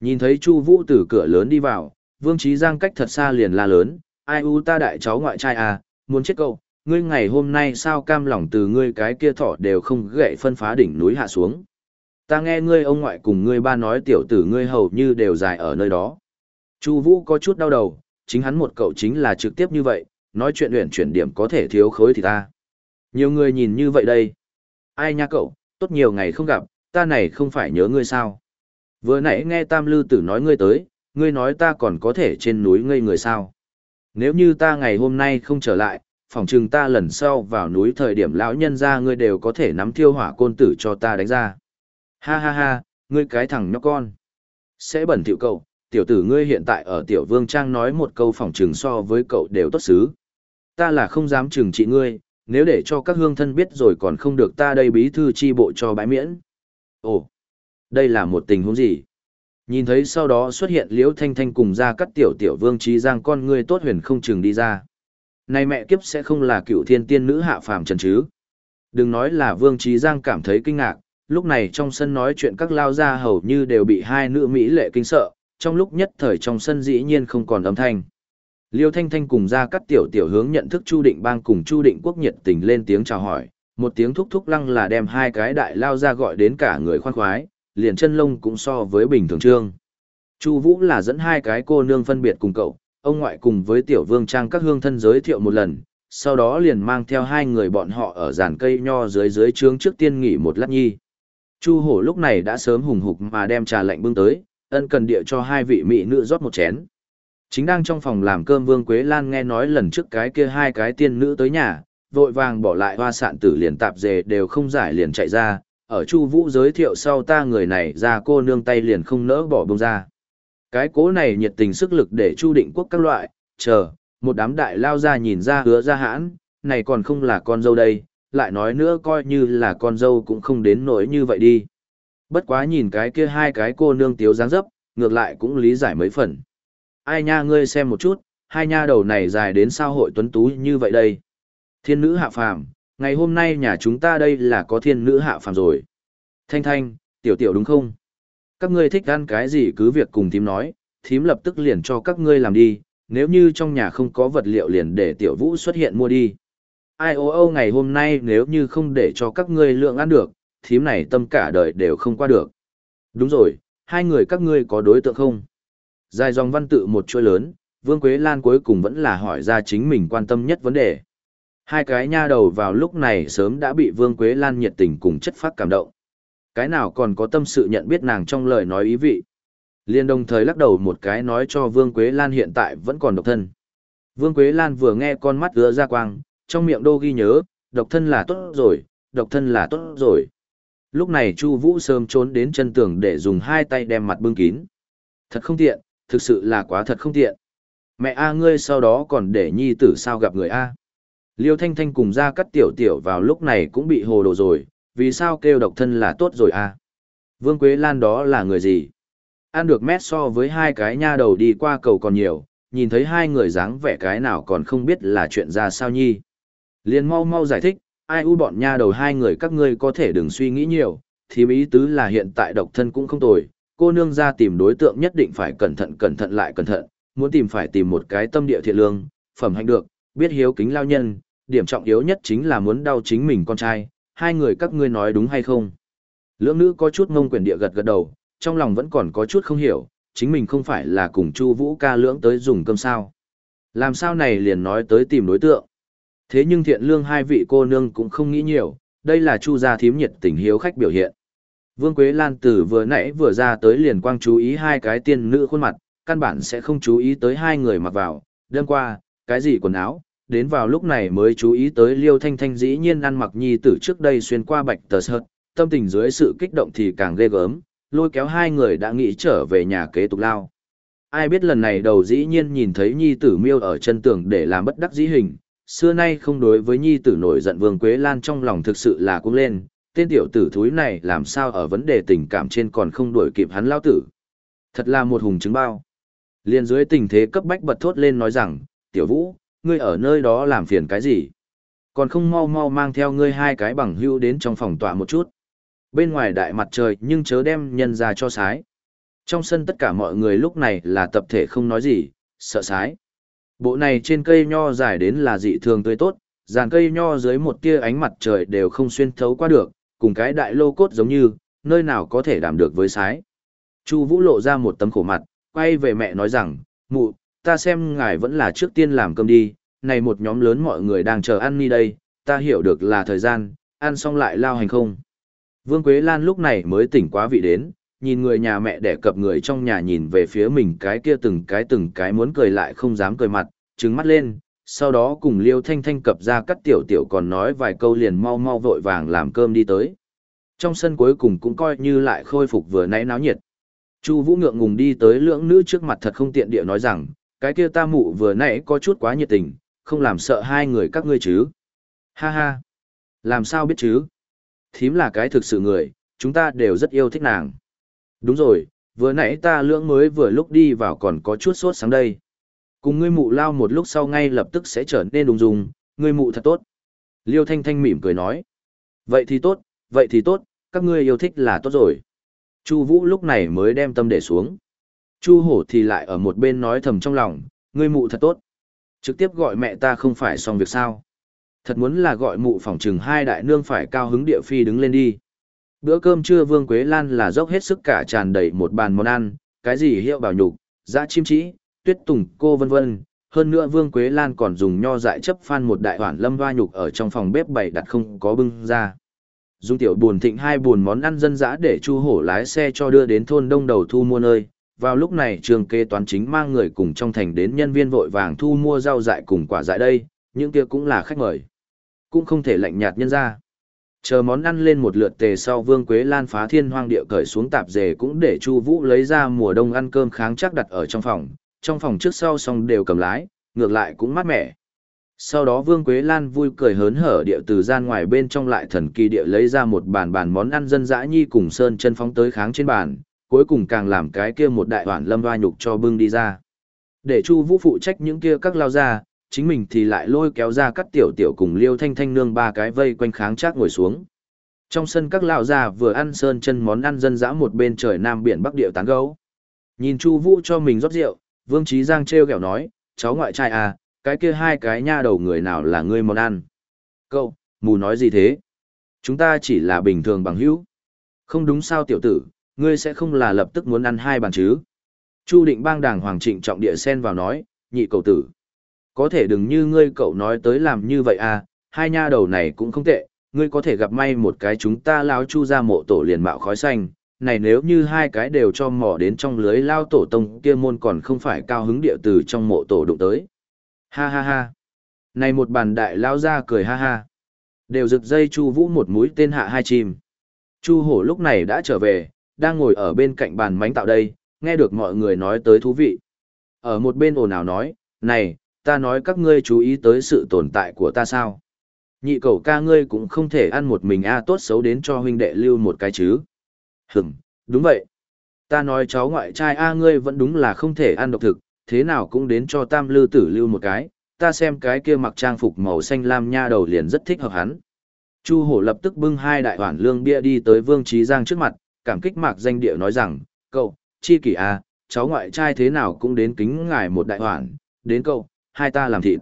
Nhìn thấy Chu Vũ từ cửa lớn đi vào, Vương Chí Giang cách thật xa liền la lớn, ai u ta đại cháu ngoại trai à, muốn chết cậu, ngươi ngày hôm nay sao cam lòng từ ngươi cái kia thỏ đều không gậy phân phá đỉnh núi hạ xuống. Ta nghe ngươi ông ngoại cùng ngươi ba nói tiểu tử ngươi hầu như đều dài ở nơi đó. Chu Vũ có chút đau đầu, chính hắn một cậu chính là trực tiếp như vậy, nói chuyện luyện chuyển điểm có thể thiếu khối thì ta. Nhiều người nhìn như vậy đây. Ai nha cậu, tốt nhiều ngày không gặp, ta này không phải nhớ ngươi sao. Vừa nãy nghe Tam Lư Tử nói ngươi tới, ngươi nói ta còn có thể trên núi ngây người sao. Nếu như ta ngày hôm nay không trở lại, phòng chừng ta lần sau vào núi thời điểm lão nhân ra ngươi đều có thể nắm thiêu hỏa côn tử cho ta đánh ra. Ha ha ha, ngươi cái thằng nhóc con. Sẽ bẩn thiệu cậu, tiểu tử ngươi hiện tại ở tiểu vương trang nói một câu phòng trừng so với cậu đều tốt xứ. Ta là không dám trừng trị ngươi, nếu để cho các hương thân biết rồi còn không được ta đây bí thư chi bộ cho bãi miễn. Ồ, đây là một tình huống gì? Nhìn thấy sau đó xuất hiện liễu thanh thanh cùng ra cắt tiểu tiểu vương trí giang con ngươi tốt huyền không chừng đi ra. Này mẹ kiếp sẽ không là cựu thiên tiên nữ hạ phàm trần chứ. Đừng nói là vương trí giang cảm thấy kinh ngạc, lúc này trong sân nói chuyện các lao gia hầu như đều bị hai nữ Mỹ lệ kinh sợ, trong lúc nhất thời trong sân dĩ nhiên không còn âm thanh. Liêu Thanh Thanh cùng ra cắt tiểu tiểu hướng nhận thức Chu Định Bang cùng Chu Định Quốc nhiệt tình lên tiếng chào hỏi, một tiếng thúc thúc lăng là đem hai cái đại lao ra gọi đến cả người khoan khoái, liền chân lông cũng so với bình thường trương. Chu Vũ là dẫn hai cái cô nương phân biệt cùng cậu, ông ngoại cùng với tiểu vương trang các hương thân giới thiệu một lần, sau đó liền mang theo hai người bọn họ ở giàn cây nho dưới dưới trướng trước tiên nghỉ một lát nhi. Chu hổ lúc này đã sớm hùng hục mà đem trà lạnh bưng tới, ân cần địa cho hai vị mỹ nữ rót một chén. Chính đang trong phòng làm cơm Vương Quế Lan nghe nói lần trước cái kia hai cái tiên nữ tới nhà, vội vàng bỏ lại hoa sạn tử liền tạp dề đều không giải liền chạy ra, ở Chu Vũ giới thiệu sau ta người này ra cô nương tay liền không nỡ bỏ bông ra. Cái cố này nhiệt tình sức lực để Chu Định Quốc các loại, chờ, một đám đại lao ra nhìn ra hứa ra hãn, này còn không là con dâu đây, lại nói nữa coi như là con dâu cũng không đến nỗi như vậy đi. Bất quá nhìn cái kia hai cái cô nương tiếu dáng dấp, ngược lại cũng lý giải mấy phần. Ai nha ngươi xem một chút, hai nha đầu này dài đến sao hội tuấn tú như vậy đây. Thiên nữ hạ phàm, ngày hôm nay nhà chúng ta đây là có thiên nữ hạ phàm rồi. Thanh thanh, tiểu tiểu đúng không? Các ngươi thích ăn cái gì cứ việc cùng thím nói, thím lập tức liền cho các ngươi làm đi, nếu như trong nhà không có vật liệu liền để tiểu vũ xuất hiện mua đi. Ai ô ô ngày hôm nay nếu như không để cho các ngươi lượng ăn được, thím này tâm cả đời đều không qua được. Đúng rồi, hai người các ngươi có đối tượng không? Dài dòng văn tự một chuỗi lớn, Vương Quế Lan cuối cùng vẫn là hỏi ra chính mình quan tâm nhất vấn đề. Hai cái nha đầu vào lúc này sớm đã bị Vương Quế Lan nhiệt tình cùng chất phát cảm động. Cái nào còn có tâm sự nhận biết nàng trong lời nói ý vị. Liên đồng thời lắc đầu một cái nói cho Vương Quế Lan hiện tại vẫn còn độc thân. Vương Quế Lan vừa nghe con mắt ứa ra quang, trong miệng đô ghi nhớ, độc thân là tốt rồi, độc thân là tốt rồi. Lúc này Chu Vũ sớm trốn đến chân tường để dùng hai tay đem mặt bưng kín. Thật không tiện, thực sự là quá thật không tiện. Mẹ a ngươi sau đó còn để nhi tử sao gặp người a? Liêu Thanh Thanh cùng ra cắt tiểu tiểu vào lúc này cũng bị hồ đồ rồi, vì sao kêu độc thân là tốt rồi à? Vương Quế Lan đó là người gì? Ăn được mét so với hai cái nha đầu đi qua cầu còn nhiều, nhìn thấy hai người dáng vẻ cái nào còn không biết là chuyện ra sao nhi. Liền mau mau giải thích, ai u bọn nha đầu hai người các ngươi có thể đừng suy nghĩ nhiều, thì ý tứ là hiện tại độc thân cũng không tồi, cô nương ra tìm đối tượng nhất định phải cẩn thận cẩn thận lại cẩn thận, muốn tìm phải tìm một cái tâm địa thiện lương, phẩm hạnh được, biết hiếu kính lao nhân, điểm trọng yếu nhất chính là muốn đau chính mình con trai, hai người các ngươi nói đúng hay không. Lưỡng nữ có chút ngông quyển địa gật gật đầu, trong lòng vẫn còn có chút không hiểu, chính mình không phải là cùng Chu Vũ ca lưỡng tới dùng cơm sao. Làm sao này liền nói tới tìm đối tượng. Thế nhưng thiện lương hai vị cô nương cũng không nghĩ nhiều, đây là Chu gia thím nhiệt tình hiếu khách biểu hiện. Vương Quế Lan từ vừa nãy vừa ra tới liền quang chú ý hai cái tiên nữ khuôn mặt, căn bản sẽ không chú ý tới hai người mặc vào, đêm qua, cái gì quần áo, đến vào lúc này mới chú ý tới Liêu Thanh Thanh dĩ nhiên ăn mặc nhi tử trước đây xuyên qua bạch tờ sợt, tâm tình dưới sự kích động thì càng ghê gớm, lôi kéo hai người đã nghĩ trở về nhà kế tục lao. Ai biết lần này đầu dĩ nhiên nhìn thấy nhi tử miêu ở chân tường để làm bất đắc dĩ hình, xưa nay không đối với nhi tử nổi giận Vương Quế Lan trong lòng thực sự là cũng lên, tên tiểu tử thúi này làm sao ở vấn đề tình cảm trên còn không đuổi kịp hắn lao tử. Thật là một hùng chứng bao. Liên dưới tình thế cấp bách bật thốt lên nói rằng, tiểu vũ, ngươi ở nơi đó làm phiền cái gì? Còn không mau mau mang theo ngươi hai cái bằng hữu đến trong phòng tọa một chút. Bên ngoài đại mặt trời nhưng chớ đem nhân ra cho sái. Trong sân tất cả mọi người lúc này là tập thể không nói gì, sợ sái. Bộ này trên cây nho dài đến là dị thường tươi tốt, dàn cây nho dưới một tia ánh mặt trời đều không xuyên thấu qua được, cùng cái đại lô cốt giống như, nơi nào có thể đảm được với sái. Chu Vũ lộ ra một tấm khổ mặt, quay về mẹ nói rằng, mụ, ta xem ngài vẫn là trước tiên làm cơm đi, này một nhóm lớn mọi người đang chờ ăn ni đây, ta hiểu được là thời gian, ăn xong lại lao hành không. Vương Quế Lan lúc này mới tỉnh quá vị đến, nhìn người nhà mẹ đẻ cập người trong nhà nhìn về phía mình cái kia từng cái từng cái muốn cười lại không dám cười mặt, trừng mắt lên, sau đó cùng Liêu Thanh Thanh cập ra cắt tiểu tiểu còn nói vài câu liền mau mau vội vàng làm cơm đi tới. Trong sân cuối cùng cũng coi như lại khôi phục vừa nãy náo nhiệt. Chu Vũ ngượng ngùng đi tới lưỡng nữ trước mặt thật không tiện địa nói rằng, cái kia ta mụ vừa nãy có chút quá nhiệt tình, không làm sợ hai người các ngươi chứ. Ha ha, làm sao biết chứ? Thím là cái thực sự người, chúng ta đều rất yêu thích nàng. Đúng rồi, vừa nãy ta lưỡng mới vừa lúc đi vào còn có chút sốt sáng đây. Cùng ngươi mụ lao một lúc sau ngay lập tức sẽ trở nên đùng dùng, ngươi mụ thật tốt. Liêu Thanh Thanh mỉm cười nói. Vậy thì tốt, vậy thì tốt, các ngươi yêu thích là tốt rồi. Chu Vũ lúc này mới đem tâm để xuống. Chu Hổ thì lại ở một bên nói thầm trong lòng, ngươi mụ thật tốt. Trực tiếp gọi mẹ ta không phải xong việc sao. Thật muốn là gọi mụ phòng trừng hai đại nương phải cao hứng địa phi đứng lên đi. Bữa cơm trưa Vương Quế Lan là dốc hết sức cả tràn đầy một bàn món ăn, cái gì hiệu bảo nhục, dã chim trĩ, tuyết tùng cô vân vân. Hơn nữa Vương Quế Lan còn dùng nho dại chấp phan một đại hoản lâm hoa nhục ở trong phòng bếp bày đặt không có bưng ra. Dung tiểu buồn thịnh hai buồn món ăn dân dã để Chu Hổ lái xe cho đưa đến thôn đông đầu thu mua nơi. Vào lúc này trường kê toán chính mang người cùng trong thành đến nhân viên vội vàng thu mua rau dại cùng quả dại đây, những kia cũng là khách mời. Cũng không thể lạnh nhạt nhân ra. Chờ món ăn lên một lượt tề sau Vương Quế Lan phá thiên hoang địa cởi xuống tạp dề cũng để Chu Vũ lấy ra mùa đông ăn cơm kháng chắc đặt ở trong phòng, trong phòng trước sau xong đều cầm lái, ngược lại cũng mát mẻ. Sau đó Vương Quế Lan vui cười hớn hở địa từ gian ngoài bên trong lại thần kỳ địa lấy ra một bàn bàn món ăn dân dã nhi cùng sơn chân phóng tới kháng trên bàn, cuối cùng càng làm cái kia một đại hoàn lâm hoa nhục cho bưng đi ra. Để Chu Vũ phụ trách những kia các lao ra, chính mình thì lại lôi kéo ra các tiểu tiểu cùng Liêu Thanh Thanh nương ba cái vây quanh kháng trác ngồi xuống. Trong sân các lão già vừa ăn sơn chân món ăn dân dã một bên trời nam biển bắc điệu tán gấu. Nhìn Chu Vũ cho mình rót rượu, Vương Chí Giang trêu ghẹo nói, "Cháu ngoại trai à, cái kia hai cái nha đầu người nào là ngươi món ăn?" Cậu, mù nói gì thế? Chúng ta chỉ là bình thường bằng hữu. Không đúng sao tiểu tử, ngươi sẽ không là lập tức muốn ăn hai bàn chứ? Chu Định Bang đàng hoàng trịnh trọng địa sen vào nói, nhị cậu tử có thể đừng như ngươi cậu nói tới làm như vậy à, hai nha đầu này cũng không tệ, ngươi có thể gặp may một cái chúng ta lao chu ra mộ tổ liền mạo khói xanh, này nếu như hai cái đều cho mỏ đến trong lưới lao tổ tông kia môn còn không phải cao hứng địa từ trong mộ tổ đụng tới. Ha ha ha. Này một bàn đại lao ra cười ha ha. Đều rực dây chu vũ một mũi tên hạ hai chim. Chu hổ lúc này đã trở về, đang ngồi ở bên cạnh bàn mánh tạo đây, nghe được mọi người nói tới thú vị. Ở một bên ồn ào nói, này, ta nói các ngươi chú ý tới sự tồn tại của ta sao? Nhị cầu ca ngươi cũng không thể ăn một mình a tốt xấu đến cho huynh đệ lưu một cái chứ. Hửm, đúng vậy. Ta nói cháu ngoại trai a ngươi vẫn đúng là không thể ăn độc thực, thế nào cũng đến cho tam lư tử lưu một cái, ta xem cái kia mặc trang phục màu xanh lam nha đầu liền rất thích hợp hắn. Chu hổ lập tức bưng hai đại hoàn lương bia đi tới vương trí giang trước mặt, cảm kích mạc danh địa nói rằng, cậu, chi kỷ a, cháu ngoại trai thế nào cũng đến kính ngài một đại hoạn, đến cậu, hai ta làm thịt.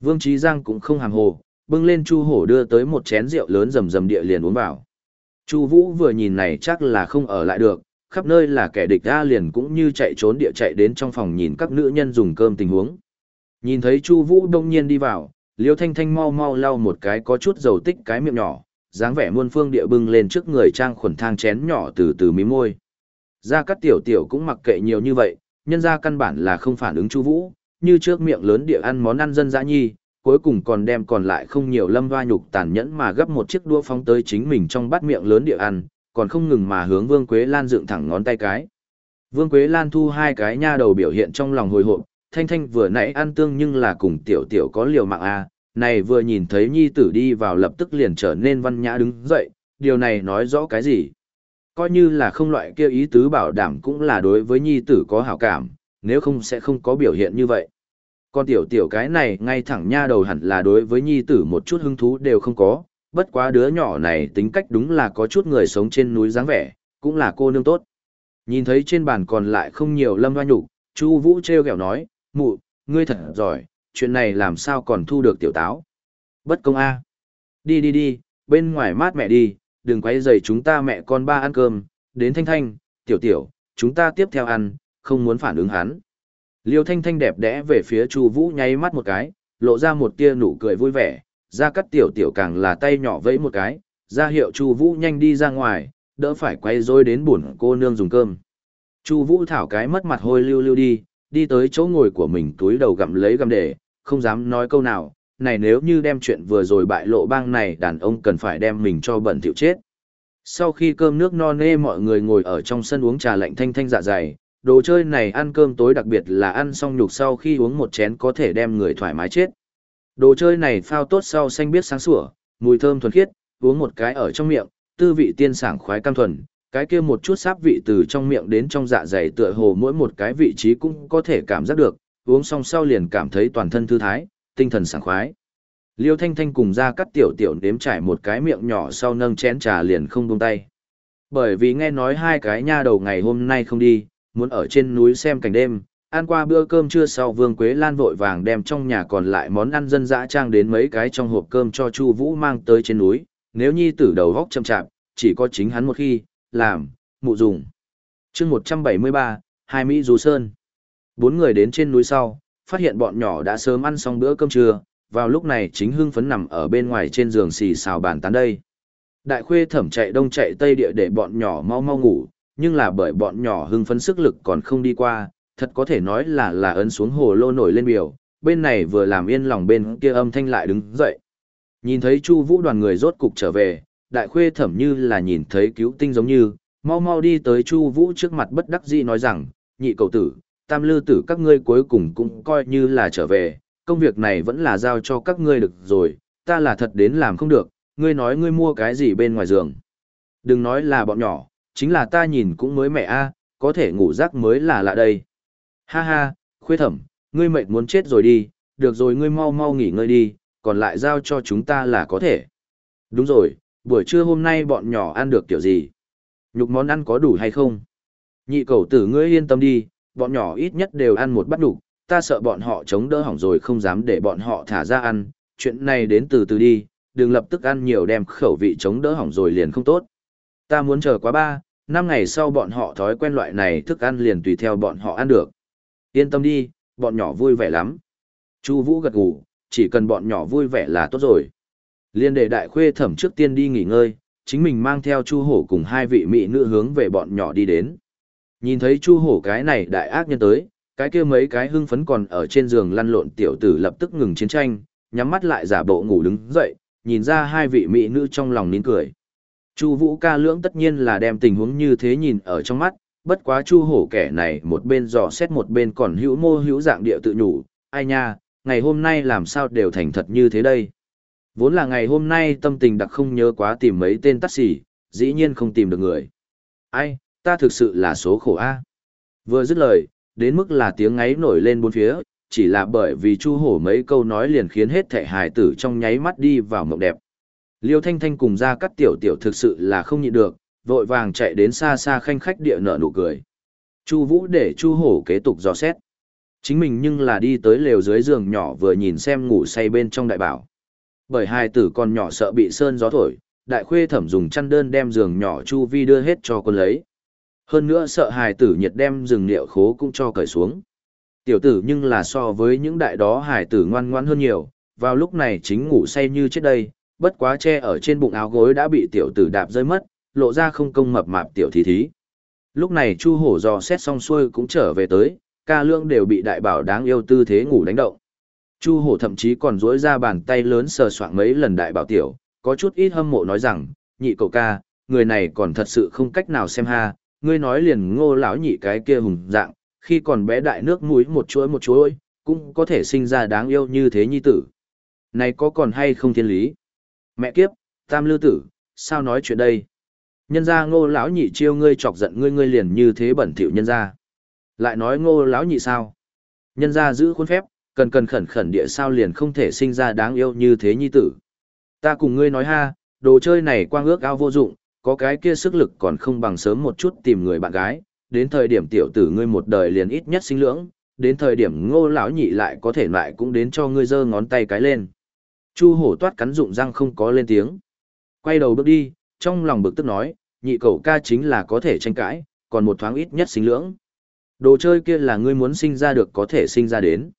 Vương Trí Giang cũng không hàng hồ, bưng lên Chu Hổ đưa tới một chén rượu lớn rầm rầm địa liền uống vào. Chu Vũ vừa nhìn này chắc là không ở lại được, khắp nơi là kẻ địch ra liền cũng như chạy trốn địa chạy đến trong phòng nhìn các nữ nhân dùng cơm tình huống. Nhìn thấy Chu Vũ đông nhiên đi vào, Liêu Thanh Thanh mau mau lau một cái có chút dầu tích cái miệng nhỏ, dáng vẻ muôn phương địa bưng lên trước người trang khuẩn thang chén nhỏ từ từ mí môi. Gia Cát Tiểu Tiểu cũng mặc kệ nhiều như vậy, nhân ra căn bản là không phản ứng Chu Vũ, như trước miệng lớn địa ăn món ăn dân dã nhi, cuối cùng còn đem còn lại không nhiều lâm hoa nhục tàn nhẫn mà gấp một chiếc đũa phóng tới chính mình trong bát miệng lớn địa ăn, còn không ngừng mà hướng Vương Quế Lan dựng thẳng ngón tay cái. Vương Quế Lan thu hai cái nha đầu biểu hiện trong lòng hồi hộp, Thanh Thanh vừa nãy ăn tương nhưng là cùng tiểu tiểu có liều mạng a, à, này vừa nhìn thấy nhi tử đi vào lập tức liền trở nên văn nhã đứng dậy, điều này nói rõ cái gì? Coi như là không loại kia ý tứ bảo đảm cũng là đối với nhi tử có hảo cảm, nếu không sẽ không có biểu hiện như vậy. Con tiểu tiểu cái này ngay thẳng nha đầu hẳn là đối với nhi tử một chút hứng thú đều không có, bất quá đứa nhỏ này tính cách đúng là có chút người sống trên núi dáng vẻ, cũng là cô nương tốt. Nhìn thấy trên bàn còn lại không nhiều lâm hoa nhục, Chu Vũ treo kẹo nói, "Mụ, ngươi thật giỏi, chuyện này làm sao còn thu được tiểu táo?" Bất công a. Đi đi đi, bên ngoài mát mẹ đi, đừng quấy rầy chúng ta mẹ con ba ăn cơm, đến Thanh Thanh, tiểu tiểu, chúng ta tiếp theo ăn, không muốn phản ứng hắn. Liêu Thanh Thanh đẹp đẽ về phía Chu Vũ nháy mắt một cái, lộ ra một tia nụ cười vui vẻ, ra cắt tiểu tiểu càng là tay nhỏ vẫy một cái, ra hiệu Chu Vũ nhanh đi ra ngoài, đỡ phải quay rối đến buồn cô nương dùng cơm. Chu Vũ thảo cái mất mặt hôi lưu lưu đi, đi tới chỗ ngồi của mình túi đầu gặm lấy gặm để, không dám nói câu nào, này nếu như đem chuyện vừa rồi bại lộ bang này đàn ông cần phải đem mình cho bẩn thỉu chết. Sau khi cơm nước no nê mọi người ngồi ở trong sân uống trà lạnh thanh thanh dạ dày, đồ chơi này ăn cơm tối đặc biệt là ăn xong nhục sau khi uống một chén có thể đem người thoải mái chết. Đồ chơi này phao tốt sau xanh biết sáng sủa, mùi thơm thuần khiết, uống một cái ở trong miệng, tư vị tiên sảng khoái cam thuần, cái kia một chút sáp vị từ trong miệng đến trong dạ dày tựa hồ mỗi một cái vị trí cũng có thể cảm giác được, uống xong sau liền cảm thấy toàn thân thư thái, tinh thần sảng khoái. Liêu Thanh Thanh cùng ra cắt tiểu tiểu nếm trải một cái miệng nhỏ sau nâng chén trà liền không buông tay. Bởi vì nghe nói hai cái nha đầu ngày hôm nay không đi, muốn ở trên núi xem cảnh đêm, ăn qua bữa cơm trưa sau Vương Quế Lan vội vàng đem trong nhà còn lại món ăn dân dã trang đến mấy cái trong hộp cơm cho Chu Vũ mang tới trên núi, nếu nhi tử đầu góc chậm chạp, chỉ có chính hắn một khi, làm, mụ dùng. chương 173, Hai Mỹ Du Sơn. Bốn người đến trên núi sau, phát hiện bọn nhỏ đã sớm ăn xong bữa cơm trưa, vào lúc này chính hưng phấn nằm ở bên ngoài trên giường xì xào bàn tán đây. Đại khuê thẩm chạy đông chạy tây địa để bọn nhỏ mau mau ngủ, nhưng là bởi bọn nhỏ hưng phấn sức lực còn không đi qua, thật có thể nói là là ấn xuống hồ lô nổi lên biểu, bên này vừa làm yên lòng bên kia âm thanh lại đứng dậy. Nhìn thấy Chu Vũ đoàn người rốt cục trở về, đại khuê thẩm như là nhìn thấy cứu tinh giống như, mau mau đi tới Chu Vũ trước mặt bất đắc dĩ nói rằng, nhị cầu tử, tam lư tử các ngươi cuối cùng cũng coi như là trở về, công việc này vẫn là giao cho các ngươi được rồi, ta là thật đến làm không được, ngươi nói ngươi mua cái gì bên ngoài giường. Đừng nói là bọn nhỏ, chính là ta nhìn cũng mới mẹ a, có thể ngủ giấc mới là lạ đây. Ha ha, khuê thẩm, ngươi mệt muốn chết rồi đi, được rồi ngươi mau mau nghỉ ngơi đi, còn lại giao cho chúng ta là có thể. Đúng rồi, buổi trưa hôm nay bọn nhỏ ăn được kiểu gì? Nhục món ăn có đủ hay không? Nhị cầu tử ngươi yên tâm đi, bọn nhỏ ít nhất đều ăn một bát đủ. ta sợ bọn họ chống đỡ hỏng rồi không dám để bọn họ thả ra ăn, chuyện này đến từ từ đi, đừng lập tức ăn nhiều đem khẩu vị chống đỡ hỏng rồi liền không tốt. Ta muốn chờ quá ba, năm ngày sau bọn họ thói quen loại này thức ăn liền tùy theo bọn họ ăn được. Yên tâm đi, bọn nhỏ vui vẻ lắm. Chu Vũ gật gù, chỉ cần bọn nhỏ vui vẻ là tốt rồi. Liên để đại khuê thẩm trước tiên đi nghỉ ngơi, chính mình mang theo Chu Hổ cùng hai vị mỹ nữ hướng về bọn nhỏ đi đến. Nhìn thấy Chu Hổ cái này đại ác nhân tới, cái kia mấy cái hưng phấn còn ở trên giường lăn lộn tiểu tử lập tức ngừng chiến tranh, nhắm mắt lại giả bộ ngủ đứng dậy, nhìn ra hai vị mỹ nữ trong lòng nín cười. Chu Vũ ca lưỡng tất nhiên là đem tình huống như thế nhìn ở trong mắt, bất quá Chu Hổ kẻ này một bên dò xét một bên còn hữu mô hữu dạng địa tự nhủ, ai nha, ngày hôm nay làm sao đều thành thật như thế đây. Vốn là ngày hôm nay tâm tình đặc không nhớ quá tìm mấy tên tắt xỉ, dĩ nhiên không tìm được người. Ai, ta thực sự là số khổ a. Vừa dứt lời, đến mức là tiếng ngáy nổi lên bốn phía, chỉ là bởi vì Chu Hổ mấy câu nói liền khiến hết thảy hài tử trong nháy mắt đi vào mộng đẹp. Liêu Thanh Thanh cùng ra cắt tiểu tiểu thực sự là không nhịn được, vội vàng chạy đến xa xa khanh khách địa nở nụ cười. Chu Vũ để Chu Hổ kế tục dò xét. Chính mình nhưng là đi tới lều dưới giường nhỏ vừa nhìn xem ngủ say bên trong đại bảo. Bởi hai tử còn nhỏ sợ bị sơn gió thổi, đại khuê thẩm dùng chăn đơn đem giường nhỏ Chu Vi đưa hết cho con lấy. Hơn nữa sợ hài tử nhiệt đem rừng liệu khố cũng cho cởi xuống. Tiểu tử nhưng là so với những đại đó hài tử ngoan ngoan hơn nhiều, vào lúc này chính ngủ say như trước đây, bất quá che ở trên bụng áo gối đã bị tiểu tử đạp rơi mất, lộ ra không công mập mạp tiểu thí thí. Lúc này Chu Hổ dò xét xong xuôi cũng trở về tới, ca lương đều bị đại bảo đáng yêu tư thế ngủ đánh động. Chu Hổ thậm chí còn duỗi ra bàn tay lớn sờ soạng mấy lần đại bảo tiểu, có chút ít hâm mộ nói rằng, nhị cậu ca, người này còn thật sự không cách nào xem ha, ngươi nói liền ngô lão nhị cái kia hùng dạng, khi còn bé đại nước mũi một chuỗi một chuỗi, cũng có thể sinh ra đáng yêu như thế nhi tử. Này có còn hay không thiên lý? Mẹ kiếp, tam lưu tử, sao nói chuyện đây? Nhân ra ngô lão nhị chiêu ngươi chọc giận ngươi ngươi liền như thế bẩn thỉu nhân ra. Lại nói ngô lão nhị sao? Nhân ra giữ khuôn phép, cần cần khẩn khẩn địa sao liền không thể sinh ra đáng yêu như thế nhi tử. Ta cùng ngươi nói ha, đồ chơi này quang ước ao vô dụng, có cái kia sức lực còn không bằng sớm một chút tìm người bạn gái, đến thời điểm tiểu tử ngươi một đời liền ít nhất sinh lưỡng, đến thời điểm ngô lão nhị lại có thể lại cũng đến cho ngươi giơ ngón tay cái lên. Chu hổ toát cắn rụng răng không có lên tiếng. Quay đầu bước đi, trong lòng bực tức nói, nhị cậu ca chính là có thể tranh cãi, còn một thoáng ít nhất sinh lưỡng. Đồ chơi kia là ngươi muốn sinh ra được có thể sinh ra đến.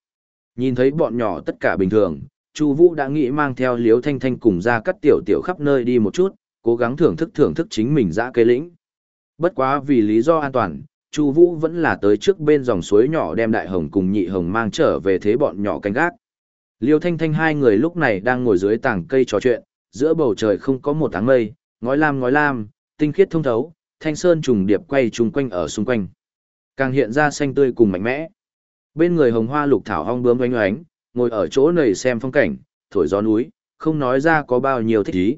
Nhìn thấy bọn nhỏ tất cả bình thường, Chu Vũ đã nghĩ mang theo Liễu Thanh Thanh cùng ra cắt tiểu tiểu khắp nơi đi một chút, cố gắng thưởng thức thưởng thức chính mình dã cây lĩnh. Bất quá vì lý do an toàn, Chu Vũ vẫn là tới trước bên dòng suối nhỏ đem đại hồng cùng nhị hồng mang trở về thế bọn nhỏ canh gác. Liêu Thanh Thanh hai người lúc này đang ngồi dưới tảng cây trò chuyện, giữa bầu trời không có một áng mây, ngói lam ngói lam, tinh khiết thông thấu, thanh sơn trùng điệp quay trùng quanh ở xung quanh. Càng hiện ra xanh tươi cùng mạnh mẽ. Bên người hồng hoa lục thảo hong bướm oanh oánh, ngồi ở chỗ này xem phong cảnh, thổi gió núi, không nói ra có bao nhiêu thích ý.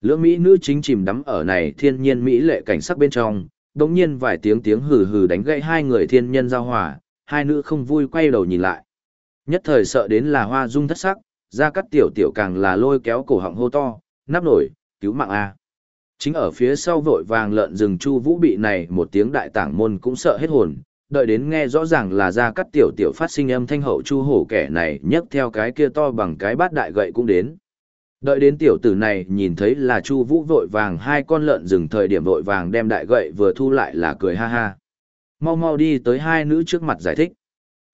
Lưỡng Mỹ nữ chính chìm đắm ở này thiên nhiên Mỹ lệ cảnh sắc bên trong, đồng nhiên vài tiếng tiếng hừ hừ đánh gãy hai người thiên nhân giao hòa, hai nữ không vui quay đầu nhìn lại. Nhất thời sợ đến là hoa dung thất sắc, ra cắt tiểu tiểu càng là lôi kéo cổ họng hô to, nắp nổi, cứu mạng A. Chính ở phía sau vội vàng lợn rừng chu vũ bị này một tiếng đại tảng môn cũng sợ hết hồn, đợi đến nghe rõ ràng là ra cắt tiểu tiểu phát sinh âm thanh hậu chu hổ kẻ này nhấc theo cái kia to bằng cái bát đại gậy cũng đến. Đợi đến tiểu tử này nhìn thấy là Chu Vũ vội vàng hai con lợn rừng thời điểm vội vàng đem đại gậy vừa thu lại là cười ha ha. Mau mau đi tới hai nữ trước mặt giải thích.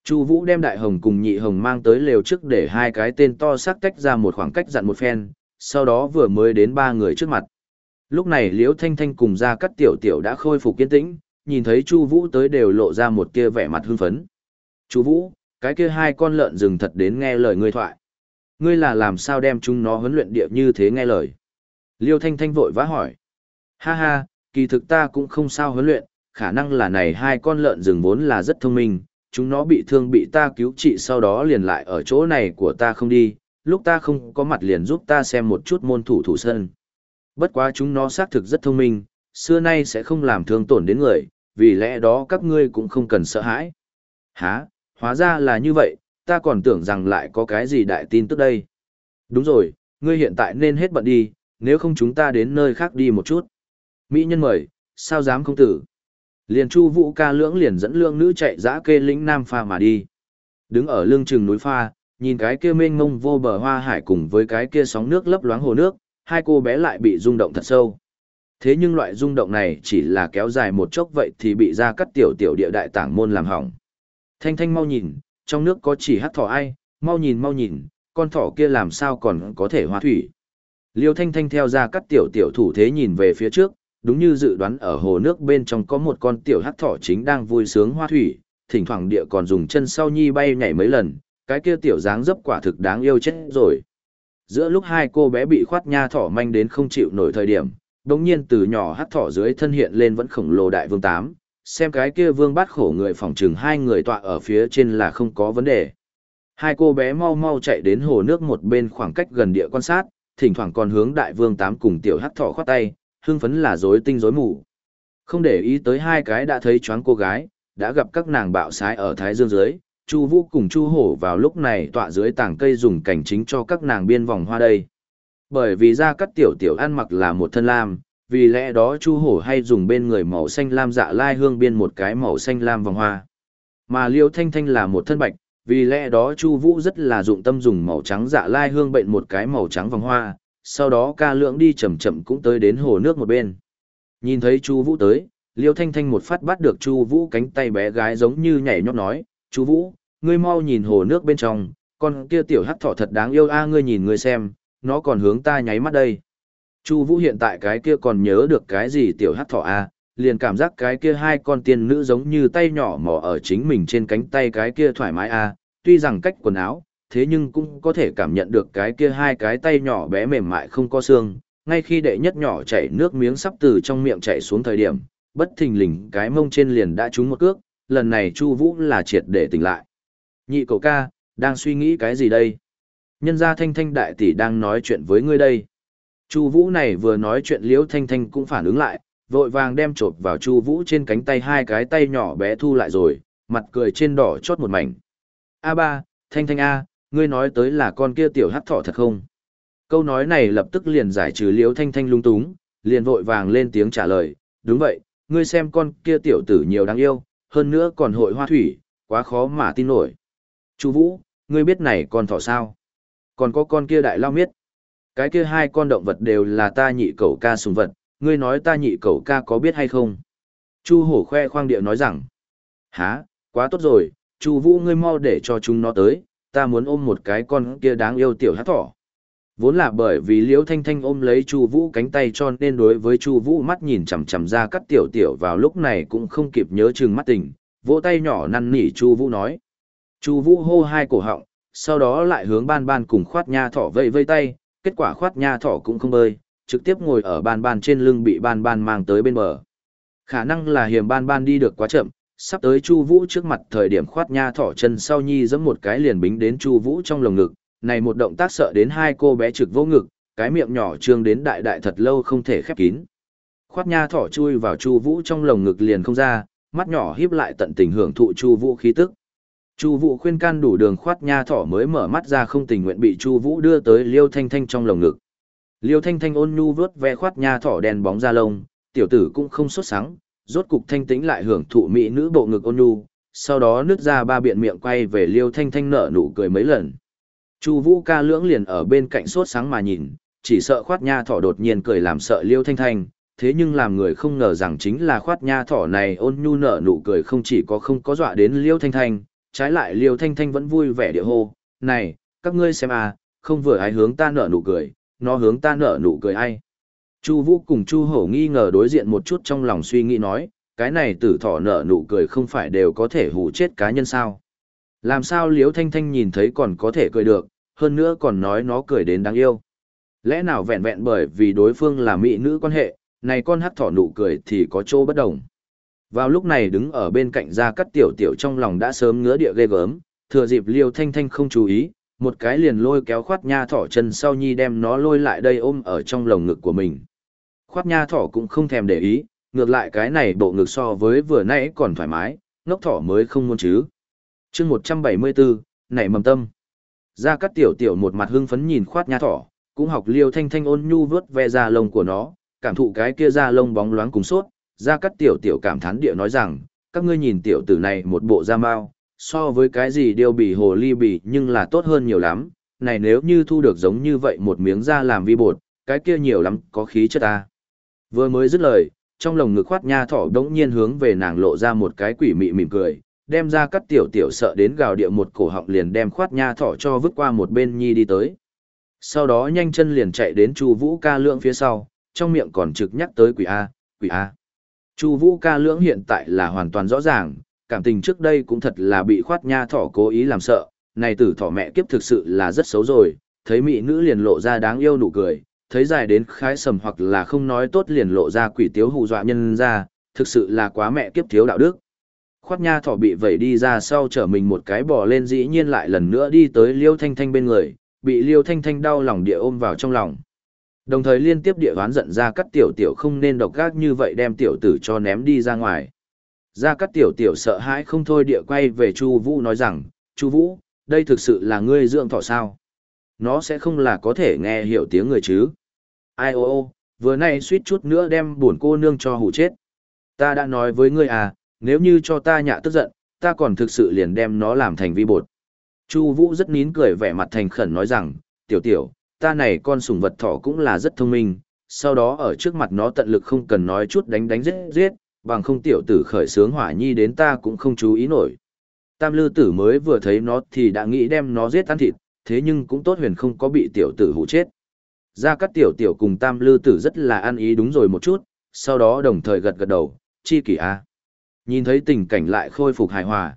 Chu Vũ đem đại hồng cùng nhị hồng mang tới lều trước để hai cái tên to xác tách ra một khoảng cách dặn một phen, sau đó vừa mới đến ba người trước mặt. Lúc này Liễu Thanh Thanh cùng ra cắt tiểu tiểu đã khôi phục kiên tĩnh, nhìn thấy Chu Vũ tới đều lộ ra một tia vẻ mặt hưng phấn. "Chu Vũ, cái kia hai con lợn rừng thật đến nghe lời ngươi thoại." Ngươi là làm sao đem chúng nó huấn luyện địa như thế nghe lời? Liêu Thanh Thanh vội vã hỏi. Ha ha, kỳ thực ta cũng không sao huấn luyện, khả năng là này hai con lợn rừng vốn là rất thông minh, chúng nó bị thương bị ta cứu trị sau đó liền lại ở chỗ này của ta không đi, lúc ta không có mặt liền giúp ta xem một chút môn thủ thủ sân. Bất quá chúng nó xác thực rất thông minh, xưa nay sẽ không làm thương tổn đến người, vì lẽ đó các ngươi cũng không cần sợ hãi. Hả, hóa ra là như vậy, ta còn tưởng rằng lại có cái gì đại tin tức đây. Đúng rồi, ngươi hiện tại nên hết bận đi, nếu không chúng ta đến nơi khác đi một chút. Mỹ nhân mời, sao dám không tử. Liền chu vũ ca lưỡng liền dẫn lương nữ chạy dã kê lĩnh Nam Pha mà đi. Đứng ở lương trừng núi pha, nhìn cái kia mênh mông vô bờ hoa hải cùng với cái kia sóng nước lấp loáng hồ nước, hai cô bé lại bị rung động thật sâu. Thế nhưng loại rung động này chỉ là kéo dài một chốc vậy thì bị ra cắt tiểu tiểu địa đại tảng môn làm hỏng. Thanh thanh mau nhìn, trong nước có chỉ hát thỏ ai, mau nhìn mau nhìn, con thỏ kia làm sao còn có thể hóa thủy. Liêu Thanh Thanh theo ra cắt tiểu tiểu thủ thế nhìn về phía trước, đúng như dự đoán ở hồ nước bên trong có một con tiểu hát thỏ chính đang vui sướng hoa thủy, thỉnh thoảng địa còn dùng chân sau nhi bay nhảy mấy lần, cái kia tiểu dáng dấp quả thực đáng yêu chết rồi. Giữa lúc hai cô bé bị khoát nha thỏ manh đến không chịu nổi thời điểm, đống nhiên từ nhỏ hắc thỏ dưới thân hiện lên vẫn khổng lồ đại vương tám, xem cái kia vương bát khổ người phòng chừng hai người tọa ở phía trên là không có vấn đề. Hai cô bé mau mau chạy đến hồ nước một bên khoảng cách gần địa quan sát, thỉnh thoảng còn hướng đại vương tám cùng tiểu hắc thỏ khoát tay, hưng phấn là rối tinh rối mù. Không để ý tới hai cái đã thấy choáng cô gái, đã gặp các nàng bạo sái ở thái dương dưới, Chu Vũ cùng Chu Hổ vào lúc này tọa dưới tảng cây dùng cảnh chính cho các nàng biên vòng hoa đây. Bởi vì ra cắt tiểu tiểu ăn mặc là một thân lam, vì lẽ đó chu hổ hay dùng bên người màu xanh lam dạ lai hương biên một cái màu xanh lam vòng hoa. Mà liêu thanh thanh là một thân bạch vì lẽ đó chu vũ rất là dụng tâm dùng màu trắng dạ lai hương bệnh một cái màu trắng vòng hoa sau đó ca lượng đi chậm chậm cũng tới đến hồ nước một bên. Nhìn thấy chu vũ tới liêu thanh thanh một phát bắt được chu vũ cánh tay bé gái giống như nhảy nhót nói chu vũ ngươi mau nhìn hồ nước bên trong con kia tiểu hắc thỏ thật đáng yêu a ngươi nhìn ngươi xem nó còn hướng ta nháy mắt đây Chu Vũ hiện tại cái kia còn nhớ được cái gì tiểu hắc thỏ a, liền cảm giác cái kia hai con tiên nữ giống như tay nhỏ mò ở chính mình trên cánh tay cái kia thoải mái a, tuy rằng cách quần áo, thế nhưng cũng có thể cảm nhận được cái kia hai cái tay nhỏ bé mềm mại không có xương, ngay khi đệ nhất nhỏ chảy nước miếng sắp từ trong miệng chảy xuống thời điểm, bất thình lình cái mông trên liền đã trúng một cước, lần này Chu Vũ là triệt để tỉnh lại. Nhị cậu ca, đang suy nghĩ cái gì đây? Nhân gia Thanh Thanh đại tỷ đang nói chuyện với ngươi đây. Chu Vũ này vừa nói chuyện Liễu Thanh Thanh cũng phản ứng lại, vội vàng đem chộp vào Chu Vũ trên cánh tay hai cái tay nhỏ bé thu lại rồi, mặt cười trên đỏ chót một mảnh. "A ba, Thanh Thanh a, ngươi nói tới là con kia tiểu hắc thỏ thật không?" Câu nói này lập tức liền giải trừ Liễu Thanh Thanh lung túng, liền vội vàng lên tiếng trả lời, "Đúng vậy, ngươi xem con kia tiểu tử nhiều đáng yêu, hơn nữa còn hội hoa thủy, quá khó mà tin nổi. Chu Vũ, ngươi biết này con thỏ sao? Còn có con kia đại lao miết. Cái kia hai con động vật đều là ta nhị cậu ca sùng vật, ngươi nói ta nhị cậu ca có biết hay không? Chu hổ khoe khoang địa nói rằng, há, quá tốt rồi, Chu Vũ ngươi mau để cho chúng nó tới, ta muốn ôm một cái con kia đáng yêu tiểu hát thỏ. Vốn là bởi vì Liễu Thanh Thanh ôm lấy Chu Vũ cánh tay cho nên đối với Chu Vũ mắt nhìn chằm chằm ra cắt tiểu tiểu vào lúc này cũng không kịp nhớ chừng mắt tình, vỗ tay nhỏ năn nỉ Chu Vũ nói. Chu Vũ hô hai cổ họng, sau đó lại hướng ban ban cùng khoát nha thỏ vây vây tay, kết quả khoát nha thỏ cũng không bơi, trực tiếp ngồi ở ban ban trên lưng bị ban ban mang tới bên bờ. Khả năng là hiểm ban ban đi được quá chậm, sắp tới Chu Vũ trước mặt thời điểm khoát nha thỏ chân sau nhi giẫm một cái liền bính đến Chu Vũ trong lồng ngực, này một động tác sợ đến hai cô bé trực vô ngực, cái miệng nhỏ trương đến đại đại thật lâu không thể khép kín. Khoát nha thỏ chui vào Chu Vũ trong lồng ngực liền không ra, mắt nhỏ híp lại tận tình hưởng thụ Chu Vũ khí tức. Chu Vũ khuyên can đủ đường khoát nha thỏ mới mở mắt ra không tình nguyện bị Chu Vũ đưa tới Liêu Thanh Thanh trong lồng ngực. Liêu Thanh Thanh ôn nhu vớt ve khoát nha thỏ đen bóng da lông, tiểu tử cũng không sốt sắng, rốt cục thanh tĩnh lại hưởng thụ mỹ nữ bộ ngực ôn nhu, sau đó nứt ra ba biện miệng quay về Liêu Thanh Thanh nở nụ cười mấy lần. Chu Vũ ca lưỡng liền ở bên cạnh sốt sáng mà nhìn, chỉ sợ khoát nha thỏ đột nhiên cười làm sợ Liêu Thanh Thanh, thế nhưng làm người không ngờ rằng chính là khoát nha thỏ này ôn nhu nở nụ cười không chỉ có không có dọa đến Liêu Thanh Thanh, trái lại Liêu Thanh Thanh vẫn vui vẻ địa hô, "Này, các ngươi xem à, không vừa ai hướng ta nở nụ cười, nó hướng ta nở nụ cười ai?" Chu Vũ cùng Chu Hổ nghi ngờ đối diện một chút trong lòng suy nghĩ nói, cái này tử thỏ nở nụ cười không phải đều có thể hù chết cá nhân sao? Làm sao liêu Thanh Thanh nhìn thấy còn có thể cười được, hơn nữa còn nói nó cười đến đáng yêu. Lẽ nào vẹn vẹn bởi vì đối phương là mỹ nữ quan hệ, này con hắc thỏ nụ cười thì có chỗ bất đồng. Vào lúc này đứng ở bên cạnh ra cắt tiểu tiểu trong lòng đã sớm ngứa địa ghê gớm, thừa dịp Liêu Thanh Thanh không chú ý, một cái liền lôi kéo khoát nha thỏ chân sau nhi đem nó lôi lại đây ôm ở trong lồng ngực của mình. Khoát nha thỏ cũng không thèm để ý, ngược lại cái này bộ ngực so với vừa nãy còn thoải mái, ngốc thỏ mới không muốn chứ. chương 174, nảy mầm tâm. Ra cắt tiểu tiểu một mặt hưng phấn nhìn khoát nha thỏ, cũng học liêu thanh thanh ôn nhu vớt ve da lông của nó, cảm thụ cái kia da lông bóng loáng cùng suốt gia cắt tiểu tiểu cảm thán địa nói rằng, các ngươi nhìn tiểu tử này một bộ da mao, so với cái gì điêu bỉ hồ ly bỉ nhưng là tốt hơn nhiều lắm. Này nếu như thu được giống như vậy một miếng da làm vi bột, cái kia nhiều lắm, có khí chất ta. Vừa mới dứt lời, trong lồng ngực khoát nha thỏ đống nhiên hướng về nàng lộ ra một cái quỷ mị mỉm cười, đem ra cắt tiểu tiểu sợ đến gào địa một cổ họng liền đem khoát nha thỏ cho vứt qua một bên nhi đi tới. Sau đó nhanh chân liền chạy đến Chu Vũ ca lượng phía sau, trong miệng còn trực nhắc tới quỷ A, quỷ A. Chu Vũ ca Lưỡng hiện tại là hoàn toàn rõ ràng, cảm tình trước đây cũng thật là bị khoát nha thỏ cố ý làm sợ, này tử thỏ mẹ kiếp thực sự là rất xấu rồi, thấy mỹ nữ liền lộ ra đáng yêu nụ cười, thấy dài đến khái sầm hoặc là không nói tốt liền lộ ra quỷ tiếu hù dọa nhân ra, thực sự là quá mẹ kiếp thiếu đạo đức. Khoát nha thỏ bị vẩy đi ra sau trở mình một cái bò lên dĩ nhiên lại lần nữa đi tới Liêu Thanh Thanh bên người, bị Liêu Thanh Thanh đau lòng địa ôm vào trong lòng. Đồng thời liên tiếp địa đoán giận ra cắt tiểu tiểu không nên độc gác như vậy đem tiểu tử cho ném đi ra ngoài. Ra cắt tiểu tiểu sợ hãi không thôi địa quay về Chu Vũ nói rằng, Chu Vũ, đây thực sự là ngươi dưỡng thỏ sao? Nó sẽ không là có thể nghe hiểu tiếng người chứ? Ai ô ô, vừa nay suýt chút nữa đem buồn cô nương cho hủ chết. Ta đã nói với ngươi à, nếu như cho ta nhạ tức giận, ta còn thực sự liền đem nó làm thành vi bột. Chu Vũ rất nín cười vẻ mặt thành khẩn nói rằng, tiểu tiểu, ta này con sủng vật thỏ cũng là rất thông minh, sau đó ở trước mặt nó tận lực không cần nói chút đánh đánh giết giết, bằng không tiểu tử khởi sướng hỏa nhi đến ta cũng không chú ý nổi. Tam lư tử mới vừa thấy nó thì đã nghĩ đem nó giết ăn thịt, thế nhưng cũng tốt huyền không có bị tiểu tử hủ chết. Gia Cát Tiểu Tiểu cùng Tam Lư Tử rất là ăn ý đúng rồi một chút, sau đó đồng thời gật gật đầu, chi kỷ a. Nhìn thấy tình cảnh lại khôi phục hài hòa.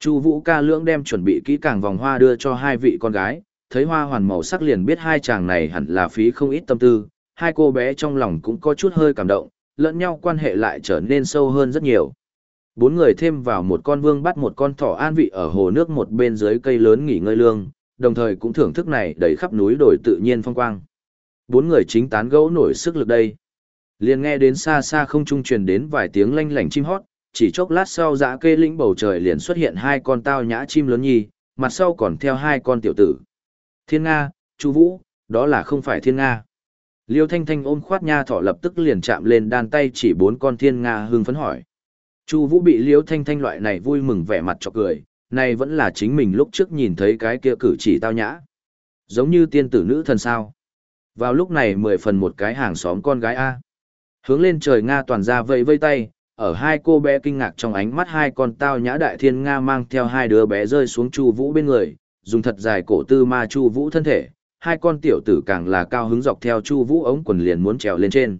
Chu Vũ ca lưỡng đem chuẩn bị kỹ càng vòng hoa đưa cho hai vị con gái, thấy hoa hoàn màu sắc liền biết hai chàng này hẳn là phí không ít tâm tư, hai cô bé trong lòng cũng có chút hơi cảm động, lẫn nhau quan hệ lại trở nên sâu hơn rất nhiều. Bốn người thêm vào một con vương bắt một con thỏ an vị ở hồ nước một bên dưới cây lớn nghỉ ngơi lương, đồng thời cũng thưởng thức này đầy khắp núi đồi tự nhiên phong quang. Bốn người chính tán gẫu nổi sức lực đây. Liền nghe đến xa xa không trung truyền đến vài tiếng lanh lảnh chim hót, chỉ chốc lát sau dã kê lĩnh bầu trời liền xuất hiện hai con tao nhã chim lớn nhì mặt sau còn theo hai con tiểu tử. Thiên Nga, Chu Vũ, đó là không phải Thiên Nga. Liêu Thanh Thanh ôm khoát nha thỏ lập tức liền chạm lên đan tay chỉ bốn con thiên nga hưng phấn hỏi. Chu Vũ bị Liêu Thanh Thanh loại này vui mừng vẻ mặt cho cười, này vẫn là chính mình lúc trước nhìn thấy cái kia cử chỉ tao nhã. Giống như tiên tử nữ thần sao. Vào lúc này mười phần một cái hàng xóm con gái A. Hướng lên trời Nga toàn ra vẫy vây tay, ở hai cô bé kinh ngạc trong ánh mắt hai con tao nhã đại thiên Nga mang theo hai đứa bé rơi xuống Chu Vũ bên người, dùng thật dài cổ tư ma Chu Vũ thân thể, hai con tiểu tử càng là cao hứng dọc theo Chu Vũ ống quần liền muốn trèo lên trên.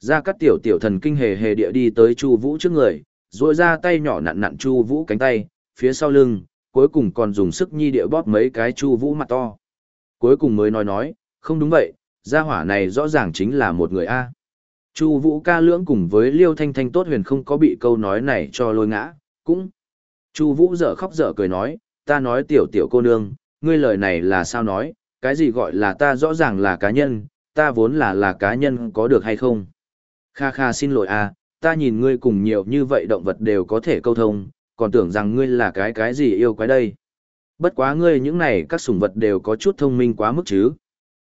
Ra các tiểu tiểu thần kinh hề hề địa đi tới Chu Vũ trước người, duỗi ra tay nhỏ nặn nặn Chu Vũ cánh tay, phía sau lưng, cuối cùng còn dùng sức nhi địa bóp mấy cái Chu Vũ mặt to. Cuối cùng mới nói nói, không đúng vậy, gia hỏa này rõ ràng chính là một người a. Chu Vũ ca lưỡng cùng với Liêu Thanh Thanh tốt huyền không có bị câu nói này cho lôi ngã, cũng. Chu Vũ dở khóc dở cười nói, ta nói tiểu tiểu cô nương, ngươi lời này là sao nói, cái gì gọi là ta rõ ràng là cá nhân, ta vốn là là cá nhân có được hay không? Kha kha xin lỗi à, ta nhìn ngươi cùng nhiều như vậy động vật đều có thể câu thông, còn tưởng rằng ngươi là cái cái gì yêu quái đây. Bất quá ngươi những này các sủng vật đều có chút thông minh quá mức chứ.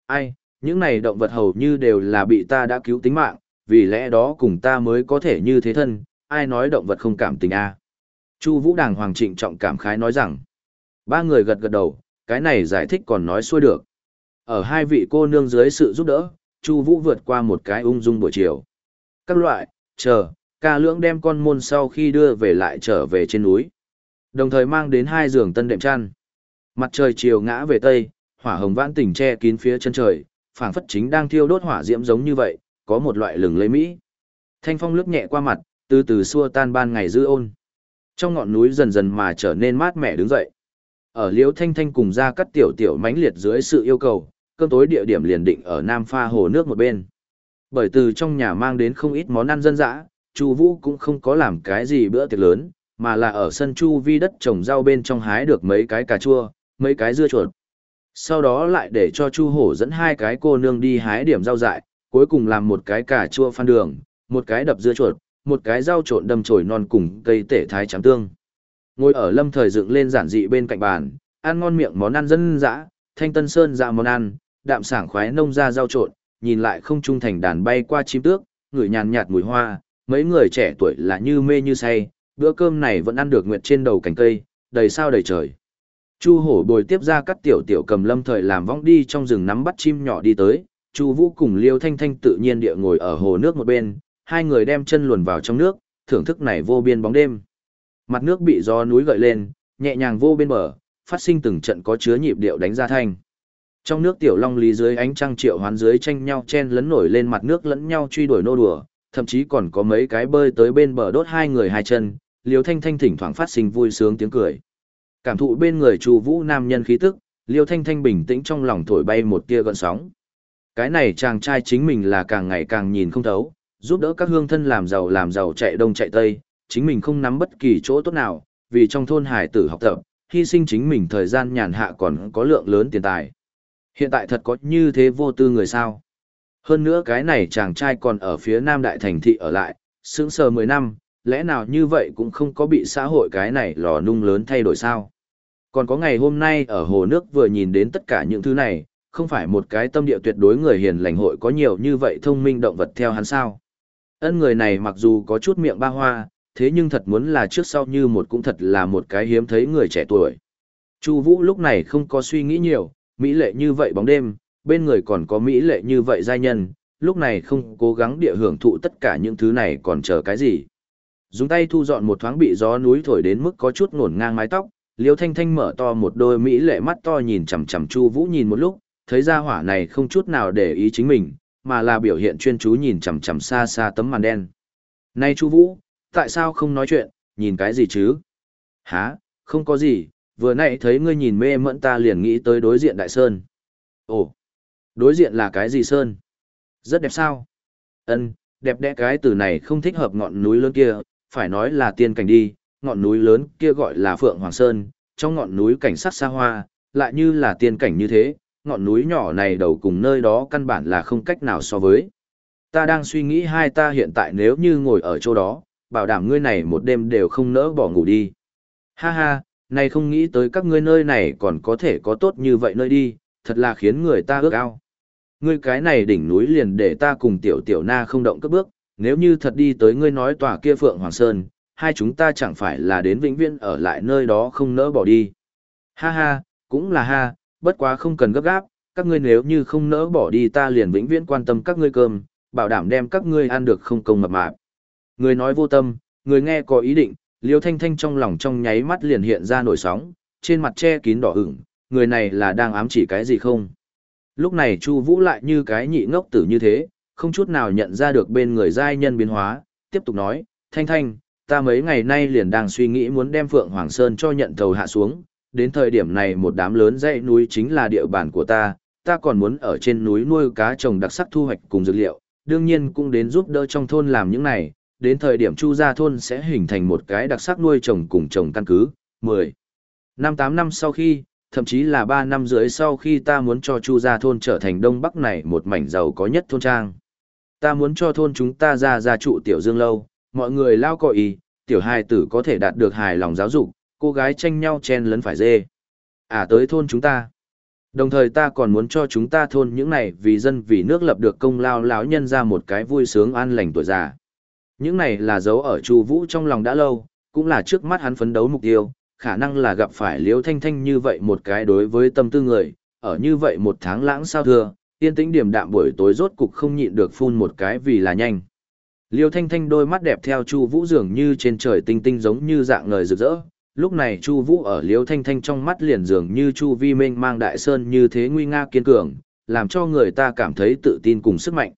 Ai, những này động vật hầu như đều là bị ta đã cứu tính mạng, vì lẽ đó cùng ta mới có thể như thế thân, ai nói động vật không cảm tình a? Chu Vũ Đàng hoàng trịnh trọng cảm khái nói rằng. Ba người gật gật đầu, cái này giải thích còn nói xuôi được. Ở hai vị cô nương dưới sự giúp đỡ, Chu Vũ vượt qua một cái ung dung buổi chiều. Các loại, chờ, ca lưỡng đem con môn sau khi đưa về lại trở về trên núi. Đồng thời mang đến hai giường tân đệm chăn. Mặt trời chiều ngã về tây, hỏa hồng vãn tỉnh che kín phía chân trời, phảng phất chính đang thiêu đốt hỏa diễm giống như vậy, có một loại lừng lấy mỹ. Thanh phong lướt nhẹ qua mặt, từ từ xua tan ban ngày dư ôn. Trong ngọn núi dần dần mà trở nên mát mẻ đứng dậy. Ở Liễu Thanh Thanh cùng ra cắt tiểu tiểu mãnh liệt dưới sự yêu cầu, cơm tối địa điểm liền định ở Nam Pha hồ nước một bên. Bởi từ trong nhà mang đến không ít món ăn dân dã, Chu Vũ cũng không có làm cái gì bữa tiệc lớn, mà là ở sân chu vi đất trồng rau bên trong hái được mấy cái cà chua, mấy cái dưa chuột. Sau đó lại để cho Chu Hổ dẫn hai cái cô nương đi hái điểm rau dại, cuối cùng làm một cái cà chua phan đường, một cái đập dưa chuột, một cái rau trộn đâm chồi non cùng cây tể thái trắng tương. Ngồi ở lâm thời dựng lên giản dị bên cạnh bàn, ăn ngon miệng món ăn dân dã, thanh tân sơn dạ món ăn, đạm sảng khoái nông ra rau trộn, nhìn lại không trung thành đàn bay qua chim tước, ngửi nhàn nhạt mùi hoa, mấy người trẻ tuổi là như mê như say, bữa cơm này vẫn ăn được nguyệt trên đầu cành cây, đầy sao đầy trời. Chu hổ bồi tiếp ra các tiểu tiểu cầm lâm thời làm vong đi trong rừng nắm bắt chim nhỏ đi tới, Chu vũ cùng liêu thanh thanh tự nhiên địa ngồi ở hồ nước một bên, hai người đem chân luồn vào trong nước, thưởng thức này vô biên bóng đêm. Mặt nước bị gió núi gợi lên, nhẹ nhàng vô bên bờ, phát sinh từng trận có chứa nhịp điệu đánh ra thanh. Trong nước tiểu long lý dưới ánh trăng triệu hoán dưới tranh nhau chen lấn nổi lên mặt nước lẫn nhau truy đuổi nô đùa, thậm chí còn có mấy cái bơi tới bên bờ đốt hai người hai chân, Liêu Thanh Thanh thỉnh thoảng phát sinh vui sướng tiếng cười. Cảm thụ bên người Chu Vũ nam nhân khí tức, Liêu Thanh Thanh bình tĩnh trong lòng thổi bay một tia gợn sóng. Cái này chàng trai chính mình là càng ngày càng nhìn không thấu, giúp đỡ các hương thân làm giàu làm giàu chạy đông chạy tây, chính mình không nắm bất kỳ chỗ tốt nào, vì trong thôn hải tử học tập, hy sinh chính mình thời gian nhàn hạ còn có lượng lớn tiền tài. Hiện tại thật có như thế vô tư người sao. Hơn nữa cái này chàng trai còn ở phía nam đại thành thị ở lại, sững sờ 10 năm, lẽ nào như vậy cũng không có bị xã hội cái này lò nung lớn thay đổi sao. Còn có ngày hôm nay ở hồ nước vừa nhìn đến tất cả những thứ này, không phải một cái tâm địa tuyệt đối người hiền lành hội có nhiều như vậy thông minh động vật theo hắn sao. Ân người này mặc dù có chút miệng ba hoa, thế nhưng thật muốn là trước sau như một cũng thật là một cái hiếm thấy người trẻ tuổi. Chu Vũ lúc này không có suy nghĩ nhiều, mỹ lệ như vậy bóng đêm, bên người còn có mỹ lệ như vậy giai nhân, lúc này không cố gắng địa hưởng thụ tất cả những thứ này còn chờ cái gì. Dùng tay thu dọn một thoáng bị gió núi thổi đến mức có chút ngổn ngang mái tóc, Liêu Thanh Thanh mở to một đôi mỹ lệ mắt to nhìn chằm chằm Chu Vũ nhìn một lúc, thấy ra hỏa này không chút nào để ý chính mình, mà là biểu hiện chuyên chú nhìn chằm chằm xa xa tấm màn đen. Này Chu Vũ, tại sao không nói chuyện, nhìn cái gì chứ? Hả, không có gì, vừa nãy thấy ngươi nhìn mê mẫn ta liền nghĩ tới đối diện đại sơn. Ồ, đối diện là cái gì sơn? Rất đẹp sao? Ân, đẹp đẽ cái từ này không thích hợp ngọn núi lớn kia, phải nói là tiên cảnh đi, ngọn núi lớn kia gọi là Phượng Hoàng Sơn, trong ngọn núi cảnh sắc xa hoa, lại như là tiên cảnh như thế, ngọn núi nhỏ này đầu cùng nơi đó căn bản là không cách nào so với. Ta đang suy nghĩ hai ta hiện tại nếu như ngồi ở chỗ đó, bảo đảm ngươi này một đêm đều không nỡ bỏ ngủ đi. Ha ha, này không nghĩ tới các ngươi nơi này còn có thể có tốt như vậy nơi đi, thật là khiến người ta ước ao. Ngươi cái này đỉnh núi liền để ta cùng tiểu tiểu na không động cất bước, nếu như thật đi tới ngươi nói tòa kia Phượng Hoàng Sơn, hai chúng ta chẳng phải là đến vĩnh viễn ở lại nơi đó không nỡ bỏ đi. Ha ha, cũng là ha, bất quá không cần gấp gáp, các ngươi nếu như không nỡ bỏ đi ta liền vĩnh viễn quan tâm các ngươi cơm, bảo đảm đem các ngươi ăn được không công mập mạp. Người nói vô tâm, người nghe có ý định, Liêu Thanh Thanh trong lòng trong nháy mắt liền hiện ra nổi sóng, trên mặt che kín đỏ ửng, người này là đang ám chỉ cái gì không? Lúc này Chu Vũ lại như cái nhị ngốc tử như thế, không chút nào nhận ra được bên người giai nhân biến hóa, tiếp tục nói, "Thanh Thanh, ta mấy ngày nay liền đang suy nghĩ muốn đem Phượng Hoàng Sơn cho nhận thầu hạ xuống, đến thời điểm này một đám lớn dãy núi chính là địa bàn của ta, ta còn muốn ở trên núi nuôi cá trồng đặc sắc thu hoạch cùng dược liệu, đương nhiên cũng đến giúp đỡ trong thôn làm những này, đến thời điểm Chu gia thôn sẽ hình thành một cái đặc sắc nuôi trồng cùng trồng căn cứ. 10. Năm 8 năm sau khi, thậm chí là 3 năm rưỡi sau khi ta muốn cho Chu gia thôn trở thành Đông Bắc này một mảnh giàu có nhất thôn trang. Ta muốn cho thôn chúng ta ra gia trụ tiểu dương lâu, mọi người lao cọ ý, tiểu hài tử có thể đạt được hài lòng giáo dục, cô gái tranh nhau chen lấn phải dê. À tới thôn chúng ta. Đồng thời ta còn muốn cho chúng ta thôn những này vì dân vì nước lập được công lao lão nhân ra một cái vui sướng an lành tuổi già. Những này là dấu ở Chu Vũ trong lòng đã lâu, cũng là trước mắt hắn phấn đấu mục tiêu, khả năng là gặp phải Liễu Thanh Thanh như vậy một cái đối với tâm tư người, ở như vậy một tháng lãng sao thưa, yên tĩnh điểm đạm buổi tối rốt cục không nhịn được phun một cái vì là nhanh. Liêu Thanh Thanh đôi mắt đẹp theo Chu Vũ dường như trên trời tinh tinh giống như dạng ngời rực rỡ, lúc này Chu Vũ ở Liêu Thanh Thanh trong mắt liền dường như Chu Vi Minh mang đại sơn như thế nguy nga kiên cường, làm cho người ta cảm thấy tự tin cùng sức mạnh.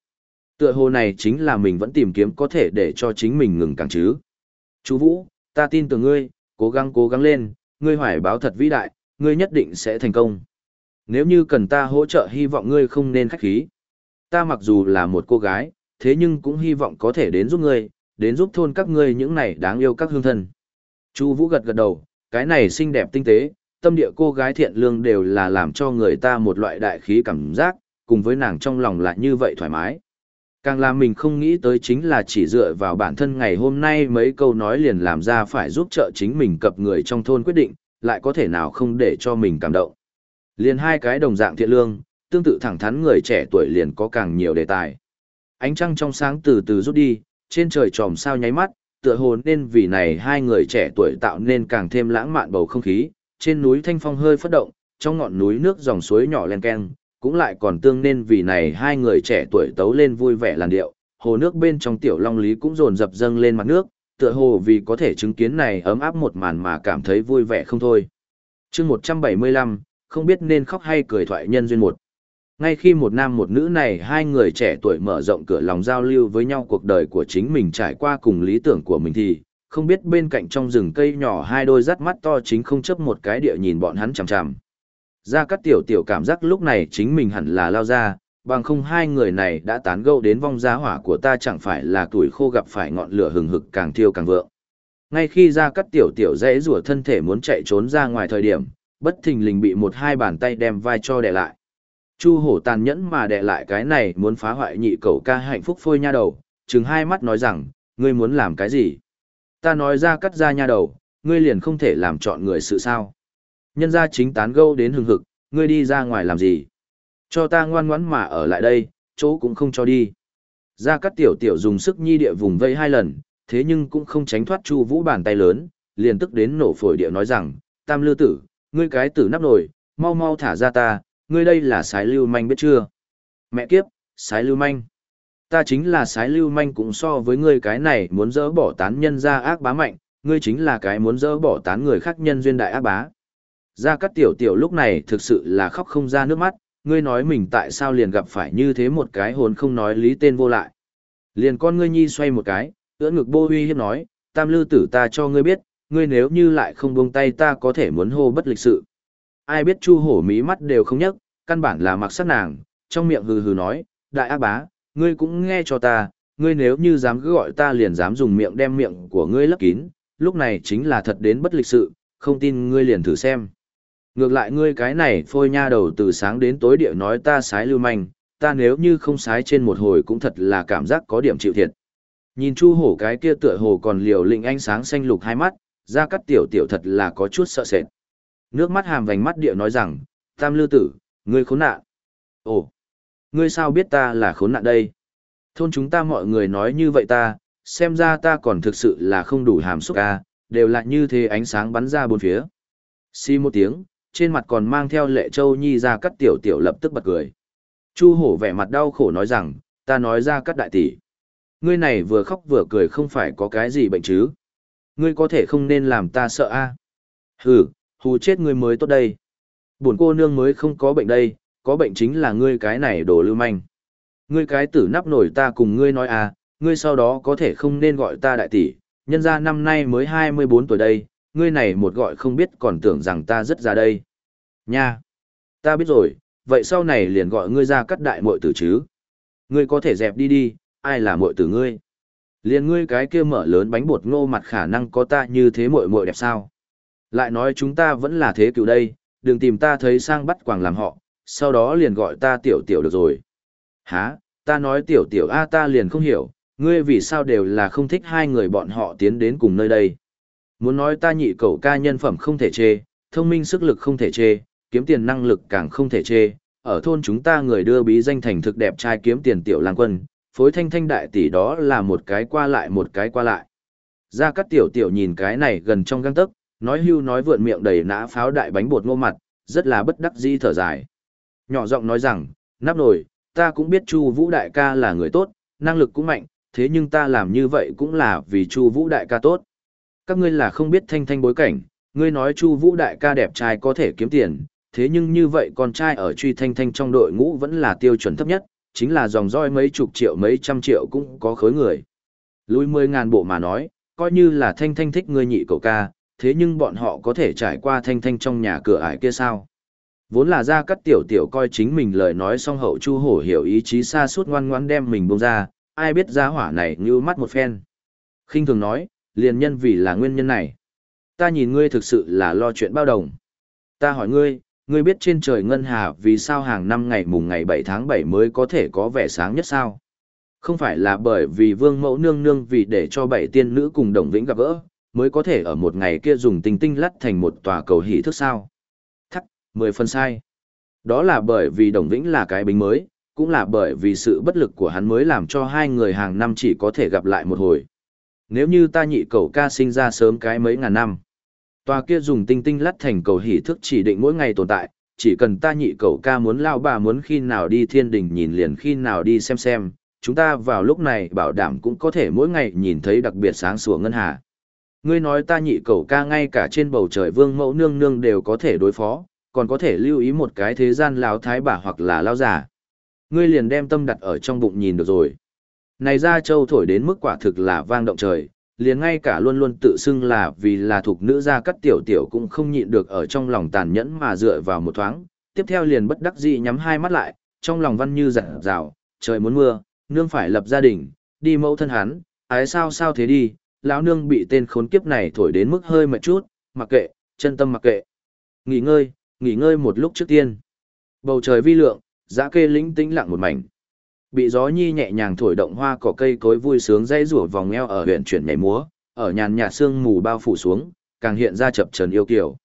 Tựa hồ này chính là mình vẫn tìm kiếm có thể để cho chính mình ngừng càng chứ. Chu Vũ, ta tin tưởng ngươi, cố gắng cố gắng lên, ngươi hoài báo thật vĩ đại, ngươi nhất định sẽ thành công. Nếu như cần ta hỗ trợ hy vọng ngươi không nên khách khí. Ta mặc dù là một cô gái, thế nhưng cũng hy vọng có thể đến giúp ngươi, đến giúp thôn các ngươi những này đáng yêu các hương thân. Chu Vũ gật gật đầu, cái này xinh đẹp tinh tế, tâm địa cô gái thiện lương đều là làm cho người ta một loại đại khí cảm giác, cùng với nàng trong lòng lại như vậy thoải mái. Càng làm mình không nghĩ tới chính là chỉ dựa vào bản thân ngày hôm nay mấy câu nói liền làm ra phải giúp trợ chính mình cập người trong thôn quyết định, lại có thể nào không để cho mình cảm động. Liền hai cái đồng dạng thiện lương, tương tự thẳng thắn người trẻ tuổi liền có càng nhiều đề tài. Ánh trăng trong sáng từ từ rút đi, trên trời tròm sao nháy mắt, tựa hồ nên vì này hai người trẻ tuổi tạo nên càng thêm lãng mạn bầu không khí, trên núi thanh phong hơi phất động, trong ngọn núi nước dòng suối nhỏ len keng, cũng lại còn tương nên vì này hai người trẻ tuổi tấu lên vui vẻ làn điệu, hồ nước bên trong tiểu long lý cũng dồn dập dâng lên mặt nước, tựa hồ vì có thể chứng kiến này ấm áp một màn mà cảm thấy vui vẻ không thôi. chương 175, không biết nên khóc hay cười thoại nhân duyên một. Ngay khi một nam một nữ này hai người trẻ tuổi mở rộng cửa lòng giao lưu với nhau cuộc đời của chính mình trải qua cùng lý tưởng của mình thì, không biết bên cạnh trong rừng cây nhỏ hai đôi rắt mắt to chính không chấp một cái địa nhìn bọn hắn chằm chằm gia cát tiểu tiểu cảm giác lúc này chính mình hẳn là lao ra, bằng không hai người này đã tán gẫu đến vong giá hỏa của ta chẳng phải là tuổi khô gặp phải ngọn lửa hừng hực càng thiêu càng vượng. Ngay khi gia cát tiểu tiểu dễ rủa thân thể muốn chạy trốn ra ngoài thời điểm, bất thình lình bị một hai bàn tay đem vai cho đè lại. Chu hổ tàn nhẫn mà đè lại cái này muốn phá hoại nhị cậu ca hạnh phúc phôi nha đầu, chừng hai mắt nói rằng, ngươi muốn làm cái gì? Ta nói ra cắt ra nha đầu, ngươi liền không thể làm chọn người sự sao. Nhân gia chính tán gâu đến hừng hực, ngươi đi ra ngoài làm gì? Cho ta ngoan ngoãn mà ở lại đây, chỗ cũng không cho đi. Ra cắt tiểu tiểu dùng sức nhi địa vùng vây hai lần, thế nhưng cũng không tránh thoát chu vũ bàn tay lớn, liền tức đến nổ phổi địa nói rằng, tam lư tử, ngươi cái tử nắp nổi, mau mau thả ra ta, ngươi đây là sái lưu manh biết chưa? Mẹ kiếp, sái lưu manh. Ta chính là sái lưu manh cũng so với ngươi cái này muốn dỡ bỏ tán nhân ra ác bá mạnh, ngươi chính là cái muốn dỡ bỏ tán người khác nhân duyên đại ác bá. Gia Cát Tiểu Tiểu lúc này thực sự là khóc không ra nước mắt, ngươi nói mình tại sao liền gặp phải như thế một cái hồn không nói lý tên vô lại. Liền con ngươi nhi xoay một cái, ưỡn ngực bô huy hiếp nói, tam lư tử ta cho ngươi biết, ngươi nếu như lại không buông tay ta có thể muốn hô bất lịch sự. Ai biết chu hổ mí mắt đều không nhấc, căn bản là mặc sát nàng, trong miệng hừ hừ nói, đại ác bá, ngươi cũng nghe cho ta, ngươi nếu như dám cứ gọi ta liền dám dùng miệng đem miệng của ngươi lấp kín, lúc này chính là thật đến bất lịch sự, không tin ngươi liền thử xem. Ngược lại ngươi cái này phôi nha đầu từ sáng đến tối địa nói ta sái lưu manh, ta nếu như không sái trên một hồi cũng thật là cảm giác có điểm chịu thiệt. Nhìn chu hổ cái kia tựa hồ còn liều lĩnh ánh sáng xanh lục hai mắt, ra cắt tiểu tiểu thật là có chút sợ sệt. Nước mắt hàm vành mắt địa nói rằng, tam lư tử, ngươi khốn nạn. Ồ, Ngươi sao biết ta là khốn nạn đây? Thôn chúng ta mọi người nói như vậy ta, xem ra ta còn thực sự là không đủ hàm xúc ca, đều là như thế ánh sáng bắn ra bốn phía. Xì một tiếng, trên mặt còn mang theo lệ châu nhi ra cắt tiểu tiểu lập tức bật cười. Chu hổ vẻ mặt đau khổ nói rằng, ta nói ra cắt đại tỷ. Ngươi này vừa khóc vừa cười không phải có cái gì bệnh chứ. Ngươi có thể không nên làm ta sợ a à? Hừ, hù chết ngươi mới tốt đây. Buồn cô nương mới không có bệnh đây, có bệnh chính là ngươi cái này đồ lưu manh. Ngươi cái tử nắp nổi ta cùng ngươi nói à, ngươi sau đó có thể không nên gọi ta đại tỷ, nhân ra năm nay mới 24 tuổi đây, ngươi này một gọi không biết còn tưởng rằng ta rất ra đây. Nha! Ta biết rồi, vậy sau này liền gọi ngươi ra cắt đại muội tử chứ. Ngươi có thể dẹp đi đi, ai là muội tử ngươi? Liền ngươi cái kia mở lớn bánh bột ngô mặt khả năng có ta như thế muội muội đẹp sao? Lại nói chúng ta vẫn là thế cựu đây, đừng tìm ta thấy sang bắt quàng làm họ, sau đó liền gọi ta tiểu tiểu được rồi. Hả, ta nói tiểu tiểu a ta liền không hiểu, ngươi vì sao đều là không thích hai người bọn họ tiến đến cùng nơi đây. Muốn nói ta nhị cầu ca nhân phẩm không thể chê, thông minh sức lực không thể chê, kiếm tiền năng lực càng không thể chê. Ở thôn chúng ta người đưa bí danh thành thực đẹp trai kiếm tiền tiểu lang quân, phối thanh thanh đại tỷ đó là một cái qua lại một cái qua lại. gia cát tiểu tiểu nhìn cái này gần trong găng tấc, nói hưu nói vượn miệng đầy nã pháo đại bánh bột ngô mặt, rất là bất đắc dĩ thở dài. Nhỏ giọng nói rằng, nắp nồi, ta cũng biết Chu Vũ đại ca là người tốt, năng lực cũng mạnh, thế nhưng ta làm như vậy cũng là vì Chu Vũ đại ca tốt. Các ngươi là không biết thanh thanh bối cảnh, ngươi nói Chu Vũ đại ca đẹp trai có thể kiếm tiền, thế nhưng như vậy con trai ở truy thanh thanh trong đội ngũ vẫn là tiêu chuẩn thấp nhất, chính là dòng roi mấy chục triệu mấy trăm triệu cũng có khối người. Lui mười ngàn bộ mà nói, coi như là thanh thanh thích ngươi nhị cậu ca, thế nhưng bọn họ có thể trải qua thanh thanh trong nhà cửa ải kia sao? Vốn là ra cắt tiểu tiểu coi chính mình lời nói xong hậu chu hổ hiểu ý chí xa suốt ngoan ngoan đem mình bông ra, ai biết ra hỏa này như mắt một phen. khinh thường nói, liền nhân vì là nguyên nhân này. Ta nhìn ngươi thực sự là lo chuyện bao đồng. Ta hỏi ngươi, ngươi biết trên trời ngân hà vì sao hàng năm ngày mùng ngày 7 tháng 7 mới có thể có vẻ sáng nhất sao? Không phải là bởi vì vương mẫu nương nương vì để cho bảy tiên nữ cùng đồng vĩnh gặp gỡ, mới có thể ở một ngày kia dùng tinh tinh lắt thành một tòa cầu hỷ thức sao? Thắc, mười phần sai. Đó là bởi vì đồng vĩnh là cái bính mới, cũng là bởi vì sự bất lực của hắn mới làm cho hai người hàng năm chỉ có thể gặp lại một hồi. Nếu như ta nhị cầu ca sinh ra sớm cái mấy ngàn năm, tòa kia dùng tinh tinh lắt thành cầu hỷ thức chỉ định mỗi ngày tồn tại, chỉ cần ta nhị cầu ca muốn lao bà muốn khi nào đi thiên đình nhìn liền khi nào đi xem xem, chúng ta vào lúc này bảo đảm cũng có thể mỗi ngày nhìn thấy đặc biệt sáng sủa ngân hà. Ngươi nói ta nhị cầu ca ngay cả trên bầu trời vương mẫu nương nương đều có thể đối phó, còn có thể lưu ý một cái thế gian lão thái bà hoặc là lao giả. Ngươi liền đem tâm đặt ở trong bụng nhìn được rồi. Này ra châu thổi đến mức quả thực là vang động trời, liền ngay cả luôn luôn tự xưng là vì là thuộc nữ gia cắt tiểu tiểu cũng không nhịn được ở trong lòng tàn nhẫn mà dựa vào một thoáng, tiếp theo liền bất đắc dĩ nhắm hai mắt lại, trong lòng văn như dặn dào, trời muốn mưa, nương phải lập gia đình, đi mẫu thân hắn, ái sao sao thế đi, lão nương bị tên khốn kiếp này thổi đến mức hơi mệt chút, mặc kệ, chân tâm mặc kệ. Nghỉ ngơi, nghỉ ngơi một lúc trước tiên. Bầu trời vi lượng, Giá kê lĩnh tĩnh lặng một mảnh. Bị gió nhi nhẹ nhàng thổi động hoa cỏ cây cối vui sướng dây rủa vòng eo ở huyện chuyển nhảy múa, ở nhàn nhạt sương mù bao phủ xuống, càng hiện ra chập trần yêu kiều.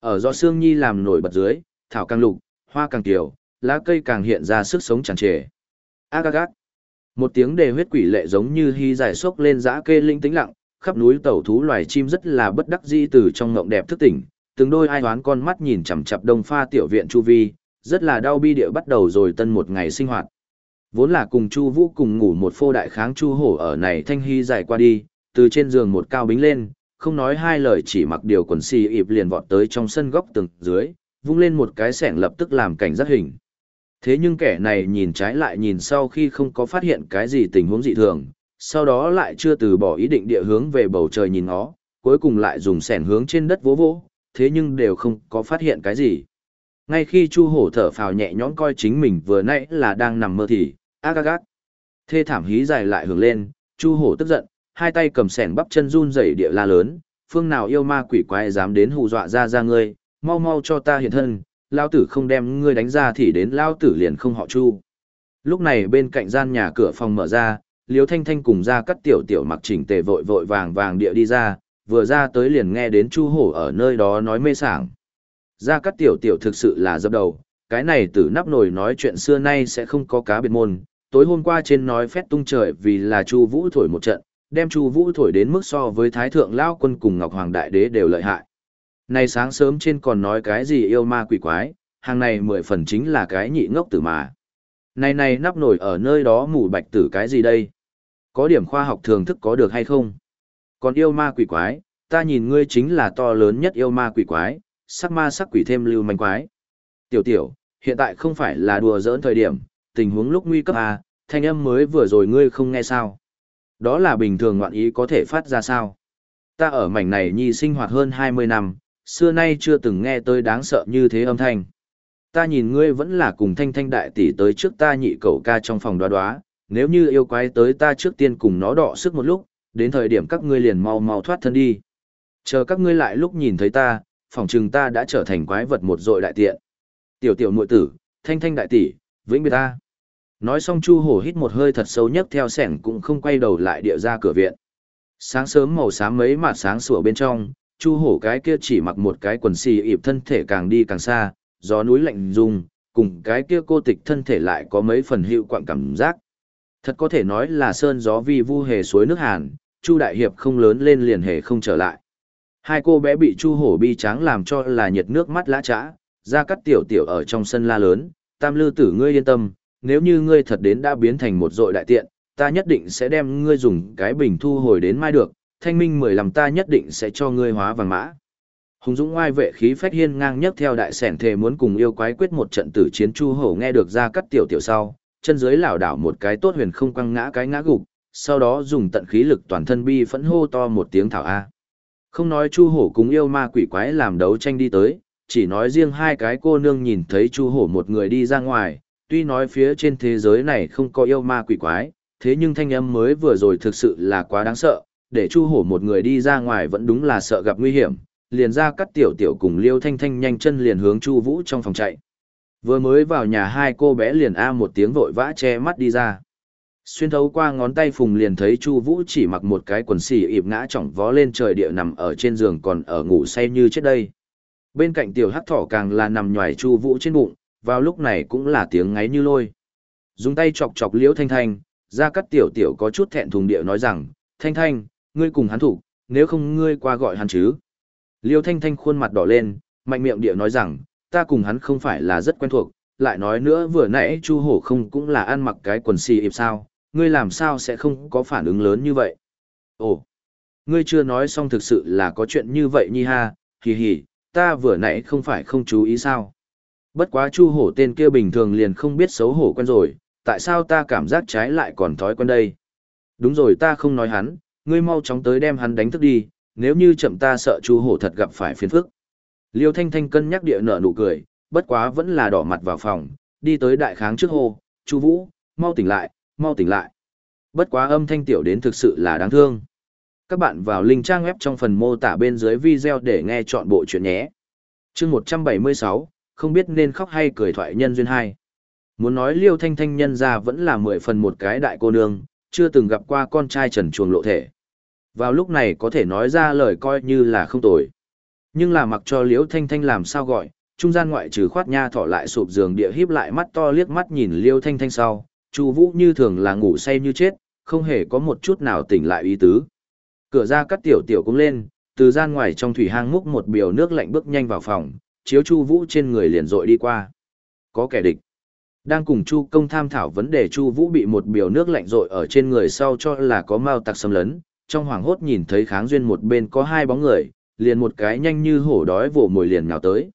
Ở gió sương nhi làm nổi bật dưới, thảo càng lục, hoa càng kiều, lá cây càng hiện ra sức sống tràn trề. Agagag. Một tiếng đề huyết quỷ lệ giống như hy giải sốc lên dã kê linh tĩnh lặng, khắp núi tẩu thú loài chim rất là bất đắc dĩ từ trong ngộng đẹp thức tỉnh, từng đôi ai hoán con mắt nhìn chằm chằm đông pha tiểu viện chu vi, rất là đau bi địa bắt đầu rồi tân một ngày sinh hoạt. Vốn là cùng Chu Vũ cùng ngủ một phô đại kháng Chu Hổ ở này thanh hy dài qua đi, từ trên giường một cao bính lên, không nói hai lời chỉ mặc điều quần xì ịp liền vọt tới trong sân góc tường dưới, vung lên một cái sẻng lập tức làm cảnh giác hình. Thế nhưng kẻ này nhìn trái lại nhìn sau khi không có phát hiện cái gì tình huống dị thường, sau đó lại chưa từ bỏ ý định địa hướng về bầu trời nhìn nó, cuối cùng lại dùng sẻn hướng trên đất vỗ vỗ, thế nhưng đều không có phát hiện cái gì. Ngay khi Chu Hổ thở phào nhẹ nhõm coi chính mình vừa nãy là đang nằm mơ thì, ác. Thê thảm hí dài lại hưởng lên, Chu Hổ tức giận, hai tay cầm sẻn bắp chân run rẩy địa la lớn, phương nào yêu ma quỷ quái dám đến hù dọa ra ra ngươi, mau mau cho ta hiện thân, lao tử không đem ngươi đánh ra thì đến lao tử liền không họ Chu. Lúc này bên cạnh gian nhà cửa phòng mở ra, Liêu Thanh Thanh cùng ra cắt tiểu tiểu mặc chỉnh tề vội vội vàng vàng địa đi ra, vừa ra tới liền nghe đến Chu Hổ ở nơi đó nói mê sảng. Ra cắt tiểu tiểu thực sự là dập đầu, cái này tử nắp nồi nói chuyện xưa nay sẽ không có cá biệt môn, tối hôm qua trên nói phét tung trời vì là Chu Vũ thổi một trận, đem Chu Vũ thổi đến mức so với Thái thượng lão quân cùng Ngọc Hoàng đại đế đều lợi hại. Nay sáng sớm trên còn nói cái gì yêu ma quỷ quái, hàng này mười phần chính là cái nhị ngốc tử mà. Này này nắp nổi ở nơi đó mù bạch tử cái gì đây? Có điểm khoa học thường thức có được hay không? Còn yêu ma quỷ quái, ta nhìn ngươi chính là to lớn nhất yêu ma quỷ quái, sắc ma sắc quỷ thêm lưu manh quái. Tiểu tiểu, hiện tại không phải là đùa giỡn thời điểm, tình huống lúc nguy cấp à, thanh âm mới vừa rồi ngươi không nghe sao. Đó là bình thường ngoạn ý có thể phát ra sao. Ta ở mảnh này nhi sinh hoạt hơn 20 năm, xưa nay chưa từng nghe tới đáng sợ như thế âm thanh. Ta nhìn ngươi vẫn là cùng thanh thanh đại tỷ tới trước ta nhị cậu ca trong phòng đoá đoá, nếu như yêu quái tới ta trước tiên cùng nó đọ sức một lúc, đến thời điểm các ngươi liền mau mau thoát thân đi. Chờ các ngươi lại lúc nhìn thấy ta, phòng trừng ta đã trở thành quái vật một dội đại tiện. Tiểu tiểu muội tử, thanh thanh đại tỷ, vĩnh biệt ta. Nói xong Chu Hổ hít một hơi thật sâu nhất theo sẻng cũng không quay đầu lại địa ra cửa viện. Sáng sớm màu xám mấy mà sáng sủa bên trong, Chu Hổ cái kia chỉ mặc một cái quần xì ịp thân thể càng đi càng xa, gió núi lạnh rung, cùng cái kia cô tịch thân thể lại có mấy phần hiệu quạng cảm giác. Thật có thể nói là sơn gió vi vu hề suối nước Hàn, Chu Đại Hiệp không lớn lên liền hề không trở lại. Hai cô bé bị Chu Hổ bi tráng làm cho là nhiệt nước mắt lã trã, ra cắt tiểu tiểu ở trong sân la lớn, tam lư tử ngươi yên tâm, nếu như ngươi thật đến đã biến thành một dội đại tiện, ta nhất định sẽ đem ngươi dùng cái bình thu hồi đến mai được, thanh minh mười lăm ta nhất định sẽ cho ngươi hóa vàng mã. Hùng Dũng ngoài vệ khí phách hiên ngang nhất theo đại sẻn thề muốn cùng yêu quái quyết một trận tử chiến chu hổ nghe được ra cắt tiểu tiểu sau, chân dưới lảo đảo một cái tốt huyền không quăng ngã cái ngã gục, sau đó dùng tận khí lực toàn thân bi phẫn hô to một tiếng thảo a. Không nói chu hổ cùng yêu ma quỷ quái làm đấu tranh đi tới, chỉ nói riêng hai cái cô nương nhìn thấy chu hổ một người đi ra ngoài, tuy nói phía trên thế giới này không có yêu ma quỷ quái, thế nhưng thanh âm mới vừa rồi thực sự là quá đáng sợ, để chu hổ một người đi ra ngoài vẫn đúng là sợ gặp nguy hiểm, liền ra cắt tiểu tiểu cùng liêu thanh thanh nhanh chân liền hướng chu vũ trong phòng chạy. Vừa mới vào nhà hai cô bé liền a một tiếng vội vã che mắt đi ra. Xuyên thấu qua ngón tay phùng liền thấy Chu Vũ chỉ mặc một cái quần xỉ ịp ngã chỏng vó lên trời địa nằm ở trên giường còn ở ngủ say như chết đây. Bên cạnh tiểu hắc thỏ càng là nằm nhòi Chu Vũ trên bụng, vào lúc này cũng là tiếng ngáy như lôi. Dùng tay chọc chọc Liễu Thanh Thanh, ra cắt tiểu tiểu có chút thẹn thùng địa nói rằng, "Thanh Thanh, ngươi cùng hắn thủ, nếu không ngươi qua gọi hắn chứ?" Liễu Thanh Thanh khuôn mặt đỏ lên, mạnh miệng địa nói rằng, "Ta cùng hắn không phải là rất quen thuộc." Lại nói nữa vừa nãy Chu Hổ không cũng là ăn mặc cái quần xì ịp sao, ngươi làm sao sẽ không có phản ứng lớn như vậy? Ồ, ngươi chưa nói xong thực sự là có chuyện như vậy nhi ha, hì hì, ta vừa nãy không phải không chú ý sao? Bất quá chu hổ tên kia bình thường liền không biết xấu hổ quen rồi, tại sao ta cảm giác trái lại còn thói quen đây? Đúng rồi ta không nói hắn, ngươi mau chóng tới đem hắn đánh thức đi, nếu như chậm ta sợ chu hổ thật gặp phải phiền phức. Liêu Thanh Thanh cân nhắc địa nợ nụ cười, bất quá vẫn là đỏ mặt vào phòng, đi tới đại kháng trước hồ, chu Vũ, mau tỉnh lại, mau tỉnh lại. Bất quá âm thanh tiểu đến thực sự là đáng thương. Các bạn vào link trang web trong phần mô tả bên dưới video để nghe chọn bộ chuyện nhé. chương 176, không biết nên khóc hay cười thoại nhân duyên hai. Muốn nói liêu thanh thanh nhân ra vẫn là mười phần một cái đại cô nương, chưa từng gặp qua con trai trần chuồng lộ thể. Vào lúc này có thể nói ra lời coi như là không tồi. Nhưng là mặc cho liêu thanh thanh làm sao gọi, trung gian ngoại trừ khoát nha thỏ lại sụp giường địa híp lại mắt to liếc mắt nhìn liêu thanh thanh sau, Chu Vũ như thường là ngủ say như chết, không hề có một chút nào tỉnh lại ý tứ. Cửa ra cắt tiểu tiểu cũng lên, từ gian ngoài trong thủy hang múc một biểu nước lạnh bước nhanh vào phòng, chiếu Chu Vũ trên người liền dội đi qua. Có kẻ địch. Đang cùng Chu Công tham thảo vấn đề Chu Vũ bị một biểu nước lạnh dội ở trên người sau cho là có mao tặc xâm lấn, trong hoàng hốt nhìn thấy kháng duyên một bên có hai bóng người, liền một cái nhanh như hổ đói vồ mồi liền nhào tới.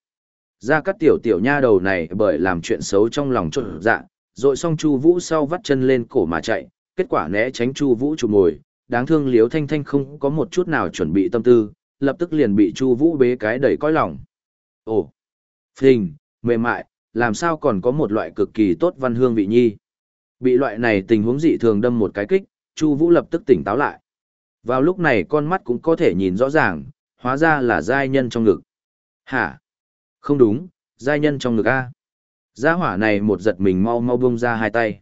Ra cắt tiểu tiểu nha đầu này bởi làm chuyện xấu trong lòng chột dạ, rồi xong Chu Vũ sau vắt chân lên cổ mà chạy, kết quả né tránh Chu Vũ chụp mồi, đáng thương Liễu Thanh Thanh không có một chút nào chuẩn bị tâm tư, lập tức liền bị Chu Vũ bế cái đẩy coi lòng. Ồ, phình, mềm mại, làm sao còn có một loại cực kỳ tốt văn hương vị nhi. Bị loại này tình huống dị thường đâm một cái kích, Chu Vũ lập tức tỉnh táo lại. Vào lúc này con mắt cũng có thể nhìn rõ ràng, hóa ra là giai nhân trong ngực. Hả? Không đúng, giai nhân trong ngực a. Gia hỏa này một giật mình mau mau bung ra hai tay.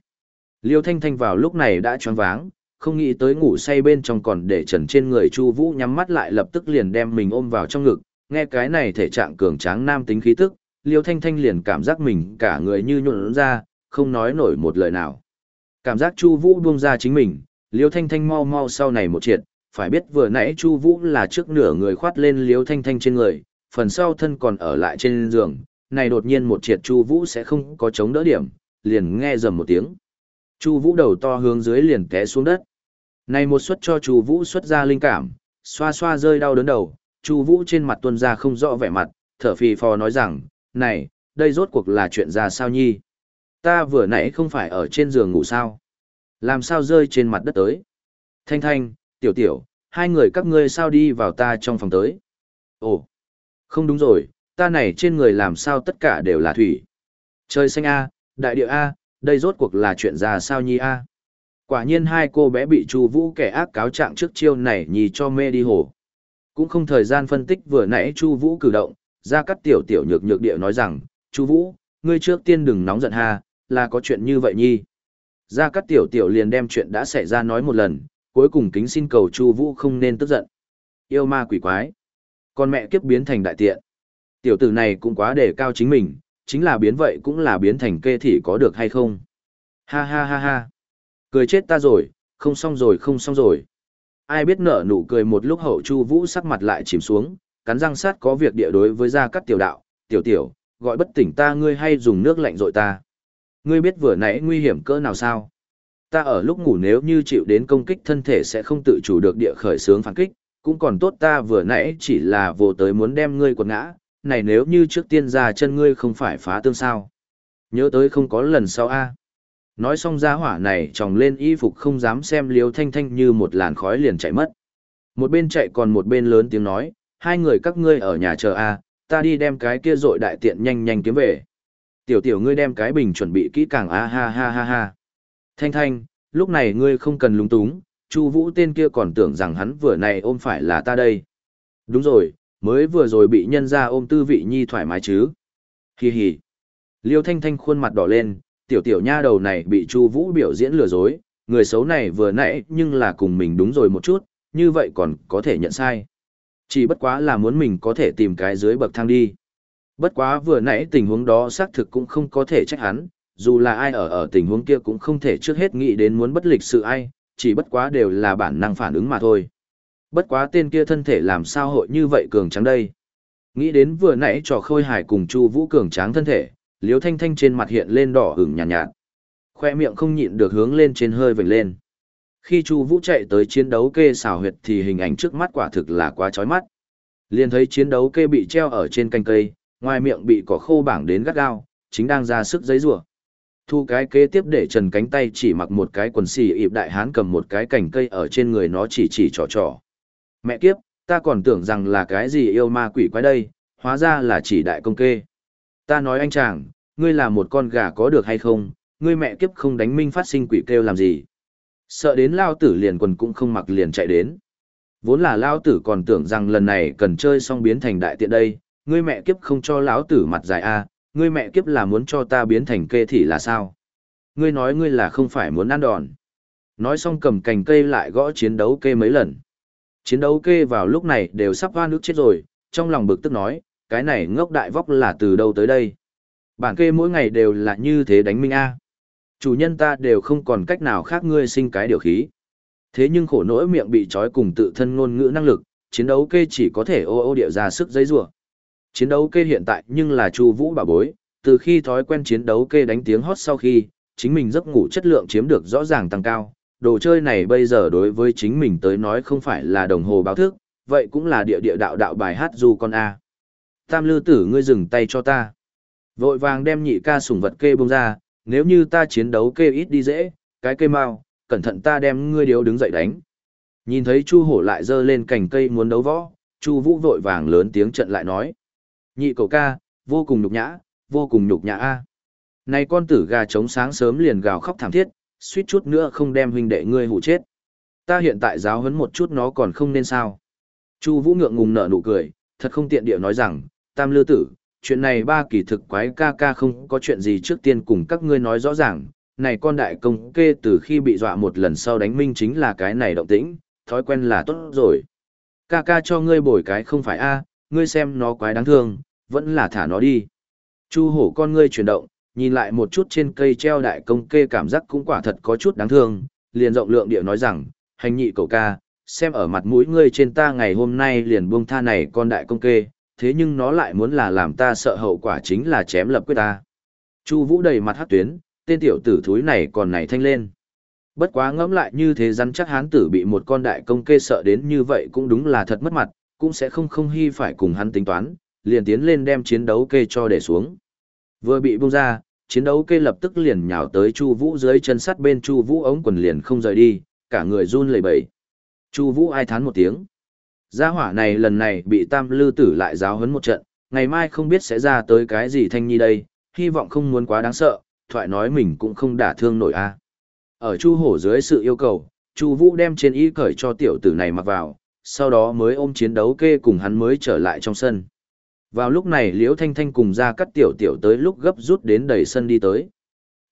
Liêu Thanh Thanh vào lúc này đã choáng váng, không nghĩ tới ngủ say bên trong còn để trần trên người Chu Vũ nhắm mắt lại lập tức liền đem mình ôm vào trong ngực, nghe cái này thể trạng cường tráng nam tính khí tức, Liêu Thanh Thanh liền cảm giác mình cả người như nhuộn ra, không nói nổi một lời nào. Cảm giác Chu Vũ buông ra chính mình, Liêu Thanh Thanh mau mau sau này một triệt, phải biết vừa nãy Chu Vũ là trước nửa người khoát lên Liêu Thanh Thanh trên người, phần sau thân còn ở lại trên giường, này đột nhiên một triệt Chu Vũ sẽ không có chống đỡ điểm, liền nghe rầm một tiếng. Chu Vũ đầu to hướng dưới liền té xuống đất. Này một suất cho Chu Vũ xuất ra linh cảm, xoa xoa rơi đau đớn đầu, Chu Vũ trên mặt tuôn ra không rõ vẻ mặt, thở phì phò nói rằng, "Này, đây rốt cuộc là chuyện ra sao nhi? Ta vừa nãy không phải ở trên giường ngủ sao? Làm sao rơi trên mặt đất tới?" Thanh Thanh, Tiểu Tiểu, hai người các ngươi sao đi vào ta trong phòng tới? Ồ, không đúng rồi, ta này trên người làm sao tất cả đều là thủy. Trời xanh a, đại địa a, đây rốt cuộc là chuyện ra sao nhi a? Quả nhiên hai cô bé bị Chu Vũ kẻ ác cáo trạng trước chiêu này nhì cho mê đi hồ. Cũng không thời gian phân tích vừa nãy Chu Vũ cử động, ra cắt tiểu tiểu nhược nhược địa nói rằng, "Chu Vũ, ngươi trước tiên đừng nóng giận ha, là có chuyện như vậy nhi." Ra cắt tiểu tiểu liền đem chuyện đã xảy ra nói một lần, cuối cùng kính xin cầu Chu Vũ không nên tức giận. Yêu ma quỷ quái, con mẹ kiếp biến thành đại tiện. Tiểu tử này cũng quá đề cao chính mình, chính là biến vậy cũng là biến thành kê thị có được hay không? Ha ha ha ha. Cười chết ta rồi, không xong rồi không xong rồi. Ai biết nở nụ cười một lúc hậu Chu Vũ sắc mặt lại chìm xuống, cắn răng sát có việc địa đối với gia cắt tiểu đạo, tiểu tiểu, gọi bất tỉnh ta ngươi hay dùng nước lạnh dội ta. Ngươi biết vừa nãy nguy hiểm cỡ nào sao? Ta ở lúc ngủ nếu như chịu đến công kích thân thể sẽ không tự chủ được địa khởi sướng phản kích, cũng còn tốt ta vừa nãy chỉ là vô tới muốn đem ngươi quật ngã, này nếu như trước tiên ra chân ngươi không phải phá tương sao. Nhớ tới không có lần sau a Nói xong ra hỏa này tròng lên y phục không dám xem liếu thanh thanh như một làn khói liền chạy mất. Một bên chạy còn một bên lớn tiếng nói, hai người các ngươi ở nhà chờ a ta đi đem cái kia dội đại tiện nhanh nhanh kiếm về. Tiểu tiểu ngươi đem cái bình chuẩn bị kỹ càng a ha ha ha ha. Thanh thanh, lúc này ngươi không cần lúng túng, Chu Vũ tên kia còn tưởng rằng hắn vừa này ôm phải là ta đây. Đúng rồi, mới vừa rồi bị nhân ra ôm tư vị nhi thoải mái chứ. Hi hi. Liêu Thanh Thanh khuôn mặt đỏ lên, tiểu tiểu nha đầu này bị Chu Vũ biểu diễn lừa dối, người xấu này vừa nãy nhưng là cùng mình đúng rồi một chút, như vậy còn có thể nhận sai. Chỉ bất quá là muốn mình có thể tìm cái dưới bậc thang đi. Bất quá vừa nãy tình huống đó xác thực cũng không có thể trách hắn, dù là ai ở ở tình huống kia cũng không thể trước hết nghĩ đến muốn bất lịch sự ai, chỉ bất quá đều là bản năng phản ứng mà thôi. Bất quá tên kia thân thể làm sao hội như vậy cường tráng đây. Nghĩ đến vừa nãy trò khôi hài cùng Chu Vũ cường tráng thân thể, Liếu Thanh Thanh trên mặt hiện lên đỏ hửng nhàn nhạt, nhạt. Khoe miệng không nhịn được hướng lên trên hơi vểnh lên. Khi Chu Vũ chạy tới chiến đấu kê xảo huyệt thì hình ảnh trước mắt quả thực là quá chói mắt. Liền thấy chiến đấu kê bị treo ở trên cành cây, ngoài miệng bị cỏ khô bảng đến gắt gao, chính đang ra sức giãy giụa. Thu cái kế tiếp để trần cánh tay chỉ mặc một cái quần xì ịp đại hán cầm một cái cành cây ở trên người nó chỉ chỉ trò trò. Mẹ kiếp, ta còn tưởng rằng là cái gì yêu ma quỷ quái đây, hóa ra là chỉ đại công kê. Ta nói anh chàng, ngươi là một con gà có được hay không, ngươi mẹ kiếp không đánh minh phát sinh quỷ kêu làm gì. Sợ đến lao tử liền quần cũng không mặc liền chạy đến. Vốn là lao tử còn tưởng rằng lần này cần chơi xong biến thành đại tiện đây, ngươi mẹ kiếp không cho lão tử mặt dài a, ngươi mẹ kiếp là muốn cho ta biến thành kê thị là sao? Ngươi nói ngươi là không phải muốn ăn đòn. Nói xong cầm cành cây lại gõ chiến đấu kê mấy lần. Chiến đấu kê vào lúc này đều sắp hoa nước chết rồi, trong lòng bực tức nói, cái này ngốc đại vóc là từ đâu tới đây. Bản kê mỗi ngày đều là như thế đánh minh A. Chủ nhân ta đều không còn cách nào khác ngươi sinh cái điều khí. Thế nhưng khổ nỗi miệng bị trói cùng tự thân ngôn ngữ năng lực, chiến đấu kê chỉ có thể ô ô điệu ra sức giấy rủa Chiến đấu kê hiện tại nhưng là Chu Vũ bà bối, từ khi thói quen chiến đấu kê đánh tiếng hót sau khi, chính mình giấc ngủ chất lượng chiếm được rõ ràng tăng cao. Đồ chơi này bây giờ đối với chính mình tới nói không phải là đồng hồ báo thức, vậy cũng là địa địa đạo đạo bài hát du con A. Tam lư tử ngươi dừng tay cho ta. Vội vàng đem nhị ca sủng vật kê bông ra, nếu như ta chiến đấu kê ít đi dễ, cái kê mau, cẩn thận ta đem ngươi điếu đứng dậy đánh. Nhìn thấy Chu Hổ lại giơ lên cành cây muốn đấu võ, Chu Vũ vội vàng lớn tiếng trận lại nói: Nhị cậu ca, vô cùng nhục nhã, vô cùng nhục nhã a. Này con tử gà trống sáng sớm liền gào khóc thảm thiết, suýt chút nữa không đem huynh đệ ngươi hụ chết. Ta hiện tại giáo huấn một chút nó còn không nên sao. Chu Vũ ngượng ngùng nở nụ cười, thật không tiện địa nói rằng, Tam Lư tử, chuyện này ba kỳ thực quái ca ca không có chuyện gì trước tiên cùng các ngươi nói rõ ràng, này con đại công kê từ khi bị dọa một lần sau đánh minh chính là cái này động tĩnh, thói quen là tốt rồi. Ca ca cho ngươi bồi cái không phải a, ngươi xem nó quái đáng thương, vẫn là thả nó đi. Chu hổ con ngươi chuyển động, nhìn lại một chút trên cây treo đại công kê cảm giác cũng quả thật có chút đáng thương, liền rộng lượng địa nói rằng, hành nhị cậu ca, xem ở mặt mũi ngươi trên ta ngày hôm nay liền buông tha này con đại công kê, thế nhưng nó lại muốn là làm ta sợ hậu quả chính là chém lập quyết ta. Chu Vũ đầy mặt hắc tuyến, tên tiểu tử thúi này còn này thanh lên. Bất quá ngẫm lại như thế rắn chắc hán tử bị một con đại công kê sợ đến như vậy cũng đúng là thật mất mặt, cũng sẽ không không hy phải cùng hắn tính toán, liền tiến lên đem chiến đấu kê cho để xuống. Vừa bị buông ra, chiến đấu kê lập tức liền nhào tới Chu Vũ dưới chân sắt bên Chu Vũ ống quần liền không rời đi, cả người run lẩy bẩy. Chu Vũ ai thán một tiếng. Gia hỏa này lần này bị Tam Lư Tử lại giáo huấn một trận, ngày mai không biết sẽ ra tới cái gì thanh nhi đây, hy vọng không muốn quá đáng sợ, thoại nói mình cũng không đả thương nổi a. Ở Chu Hổ dưới sự yêu cầu, Chu Vũ đem trên y cởi cho tiểu tử này mặc vào, sau đó mới ôm chiến đấu kê cùng hắn mới trở lại trong sân. Vào lúc này Liễu Thanh Thanh cùng ra cắt tiểu tiểu tới lúc gấp rút đến đầy sân đi tới.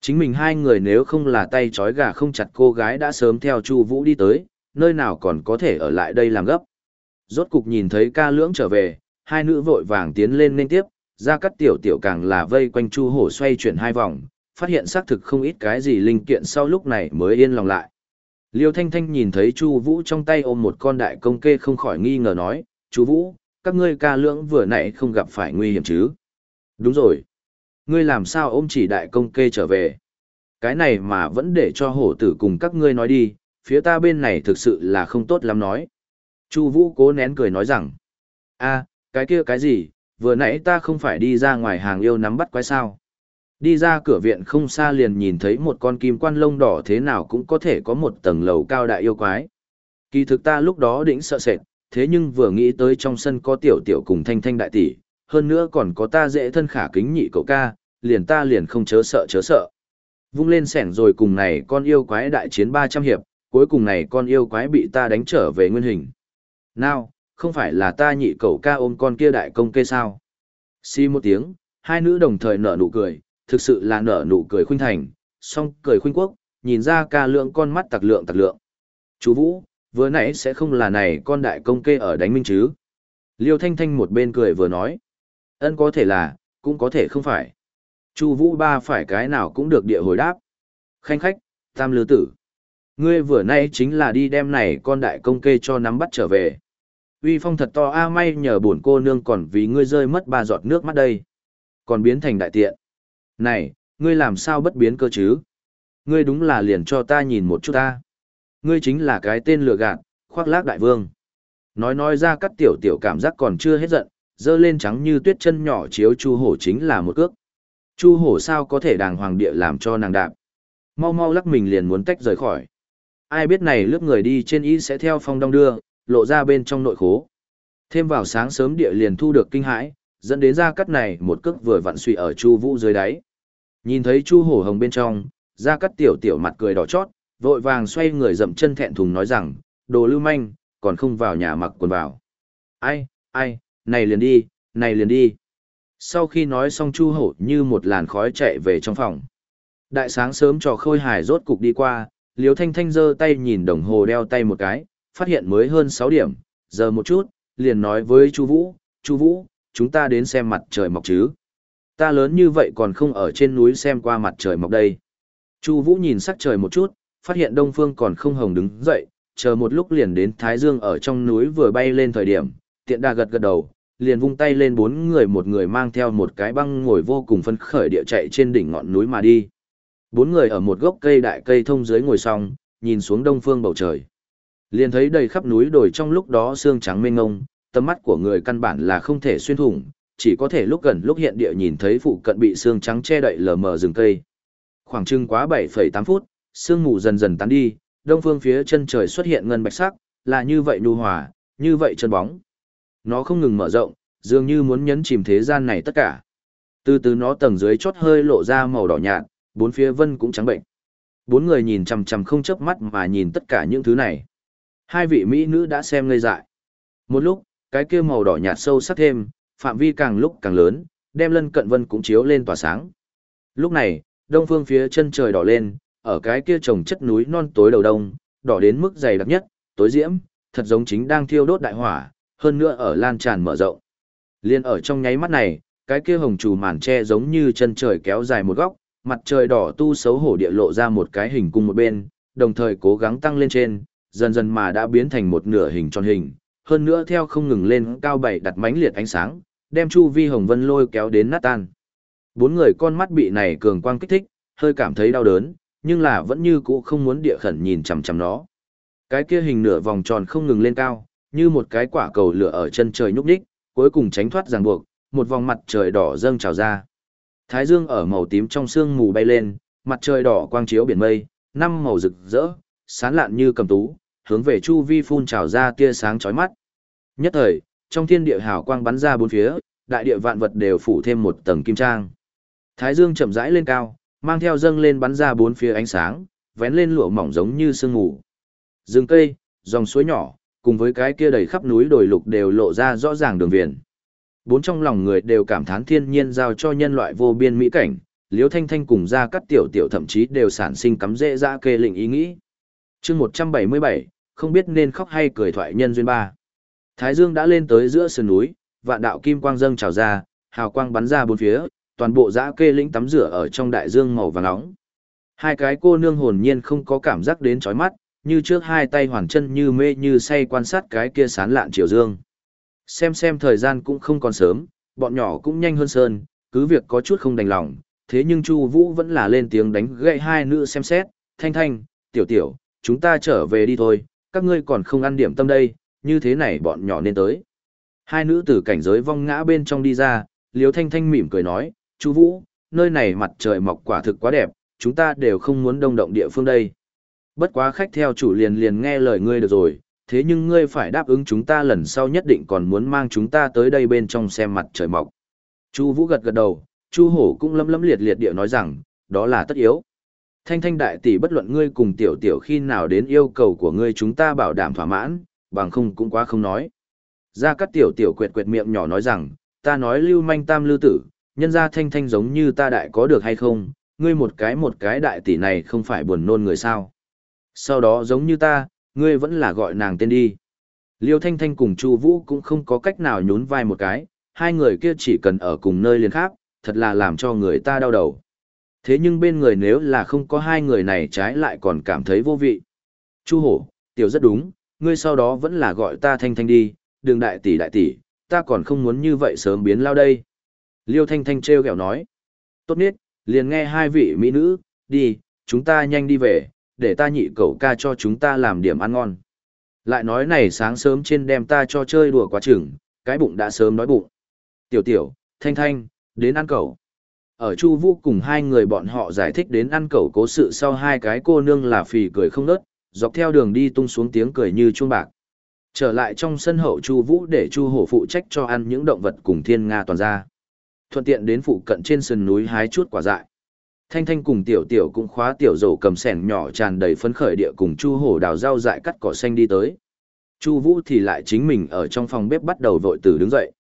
Chính mình hai người nếu không là tay trói gà không chặt cô gái đã sớm theo Chu Vũ đi tới, nơi nào còn có thể ở lại đây làm gấp. Rốt cục nhìn thấy ca lưỡng trở về, hai nữ vội vàng tiến lên nên tiếp, ra cắt tiểu tiểu càng là vây quanh Chu Hổ xoay chuyển hai vòng, phát hiện xác thực không ít cái gì linh kiện sau lúc này mới yên lòng lại. Liêu Thanh Thanh nhìn thấy Chu Vũ trong tay ôm một con đại công kê không khỏi nghi ngờ nói, "Chú Vũ, các ngươi ca lưỡng vừa nãy không gặp phải nguy hiểm chứ?" "Đúng rồi. Ngươi làm sao ôm chỉ đại công kê trở về?" "Cái này mà vẫn để cho hổ tử cùng các ngươi nói đi, phía ta bên này thực sự là không tốt lắm nói." Chu Vũ cố nén cười nói rằng, "A, cái kia cái gì, vừa nãy ta không phải đi ra ngoài hàng yêu nắm bắt quái sao?" Đi ra cửa viện không xa liền nhìn thấy một con kim quan lông đỏ thế nào cũng có thể có một tầng lầu cao đại yêu quái. Kỳ thực ta lúc đó đĩnh sợ sệt, thế nhưng vừa nghĩ tới trong sân có tiểu tiểu cùng thanh thanh đại tỷ, hơn nữa còn có ta dễ thân khả kính nhị cậu ca, liền ta liền không chớ sợ chớ sợ. Vung lên sẻng rồi cùng này con yêu quái đại chiến 300 hiệp, cuối cùng này con yêu quái bị ta đánh trở về nguyên hình. Nào, không phải là ta nhị cậu ca ôm con kia đại công kê sao? Xi một tiếng, hai nữ đồng thời nở nụ cười, thực sự là nở nụ cười khuynh thành, song cười khuynh quốc, nhìn ra ca lượng con mắt tặc lượng tặc lượng. Chú Vũ, vừa nãy sẽ không là này con đại công kê ở đánh minh chứ. Liêu Thanh Thanh một bên cười vừa nói. Ân có thể là, cũng có thể không phải. Chu Vũ ba phải cái nào cũng được địa hồi đáp. Khanh khách, tam lư tử. Ngươi vừa nay chính là đi đem này con đại công kê cho nắm bắt trở về. Uy phong thật to a may nhờ buồn cô nương còn vì ngươi rơi mất ba giọt nước mắt đây. Còn biến thành đại tiện. Này, ngươi làm sao bất biến cơ chứ? Ngươi đúng là liền cho ta nhìn một chút ta. Ngươi chính là cái tên lừa gạt, khoác lác đại vương. Nói nói ra các tiểu tiểu cảm giác còn chưa hết giận, dơ lên trắng như tuyết chân nhỏ chiếu chu hổ chính là một cước. Chu hổ sao có thể đàng hoàng địa làm cho nàng đạp. Mau mau lắc mình liền muốn tách rời khỏi. Ai biết này lướt người đi trên y sẽ theo phong đong đưa, lộ ra bên trong nội khố. Thêm vào sáng sớm địa liền thu được kinh hãi, dẫn đến ra cắt này một cước vừa vặn suy ở chu vũ dưới đáy. Nhìn thấy chu hổ hồng bên trong ra cắt tiểu tiểu mặt cười đỏ chót vội vàng xoay người dậm chân thẹn thùng nói rằng đồ lưu manh còn không vào nhà mặc quần vào. Ai ai này liền đi này liền đi. Sau khi nói xong chu hổ như một làn khói chạy về trong phòng. Đại sáng sớm trò khôi hài rốt cục đi qua liều thanh thanh giơ tay nhìn đồng hồ đeo tay một cái phát hiện mới hơn sáu điểm giờ một chút liền nói với chu vũ chu vũ chúng ta đến xem mặt trời mọc chứ. Ta lớn như vậy còn không ở trên núi xem qua mặt trời mọc đây. Chu Vũ nhìn sắc trời một chút, phát hiện đông phương còn không hồng đứng dậy, chờ một lúc liền đến Thái Dương ở trong núi vừa bay lên thời điểm, tiện đà gật gật đầu, liền vung tay lên bốn người một người mang theo một cái băng ngồi vô cùng phấn khởi địa chạy trên đỉnh ngọn núi mà đi. Bốn người ở một gốc cây đại cây thông dưới ngồi xong, nhìn xuống đông phương bầu trời. Liền thấy đầy khắp núi đồi trong lúc đó xương trắng mênh mông, tầm mắt của người căn bản là không thể xuyên thủng, chỉ có thể lúc gần lúc hiện địa nhìn thấy phụ cận bị xương trắng che đậy lờ mờ rừng cây. Khoảng chừng quá 7,8 phút, sương mù dần dần tán đi, đông phương phía chân trời xuất hiện ngân bạch sắc, là như vậy nhu hòa, như vậy chân bóng. Nó không ngừng mở rộng, dường như muốn nhấn chìm thế gian này tất cả. Từ từ nó tầng dưới chót hơi lộ ra màu đỏ nhạt, bốn phía vân cũng trắng bệnh. Bốn người nhìn chằm chằm không chớp mắt mà nhìn tất cả những thứ này. Hai vị mỹ nữ đã xem ngây dại. Một lúc, cái kia màu đỏ nhạt sâu sắc thêm, phạm vi càng lúc càng lớn, đem lân cận vân cũng chiếu lên tỏa sáng. Lúc này, đông phương phía chân trời đỏ lên, ở cái kia trồng chất núi non tối đầu đông, đỏ đến mức dày đặc nhất, tối diễm, thật giống chính đang thiêu đốt đại hỏa, hơn nữa ở lan tràn mở rộng. Liên ở trong nháy mắt này, cái kia hồng trù màn che giống như chân trời kéo dài một góc, mặt trời đỏ tu xấu hổ địa lộ ra một cái hình cung một bên, đồng thời cố gắng tăng lên trên, dần dần mà đã biến thành một nửa hình tròn hình, hơn nữa theo không ngừng lên cao bảy đặt mánh liệt ánh sáng, đem chu vi hồng vân lôi kéo đến nát tan. Bốn người con mắt bị này cường quang kích thích, hơi cảm thấy đau đớn, nhưng là vẫn như cũ không muốn địa khẩn nhìn chằm chằm nó. Cái kia hình nửa vòng tròn không ngừng lên cao, như một cái quả cầu lửa ở chân trời nhúc nhích, cuối cùng tránh thoát ràng buộc, một vòng mặt trời đỏ dâng trào ra. Thái dương ở màu tím trong sương mù bay lên, mặt trời đỏ quang chiếu biển mây, năm màu rực rỡ, sáng lạn như cầm tú, hướng về chu vi phun trào ra tia sáng chói mắt. Nhất thời, trong thiên địa hào quang bắn ra bốn phía, đại địa vạn vật đều phủ thêm một tầng kim trang. Thái dương chậm rãi lên cao, mang theo dâng lên bắn ra bốn phía ánh sáng, vén lên lụa mỏng giống như sương mù. Rừng cây, dòng suối nhỏ, cùng với cái kia đầy khắp núi đồi lục đều lộ ra rõ ràng đường viền. Bốn trong lòng người đều cảm thán thiên nhiên giao cho nhân loại vô biên mỹ cảnh, Liễu Thanh Thanh cùng ra các tiểu tiểu thậm chí đều sản sinh cắm dễ ra kê lịnh ý nghĩ. chương 177, không biết nên khóc hay cười thoại nhân duyên ba. Thái Dương đã lên tới giữa sườn núi, vạn đạo kim quang dâng trào ra, hào quang bắn ra bốn phía, toàn bộ dã kê lĩnh tắm rửa ở trong đại dương màu vàng nóng. Hai cái cô nương hồn nhiên không có cảm giác đến chói mắt, như trước hai tay hoàn chân như mê như say quan sát cái kia sán lạn chiều dương. Xem xem thời gian cũng không còn sớm, bọn nhỏ cũng nhanh hơn sơn, cứ việc có chút không đành lòng, thế nhưng Chu Vũ vẫn là lên tiếng đánh gậy hai nữ xem xét, "Thanh Thanh, Tiểu Tiểu, chúng ta trở về đi thôi, các ngươi còn không ăn điểm tâm đây, như thế này bọn nhỏ nên tới." Hai nữ từ cảnh giới vong ngã bên trong đi ra, Liễu Thanh Thanh mỉm cười nói, "Chu Vũ, nơi này mặt trời mọc quả thực quá đẹp, chúng ta đều không muốn đông động địa phương đây." Bất quá khách theo chủ liền liền nghe lời ngươi được rồi, thế nhưng ngươi phải đáp ứng chúng ta lần sau nhất định còn muốn mang chúng ta tới đây bên trong xem mặt trời mọc. Chu Vũ gật gật đầu, Chu Hổ cũng lấm lấm liệt liệt địa nói rằng, đó là tất yếu. Thanh thanh đại tỷ bất luận ngươi cùng tiểu tiểu khi nào đến yêu cầu của ngươi chúng ta bảo đảm thỏa mãn, bằng không cũng quá không nói. Gia Cát tiểu tiểu quệt quệt miệng nhỏ nói rằng, ta nói lưu manh tam lưu tử, nhân gia thanh thanh giống như ta đại có được hay không, ngươi một cái một cái đại tỷ này không phải buồn nôn người sao. Sau đó giống như ta, ngươi vẫn là gọi nàng tên đi. Liêu Thanh Thanh cùng Chu Vũ cũng không có cách nào nhún vai một cái, hai người kia chỉ cần ở cùng nơi liền khác, thật là làm cho người ta đau đầu. Thế nhưng bên người nếu là không có hai người này trái lại còn cảm thấy vô vị. Chu Hổ, tiểu rất đúng, ngươi sau đó vẫn là gọi ta Thanh Thanh đi, đừng đại tỷ đại tỷ, ta còn không muốn như vậy sớm biến lao đây. Liêu Thanh Thanh treo ghẹo nói. Tốt nhất, liền nghe hai vị mỹ nữ, đi, chúng ta nhanh đi về, để ta nhị cậu ca cho chúng ta làm điểm ăn ngon. Lại nói này sáng sớm trên đem ta cho chơi đùa quá chừng, cái bụng đã sớm nói bụng. Tiểu tiểu, thanh thanh, đến ăn cậu. Ở Chu Vũ cùng hai người bọn họ giải thích đến ăn cậu cố sự sau hai cái cô nương là phì cười không ngớt, dọc theo đường đi tung xuống tiếng cười như chuông bạc. Trở lại trong sân hậu Chu Vũ để Chu Hổ phụ trách cho ăn những động vật cùng thiên nga toàn ra. Thuận tiện đến phụ cận trên sườn núi hái chút quả dại. Thanh Thanh cùng Tiểu Tiểu cũng khóa tiểu rổ cầm sẻn nhỏ tràn đầy phấn khởi địa cùng Chu Hổ đào rau dại cắt cỏ xanh đi tới. Chu Vũ thì lại chính mình ở trong phòng bếp bắt đầu vội từ đứng dậy.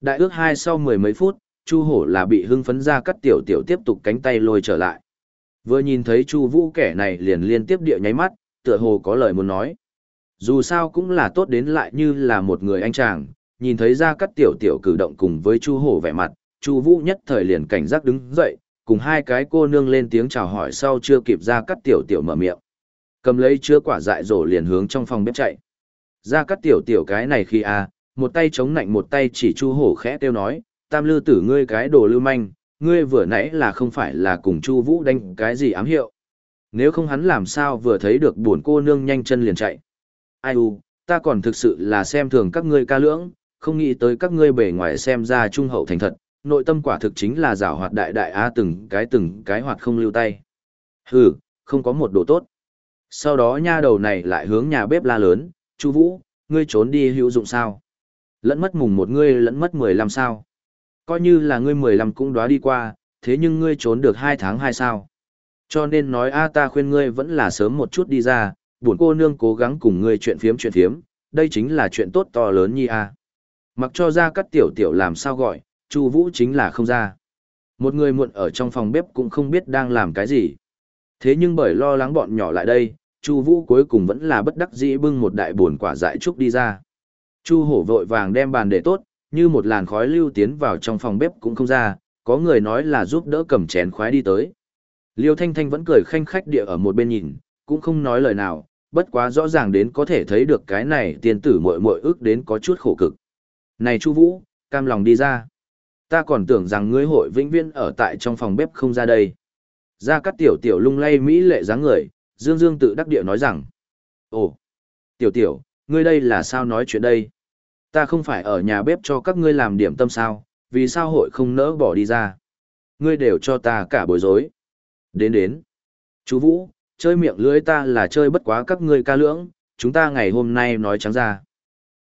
Đại ước hai sau mười mấy phút, Chu Hổ là bị hưng phấn ra cắt Tiểu Tiểu tiếp tục cánh tay lôi trở lại. Vừa nhìn thấy Chu Vũ kẻ này liền liên tiếp địa nháy mắt, tựa hồ có lời muốn nói. Dù sao cũng là tốt đến lại như là một người anh chàng, nhìn thấy ra cắt Tiểu Tiểu cử động cùng với Chu Hổ vẻ mặt, Chu Vũ nhất thời liền cảnh giác đứng dậy, cùng hai cái cô nương lên tiếng chào hỏi sau chưa kịp ra cắt tiểu tiểu mở miệng. Cầm lấy chứa quả dại rổ liền hướng trong phòng bếp chạy. Ra cắt tiểu tiểu cái này khi a à, một tay chống nạnh một tay chỉ chu hổ khẽ tiêu nói, tam lư tử ngươi cái đồ lưu manh, ngươi vừa nãy là không phải là cùng chu vũ đánh cái gì ám hiệu. Nếu không hắn làm sao vừa thấy được buồn cô nương nhanh chân liền chạy. Ai u, ta còn thực sự là xem thường các ngươi ca lưỡng, không nghĩ tới các ngươi bề ngoài xem ra trung hậu thành thật, nội tâm quả thực chính là giảo hoạt đại đại á từng cái từng cái hoạt không lưu tay. Hừ, không có một đồ tốt. Sau đó nha đầu này lại hướng nhà bếp la lớn, chú Vũ, ngươi trốn đi hữu dụng sao? Lẫn mất mùng một ngươi lẫn mất mười lăm sao? Coi như là ngươi mười lăm cũng đoá đi qua, thế nhưng ngươi trốn được hai tháng hai sao? Cho nên nói a ta khuyên ngươi vẫn là sớm một chút đi ra, buồn cô nương cố gắng cùng ngươi chuyện phiếm chuyện phiếm, đây chính là chuyện tốt to lớn nhi a. Mặc cho ra các tiểu tiểu làm sao gọi, Chu Vũ chính là không ra. Một người muộn ở trong phòng bếp cũng không biết đang làm cái gì. Thế nhưng bởi lo lắng bọn nhỏ lại đây, Chu Vũ cuối cùng vẫn là bất đắc dĩ bưng một đại buồn quả dại trúc đi ra. Chu Hổ vội vàng đem bàn để tốt, như một làn khói lưu tiến vào trong phòng bếp cũng không ra, có người nói là giúp đỡ cầm chén khoái đi tới. Liêu Thanh Thanh vẫn cười khanh khách địa ở một bên nhìn, cũng không nói lời nào, bất quá rõ ràng đến có thể thấy được cái này tiền tử muội muội ước đến có chút khổ cực. Này Chu Vũ, cam lòng đi ra. Ta còn tưởng rằng ngươi hội vĩnh viễn ở tại trong phòng bếp không ra đây. Ra Cát tiểu tiểu lung lay mỹ lệ dáng người, Dương Dương tự đắc địa nói rằng. Ồ, tiểu tiểu, ngươi đây là sao nói chuyện đây? Ta không phải ở nhà bếp cho các ngươi làm điểm tâm sao, vì sao hội không nỡ bỏ đi ra? Ngươi đều cho ta cả bối rối. Đến đến. Chú Vũ, chơi miệng lưới ta là chơi bất quá các ngươi ca lưỡng, chúng ta ngày hôm nay nói trắng ra.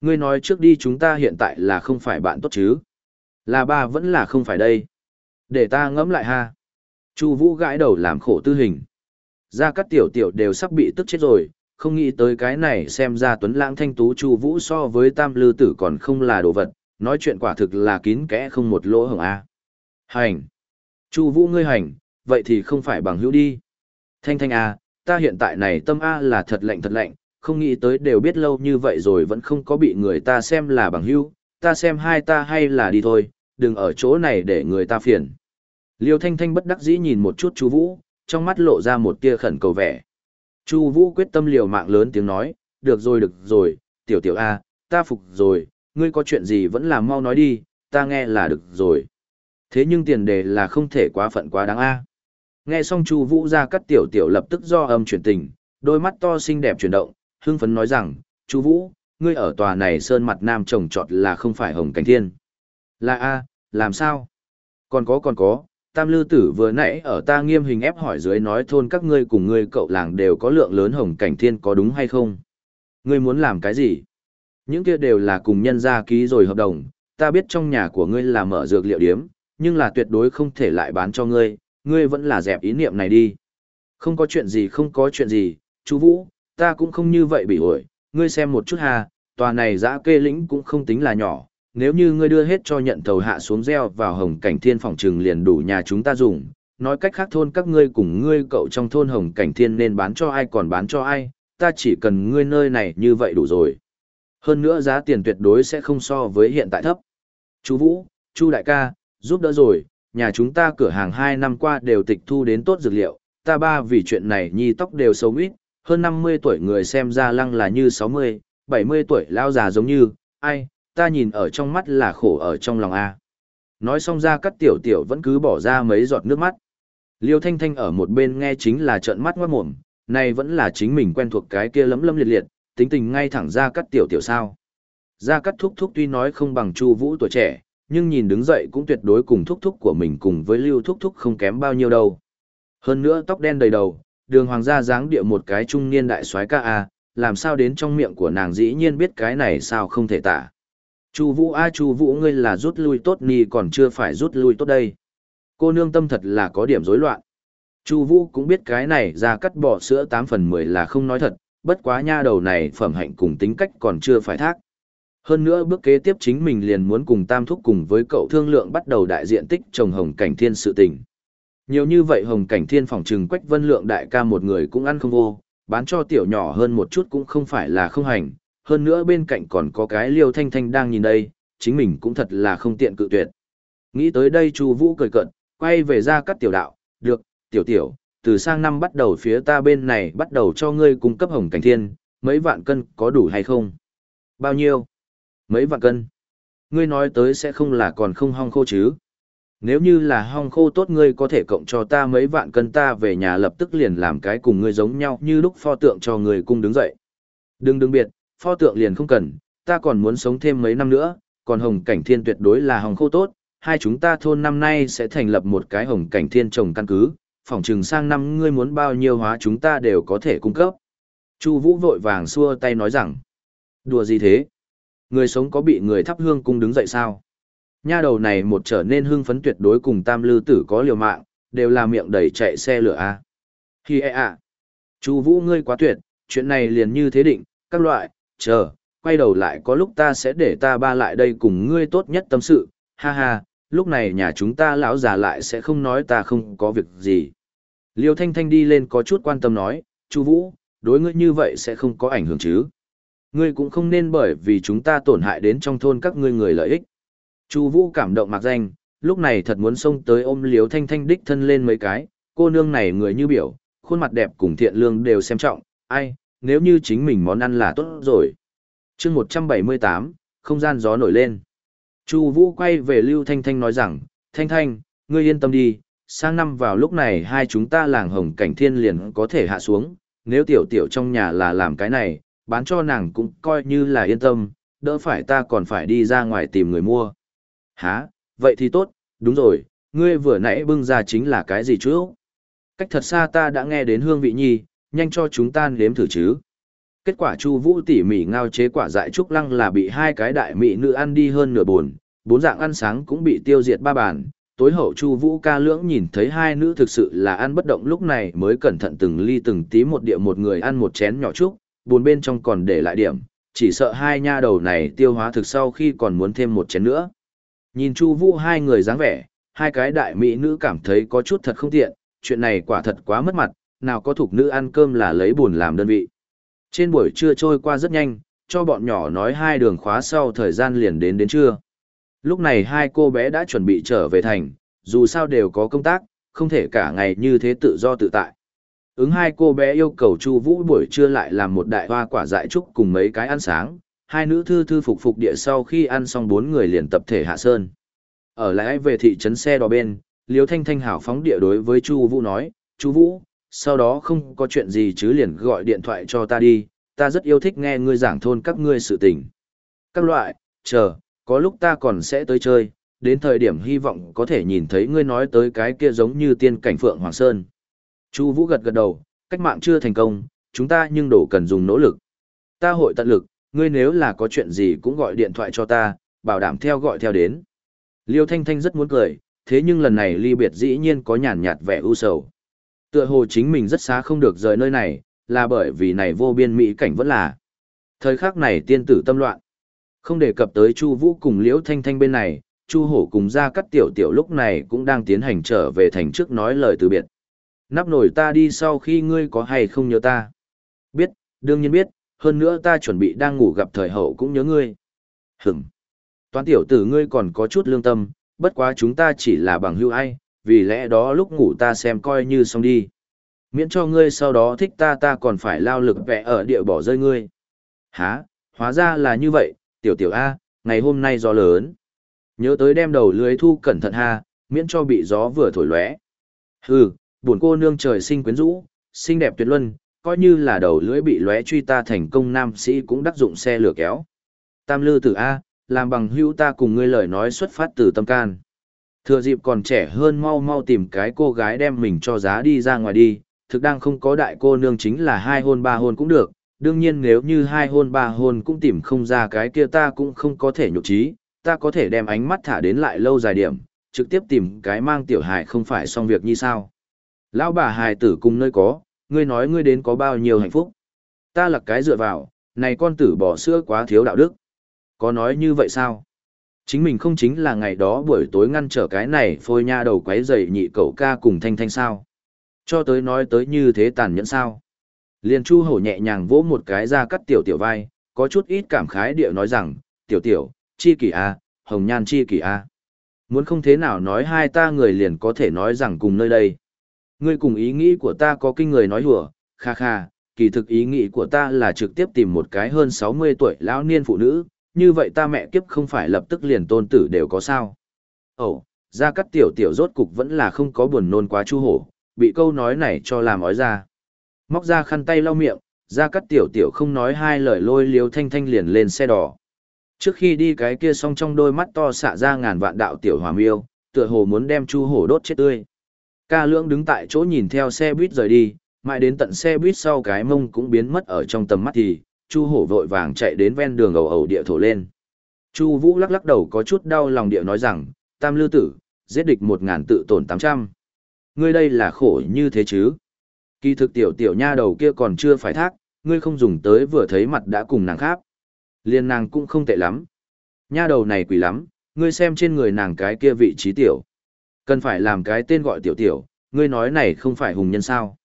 Ngươi nói trước đi chúng ta hiện tại là không phải bạn tốt chứ? Là ba vẫn là không phải đây. Để ta ngẫm lại ha. Chu Vũ gãi đầu làm khổ tư hình. Gia Cát Tiểu Tiểu đều sắp bị tức chết rồi, không nghĩ tới cái này xem ra Tuấn Lãng Thanh Tú Chu Vũ so với Tam Lư Tử còn không là đồ vật, nói chuyện quả thực là kín kẽ không một lỗ hổng a. Hành. Chu Vũ ngươi hành, vậy thì không phải bằng hữu đi. Thanh Thanh a, ta hiện tại này tâm a là thật lạnh thật lạnh, không nghĩ tới đều biết lâu như vậy rồi vẫn không có bị người ta xem là bằng hữu, ta xem hai ta hay là đi thôi, đừng ở chỗ này để người ta phiền. Liêu Thanh Thanh bất đắc dĩ nhìn một chút Chu Vũ, trong mắt lộ ra một tia khẩn cầu vẻ. Chu Vũ quyết tâm liều mạng lớn tiếng nói, "Được rồi được rồi, tiểu tiểu a, ta phục rồi, ngươi có chuyện gì vẫn làm mau nói đi, ta nghe là được rồi." Thế nhưng tiền đề là không thể quá phận quá đáng a. Nghe xong Chu Vũ ra cắt tiểu tiểu lập tức do âm chuyển tình, đôi mắt to xinh đẹp chuyển động, hưng phấn nói rằng, "Chu Vũ, ngươi ở tòa này sơn mặt nam trồng trọt là không phải Hồng Cảnh Thiên?" "Là a, làm sao?" "Còn có còn có, Tam Lư Tử vừa nãy ở ta nghiêm hình ép hỏi dưới nói thôn các ngươi cùng ngươi cậu làng đều có lượng lớn Hồng Cảnh Thiên có đúng hay không?" "Ngươi muốn làm cái gì?" "Những kia đều là cùng nhân gia ký rồi hợp đồng, ta biết trong nhà của ngươi là mở dược liệu điếm, nhưng là tuyệt đối không thể lại bán cho ngươi, ngươi vẫn là dẹp ý niệm này đi. Không có chuyện gì không có chuyện gì, chú Vũ, ta cũng không như vậy bị ổi, ngươi xem một chút ha, tòa này giã kê lĩnh cũng không tính là nhỏ, nếu như ngươi đưa hết cho nhận thầu hạ xuống gieo vào hồng cảnh thiên phòng trừng liền đủ nhà chúng ta dùng, nói cách khác thôn các ngươi cùng ngươi cậu trong thôn hồng cảnh thiên nên bán cho ai còn bán cho ai, ta chỉ cần ngươi nơi này như vậy đủ rồi. Hơn nữa giá tiền tuyệt đối sẽ không so với hiện tại thấp. Chú Vũ, Chu đại ca, giúp đỡ rồi, nhà chúng ta cửa hàng 2 năm qua đều tịch thu đến tốt dược liệu, ta ba vì chuyện này nhi tóc đều xấu ít, hơn 50 tuổi người xem ra lăng là như 60, 70 tuổi lao già giống như, ai, ta nhìn ở trong mắt là khổ ở trong lòng a. Nói xong ra cắt tiểu tiểu vẫn cứ bỏ ra mấy giọt nước mắt. Liêu Thanh Thanh ở một bên nghe chính là trợn mắt ngoát mồm, này vẫn là chính mình quen thuộc cái kia lấm lấm liệt liệt, tính tình ngay thẳng ra cắt tiểu tiểu sao. Ra cắt thúc thúc tuy nói không bằng Chu Vũ tuổi trẻ, nhưng nhìn đứng dậy cũng tuyệt đối cùng thúc thúc của mình cùng với lưu thúc thúc không kém bao nhiêu đâu. Hơn nữa tóc đen đầy đầu, đường hoàng gia dáng địa một cái trung niên đại soái ca a, làm sao đến trong miệng của nàng dĩ nhiên biết cái này sao không thể tả. Chu Vũ a Chu Vũ ngươi là rút lui tốt ni còn chưa phải rút lui tốt đây. Cô nương tâm thật là có điểm rối loạn. Chu Vũ cũng biết cái này ra cắt bỏ sữa tám phần 10 là không nói thật, bất quá nha đầu này phẩm hạnh cùng tính cách còn chưa phải thác. Hơn nữa bước kế tiếp chính mình liền muốn cùng Tam Thúc cùng với cậu thương lượng bắt đầu đại diện tích trồng Hồng Cảnh Thiên sự tình. Nhiều như vậy Hồng Cảnh Thiên phòng trừng Quách Vân Lượng đại ca một người cũng ăn không vô, bán cho tiểu nhỏ hơn một chút cũng không phải là không hành, hơn nữa bên cạnh còn có cái Liêu Thanh Thanh đang nhìn đây, chính mình cũng thật là không tiện cự tuyệt. Nghĩ tới đây Chu Vũ cười cợt, quay về ra cắt tiểu đạo, "Được, tiểu tiểu, từ sang năm bắt đầu phía ta bên này bắt đầu cho ngươi cung cấp Hồng Cảnh Thiên, mấy vạn cân có đủ hay không?" "Bao nhiêu?" Mấy vạn cân. Ngươi nói tới sẽ không là còn không hong khô chứ. Nếu như là hong khô tốt ngươi có thể cộng cho ta mấy vạn cân ta về nhà lập tức liền làm cái cùng ngươi giống nhau như lúc pho tượng cho người cung đứng dậy. Đừng đừng biệt, pho tượng liền không cần, ta còn muốn sống thêm mấy năm nữa, còn hồng cảnh thiên tuyệt đối là hồng khô tốt, hai chúng ta thôn năm nay sẽ thành lập một cái hồng cảnh thiên trồng căn cứ, phỏng chừng sang năm ngươi muốn bao nhiêu hóa chúng ta đều có thể cung cấp. Chu Vũ vội vàng xua tay nói rằng, đùa gì thế? Người sống có bị người thắp hương cung đứng dậy sao? Nha đầu này một trở nên hưng phấn tuyệt đối cùng tam lư tử có liều mạng, đều là miệng đầy chạy xe lửa a. À. Hi e ạ. Chu Vũ ngươi quá tuyệt, chuyện này liền như thế định, các loại, chờ, quay đầu lại có lúc ta sẽ để ta ba lại đây cùng ngươi tốt nhất tâm sự, ha ha, lúc này nhà chúng ta lão già lại sẽ không nói ta không có việc gì. Liêu Thanh Thanh đi lên có chút quan tâm nói, Chu Vũ, đối ngươi như vậy sẽ không có ảnh hưởng chứ? Ngươi cũng không nên bởi vì chúng ta tổn hại đến trong thôn các ngươi người lợi ích. Chu Vũ cảm động mặc danh, lúc này thật muốn xông tới ôm Liễu Thanh Thanh đích thân lên mấy cái, cô nương này người như biểu, khuôn mặt đẹp cùng thiện lương đều xem trọng, ai, nếu như chính mình món ăn là tốt rồi. Chương 178, không gian gió nổi lên. Chu Vũ quay về Lưu Thanh Thanh nói rằng, "Thanh Thanh, ngươi yên tâm đi, sang năm vào lúc này hai chúng ta làng Hồng Cảnh Thiên liền có thể hạ xuống, nếu tiểu tiểu trong nhà là làm cái này, bán cho nàng cũng coi như là yên tâm, đỡ phải ta còn phải đi ra ngoài tìm người mua." "Hả? Vậy thì tốt, đúng rồi, ngươi vừa nãy bưng ra chính là cái gì chứ?" Cách thật xa ta đã nghe đến hương vị nhi, nhanh cho chúng ta nếm thử chứ. Kết quả Chu Vũ tỉ mỉ ngao chế quả dại trúc lăng là bị hai cái đại mỹ nữ ăn đi hơn nửa buồn, bốn dạng ăn sáng cũng bị tiêu diệt ba bàn. Tối hậu Chu Vũ ca lưỡng nhìn thấy hai nữ thực sự là ăn bất động lúc này mới cẩn thận từng ly từng tí một địa một người ăn một chén nhỏ trúc, buồn bên trong còn để lại điểm, chỉ sợ hai nha đầu này tiêu hóa thực sau khi còn muốn thêm một chén nữa. Nhìn Chu Vũ hai người dáng vẻ, hai cái đại mỹ nữ cảm thấy có chút thật không tiện, chuyện này quả thật quá mất mặt, nào có thuộc nữ ăn cơm là lấy buồn làm đơn vị. Trên buổi trưa trôi qua rất nhanh, cho bọn nhỏ nói hai đường khóa sau thời gian liền đến đến trưa. Lúc này hai cô bé đã chuẩn bị trở về thành, dù sao đều có công tác, không thể cả ngày như thế tự do tự tại. Ứng hai cô bé yêu cầu Chu Vũ buổi trưa lại làm một đại hoa quả dại trúc cùng mấy cái ăn sáng, hai nữ thư thư phục phục địa sau khi ăn xong bốn người liền tập thể hạ sơn. Ở lại về thị trấn xe đò bên, Liêu Thanh Thanh hảo phóng địa đối với Chu Vũ nói, "Chu Vũ, sau đó không có chuyện gì chứ liền gọi điện thoại cho ta đi, ta rất yêu thích nghe ngươi giảng thôn các ngươi sự tình. Các loại, chờ, có lúc ta còn sẽ tới chơi, đến thời điểm hy vọng có thể nhìn thấy ngươi nói tới cái kia giống như tiên cảnh Phượng Hoàng Sơn." Chu Vũ gật gật đầu, cách mạng chưa thành công, chúng ta nhưng đổ cần dùng nỗ lực. Ta hội tận lực, ngươi nếu là có chuyện gì cũng gọi điện thoại cho ta, bảo đảm theo gọi theo đến. Liêu Thanh Thanh rất muốn cười, thế nhưng lần này ly biệt dĩ nhiên có nhàn nhạt vẻ u sầu. Tựa hồ chính mình rất xá không được rời nơi này, là bởi vì này vô biên mỹ cảnh vẫn là. Thời khắc này tiên tử tâm loạn. Không đề cập tới Chu Vũ cùng Liễu Thanh Thanh bên này, Chu Hổ cùng ra cắt tiểu tiểu lúc này cũng đang tiến hành trở về thành trước nói lời từ biệt. Nắp nổi ta đi sau khi ngươi có hay không nhớ ta? Biết, đương nhiên biết, hơn nữa ta chuẩn bị đang ngủ gặp thời hậu cũng nhớ ngươi. Hửm. Toán tiểu tử ngươi còn có chút lương tâm, bất quá chúng ta chỉ là bằng hữu ai, vì lẽ đó lúc ngủ ta xem coi như xong đi. Miễn cho ngươi sau đó thích ta ta còn phải lao lực vẽ ở địa bỏ rơi ngươi. Hả, hóa ra là như vậy, tiểu tiểu A, ngày hôm nay gió lớn. Nhớ tới đem đầu lưới thu cẩn thận ha, miễn cho bị gió vừa thổi lóe. Hừ, buồn cô nương trời sinh quyến rũ, xinh đẹp tuyệt luân, coi như là đầu lưỡi bị lóe truy ta thành công nam sĩ cũng đắc dụng xe lửa kéo. Tam lư tử A, làm bằng hữu ta cùng ngươi lời nói xuất phát từ tâm can. Thừa dịp còn trẻ hơn mau mau tìm cái cô gái đem mình cho giá đi ra ngoài đi, thực đang không có đại cô nương chính là hai hôn ba hôn cũng được, đương nhiên nếu như hai hôn ba hôn cũng tìm không ra cái kia ta cũng không có thể nhục trí, ta có thể đem ánh mắt thả đến lại lâu dài điểm, trực tiếp tìm cái mang tiểu hài không phải xong việc như sao. Lão bà hài tử cùng nơi có, ngươi nói ngươi đến có bao nhiêu hạnh phúc. Ta là cái dựa vào, này con tử bỏ sữa quá thiếu đạo đức. Có nói như vậy sao? Chính mình không chính là ngày đó buổi tối ngăn trở cái này phôi nha đầu quấy dậy nhị cậu ca cùng thanh thanh sao. Cho tới nói tới như thế tàn nhẫn sao. Liền chu hổ nhẹ nhàng vỗ một cái ra cắt tiểu tiểu vai, có chút ít cảm khái địa nói rằng, tiểu tiểu, chi kỷ a, hồng nhan chi kỷ a. Muốn không thế nào nói hai ta người liền có thể nói rằng cùng nơi đây. Ngươi cùng ý nghĩ của ta có kinh người nói hùa, kha kha, kỳ thực ý nghĩ của ta là trực tiếp tìm một cái hơn 60 tuổi lão niên phụ nữ, như vậy ta mẹ kiếp không phải lập tức liền tôn tử đều có sao. Ồ, ra cắt tiểu tiểu rốt cục vẫn là không có buồn nôn quá chu hổ, bị câu nói này cho làm ói ra. Móc ra khăn tay lau miệng, ra cắt tiểu tiểu không nói hai lời lôi liếu thanh thanh liền lên xe đỏ. Trước khi đi cái kia xong trong đôi mắt to xạ ra ngàn vạn đạo tiểu hòa miêu, tựa hồ muốn đem chu hổ đốt chết tươi. Ca lưỡng đứng tại chỗ nhìn theo xe buýt rời đi, mãi đến tận xe buýt sau cái mông cũng biến mất ở trong tầm mắt thì, Chu Hổ vội vàng chạy đến ven đường ầu ầu địa thổ lên. Chu Vũ lắc lắc đầu có chút đau lòng địa nói rằng, Tam Lưu Tử, giết địch một ngàn tự tổn tám trăm. Ngươi đây là khổ như thế chứ? Kỳ thực tiểu tiểu nha đầu kia còn chưa phải thác, ngươi không dùng tới vừa thấy mặt đã cùng nàng khác. Liên nàng cũng không tệ lắm. Nha đầu này quỷ lắm, ngươi xem trên người nàng cái kia vị trí tiểu. Cần phải làm cái tên gọi tiểu tiểu, ngươi nói này không phải hùng nhân sao?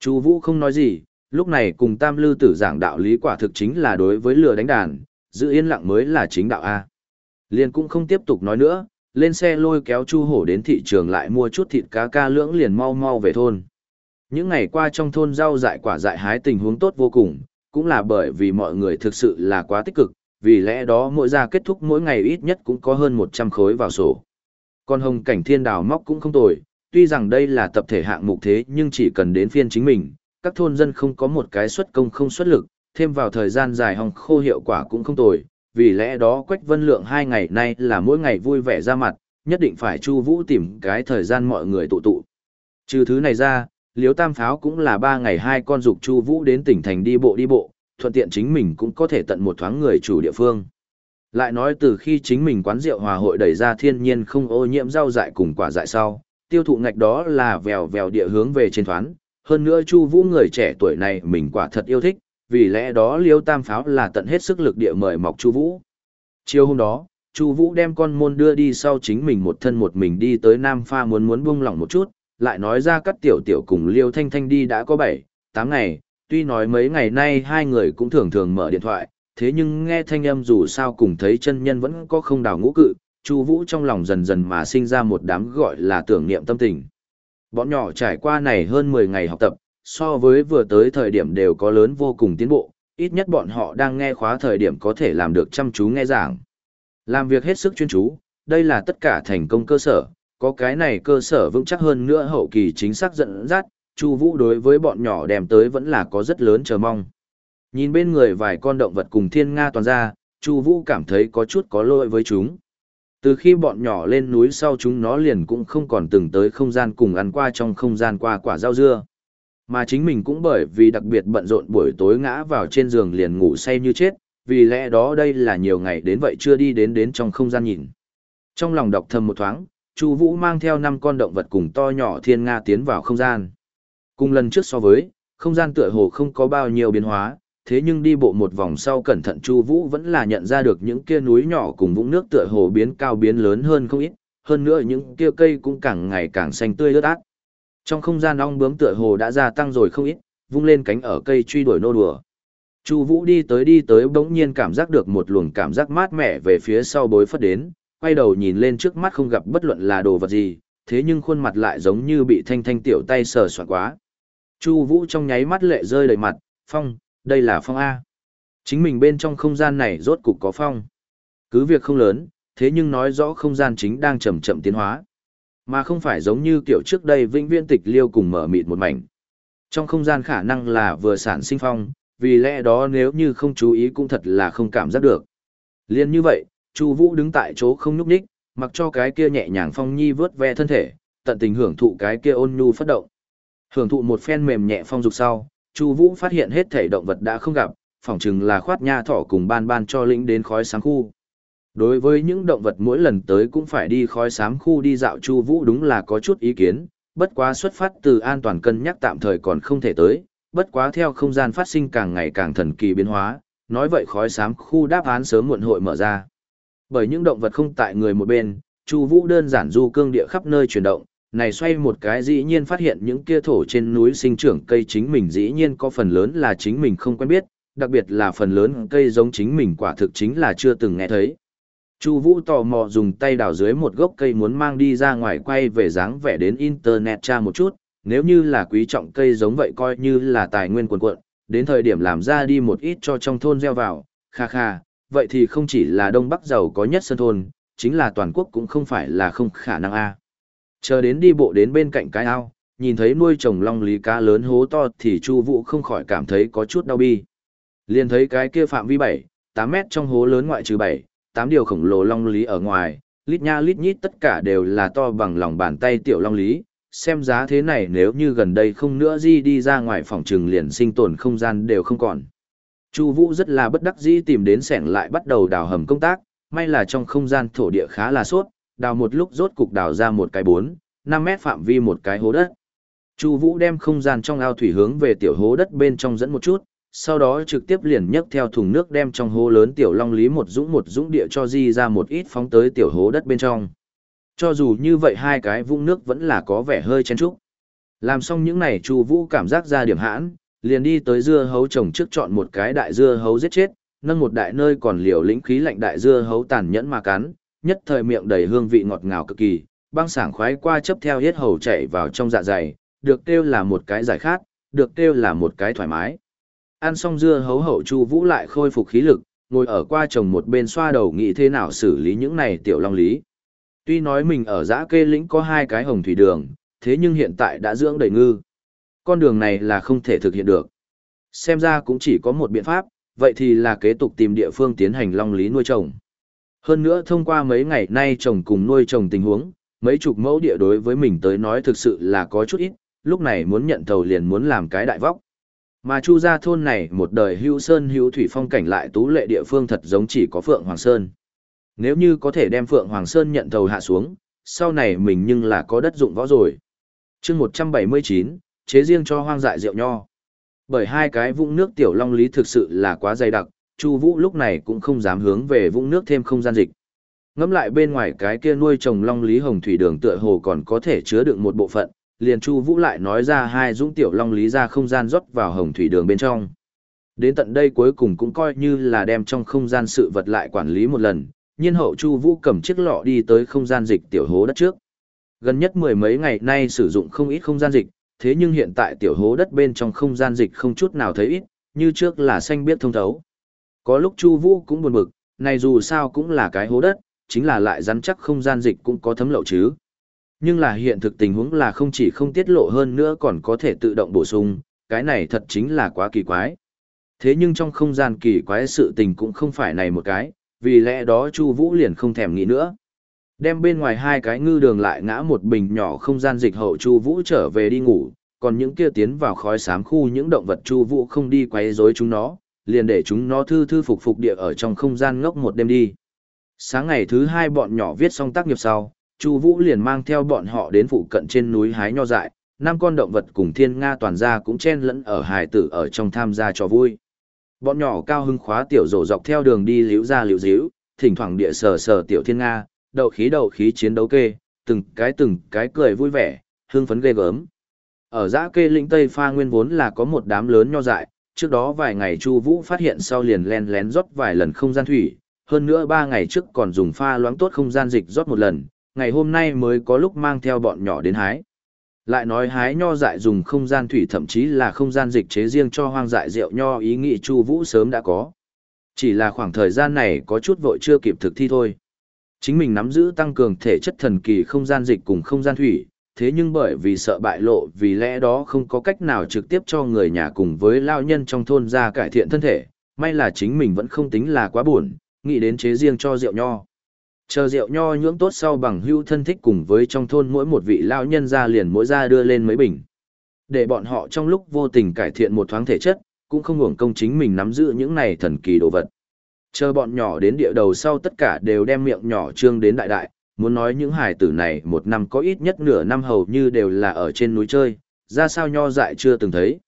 Chu Vũ không nói gì, lúc này cùng tam lư tử giảng đạo lý quả thực chính là đối với lừa đánh đàn, giữ yên lặng mới là chính đạo A. Liền cũng không tiếp tục nói nữa, lên xe lôi kéo Chu Hổ đến thị trường lại mua chút thịt cá ca lưỡng liền mau mau về thôn. Những ngày qua trong thôn rau dại quả dại hái tình huống tốt vô cùng, cũng là bởi vì mọi người thực sự là quá tích cực, vì lẽ đó mỗi gia kết thúc mỗi ngày ít nhất cũng có hơn 100 khối vào sổ. Còn hồng cảnh thiên đào móc cũng không tồi, tuy rằng đây là tập thể hạng mục thế nhưng chỉ cần đến phiên chính mình, các thôn dân không có một cái xuất công không xuất lực, thêm vào thời gian dài hồng khô hiệu quả cũng không tồi, vì lẽ đó Quách Vân Lượng hai ngày nay là mỗi ngày vui vẻ ra mặt, nhất định phải Chu Vũ tìm cái thời gian mọi người tụ tụ. Trừ thứ này ra, Liếu Tam Pháo cũng là ba ngày hai con dục Chu Vũ đến tỉnh thành đi bộ đi bộ, thuận tiện chính mình cũng có thể tận một thoáng người chủ địa phương. Lại nói từ khi chính mình quán rượu hòa hội đẩy ra thiên nhiên không ô nhiễm rau dại cùng quả dại sau, tiêu thụ ngạch đó là vèo vèo địa hướng về trên thoán. Hơn nữa Chu Vũ người trẻ tuổi này mình quả thật yêu thích, vì lẽ đó Liêu Tam Pháo là tận hết sức lực địa mời mọc Chu Vũ. Chiều hôm đó, Chu Vũ đem con môn đưa đi sau chính mình một thân một mình đi tới Nam Pha muốn muốn buông lỏng một chút, lại nói ra cắt tiểu tiểu cùng Liêu Thanh Thanh đi đã có 7, 8 ngày, tuy nói mấy ngày nay hai người cũng thường thường mở điện thoại, thế nhưng nghe thanh âm dù sao cùng thấy chân nhân vẫn có không đào ngũ cự, Chu Vũ trong lòng dần dần mà sinh ra một đám gọi là tưởng niệm tâm tình. Bọn nhỏ trải qua này hơn 10 ngày học tập, so với vừa tới thời điểm đều có lớn vô cùng tiến bộ, ít nhất bọn họ đang nghe khóa thời điểm có thể làm được chăm chú nghe giảng. Làm việc hết sức chuyên chú, đây là tất cả thành công cơ sở, có cái này cơ sở vững chắc hơn nữa hậu kỳ chính xác dẫn dắt, Chu Vũ đối với bọn nhỏ đem tới vẫn là có rất lớn chờ mong. Nhìn bên người vài con động vật cùng thiên nga toàn ra, Chu Vũ cảm thấy có chút có lỗi với chúng. Từ khi bọn nhỏ lên núi sau chúng nó liền cũng không còn từng tới không gian cùng ăn qua trong không gian qua quả rau dưa. Mà chính mình cũng bởi vì đặc biệt bận rộn buổi tối ngã vào trên giường liền ngủ say như chết, vì lẽ đó đây là nhiều ngày đến vậy chưa đi đến đến trong không gian nhìn. Trong lòng đọc thầm một thoáng, Chu Vũ mang theo năm con động vật cùng to nhỏ thiên nga tiến vào không gian. Cùng lần trước so với, không gian tựa hồ không có bao nhiêu biến hóa, thế nhưng đi bộ một vòng sau cẩn thận Chu Vũ vẫn là nhận ra được những kia núi nhỏ cùng vũng nước tựa hồ biến cao biến lớn hơn không ít, hơn nữa những kia cây cũng càng ngày càng xanh tươi rớt át. Trong không gian ong bướm tựa hồ đã gia tăng rồi không ít, vung lên cánh ở cây truy đuổi nô đùa. Chu Vũ đi tới đi tới bỗng nhiên cảm giác được một luồng cảm giác mát mẻ về phía sau bối phất đến, quay đầu nhìn lên trước mắt không gặp bất luận là đồ vật gì, thế nhưng khuôn mặt lại giống như bị thanh thanh tiểu tay sờ soạn quá. Chu Vũ trong nháy mắt lệ rơi đầy mặt, "Phong, đây là phong a." Chính mình bên trong không gian này rốt cục có phong. Cứ việc không lớn, thế nhưng nói rõ không gian chính đang chậm chậm tiến hóa, mà không phải giống như kiểu trước đây vĩnh viễn tịch liêu cùng mở mịt một mảnh. Trong không gian khả năng là vừa sản sinh phong, vì lẽ đó nếu như không chú ý cũng thật là không cảm giác được. Liên như vậy, Chu Vũ đứng tại chỗ không nhúc nhích, mặc cho cái kia nhẹ nhàng phong nhi vớt ve thân thể, tận tình hưởng thụ cái kia ôn nhu phát động. Hưởng thụ một phen mềm nhẹ phong dục sau, Chu Vũ phát hiện hết thể động vật đã không gặp, phỏng chừng là khoát nha thỏ cùng ban ban cho lĩnh đến khói sáng khu. Đối với những động vật mỗi lần tới cũng phải đi khói sáng khu đi dạo Chu Vũ đúng là có chút ý kiến, bất quá xuất phát từ an toàn cân nhắc tạm thời còn không thể tới, bất quá theo không gian phát sinh càng ngày càng thần kỳ biến hóa, nói vậy khói sáng khu đáp án sớm muộn hội mở ra. Bởi những động vật không tại người một bên, Chu Vũ đơn giản du cương địa khắp nơi chuyển động, này xoay một cái dĩ nhiên phát hiện những kia thổ trên núi sinh trưởng cây chính mình dĩ nhiên có phần lớn là chính mình không quen biết, đặc biệt là phần lớn cây giống chính mình quả thực chính là chưa từng nghe thấy. Chu Vũ tò mò dùng tay đào dưới một gốc cây muốn mang đi ra ngoài quay về dáng vẻ đến internet tra một chút, nếu như là quý trọng cây giống vậy coi như là tài nguyên quần quật, đến thời điểm làm ra đi một ít cho trong thôn gieo vào, kha kha, vậy thì không chỉ là Đông Bắc giàu có nhất sơn thôn, chính là toàn quốc cũng không phải là không khả năng a. Chờ đến đi bộ đến bên cạnh cái ao, nhìn thấy nuôi trồng long lý cá lớn hố to thì Chu Vũ không khỏi cảm thấy có chút đau bi. Liền thấy cái kia phạm vi 7, 8 mét trong hố lớn ngoại trừ 7, 8 điều khổng lồ long lý ở ngoài, lít nha lít nhít tất cả đều là to bằng lòng bàn tay tiểu long lý, xem giá thế này nếu như gần đây không nữa di đi ra ngoài phòng trừng liền sinh tồn không gian đều không còn. Chu Vũ rất là bất đắc dĩ tìm đến sẻng lại bắt đầu đào hầm công tác, may là trong không gian thổ địa khá là sốt, đào một lúc rốt cục đào ra một cái 4, 5 mét phạm vi một cái hố đất. Chu Vũ đem không gian trong ao thủy hướng về tiểu hố đất bên trong dẫn một chút, sau đó trực tiếp liền nhấc theo thùng nước đem trong hố lớn tiểu long lý một dũng một dũng địa cho di ra một ít phóng tới tiểu hố đất bên trong. Cho dù như vậy hai cái vũng nước vẫn là có vẻ hơi chen trúc. Làm xong những này Chu Vũ cảm giác ra điểm hãn, liền đi tới dưa hấu trồng trước chọn một cái đại dưa hấu giết chết, nâng một đại nơi còn liều lĩnh khí lạnh đại dưa hấu tàn nhẫn mà cắn, nhất thời miệng đầy hương vị ngọt ngào cực kỳ, băng sảng khoái qua chấp theo hết hầu chảy vào trong dạ dày, được kêu là một cái giải khát, được kêu là một cái thoải mái. Ăn xong dưa hấu hậu Chu Vũ lại khôi phục khí lực, ngồi ở qua chồng một bên xoa đầu nghĩ thế nào xử lý những này tiểu long lý. Tuy nói mình ở dã kê lĩnh có hai cái hồng thủy đường, thế nhưng hiện tại đã dưỡng đầy ngư. Con đường này là không thể thực hiện được. Xem ra cũng chỉ có một biện pháp, vậy thì là kế tục tìm địa phương tiến hành long lý nuôi trồng. Hơn nữa thông qua mấy ngày nay chồng cùng nuôi chồng tình huống, mấy chục mẫu địa đối với mình tới nói thực sự là có chút ít, lúc này muốn nhận thầu liền muốn làm cái đại vóc. Mà Chu gia thôn này một đời hữu sơn hữu thủy phong cảnh lại tú lệ địa phương thật giống chỉ có Phượng Hoàng Sơn. Nếu như có thể đem Phượng Hoàng Sơn nhận thầu hạ xuống, sau này mình nhưng là có đất dụng võ rồi. chương 179, chế riêng cho hoang dại rượu nho. Bởi hai cái vũng nước tiểu long lý thực sự là quá dày đặc, Chu Vũ lúc này cũng không dám hướng về vũng nước thêm không gian dịch. Ngắm lại bên ngoài cái kia nuôi trồng long lý hồng thủy đường tựa hồ còn có thể chứa đựng một bộ phận, liền Chu Vũ lại nói ra hai dũng tiểu long lý ra không gian rót vào hồng thủy đường bên trong. Đến tận đây cuối cùng cũng coi như là đem trong không gian sự vật lại quản lý một lần, nhiên hậu Chu Vũ cầm chiếc lọ đi tới không gian dịch tiểu hố đất trước. Gần nhất mười mấy ngày nay sử dụng không ít không gian dịch, thế nhưng hiện tại tiểu hố đất bên trong không gian dịch không chút nào thấy ít, như trước là xanh biết thông thấu. Có lúc Chu Vũ cũng buồn bực, này dù sao cũng là cái hố đất, chính là lại rắn chắc không gian dịch cũng có thấm lậu chứ. Nhưng là hiện thực tình huống là không chỉ không tiết lộ hơn nữa còn có thể tự động bổ sung, cái này thật chính là quá kỳ quái. Thế nhưng trong không gian kỳ quái sự tình cũng không phải này một cái, vì lẽ đó Chu Vũ liền không thèm nghĩ nữa. Đem bên ngoài hai cái ngư đường lại ngã một bình nhỏ không gian dịch hậu Chu Vũ trở về đi ngủ, còn những kia tiến vào khói xám khu những động vật Chu Vũ không đi quấy rối chúng nó, liền để chúng nó thư thư phục phục địa ở trong không gian ngốc một đêm đi. Sáng ngày thứ hai bọn nhỏ viết xong tác nghiệp sau, Chu Vũ liền mang theo bọn họ đến phụ cận trên núi hái nho dại, năm con động vật cùng thiên nga toàn gia cũng chen lẫn ở hải tử ở trong tham gia trò vui. Bọn nhỏ cao hưng khóa tiểu rổ dọc theo đường đi liễu ra liễu díu, thỉnh thoảng địa sờ sờ tiểu thiên nga, đậu khí đậu khí chiến đấu kê, từng cái từng cái cười vui vẻ, hưng phấn ghê gớm. Ở dã kê lĩnh Tây Pha nguyên vốn là có một đám lớn nho dại, trước đó vài ngày Chu Vũ phát hiện sau liền len lén rót vài lần không gian thủy, hơn nữa ba ngày trước còn dùng pha loãng tốt không gian dịch rót một lần, ngày hôm nay mới có lúc mang theo bọn nhỏ đến hái. Lại nói hái nho dại dùng không gian thủy thậm chí là không gian dịch chế riêng cho hoang dại rượu nho ý nghĩ Chu Vũ sớm đã có. Chỉ là khoảng thời gian này có chút vội chưa kịp thực thi thôi. Chính mình nắm giữ tăng cường thể chất thần kỳ không gian dịch cùng không gian thủy, thế nhưng bởi vì sợ bại lộ vì lẽ đó không có cách nào trực tiếp cho người nhà cùng với lao nhân trong thôn ra cải thiện thân thể, may là chính mình vẫn không tính là quá buồn, nghĩ đến chế riêng cho rượu nho. Chờ rượu nho nhưỡng tốt sau bằng hưu thân thích cùng với trong thôn mỗi một vị lao nhân ra liền mỗi ra đưa lên mấy bình. Để bọn họ trong lúc vô tình cải thiện một thoáng thể chất, cũng không hưởng công chính mình nắm giữ những này thần kỳ đồ vật. Chờ bọn nhỏ đến địa đầu sau tất cả đều đem miệng nhỏ trương đến đại đại, muốn nói những hài tử này một năm có ít nhất nửa năm hầu như đều là ở trên núi chơi, ra sao nho dại chưa từng thấy.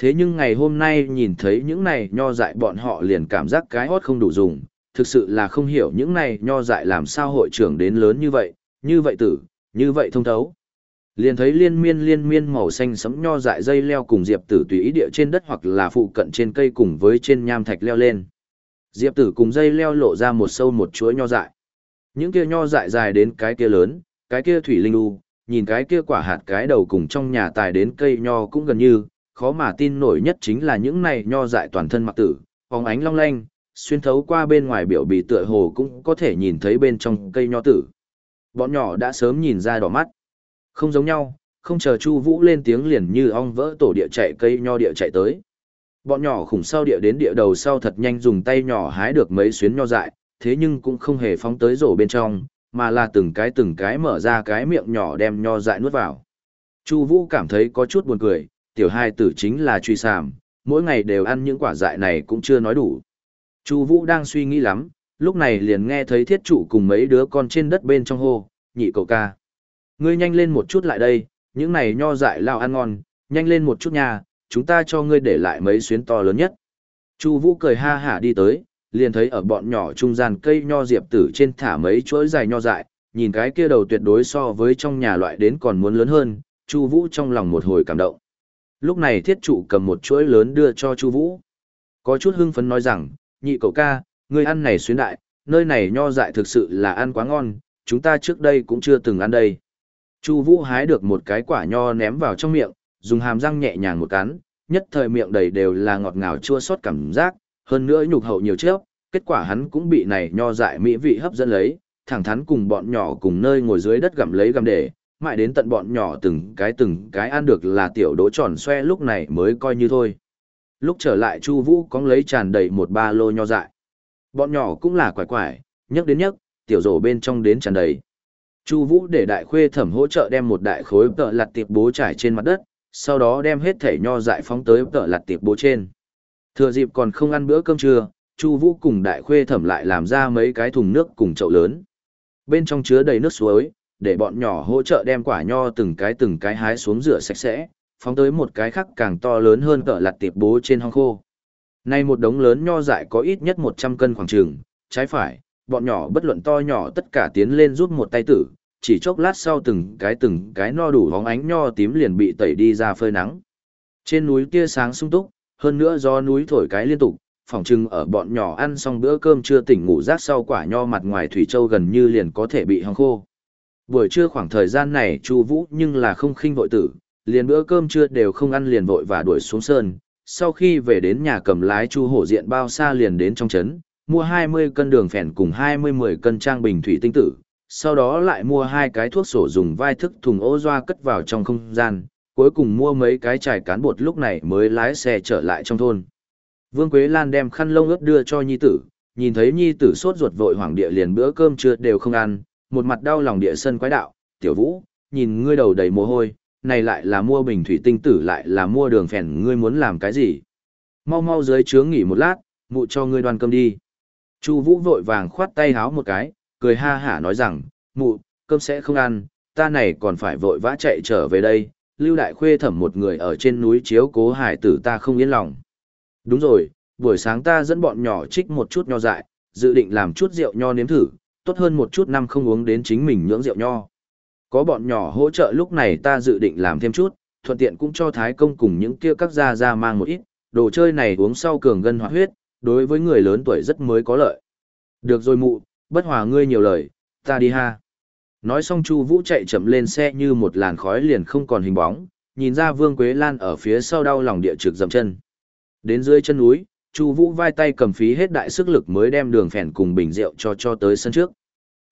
Thế nhưng ngày hôm nay nhìn thấy những này nho dại bọn họ liền cảm giác cái hót không đủ dùng, thực sự là không hiểu những này nho dại làm sao hội trưởng đến lớn như vậy, như vậy tử, như vậy thông thấu. Liền thấy liên miên liên miên màu xanh sẫm nho dại dây leo cùng diệp tử tùy ý địa trên đất hoặc là phụ cận trên cây cùng với trên nham thạch leo lên. Diệp tử cùng dây leo lộ ra một sâu một chuỗi nho dại. Những kia nho dại dài đến cái kia lớn, cái kia thủy linh u, nhìn cái kia quả hạt cái đầu cùng trong nhà tài đến cây nho cũng gần như, khó mà tin nổi nhất chính là những này nho dại toàn thân mặc tử, phóng ánh long lanh, xuyên thấu qua bên ngoài biểu bì tựa hồ cũng có thể nhìn thấy bên trong cây nho tử. Bọn nhỏ đã sớm nhìn ra đỏ mắt. Không giống nhau, không chờ Chu Vũ lên tiếng liền như ong vỡ tổ địa chạy cây nho địa chạy tới. Bọn nhỏ khủng sau địa đến địa đầu sau thật nhanh dùng tay nhỏ hái được mấy xuyến nho dại, thế nhưng cũng không hề phóng tới rổ bên trong, mà là từng cái từng cái mở ra cái miệng nhỏ đem nho dại nuốt vào. Chu Vũ cảm thấy có chút buồn cười, tiểu hai tử chính là truy sàm, mỗi ngày đều ăn những quả dại này cũng chưa nói đủ. Chu Vũ đang suy nghĩ lắm, lúc này liền nghe thấy thiết trụ cùng mấy đứa con trên đất bên trong hô, nhị cậu ca. Ngươi nhanh lên một chút lại đây, những này nho dại lao ăn ngon, nhanh lên một chút nha, chúng ta cho ngươi để lại mấy xuyến to lớn nhất. Chu Vũ cười ha hả đi tới, liền thấy ở bọn nhỏ trung gian cây nho diệp tử trên thả mấy chuỗi dài nho dại, nhìn cái kia đầu tuyệt đối so với trong nhà loại đến còn muốn lớn hơn, Chu Vũ trong lòng một hồi cảm động. Lúc này thiết trụ cầm một chuỗi lớn đưa cho Chu Vũ. Có chút hưng phấn nói rằng, nhị cậu ca, người ăn này xuyến đại, nơi này nho dại thực sự là ăn quá ngon, chúng ta trước đây cũng chưa từng ăn đây. Chu Vũ hái được một cái quả nho ném vào trong miệng, dùng hàm răng nhẹ nhàng một cắn, nhất thời miệng đầy đều là ngọt ngào chua xót cảm giác, hơn nữa nhục hậu nhiều trước kết quả hắn cũng bị này nho dại mỹ vị hấp dẫn lấy, thẳng thắn cùng bọn nhỏ cùng nơi ngồi dưới đất gặm lấy gặm để, mãi đến tận bọn nhỏ từng cái từng cái ăn được là tiểu đỗ tròn xoe lúc này mới coi như thôi. Lúc trở lại Chu Vũ có lấy tràn đầy một ba lô nho dại. Bọn nhỏ cũng là quải quải, nhấc đến nhấc, tiểu rổ bên trong đến tràn đầy. Chu Vũ để đại khuê thẩm hỗ trợ đem một đại khối tợ lật tiệp bố trải trên mặt đất, sau đó đem hết thể nho dại phóng tới tợ lật tiệp bố trên. Thừa dịp còn không ăn bữa cơm trưa, Chu Vũ cùng đại khuê thẩm lại làm ra mấy cái thùng nước cùng chậu lớn. Bên trong chứa đầy nước suối, để bọn nhỏ hỗ trợ đem quả nho từng cái từng cái hái xuống rửa sạch sẽ, phóng tới một cái khác càng to lớn hơn cỡ lặt tiệp bố trên hong khô. Nay một đống lớn nho dại có ít nhất 100 cân khoảng chừng, trái phải, bọn nhỏ bất luận to nhỏ tất cả tiến lên giúp một tay tử, chỉ chốc lát sau từng cái từng cái no đủ hóng ánh nho tím liền bị tẩy đi ra phơi nắng. Trên núi tia sáng sung túc, hơn nữa do núi thổi cái liên tục, phòng trưng ở bọn nhỏ ăn xong bữa cơm chưa tỉnh ngủ rác sau quả nho mặt ngoài thủy châu gần như liền có thể bị hong khô. Buổi trưa khoảng thời gian này Chu Vũ nhưng là không khinh vội tử, liền bữa cơm trưa đều không ăn liền vội và đuổi xuống sơn. Sau khi về đến nhà cầm lái Chu Hổ Diện bao xa liền đến trong trấn, mua 20 cân đường phèn cùng 20 10 cân trang bình thủy tinh tử, sau đó lại mua hai cái thuốc sổ dùng vai thức thùng ô doa cất vào trong không gian, cuối cùng mua mấy cái trải cán bột lúc này mới lái xe trở lại trong thôn. Vương Quế Lan đem khăn lông ướt đưa cho nhi tử, nhìn thấy nhi tử sốt ruột vội hoảng địa liền bữa cơm trưa đều không ăn, một mặt đau lòng địa sân quái đạo, tiểu vũ, nhìn ngươi đầu đầy mồ hôi, này lại là mua bình thủy tinh tử lại là mua đường phèn ngươi muốn làm cái gì. Mau mau dưới trướng nghỉ một lát, mụ cho ngươi đoan cơm đi. Chu vũ vội vàng khoát tay háo một cái, cười ha hả nói rằng, mụ, cơm sẽ không ăn, ta này còn phải vội vã chạy trở về đây, lưu đại khuê thẩm một người ở trên núi chiếu cố hải tử ta không yên lòng. Đúng rồi, buổi sáng ta dẫn bọn nhỏ trích một chút nho dại, dự định làm chút rượu nho nếm thử, tốt hơn một chút năm không uống đến chính mình nhưỡng rượu nho. Có bọn nhỏ hỗ trợ lúc này ta dự định làm thêm chút, thuận tiện cũng cho Thái Công cùng những kia các gia gia mang một ít, đồ chơi này uống sau cường gân hoạt huyết, đối với người lớn tuổi rất mới có lợi. Được rồi mụ, bất hòa ngươi nhiều lời, ta đi ha. Nói xong Chu Vũ chạy chậm lên xe như một làn khói liền không còn hình bóng, nhìn ra Vương Quế Lan ở phía sau đau lòng địa trực dậm chân. Đến dưới chân núi, Chu Vũ vai tay cầm phí hết đại sức lực mới đem đường phèn cùng bình rượu cho cho tới sân trước.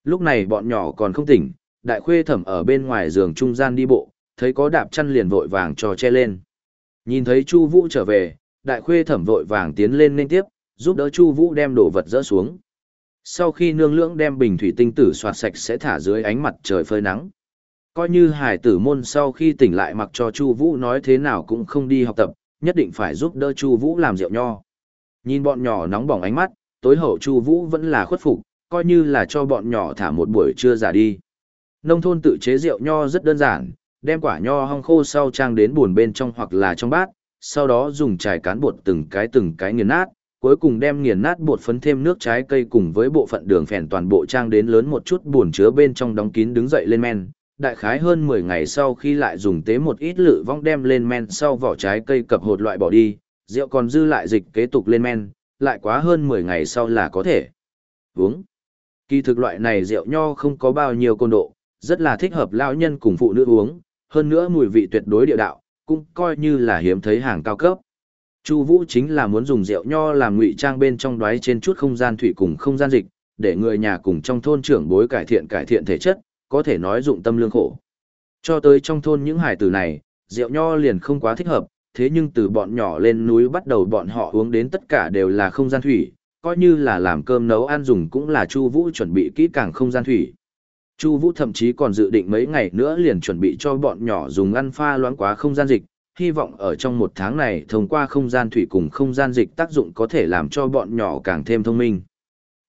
Lúc này bọn nhỏ còn không tỉnh, đại khuê thẩm ở bên ngoài giường trung gian đi bộ, thấy có đạp chăn liền vội vàng cho che lên. Nhìn thấy Chu Vũ trở về, đại khuê thẩm vội vàng tiến lên nên tiếp, giúp đỡ Chu Vũ đem đồ vật dỡ xuống. Sau khi nương lưỡng đem bình thủy tinh tử xoạt sạch sẽ thả dưới ánh mặt trời phơi nắng. Coi như hải tử môn sau khi tỉnh lại mặc cho Chu Vũ nói thế nào cũng không đi học tập, nhất định phải giúp đỡ Chu Vũ làm rượu nho. Nhìn bọn nhỏ nóng bỏng ánh mắt, tối hậu Chu Vũ vẫn là khuất phục, coi như là cho bọn nhỏ thả một buổi trưa giả đi. Nông thôn tự chế rượu nho rất đơn giản, đem quả nho hong khô sau trang đến buồn bên trong hoặc là trong bát, sau đó dùng chải cán bột từng cái từng cái nghiền nát, cuối cùng đem nghiền nát bột phấn thêm nước trái cây cùng với bộ phận đường phèn toàn bộ trang đến lớn một chút buồn chứa bên trong đóng kín đứng dậy lên men. Đại khái hơn 10 ngày sau khi lại dùng tế một ít lự vong đem lên men sau vỏ trái cây cập hột loại bỏ đi, rượu còn dư lại dịch kế tục lên men, lại quá hơn 10 ngày sau là có thể uống. Kỳ thực loại này rượu nho không có bao nhiêu côn độ, rất là thích hợp lão nhân cùng phụ nữ uống, hơn nữa mùi vị tuyệt đối địa đạo, cũng coi như là hiếm thấy hàng cao cấp. Chu Vũ chính là muốn dùng rượu nho làm ngụy trang bên trong đoái trên chút không gian thủy cùng không gian dịch, để người nhà cùng trong thôn trưởng bối cải thiện cải thiện thể chất, có thể nói dụng tâm lương khổ. Cho tới trong thôn những hải tử này, rượu nho liền không quá thích hợp, thế nhưng từ bọn nhỏ lên núi bắt đầu bọn họ uống đến tất cả đều là không gian thủy, coi như là làm cơm nấu ăn dùng cũng là Chu Vũ chuẩn bị kỹ càng không gian thủy. Chu Vũ thậm chí còn dự định mấy ngày nữa liền chuẩn bị cho bọn nhỏ dùng ăn pha loãng quá không gian dịch, hy vọng ở trong một tháng này thông qua không gian thủy cùng không gian dịch tác dụng có thể làm cho bọn nhỏ càng thêm thông minh.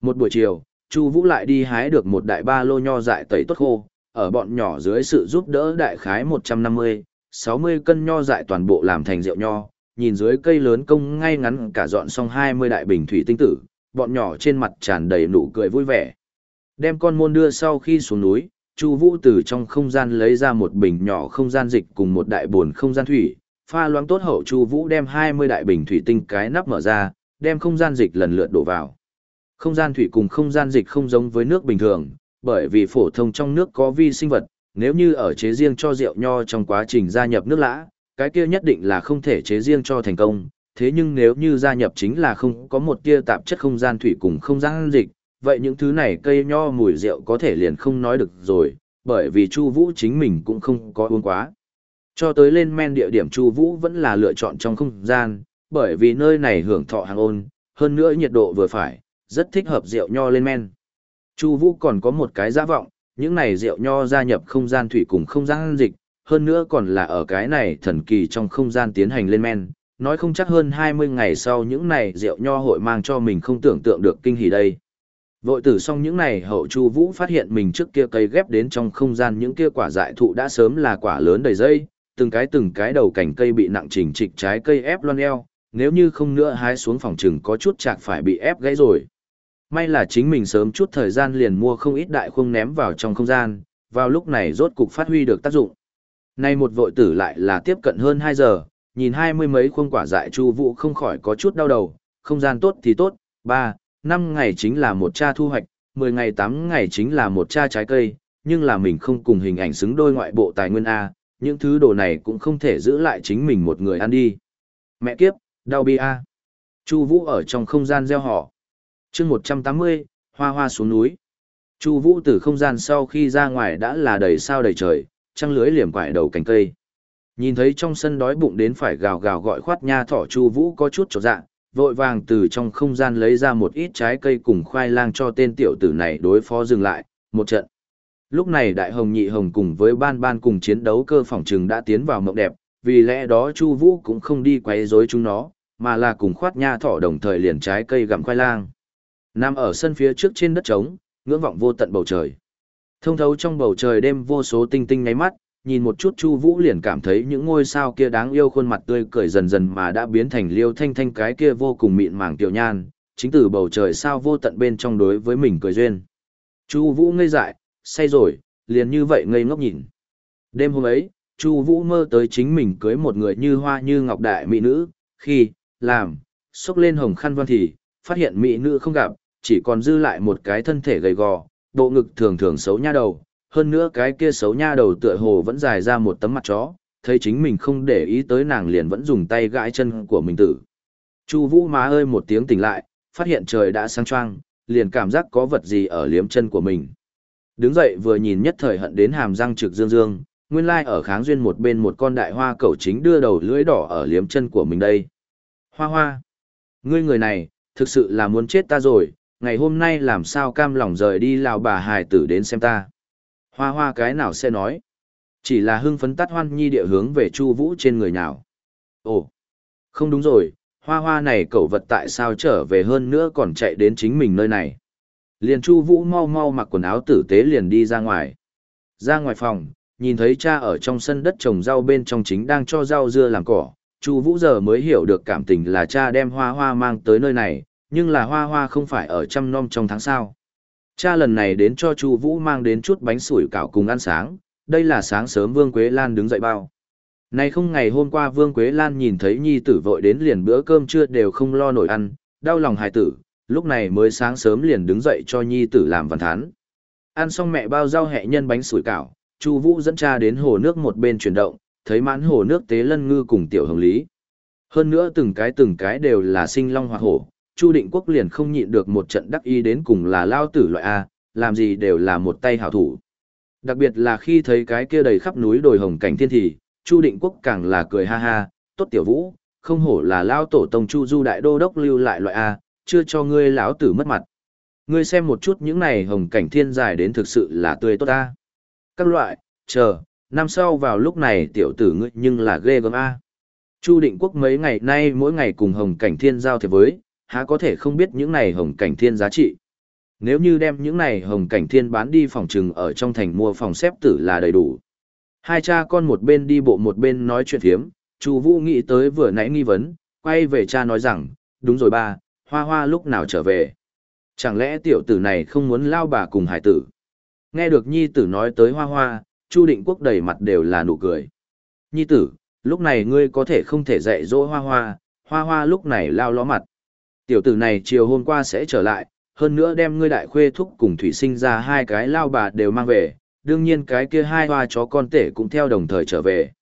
Một buổi chiều, Chu Vũ lại đi hái được một đại ba lô nho dại tẩy tốt khô, ở bọn nhỏ dưới sự giúp đỡ đại khái 150, 60 cân nho dại toàn bộ làm thành rượu nho, nhìn dưới cây lớn công ngay ngắn cả dọn xong 20 đại bình thủy tinh tử, bọn nhỏ trên mặt tràn đầy nụ cười vui vẻ. Đem con môn đưa sau khi xuống núi, Chu Vũ từ trong không gian lấy ra một bình nhỏ không gian dịch cùng một đại bồn không gian thủy, pha loãng tốt hậu Chu Vũ đem 20 đại bình thủy tinh cái nắp mở ra, đem không gian dịch lần lượt đổ vào. Không gian thủy cùng không gian dịch không giống với nước bình thường, bởi vì phổ thông trong nước có vi sinh vật, nếu như ở chế riêng cho rượu nho trong quá trình gia nhập nước lã, cái kia nhất định là không thể chế riêng cho thành công, thế nhưng nếu như gia nhập chính là không có một tia tạp chất không gian thủy cùng không gian dịch, vậy những thứ này cây nho mùi rượu có thể liền không nói được rồi, bởi vì Chu Vũ chính mình cũng không có uống quá. Cho tới lên men địa điểm Chu Vũ vẫn là lựa chọn trong không gian, bởi vì nơi này hưởng thọ hàng ôn, hơn nữa nhiệt độ vừa phải, rất thích hợp rượu nho lên men. Chu Vũ còn có một cái giả vọng, những này rượu nho gia nhập không gian thủy cùng không gian dịch, hơn nữa còn là ở cái này thần kỳ trong không gian tiến hành lên men, nói không chắc hơn 20 ngày sau những này rượu nho hội mang cho mình không tưởng tượng được kinh hỉ đây. Vội tử xong những này hậu Chu Vũ phát hiện mình trước kia cây ghép đến trong không gian những kia quả dại thụ đã sớm là quả lớn đầy dây, từng cái từng cái đầu cành cây bị nặng chỉnh trịch trái cây ép loan eo, nếu như không nữa hái xuống phòng trừng có chút chạc phải bị ép gãy rồi. May là chính mình sớm chút thời gian liền mua không ít đại khung ném vào trong không gian, vào lúc này rốt cục phát huy được tác dụng. Nay một vội tử lại là tiếp cận hơn 2 giờ, nhìn hai mươi mấy khuôn quả dại chu vụ không khỏi có chút đau đầu, không gian tốt thì tốt, 3, 5 ngày chính là một cha thu hoạch, 10 ngày 8 ngày chính là một cha trái cây, nhưng là mình không cùng hình ảnh xứng đôi ngoại bộ tài nguyên A, những thứ đồ này cũng không thể giữ lại chính mình một người ăn đi. Mẹ kiếp, đau bi A. Chu Vũ ở trong không gian gieo họ. Chương 180, hoa hoa xuống núi. Chu Vũ từ không gian sau khi ra ngoài đã là đầy sao đầy trời, trăng lưới liềm quải đầu cành cây. Nhìn thấy trong sân đói bụng đến phải gào gào gọi khoát nha thỏ Chu Vũ có chút chột dạ, vội vàng từ trong không gian lấy ra một ít trái cây cùng khoai lang cho tên tiểu tử này đối phó dừng lại, một trận. Lúc này Đại Hồng Nhị Hồng cùng với ban ban cùng chiến đấu cơ phòng trừng đã tiến vào mộng đẹp, vì lẽ đó Chu Vũ cũng không đi quấy rối chúng nó, mà là cùng khoát nha thỏ đồng thời liền trái cây gặm khoai lang. Nằm ở sân phía trước trên đất trống, ngưỡng vọng vô tận bầu trời. Thông thấu trong bầu trời đêm vô số tinh tinh nháy mắt, nhìn một chút Chu Vũ liền cảm thấy những ngôi sao kia đáng yêu khuôn mặt tươi cười dần dần mà đã biến thành Liêu Thanh Thanh cái kia vô cùng mịn màng tiểu nhan, chính từ bầu trời sao vô tận bên trong đối với mình cười duyên. Chu Vũ ngây dại, say rồi, liền như vậy ngây ngốc nhìn. Đêm hôm ấy, Chu Vũ mơ tới chính mình cưới một người như hoa như ngọc đại mỹ nữ, khi làm xốc lên hồng khăn văn thì phát hiện mỹ nữ không gặp, chỉ còn dư lại một cái thân thể gầy gò, bộ ngực thường thường xấu nha đầu, hơn nữa cái kia xấu nha đầu tựa hồ vẫn dài ra một tấm mặt chó, thấy chính mình không để ý tới nàng liền vẫn dùng tay gãi chân của mình tử. Chu Vũ má ơi một tiếng tỉnh lại, phát hiện trời đã sáng choang, liền cảm giác có vật gì ở liếm chân của mình. Đứng dậy vừa nhìn nhất thời hận đến hàm răng trực dương dương, nguyên lai ở kháng duyên một bên một con đại hoa cẩu chính đưa đầu lưỡi đỏ ở liếm chân của mình đây. Hoa hoa, ngươi người này, thực sự là muốn chết ta rồi, ngày hôm nay làm sao cam lòng rời đi lào bà hài tử đến xem ta. Hoa hoa cái nào sẽ nói. Chỉ là hưng phấn tắt hoan nhi địa hướng về Chu Vũ trên người nào. Ồ, không đúng rồi, hoa hoa này cẩu vật tại sao trở về hơn nữa còn chạy đến chính mình nơi này. Liền Chu Vũ mau mau mặc quần áo tử tế liền đi ra ngoài. Ra ngoài phòng, nhìn thấy cha ở trong sân đất trồng rau bên trong chính đang cho rau dưa làm cỏ, Chu Vũ giờ mới hiểu được cảm tình là cha đem hoa hoa mang tới nơi này, nhưng là hoa hoa không phải ở trăm nom trong tháng sao. Cha lần này đến cho Chu Vũ mang đến chút bánh sủi cảo cùng ăn sáng, đây là sáng sớm Vương Quế Lan đứng dậy bao. Nay không ngày hôm qua Vương Quế Lan nhìn thấy nhi tử vội đến liền bữa cơm trưa đều không lo nổi ăn, đau lòng hài tử, lúc này mới sáng sớm liền đứng dậy cho nhi tử làm văn thán. Ăn xong mẹ bao rau hẹ nhân bánh sủi cảo, Chu Vũ dẫn cha đến hồ nước một bên chuyển động, thấy mãn hồ nước tế lân ngư cùng tiểu hồng lý. Hơn nữa từng cái từng cái đều là sinh long hoa hổ, Chu Định Quốc liền không nhịn được một trận đắc ý đến cùng là lao tử loại A, làm gì đều là một tay hảo thủ. Đặc biệt là khi thấy cái kia đầy khắp núi đồi hồng cảnh thiên thì, Chu Định Quốc càng là cười ha ha, tốt tiểu vũ, không hổ là lao tổ tông Chu Du đại đô đốc lưu lại loại A, chưa cho ngươi lão tử mất mặt. Ngươi xem một chút những này hồng cảnh thiên dài đến thực sự là tươi tốt ta. Các loại, chờ, năm sau vào lúc này tiểu tử ngươi nhưng là ghê gớm A. Chu Định Quốc mấy ngày nay mỗi ngày cùng hồng cảnh thiên giao thiệp với, há có thể không biết những này hồng cảnh thiên giá trị. Nếu như đem những này hồng cảnh thiên bán đi phòng trừng ở trong thành mua phòng xếp tử là đầy đủ. Hai cha con một bên đi bộ một bên nói chuyện thiếm, Chu Vũ nghĩ tới vừa nãy nghi vấn, quay về cha nói rằng, đúng rồi ba, hoa hoa lúc nào trở về. Chẳng lẽ tiểu tử này không muốn lao bà cùng hải tử. Nghe được nhi tử nói tới hoa hoa, Chu Định Quốc đầy mặt đều là nụ cười. Nhi tử, lúc này ngươi có thể không thể dạy dỗ hoa hoa, hoa hoa lúc này lao ló mặt. Tiểu tử này chiều hôm qua sẽ trở lại, hơn nữa đem ngươi đại khuê thúc cùng thủy sinh ra hai cái lao bà đều mang về, đương nhiên cái kia hai hoa chó con tể cũng theo đồng thời trở về.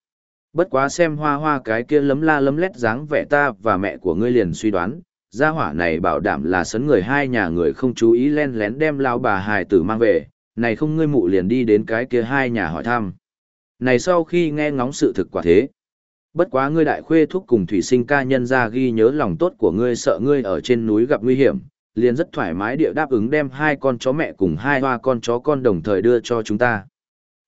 Bất quá xem hoa hoa cái kia lấm la lấm lét dáng vẻ ta và mẹ của ngươi liền suy đoán, gia hỏa này bảo đảm là sấn người hai nhà người không chú ý len lén đem lao bà hài tử mang về, này không ngươi mụ liền đi đến cái kia hai nhà hỏi thăm. Này sau khi nghe ngóng sự thực quả thế, bất quá ngươi đại khuê thúc cùng thủy sinh ca nhân ra ghi nhớ lòng tốt của ngươi sợ ngươi ở trên núi gặp nguy hiểm, liền rất thoải mái địa đáp ứng đem hai con chó mẹ cùng hai hoa con chó con đồng thời đưa cho chúng ta.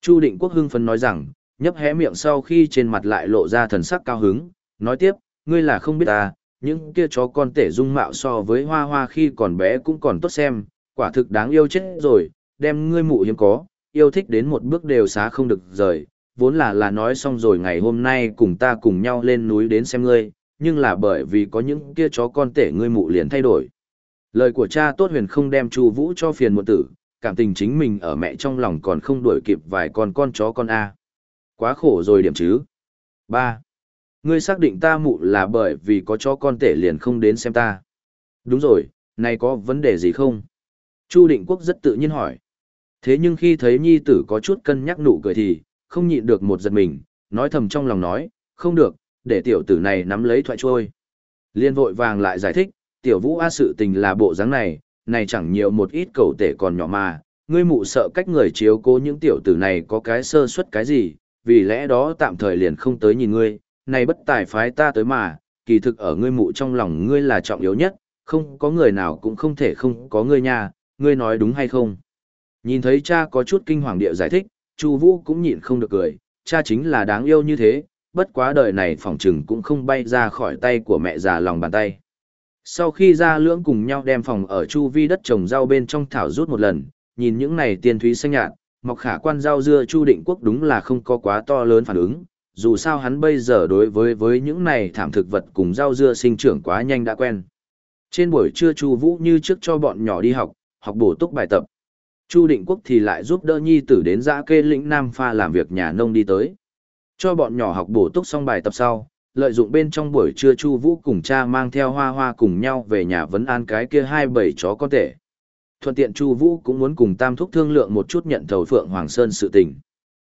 Chu Định Quốc hưng phấn nói rằng, nhấp hé miệng sau khi trên mặt lại lộ ra thần sắc cao hứng, nói tiếp, ngươi là không biết ta, những kia chó con tể dung mạo so với hoa hoa khi còn bé cũng còn tốt xem, quả thực đáng yêu chết rồi, đem ngươi mụ hiếm có, yêu thích đến một bước đều xá không được rời, vốn là là nói xong rồi ngày hôm nay cùng ta cùng nhau lên núi đến xem ngươi, nhưng là bởi vì có những kia chó con tể ngươi mụ liền thay đổi. Lời của cha tốt huyền không đem Chu Vũ cho phiền một tử, cảm tình chính mình ở mẹ trong lòng còn không đuổi kịp vài con con chó con a. Quá khổ rồi điểm chứ. 3. Ngươi xác định ta mụ là bởi vì có chó con tể liền không đến xem ta. Đúng rồi, này có vấn đề gì không? Chu Định Quốc rất tự nhiên hỏi. Thế nhưng khi thấy nhi tử có chút cân nhắc nụ cười thì, không nhịn được một giật mình, nói thầm trong lòng nói, không được, để tiểu tử này nắm lấy thoại trôi. Liên vội vàng lại giải thích, tiểu vũ a sự tình là bộ dáng này, này chẳng nhiều một ít cầu tể còn nhỏ mà, ngươi mụ sợ cách người chiếu cố những tiểu tử này có cái sơ suất cái gì, vì lẽ đó tạm thời liền không tới nhìn ngươi, này bất tài phái ta tới mà, kỳ thực ở ngươi mụ trong lòng ngươi là trọng yếu nhất, không có người nào cũng không thể không có ngươi nha, ngươi nói đúng hay không. Nhìn thấy cha có chút kinh hoàng địa giải thích, Chu Vũ cũng nhịn không được cười, cha chính là đáng yêu như thế, bất quá đời này phỏng chừng cũng không bay ra khỏi tay của mẹ già lòng bàn tay. Sau khi ra lưỡng cùng nhau đem phòng ở chu vi đất trồng rau bên trong thảo rút một lần, nhìn những này tiên thúy xanh nhạt, mọc khả quan rau dưa chu định quốc đúng là không có quá to lớn phản ứng, dù sao hắn bây giờ đối với với những này thảm thực vật cùng rau dưa sinh trưởng quá nhanh đã quen. Trên buổi trưa Chu Vũ như trước cho bọn nhỏ đi học, học bổ túc bài tập. Chu Định Quốc thì lại giúp đỡ nhi tử đến dã kê lĩnh Nam Pha làm việc nhà nông đi tới. Cho bọn nhỏ học bổ túc xong bài tập sau, lợi dụng bên trong buổi trưa Chu Vũ cùng cha mang theo Hoa Hoa cùng nhau về nhà vấn an cái kia hai bảy chó có thể. Thuận tiện Chu Vũ cũng muốn cùng Tam Thúc thương lượng một chút nhận thầu Phượng Hoàng Sơn sự tình.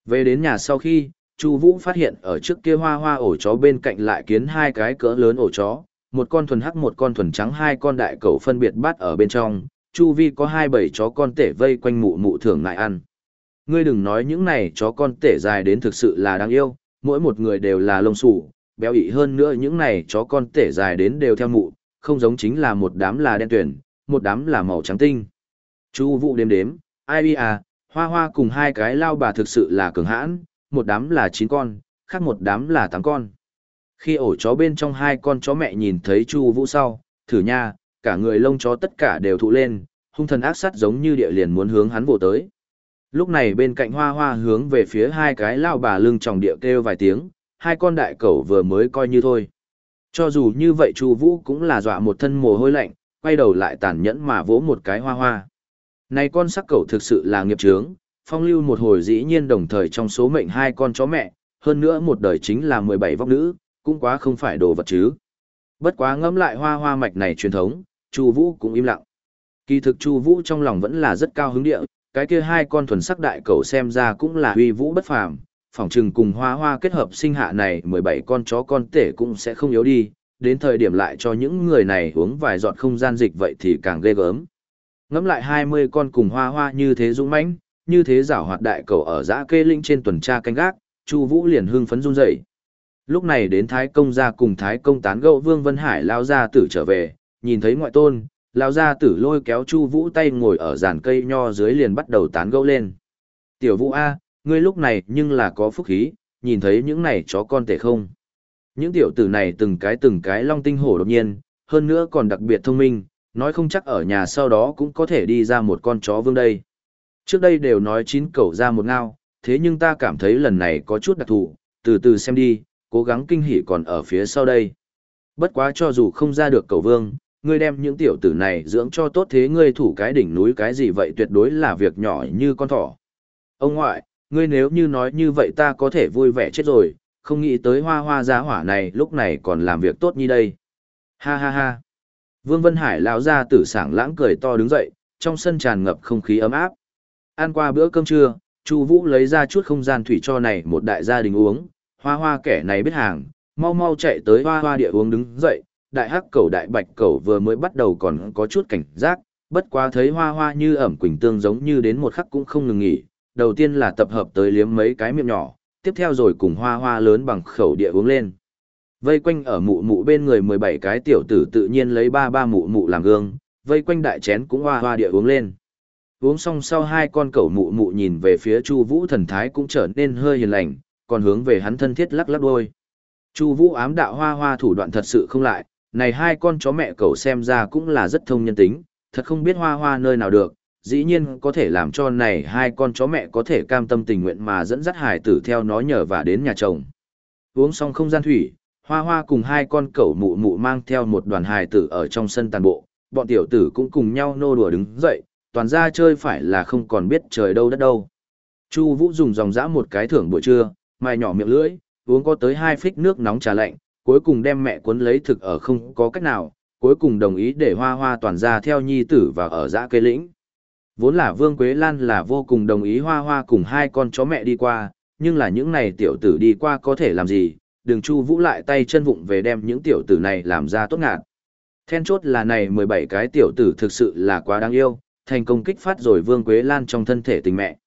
Về đến nhà sau khi, Chu Vũ phát hiện ở trước kia Hoa Hoa ổ chó bên cạnh lại kiến hai cái cỡ lớn ổ chó, một con thuần hắc một con thuần trắng hai con đại cẩu phân biệt bắt ở bên trong, chu vi có hai bảy chó con tể vây quanh mụ mụ thưởng ngại ăn. Ngươi đừng nói những này chó con tể dài đến thực sự là đáng yêu, mỗi một người đều là lông xù, béo ị hơn nữa những này chó con tể dài đến đều theo mụ, không giống chính là một đám là đen tuyển, một đám là màu trắng tinh. Chu vụ đếm đếm, ai à, hoa hoa cùng hai cái lao bà thực sự là cường hãn, một đám là chín con, khác một đám là tám con. Khi ổ chó bên trong hai con chó mẹ nhìn thấy Chu Vũ sau, thử nha, cả người lông chó tất cả đều thụ lên, hung thần ác sát giống như địa liền muốn hướng hắn vồ tới. Lúc này bên cạnh hoa hoa hướng về phía hai cái lao bà lưng tròng địa kêu vài tiếng, hai con đại cẩu vừa mới coi như thôi. Cho dù như vậy Chu Vũ cũng là dọa một thân mồ hôi lạnh, quay đầu lại tàn nhẫn mà vỗ một cái hoa hoa. Này con sắc cẩu thực sự là nghiệp chướng, phong lưu một hồi dĩ nhiên đồng thời trong số mệnh hai con chó mẹ, hơn nữa một đời chính là 17 vóc nữ, cũng quá không phải đồ vật chứ. Bất quá ngẫm lại hoa hoa mạch này truyền thống, Chu Vũ cũng im lặng. Kỳ thực Chu Vũ trong lòng vẫn là rất cao hứng địa, cái kia hai con thuần sắc đại cẩu xem ra cũng là uy vũ bất phàm, phòng trừng cùng hoa hoa kết hợp sinh hạ này 17 con chó con tể cũng sẽ không yếu đi, đến thời điểm lại cho những người này uống vài giọt không gian dịch vậy thì càng ghê gớm. Ngẫm lại 20 con cùng hoa hoa như thế dũng mãnh, như thế giảo hoạt đại cầu ở dã kê linh trên tuần tra canh gác, Chu Vũ liền hưng phấn run rẩy. Lúc này đến Thái công gia cùng Thái công tán gẫu Vương Vân Hải lao gia tử trở về, nhìn thấy ngoại tôn, lao gia tử lôi kéo Chu Vũ tay ngồi ở giàn cây nho dưới liền bắt đầu tán gẫu lên. "Tiểu Vũ a, ngươi lúc này nhưng là có phúc khí, nhìn thấy những này chó con tệ không?" Những tiểu tử này từng cái từng cái long tinh hổ đột nhiên, hơn nữa còn đặc biệt thông minh, nói không chắc ở nhà sau đó cũng có thể đi ra một con chó vương đây. Trước đây đều nói chín cầu ra một ngao, thế nhưng ta cảm thấy lần này có chút đặc thù, từ từ xem đi, cố gắng kinh hỉ còn ở phía sau đây. Bất quá cho dù không ra được cầu vương, ngươi đem những tiểu tử này dưỡng cho tốt thế ngươi thủ cái đỉnh núi cái gì vậy tuyệt đối là việc nhỏ như con thỏ. Ông ngoại, ngươi nếu như nói như vậy ta có thể vui vẻ chết rồi, không nghĩ tới hoa hoa giá hỏa này lúc này còn làm việc tốt như đây. Ha ha ha. Vương Vân Hải lão ra tử sảng lãng cười to đứng dậy, trong sân tràn ngập không khí ấm áp. Ăn qua bữa cơm trưa, Chu Vũ lấy ra chút không gian thủy cho này một đại gia đình uống, hoa hoa kẻ này biết hàng, mau mau chạy tới hoa hoa địa uống đứng dậy, đại hắc cẩu đại bạch cẩu vừa mới bắt đầu còn có chút cảnh giác, bất quá thấy hoa hoa như ẩm quỳnh tương giống như đến một khắc cũng không ngừng nghỉ, đầu tiên là tập hợp tới liếm mấy cái miệng nhỏ, tiếp theo rồi cùng hoa hoa lớn bằng khẩu địa uống lên. Vây quanh ở mụ mụ bên người 17 cái tiểu tử tự nhiên lấy ba ba mụ mụ làm gương, vây quanh đại chén cũng hoa hoa địa uống lên. Uống xong sau hai con cẩu mụ mụ nhìn về phía Chu Vũ thần thái cũng trở nên hơi hiền lành, còn hướng về hắn thân thiết lắc lắc đôi Chu Vũ ám đạo hoa hoa thủ đoạn thật sự không lại, này hai con chó mẹ cẩu xem ra cũng là rất thông nhân tính, thật không biết hoa hoa nơi nào được, dĩ nhiên có thể làm cho này hai con chó mẹ có thể cam tâm tình nguyện mà dẫn dắt hải tử theo nó nhờ và đến nhà chồng. Uống xong không gian thủy, hoa hoa cùng hai con cẩu mụ mụ mang theo một đoàn hài tử ở trong sân tàn bộ, bọn tiểu tử cũng cùng nhau nô đùa đứng dậy, toàn ra chơi phải là không còn biết trời đâu đất đâu. Chu Vũ dùng dòng dã một cái thưởng buổi trưa, mài nhỏ miệng lưỡi, uống có tới hai phích nước nóng trà lạnh, cuối cùng đem mẹ cuốn lấy thực ở không có cách nào, cuối cùng đồng ý để hoa hoa toàn ra theo nhi tử và ở dã cây lĩnh. Vốn là Vương Quế Lan là vô cùng đồng ý hoa hoa cùng hai con chó mẹ đi qua, nhưng là những này tiểu tử đi qua có thể làm gì, đừng chu vũ lại tay chân vụng về đem những tiểu tử này làm ra tốt ngạt. Then chốt là này 17 cái tiểu tử thực sự là quá đáng yêu, thành công kích phát rồi Vương Quế Lan trong thân thể tình mẹ.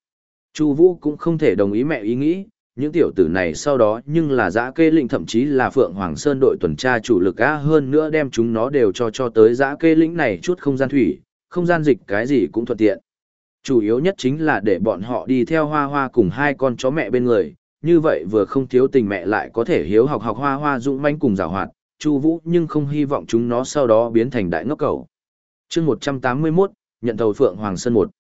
Chu Vũ cũng không thể đồng ý mẹ ý nghĩ, những tiểu tử này sau đó nhưng là giã kê lĩnh thậm chí là Phượng Hoàng Sơn đội tuần tra chủ lực á hơn nữa đem chúng nó đều cho cho tới giã kê lĩnh này chút không gian thủy, không gian dịch cái gì cũng thuận tiện. Chủ yếu nhất chính là để bọn họ đi theo hoa hoa cùng hai con chó mẹ bên người, như vậy vừa không thiếu tình mẹ lại có thể hiếu học học hoa hoa dũng manh cùng giảo hoạt, chu vũ nhưng không hy vọng chúng nó sau đó biến thành đại ngốc cầu. chương 181, nhận thầu Phượng Hoàng Sơn một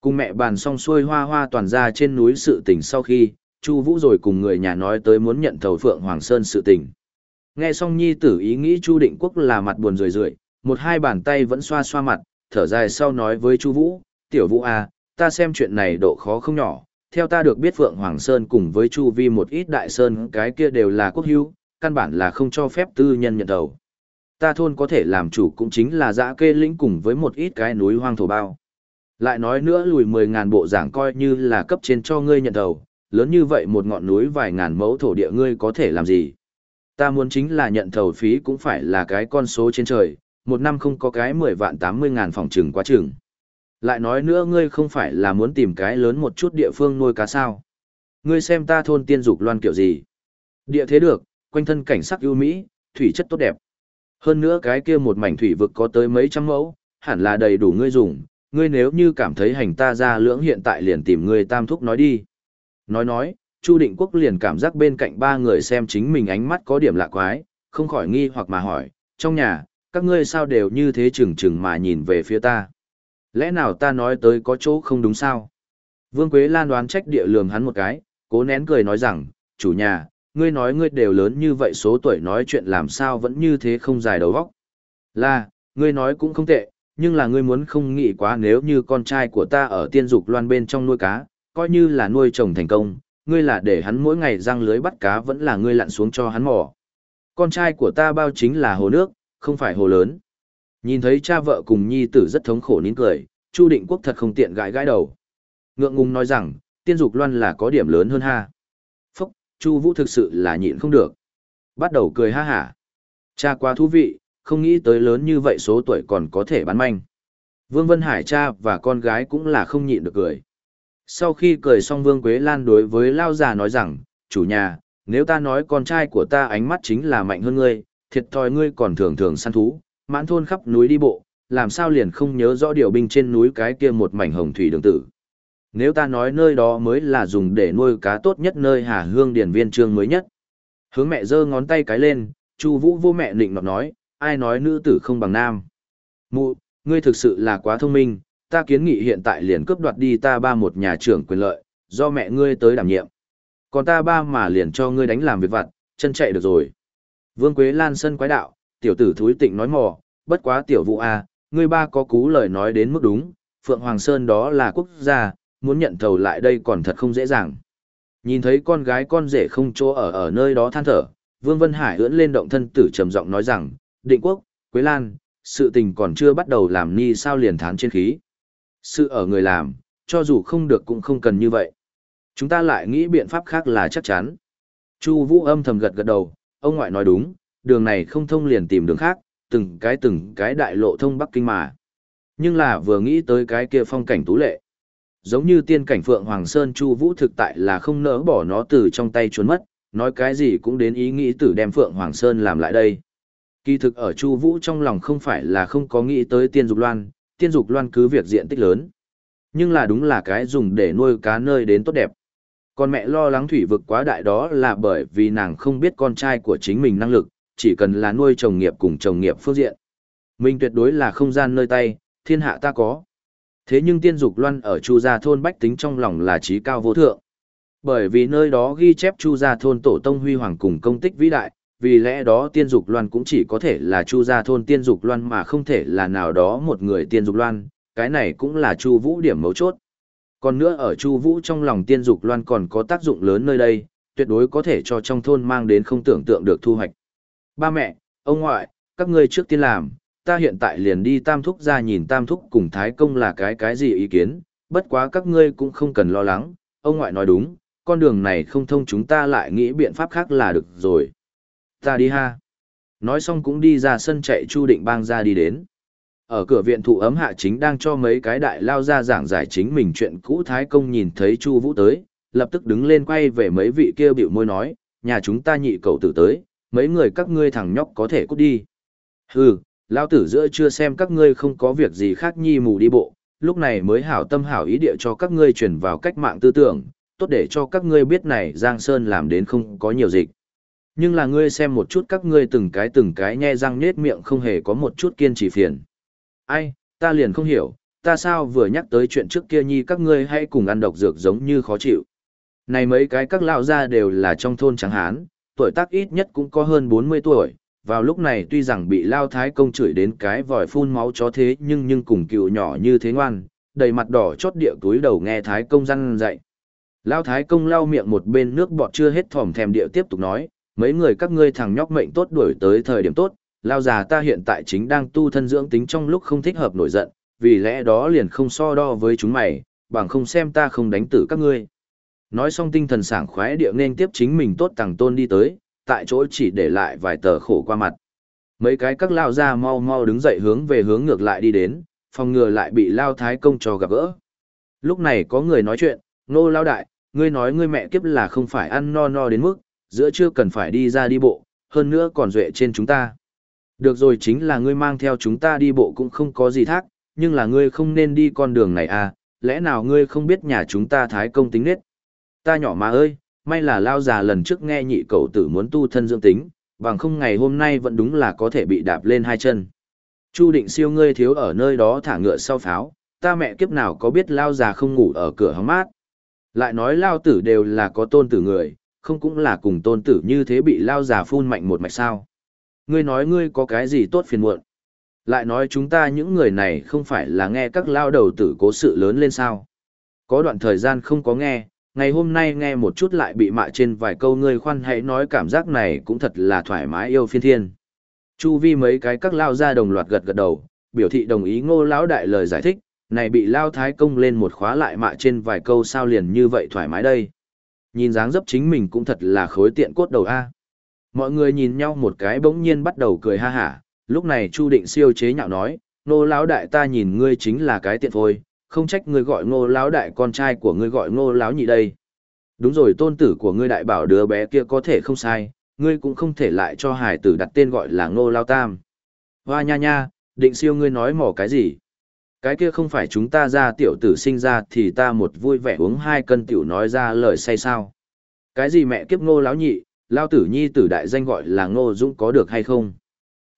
Cùng mẹ bàn xong xuôi hoa hoa toàn ra trên núi sự tình sau khi, Chu Vũ rồi cùng người nhà nói tới muốn nhận thầu Phượng Hoàng Sơn sự tình. Nghe xong nhi tử ý nghĩ Chu Định Quốc là mặt buồn rười rượi, một hai bàn tay vẫn xoa xoa mặt, thở dài sau nói với Chu Vũ, "Tiểu Vũ à, ta xem chuyện này độ khó không nhỏ, theo ta được biết Phượng Hoàng Sơn cùng với Chu Vi một ít đại sơn cái kia đều là quốc hữu, căn bản là không cho phép tư nhân nhận thầu. Ta thôn có thể làm chủ cũng chính là dã kê lĩnh cùng với một ít cái núi hoang thổ bao. Lại nói nữa lùi 10.000 bộ giảng coi như là cấp trên cho ngươi nhận đầu. lớn như vậy một ngọn núi vài ngàn mẫu thổ địa ngươi có thể làm gì? Ta muốn chính là nhận thầu phí cũng phải là cái con số trên trời, một năm không có cái 10 vạn 80 ngàn phòng trừng quá chừng. Lại nói nữa ngươi không phải là muốn tìm cái lớn một chút địa phương nuôi cá sao. Ngươi xem ta thôn tiên dục loan kiểu gì. Địa thế được, quanh thân cảnh sắc ưu mỹ, thủy chất tốt đẹp. Hơn nữa cái kia một mảnh thủy vực có tới mấy trăm mẫu, hẳn là đầy đủ ngươi dùng. Ngươi nếu như cảm thấy hành ta ra lưỡng hiện tại liền tìm ngươi tam thúc nói đi. Nói nói, Chu Định Quốc liền cảm giác bên cạnh ba người xem chính mình ánh mắt có điểm lạ quái, không khỏi nghi hoặc mà hỏi, trong nhà, các ngươi sao đều như thế chừng chừng mà nhìn về phía ta. Lẽ nào ta nói tới có chỗ không đúng sao? Vương Quế Lan đoán trách địa lường hắn một cái, cố nén cười nói rằng, chủ nhà, ngươi nói ngươi đều lớn như vậy số tuổi nói chuyện làm sao vẫn như thế không dài đầu vóc. Là, ngươi nói cũng không tệ, nhưng là ngươi muốn không nghĩ quá nếu như con trai của ta ở tiên dục loan bên trong nuôi cá, coi như là nuôi trồng thành công, ngươi là để hắn mỗi ngày răng lưới bắt cá vẫn là ngươi lặn xuống cho hắn mò. Con trai của ta bao chính là hồ nước, không phải hồ lớn. Nhìn thấy cha vợ cùng nhi tử rất thống khổ nín cười, Chu Định Quốc thật không tiện gãi gãi đầu. Ngượng ngùng nói rằng, tiên dục loan là có điểm lớn hơn ha. Chu Vũ thực sự là nhịn không được. Bắt đầu cười ha hả. Cha quá thú vị, không nghĩ tới lớn như vậy số tuổi còn có thể bán manh. Vương Vân Hải cha và con gái cũng là không nhịn được cười. Sau khi cười xong Vương Quế Lan đối với Lao già nói rằng, chủ nhà, nếu ta nói con trai của ta ánh mắt chính là mạnh hơn ngươi, thiệt thòi ngươi còn thường thường săn thú, mãn thôn khắp núi đi bộ, làm sao liền không nhớ rõ điều binh trên núi cái kia một mảnh hồng thủy đường tử. Nếu ta nói nơi đó mới là dùng để nuôi cá tốt nhất nơi Hà Hương Điển Viên Trương mới nhất. Hướng mẹ giơ ngón tay cái lên, Chu Vũ vô mẹ định nọt nói, ai nói nữ tử không bằng nam. Mụ, ngươi thực sự là quá thông minh, ta kiến nghị hiện tại liền cướp đoạt đi ta ba một nhà trưởng quyền lợi, do mẹ ngươi tới đảm nhiệm. Còn ta ba mà liền cho ngươi đánh làm việc vặt, chân chạy được rồi. Vương Quế Lan sân quái đạo, tiểu tử thúi tịnh nói mò, bất quá tiểu vụ a, ngươi ba có cú lời nói đến mức đúng, Phượng Hoàng Sơn đó là quốc gia, muốn nhận thầu lại đây còn thật không dễ dàng. Nhìn thấy con gái con rể không chỗ ở ở nơi đó than thở, Vương Vân Hải ưỡn lên động thân tử trầm giọng nói rằng, định quốc, Quế Lan, sự tình còn chưa bắt đầu làm ni sao liền thán trên khí. Sự ở người làm, cho dù không được cũng không cần như vậy. Chúng ta lại nghĩ biện pháp khác là chắc chắn. Chu Vũ âm thầm gật gật đầu, ông ngoại nói đúng, đường này không thông liền tìm đường khác, từng cái từng cái đại lộ thông Bắc Kinh mà. Nhưng là vừa nghĩ tới cái kia phong cảnh tú lệ. Giống như tiên cảnh Phượng Hoàng Sơn Chu Vũ thực tại là không nỡ bỏ nó từ trong tay trốn mất, nói cái gì cũng đến ý nghĩ tử đem Phượng Hoàng Sơn làm lại đây. Kỳ thực ở Chu Vũ trong lòng không phải là không có nghĩ tới Tiên Dục Loan, Tiên Dục Loan cứ việc diện tích lớn. Nhưng là đúng là cái dùng để nuôi cá nơi đến tốt đẹp. Còn mẹ lo lắng thủy vực quá đại đó là bởi vì nàng không biết con trai của chính mình năng lực, chỉ cần là nuôi trồng nghiệp cùng trồng nghiệp phương diện. Mình tuyệt đối là không gian nơi tay, thiên hạ ta có. Thế nhưng tiên dục loan ở Chu Gia thôn bách tính trong lòng là trí cao vô thượng. Bởi vì nơi đó ghi chép Chu Gia thôn tổ tông huy hoàng cùng công tích vĩ đại, vì lẽ đó tiên dục loan cũng chỉ có thể là Chu Gia thôn tiên dục loan mà không thể là nào đó một người tiên dục loan, cái này cũng là Chu Vũ điểm mấu chốt. Còn nữa ở Chu Vũ trong lòng tiên dục loan còn có tác dụng lớn nơi đây, tuyệt đối có thể cho trong thôn mang đến không tưởng tượng được thu hoạch. Ba mẹ, ông ngoại, các ngươi trước tiên làm, ta hiện tại liền đi tam thúc ra nhìn tam thúc cùng thái công là cái cái gì ý kiến, bất quá các ngươi cũng không cần lo lắng, ông ngoại nói đúng, con đường này không thông chúng ta lại nghĩ biện pháp khác là được rồi. Ta đi ha. Nói xong cũng đi ra sân chạy Chu Định Bang ra đi đến. Ở cửa viện thụ ấm hạ chính đang cho mấy cái đại lao ra giảng giải chính mình chuyện cũ Thái Công nhìn thấy Chu Vũ tới, lập tức đứng lên quay về mấy vị kia biểu môi nói, nhà chúng ta nhị cậu tử tới, mấy người các ngươi thằng nhóc có thể cút đi. Hừ, lao tử giữa chưa xem các ngươi không có việc gì khác nhi mù đi bộ, lúc này mới hảo tâm hảo ý địa cho các ngươi truyền vào cách mạng tư tưởng, tốt để cho các ngươi biết này Giang Sơn làm đến không có nhiều dịch. Nhưng là ngươi xem một chút các ngươi từng cái từng cái nhe răng nết miệng không hề có một chút kiên trì phiền. Ai, ta liền không hiểu, ta sao vừa nhắc tới chuyện trước kia nhi các ngươi hay cùng ăn độc dược giống như khó chịu. Này mấy cái các lão gia đều là trong thôn trắng hán, tuổi tác ít nhất cũng có hơn 40 tuổi, vào lúc này tuy rằng bị lao thái công chửi đến cái vòi phun máu chó thế nhưng nhưng cùng cựu nhỏ như thế ngoan, đầy mặt đỏ chót địa túi đầu nghe thái công răn dạy. Lao thái công lau miệng một bên nước bọt chưa hết thòm thèm địa tiếp tục nói, mấy người các ngươi thằng nhóc mệnh tốt đuổi tới thời điểm tốt, lao già ta hiện tại chính đang tu thân dưỡng tính trong lúc không thích hợp nổi giận, vì lẽ đó liền không so đo với chúng mày, bằng không xem ta không đánh tử các ngươi. Nói xong tinh thần sảng khoái địa nên tiếp chính mình tốt tàng tôn đi tới, tại chỗ chỉ để lại vài tờ khổ qua mặt. Mấy cái các lao ra mau mau đứng dậy hướng về hướng ngược lại đi đến, phòng ngừa lại bị lao thái công cho gặp gỡ. Lúc này có người nói chuyện, nô lao đại, ngươi nói ngươi mẹ kiếp là không phải ăn no no đến mức, giữa chưa cần phải đi ra đi bộ, hơn nữa còn duệ trên chúng ta. Được rồi chính là ngươi mang theo chúng ta đi bộ cũng không có gì thác, nhưng là ngươi không nên đi con đường này à, lẽ nào ngươi không biết nhà chúng ta thái công tính nết. Ta nhỏ mà ơi, may là lao già lần trước nghe nhị cậu tử muốn tu thân dưỡng tính, bằng không ngày hôm nay vẫn đúng là có thể bị đạp lên hai chân. Chu định siêu ngươi thiếu ở nơi đó thả ngựa sau pháo, ta mẹ kiếp nào có biết lao già không ngủ ở cửa hóng mát. Lại nói lao tử đều là có tôn tử người, không cũng là cùng tôn tử như thế bị lao già phun mạnh một mạch sao. Ngươi nói ngươi có cái gì tốt phiền muộn. Lại nói chúng ta những người này không phải là nghe các lao đầu tử cố sự lớn lên sao. Có đoạn thời gian không có nghe, ngày hôm nay nghe một chút lại bị mạ trên vài câu ngươi khoan hãy nói cảm giác này cũng thật là thoải mái yêu phiên thiên. Chu vi mấy cái các lao ra đồng loạt gật gật đầu, biểu thị đồng ý ngô lão đại lời giải thích, này bị lao thái công lên một khóa lại mạ trên vài câu sao liền như vậy thoải mái đây. Nhìn dáng dấp chính mình cũng thật là khối tiện cốt đầu a. Mọi người nhìn nhau một cái bỗng nhiên bắt đầu cười ha hả, lúc này Chu Định siêu chế nhạo nói, nô lão đại ta nhìn ngươi chính là cái tiện thôi, không trách ngươi gọi ngô lão đại con trai của ngươi gọi ngô lão nhị đây. Đúng rồi tôn tử của ngươi đại bảo đứa bé kia có thể không sai, ngươi cũng không thể lại cho hải tử đặt tên gọi là ngô lao tam. Hoa nha nha, định siêu ngươi nói mỏ cái gì? Cái kia không phải chúng ta ra tiểu tử sinh ra thì ta một vui vẻ uống hai cân tiểu nói ra lời say sao. Cái gì mẹ kiếp ngô lão nhị, lao tử nhi tử đại danh gọi là ngô dũng có được hay không?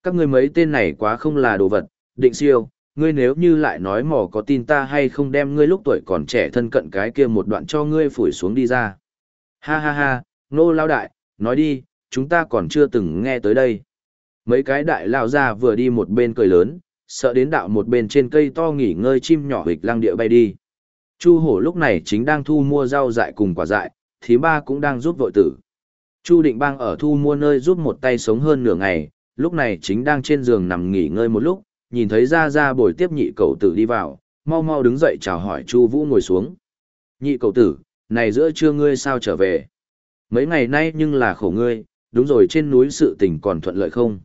Các ngươi mấy tên này quá không là đồ vật, định siêu, ngươi nếu như lại nói mò có tin ta hay không đem ngươi lúc tuổi còn trẻ thân cận cái kia một đoạn cho ngươi phủi xuống đi ra. Ha ha ha, nô lao đại, nói đi, chúng ta còn chưa từng nghe tới đây. Mấy cái đại lao ra vừa đi một bên cười lớn, sợ đến đạo một bên trên cây to nghỉ ngơi chim nhỏ hịch lăng địa bay đi. Chu hổ lúc này chính đang thu mua rau dại cùng quả dại, thím ba cũng đang giúp vội tử. Chu định bang ở thu mua nơi giúp một tay sống hơn nửa ngày, lúc này chính đang trên giường nằm nghỉ ngơi một lúc, nhìn thấy ra ra bồi tiếp nhị cậu tử đi vào, mau mau đứng dậy chào hỏi Chu Vũ ngồi xuống. Nhị cậu tử, này giữa trưa ngươi sao trở về? Mấy ngày nay nhưng là khổ ngươi, đúng rồi trên núi sự tình còn thuận lợi không?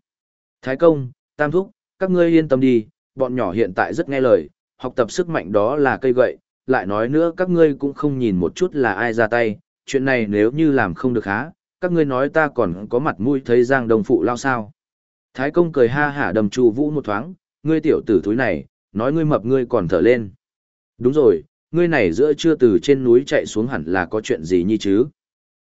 Thái công, Tam Thúc, các ngươi yên tâm đi, bọn nhỏ hiện tại rất nghe lời, học tập sức mạnh đó là cây gậy, lại nói nữa các ngươi cũng không nhìn một chút là ai ra tay, chuyện này nếu như làm không được há, các ngươi nói ta còn có mặt mũi thấy Giang Đông Phụ lao sao. Thái công cười ha hả đầm Chu Vũ một thoáng, ngươi tiểu tử thúi này, nói ngươi mập ngươi còn thở lên. Đúng rồi, ngươi này giữa trưa từ trên núi chạy xuống hẳn là có chuyện gì nhi chứ?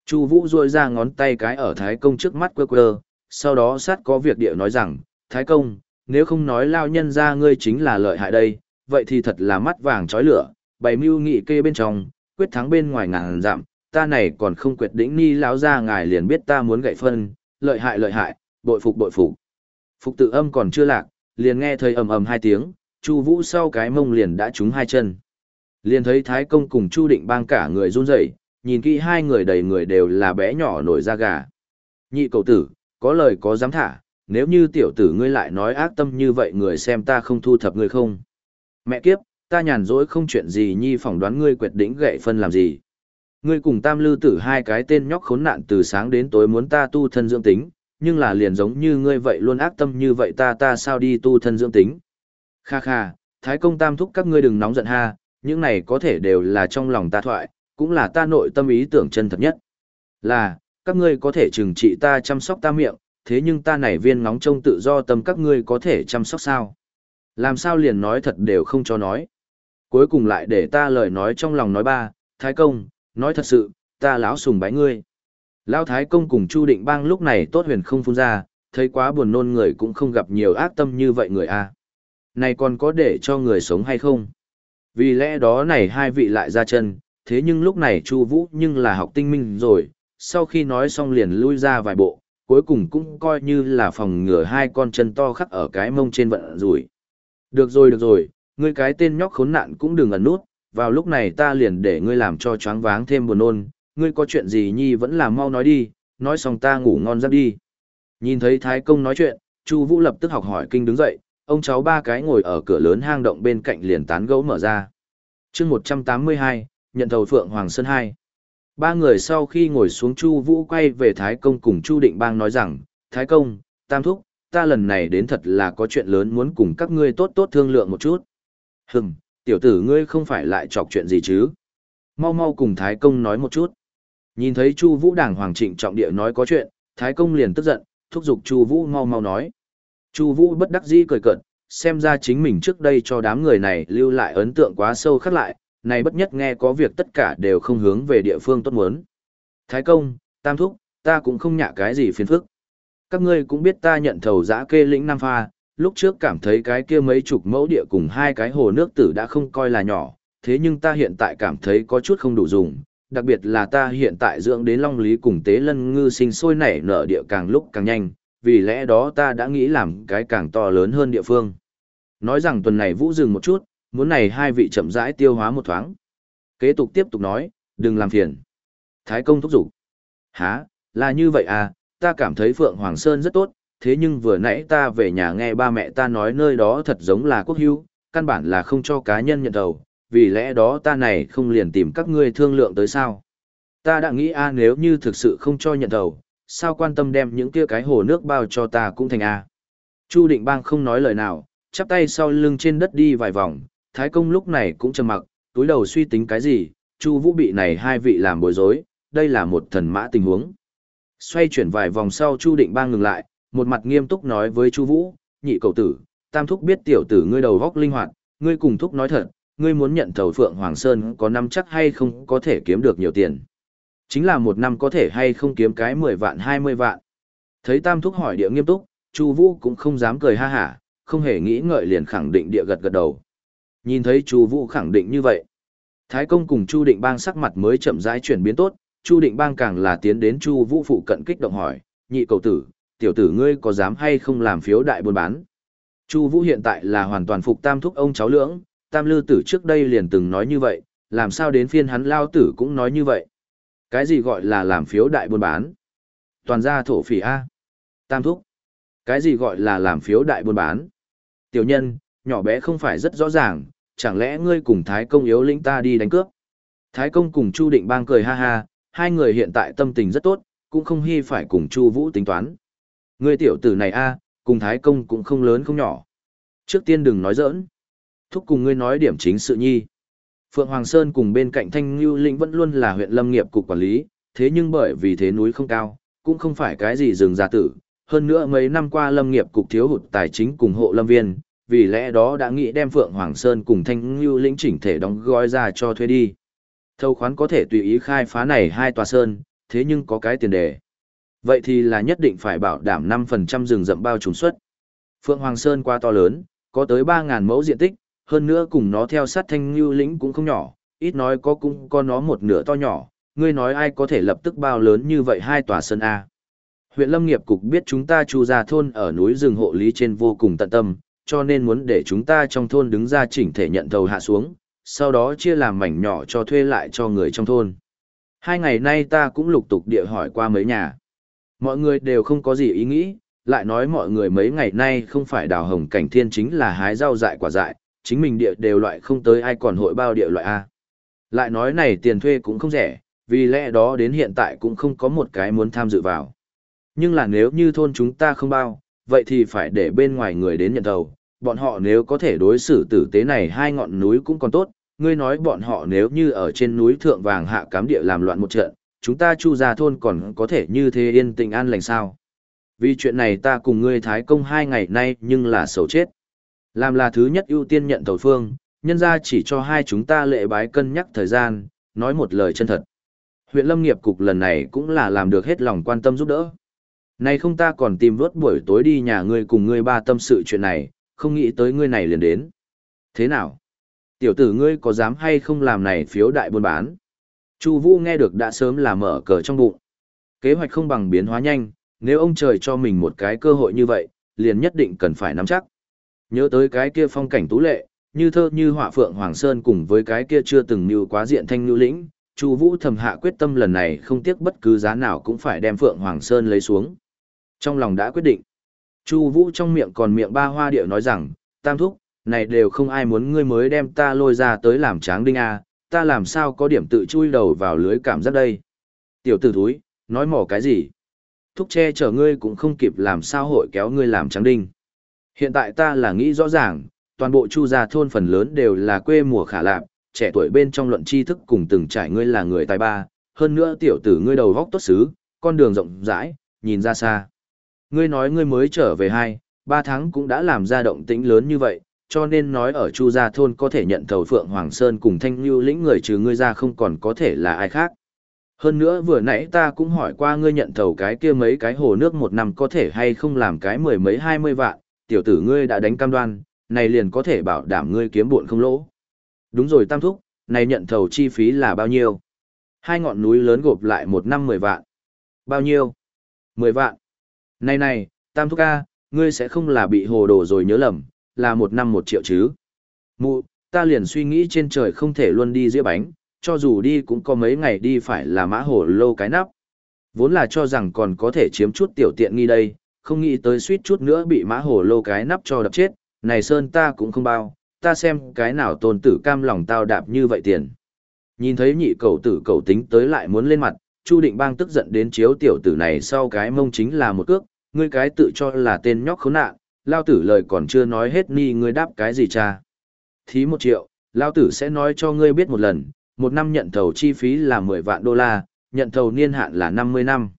Chu Vũ duỗi ra ngón tay cái ở Thái công trước mắt quơ quơ, sau đó sát có việc địa nói rằng, Thái công, nếu không nói lao nhân ra ngươi chính là lợi hại đây, vậy thì thật là mắt vàng chói lửa, bày mưu nghị kê bên trong, quyết thắng bên ngoài ngàn dặm, ta này còn không quyết định ni lão ra ngài liền biết ta muốn gậy phân, lợi hại lợi hại, bội phục bội phục. Phục tự âm còn chưa lạc, liền nghe thấy ầm ầm hai tiếng, Chu Vũ sau cái mông liền đã trúng hai chân. Liền thấy Thái công cùng Chu Định Bang cả người run rẩy, nhìn kỹ hai người đầy người đều là bé nhỏ nổi da gà. Nhị cậu tử, có lời có dám thả, nếu như tiểu tử ngươi lại nói ác tâm như vậy người xem ta không thu thập ngươi không. Mẹ kiếp, ta nhàn rỗi không chuyện gì nhi phỏng đoán ngươi quyết định gậy phân làm gì. Ngươi cùng tam lư tử hai cái tên nhóc khốn nạn từ sáng đến tối muốn ta tu thân dưỡng tính, nhưng là liền giống như ngươi vậy luôn ác tâm như vậy ta ta sao đi tu thân dưỡng tính. Kha kha, thái công tam thúc các ngươi đừng nóng giận ha, những này có thể đều là trong lòng ta thoại, cũng là ta nội tâm ý tưởng chân thật nhất. Là, các ngươi có thể trừng trị ta chăm sóc ta miệng, thế nhưng ta này viên ngóng trông tự do tâm các ngươi có thể chăm sóc sao? Làm sao liền nói thật đều không cho nói. Cuối cùng lại để ta lời nói trong lòng nói ba, Thái Công, nói thật sự, ta lão sùng bái ngươi. Lão Thái Công cùng Chu Định Bang lúc này tốt huyền không phun ra, thấy quá buồn nôn người cũng không gặp nhiều ác tâm như vậy người a. Này còn có để cho người sống hay không? Vì lẽ đó này hai vị lại ra chân, thế nhưng lúc này Chu Vũ nhưng là học tinh minh rồi, sau khi nói xong liền lui ra vài bộ, cuối cùng cũng coi như là phòng ngừa hai con chân to khắc ở cái mông trên vận rủi. Được rồi được rồi, ngươi cái tên nhóc khốn nạn cũng đừng ẩn nút, vào lúc này ta liền để ngươi làm cho choáng váng thêm buồn nôn, ngươi có chuyện gì nhi vẫn là mau nói đi, nói xong ta ngủ ngon giấc đi. Nhìn thấy Thái Công nói chuyện, Chu Vũ lập tức học hỏi kinh đứng dậy, ông cháu ba cái ngồi ở cửa lớn hang động bên cạnh liền tán gẫu mở ra. Chương 182, nhận thầu Phượng Hoàng Sơn 2. Ba người sau khi ngồi xuống Chu Vũ quay về Thái Công cùng Chu Định Bang nói rằng, Thái Công, Tam Thúc, ta lần này đến thật là có chuyện lớn muốn cùng các ngươi tốt tốt thương lượng một chút. Hừm, tiểu tử ngươi không phải lại chọc chuyện gì chứ? Mau mau cùng Thái Công nói một chút. Nhìn thấy Chu Vũ đảng hoàng trịnh trọng địa nói có chuyện, Thái Công liền tức giận, thúc giục Chu Vũ mau mau nói. Chu Vũ bất đắc dĩ cười cợt, xem ra chính mình trước đây cho đám người này lưu lại ấn tượng quá sâu khắc lại, này bất nhất nghe có việc tất cả đều không hướng về địa phương tốt muốn. Thái công, tam thúc, ta cũng không nhạ cái gì phiền phức. Các ngươi cũng biết ta nhận thầu giã kê lĩnh Nam Pha, lúc trước cảm thấy cái kia mấy chục mẫu địa cùng hai cái hồ nước tử đã không coi là nhỏ, thế nhưng ta hiện tại cảm thấy có chút không đủ dùng, đặc biệt là ta hiện tại dưỡng đến long lý cùng tế lân ngư sinh sôi nảy nở địa càng lúc càng nhanh, vì lẽ đó ta đã nghĩ làm cái càng to lớn hơn địa phương. Nói rằng tuần này vũ dừng một chút, muốn này hai vị chậm rãi tiêu hóa một thoáng. Kế tục tiếp tục nói, đừng làm phiền. Thái công thúc giục. Hả, là như vậy à, ta cảm thấy Phượng Hoàng Sơn rất tốt, thế nhưng vừa nãy ta về nhà nghe ba mẹ ta nói nơi đó thật giống là quốc hữu, căn bản là không cho cá nhân nhận đầu, vì lẽ đó ta này không liền tìm các ngươi thương lượng tới sao. Ta đã nghĩ a nếu như thực sự không cho nhận đầu, sao quan tâm đem những kia cái hồ nước bao cho ta cũng thành a. Chu Định Bang không nói lời nào, chắp tay sau lưng trên đất đi vài vòng, Thái công lúc này cũng trầm mặc, túi đầu suy tính cái gì, Chu Vũ bị này hai vị làm bối rối, đây là một thần mã tình huống. Xoay chuyển vài vòng sau Chu Định Bang ngừng lại, một mặt nghiêm túc nói với Chu Vũ, nhị cầu tử, tam thúc biết tiểu tử ngươi đầu óc linh hoạt, ngươi cùng thúc nói thật, ngươi muốn nhận thầu Phượng Hoàng Sơn có năm chắc hay không có thể kiếm được nhiều tiền. Chính là một năm có thể hay không kiếm cái 10 vạn 20 vạn. Thấy tam thúc hỏi địa nghiêm túc, Chu Vũ cũng không dám cười ha hả, không hề nghĩ ngợi liền khẳng định địa gật gật đầu. Nhìn thấy Chu Vũ khẳng định như vậy, Thái công cùng Chu Định Bang sắc mặt mới chậm rãi chuyển biến tốt, Chu Định Bang càng là tiến đến Chu Vũ phụ cận kích động hỏi, "Nhị cầu tử, tiểu tử ngươi có dám hay không làm phiếu đại buôn bán?" Chu Vũ hiện tại là hoàn toàn phục Tam thúc ông cháu lưỡng, Tam Lư tử trước đây liền từng nói như vậy, làm sao đến phiên hắn lao tử cũng nói như vậy. Cái gì gọi là làm phiếu đại buôn bán? Toàn gia thổ phỉ a. Tam thúc. Cái gì gọi là làm phiếu đại buôn bán? Tiểu nhân, nhỏ bé không phải rất rõ ràng, chẳng lẽ ngươi cùng Thái Công yếu lĩnh ta đi đánh cướp? Thái Công cùng Chu Định Bang cười ha ha, hai người hiện tại tâm tình rất tốt, cũng không hy phải cùng Chu Vũ tính toán. Ngươi tiểu tử này a, cùng Thái Công cũng không lớn không nhỏ. Trước tiên đừng nói giỡn. Thúc cùng ngươi nói điểm chính sự nhi. Phượng Hoàng Sơn cùng bên cạnh Thanh Ngưu Lĩnh vẫn luôn là huyện lâm nghiệp cục quản lý, thế nhưng bởi vì thế núi không cao, cũng không phải cái gì rừng già tử. Hơn nữa mấy năm qua lâm nghiệp cục thiếu hụt tài chính cùng hộ lâm viên, vì lẽ đó đã nghĩ đem Phượng Hoàng Sơn cùng Thanh Ngưu Lĩnh chỉnh thể đóng gói ra cho thuê đi. Thâu khoán có thể tùy ý khai phá này hai tòa sơn, thế nhưng có cái tiền đề. Vậy thì là nhất định phải bảo đảm 5% rừng rậm bao trùm suất. Phượng Hoàng Sơn qua to lớn, có tới 3.000 mẫu diện tích, hơn nữa cùng nó theo sát thanh lưu lĩnh cũng không nhỏ, ít nói có cũng có nó một nửa to nhỏ, ngươi nói ai có thể lập tức bao lớn như vậy hai tòa sân A. Huyện Lâm nghiệp cục biết chúng ta chu ra thôn ở núi rừng hộ lý trên vô cùng tận tâm, cho nên muốn để chúng ta trong thôn đứng ra chỉnh thể nhận thầu hạ xuống, sau đó chia làm mảnh nhỏ cho thuê lại cho người trong thôn. Hai ngày nay ta cũng lục tục địa hỏi qua mấy nhà. Mọi người đều không có gì ý nghĩ, lại nói mọi người mấy ngày nay không phải đào hồng cảnh thiên chính là hái rau dại quả dại, chính mình địa đều loại không tới ai còn hội bao địa loại A. Lại nói này tiền thuê cũng không rẻ, vì lẽ đó đến hiện tại cũng không có một cái muốn tham dự vào. Nhưng là nếu như thôn chúng ta không bao, vậy thì phải để bên ngoài người đến nhận đầu, bọn họ nếu có thể đối xử tử tế này hai ngọn núi cũng còn tốt, ngươi nói bọn họ nếu như ở trên núi thượng vàng hạ cám địa làm loạn một trận, chúng ta chu ra thôn còn có thể như thế yên tĩnh an lành sao. Vì chuyện này ta cùng ngươi thái công hai ngày nay nhưng là xấu chết. Làm là thứ nhất ưu tiên nhận tàu phương, nhân ra chỉ cho hai chúng ta lệ bái cân nhắc thời gian, nói một lời chân thật. Huyện Lâm nghiệp cục lần này cũng là làm được hết lòng quan tâm giúp đỡ. Này không ta còn tìm vớt buổi tối đi nhà ngươi cùng ngươi ba tâm sự chuyện này, không nghĩ tới ngươi này liền đến. Thế nào? Tiểu tử ngươi có dám hay không làm này phiếu đại buôn bán? Chu Vũ nghe được đã sớm là mở cờ trong bụng. Kế hoạch không bằng biến hóa nhanh, nếu ông trời cho mình một cái cơ hội như vậy, liền nhất định cần phải nắm chắc. Nhớ tới cái kia phong cảnh tú lệ, như thơ như họa phượng Hoàng Sơn cùng với cái kia chưa từng như quá diện thanh như lĩnh, Chu Vũ thầm hạ quyết tâm lần này không tiếc bất cứ giá nào cũng phải đem Phượng Hoàng Sơn lấy xuống. Trong lòng đã quyết định. Chu Vũ trong miệng còn miệng ba hoa điệu nói rằng, tam thúc, này đều không ai muốn ngươi mới đem ta lôi ra tới làm tráng đinh a, ta làm sao có điểm tự chui đầu vào lưới cảm giác đây. Tiểu tử thúi, nói mỏ cái gì? Thúc che chở ngươi cũng không kịp làm sao hội kéo ngươi làm tráng đinh. Hiện tại ta là nghĩ rõ ràng, toàn bộ chu gia thôn phần lớn đều là quê mùa khả lạc, trẻ tuổi bên trong luận tri thức cùng từng trải ngươi là người tài ba, hơn nữa tiểu tử ngươi đầu góc tốt xứ, con đường rộng rãi, nhìn ra xa. Ngươi nói ngươi mới trở về hai, ba tháng cũng đã làm ra động tĩnh lớn như vậy, cho nên nói ở Chu Gia Thôn có thể nhận thầu Phượng Hoàng Sơn cùng Thanh Lưu lĩnh người trừ ngươi ra không còn có thể là ai khác. Hơn nữa vừa nãy ta cũng hỏi qua ngươi nhận thầu cái kia mấy cái hồ nước một năm có thể hay không làm cái mười mấy hai mươi vạn, tiểu tử ngươi đã đánh cam đoan, này liền có thể bảo đảm ngươi kiếm buồn không lỗ. Đúng rồi Tam Thúc, này nhận thầu chi phí là bao nhiêu? Hai ngọn núi lớn gộp lại một năm mười vạn. Bao nhiêu? Mười vạn. Này này, Tam Thúc A, ngươi sẽ không là bị hồ đồ rồi nhớ lầm, là một năm một triệu chứ. Mụ, ta liền suy nghĩ trên trời không thể luôn đi dĩa bánh, cho dù đi cũng có mấy ngày đi phải là mã hồ lô cái nắp. Vốn là cho rằng còn có thể chiếm chút tiểu tiện nghi đây, không nghĩ tới suýt chút nữa bị mã hồ lô cái nắp cho đập chết, này sơn ta cũng không bao, ta xem cái nào tôn tử cam lòng tao đạp như vậy tiền. Nhìn thấy nhị cầu tử cầu tính tới lại muốn lên mặt, Chu Định Bang tức giận đến chiếu tiểu tử này sau cái mông chính là một cước, ngươi cái tự cho là tên nhóc khốn nạn, lao tử lời còn chưa nói hết ni ngươi đáp cái gì cha. Thí một triệu, lao tử sẽ nói cho ngươi biết một lần, một năm nhận thầu chi phí là 10 vạn đô la, nhận thầu niên hạn là 50 năm.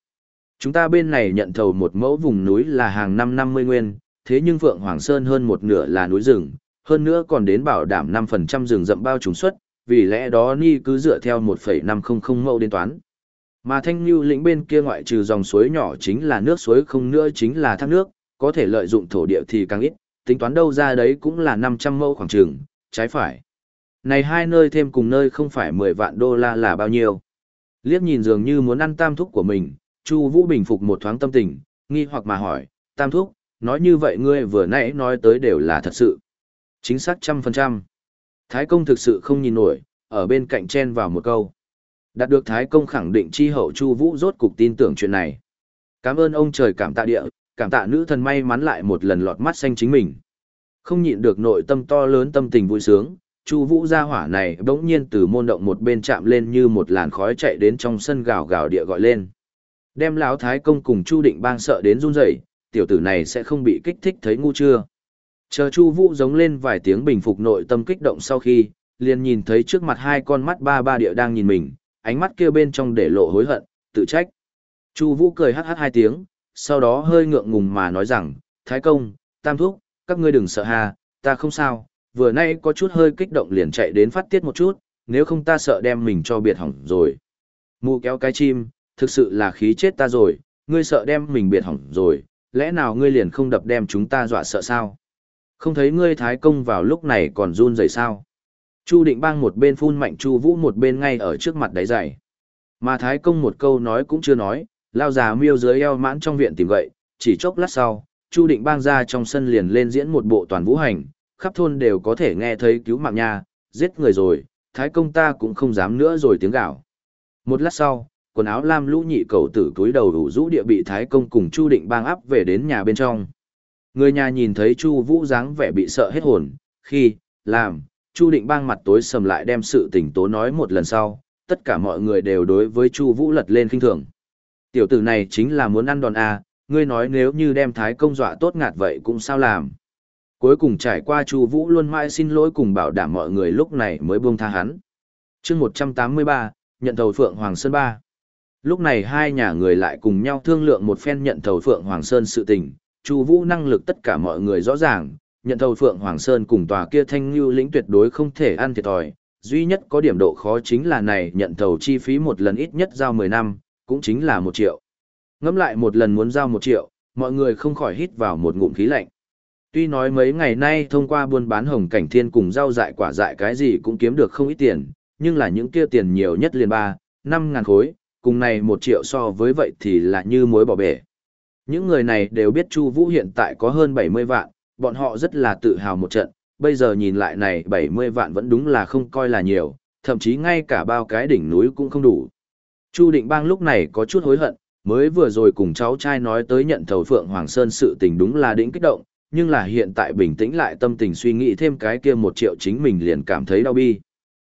Chúng ta bên này nhận thầu một mẫu vùng núi là hàng năm 50 nguyên, thế nhưng Phượng Hoàng Sơn hơn một nửa là núi rừng, hơn nữa còn đến bảo đảm 5% rừng rậm bao trùng suất, vì lẽ đó Ni cứ dựa theo 1,500 mẫu đến toán. Mà Thanh Nhu lĩnh bên kia ngoại trừ dòng suối nhỏ chính là nước suối không nữa chính là thác nước, có thể lợi dụng thổ địa thì càng ít, tính toán đâu ra đấy cũng là 500 mẫu khoảng trường, trái phải. Này hai nơi thêm cùng nơi không phải 10 vạn đô la là bao nhiêu. Liếc nhìn dường như muốn ăn tam thúc của mình, Chu Vũ bình phục một thoáng tâm tình, nghi hoặc mà hỏi, tam thúc, nói như vậy ngươi vừa nãy nói tới đều là thật sự. Chính xác trăm phần trăm. Thái công thực sự không nhìn nổi, ở bên cạnh chen vào một câu. Đạt được Thái công khẳng định chi hậu Chu Vũ rốt cục tin tưởng chuyện này. Cảm ơn ông trời cảm tạ địa, cảm tạ nữ thần may mắn lại một lần lọt mắt xanh chính mình. Không nhịn được nội tâm to lớn tâm tình vui sướng, Chu Vũ gia hỏa này bỗng nhiên từ môn động một bên chạm lên như một làn khói chạy đến trong sân gào gào địa gọi lên. Đem lão thái công cùng Chu Định Bang sợ đến run rẩy, tiểu tử này sẽ không bị kích thích thấy ngu chưa? Chờ Chu Vũ giống lên vài tiếng bình phục nội tâm kích động sau khi, liền nhìn thấy trước mặt hai con mắt ba ba địa đang nhìn mình, ánh mắt kia bên trong để lộ hối hận, tự trách. Chu Vũ cười hắc hắc hai tiếng, sau đó hơi ngượng ngùng mà nói rằng, Thái công, Tam thúc, các ngươi đừng sợ ha, ta không sao, vừa nay có chút hơi kích động liền chạy đến phát tiết một chút, nếu không ta sợ đem mình cho biệt hỏng rồi. Mụ kéo cái chim, thực sự là khí chết ta rồi, ngươi sợ đem mình biệt hỏng rồi, lẽ nào ngươi liền không đập đem chúng ta dọa sợ sao? Không thấy ngươi thái công vào lúc này còn run rẩy sao? Chu định bang một bên phun mạnh chu vũ một bên ngay ở trước mặt đáy dày. Mà thái công một câu nói cũng chưa nói, lao già miêu dưới eo mãn trong viện tìm gậy, chỉ chốc lát sau, chu định bang ra trong sân liền lên diễn một bộ toàn vũ hành, khắp thôn đều có thể nghe thấy cứu mạng nha, giết người rồi, thái công ta cũng không dám nữa rồi tiếng gạo. Một lát sau, quần áo lam lũ nhị cầu tử túi đầu đủ rũ địa bị thái công cùng chu định bang áp về đến nhà bên trong. Người nhà nhìn thấy chu vũ dáng vẻ bị sợ hết hồn, khi, làm, chu định bang mặt tối sầm lại đem sự tình tố nói một lần sau, tất cả mọi người đều đối với chu vũ lật lên khinh thường. Tiểu tử này chính là muốn ăn đòn à, ngươi nói nếu như đem thái công dọa tốt ngạt vậy cũng sao làm. Cuối cùng trải qua Chu Vũ luôn mãi xin lỗi cùng bảo đảm mọi người lúc này mới buông tha hắn. Chương 183, nhận thầu Phượng Hoàng Sơn ba Lúc này hai nhà người lại cùng nhau thương lượng một phen nhận thầu Phượng Hoàng Sơn sự tình, Chu Vũ năng lực tất cả mọi người rõ ràng, nhận thầu Phượng Hoàng Sơn cùng tòa kia Thanh Nưu lĩnh tuyệt đối không thể ăn thiệt thòi, duy nhất có điểm độ khó chính là này nhận thầu chi phí một lần ít nhất giao 10 năm, cũng chính là 1 triệu. Ngẫm lại một lần muốn giao 1 triệu, mọi người không khỏi hít vào một ngụm khí lạnh. Tuy nói mấy ngày nay thông qua buôn bán hồng cảnh thiên cùng rau dại quả dại cái gì cũng kiếm được không ít tiền, nhưng là những kia tiền nhiều nhất liền ba, năm ngàn khối, cùng này một triệu so với vậy thì là như muối bỏ bể. Những người này đều biết Chu Vũ hiện tại có hơn 70 vạn, bọn họ rất là tự hào một trận, bây giờ nhìn lại này 70 vạn vẫn đúng là không coi là nhiều, thậm chí ngay cả bao cái đỉnh núi cũng không đủ. Chu Định Bang lúc này có chút hối hận, mới vừa rồi cùng cháu trai nói tới nhận thầu Phượng Hoàng Sơn sự tình đúng là đỉnh kích động, nhưng là hiện tại bình tĩnh lại tâm tình suy nghĩ thêm cái kia một triệu chính mình liền cảm thấy đau bi.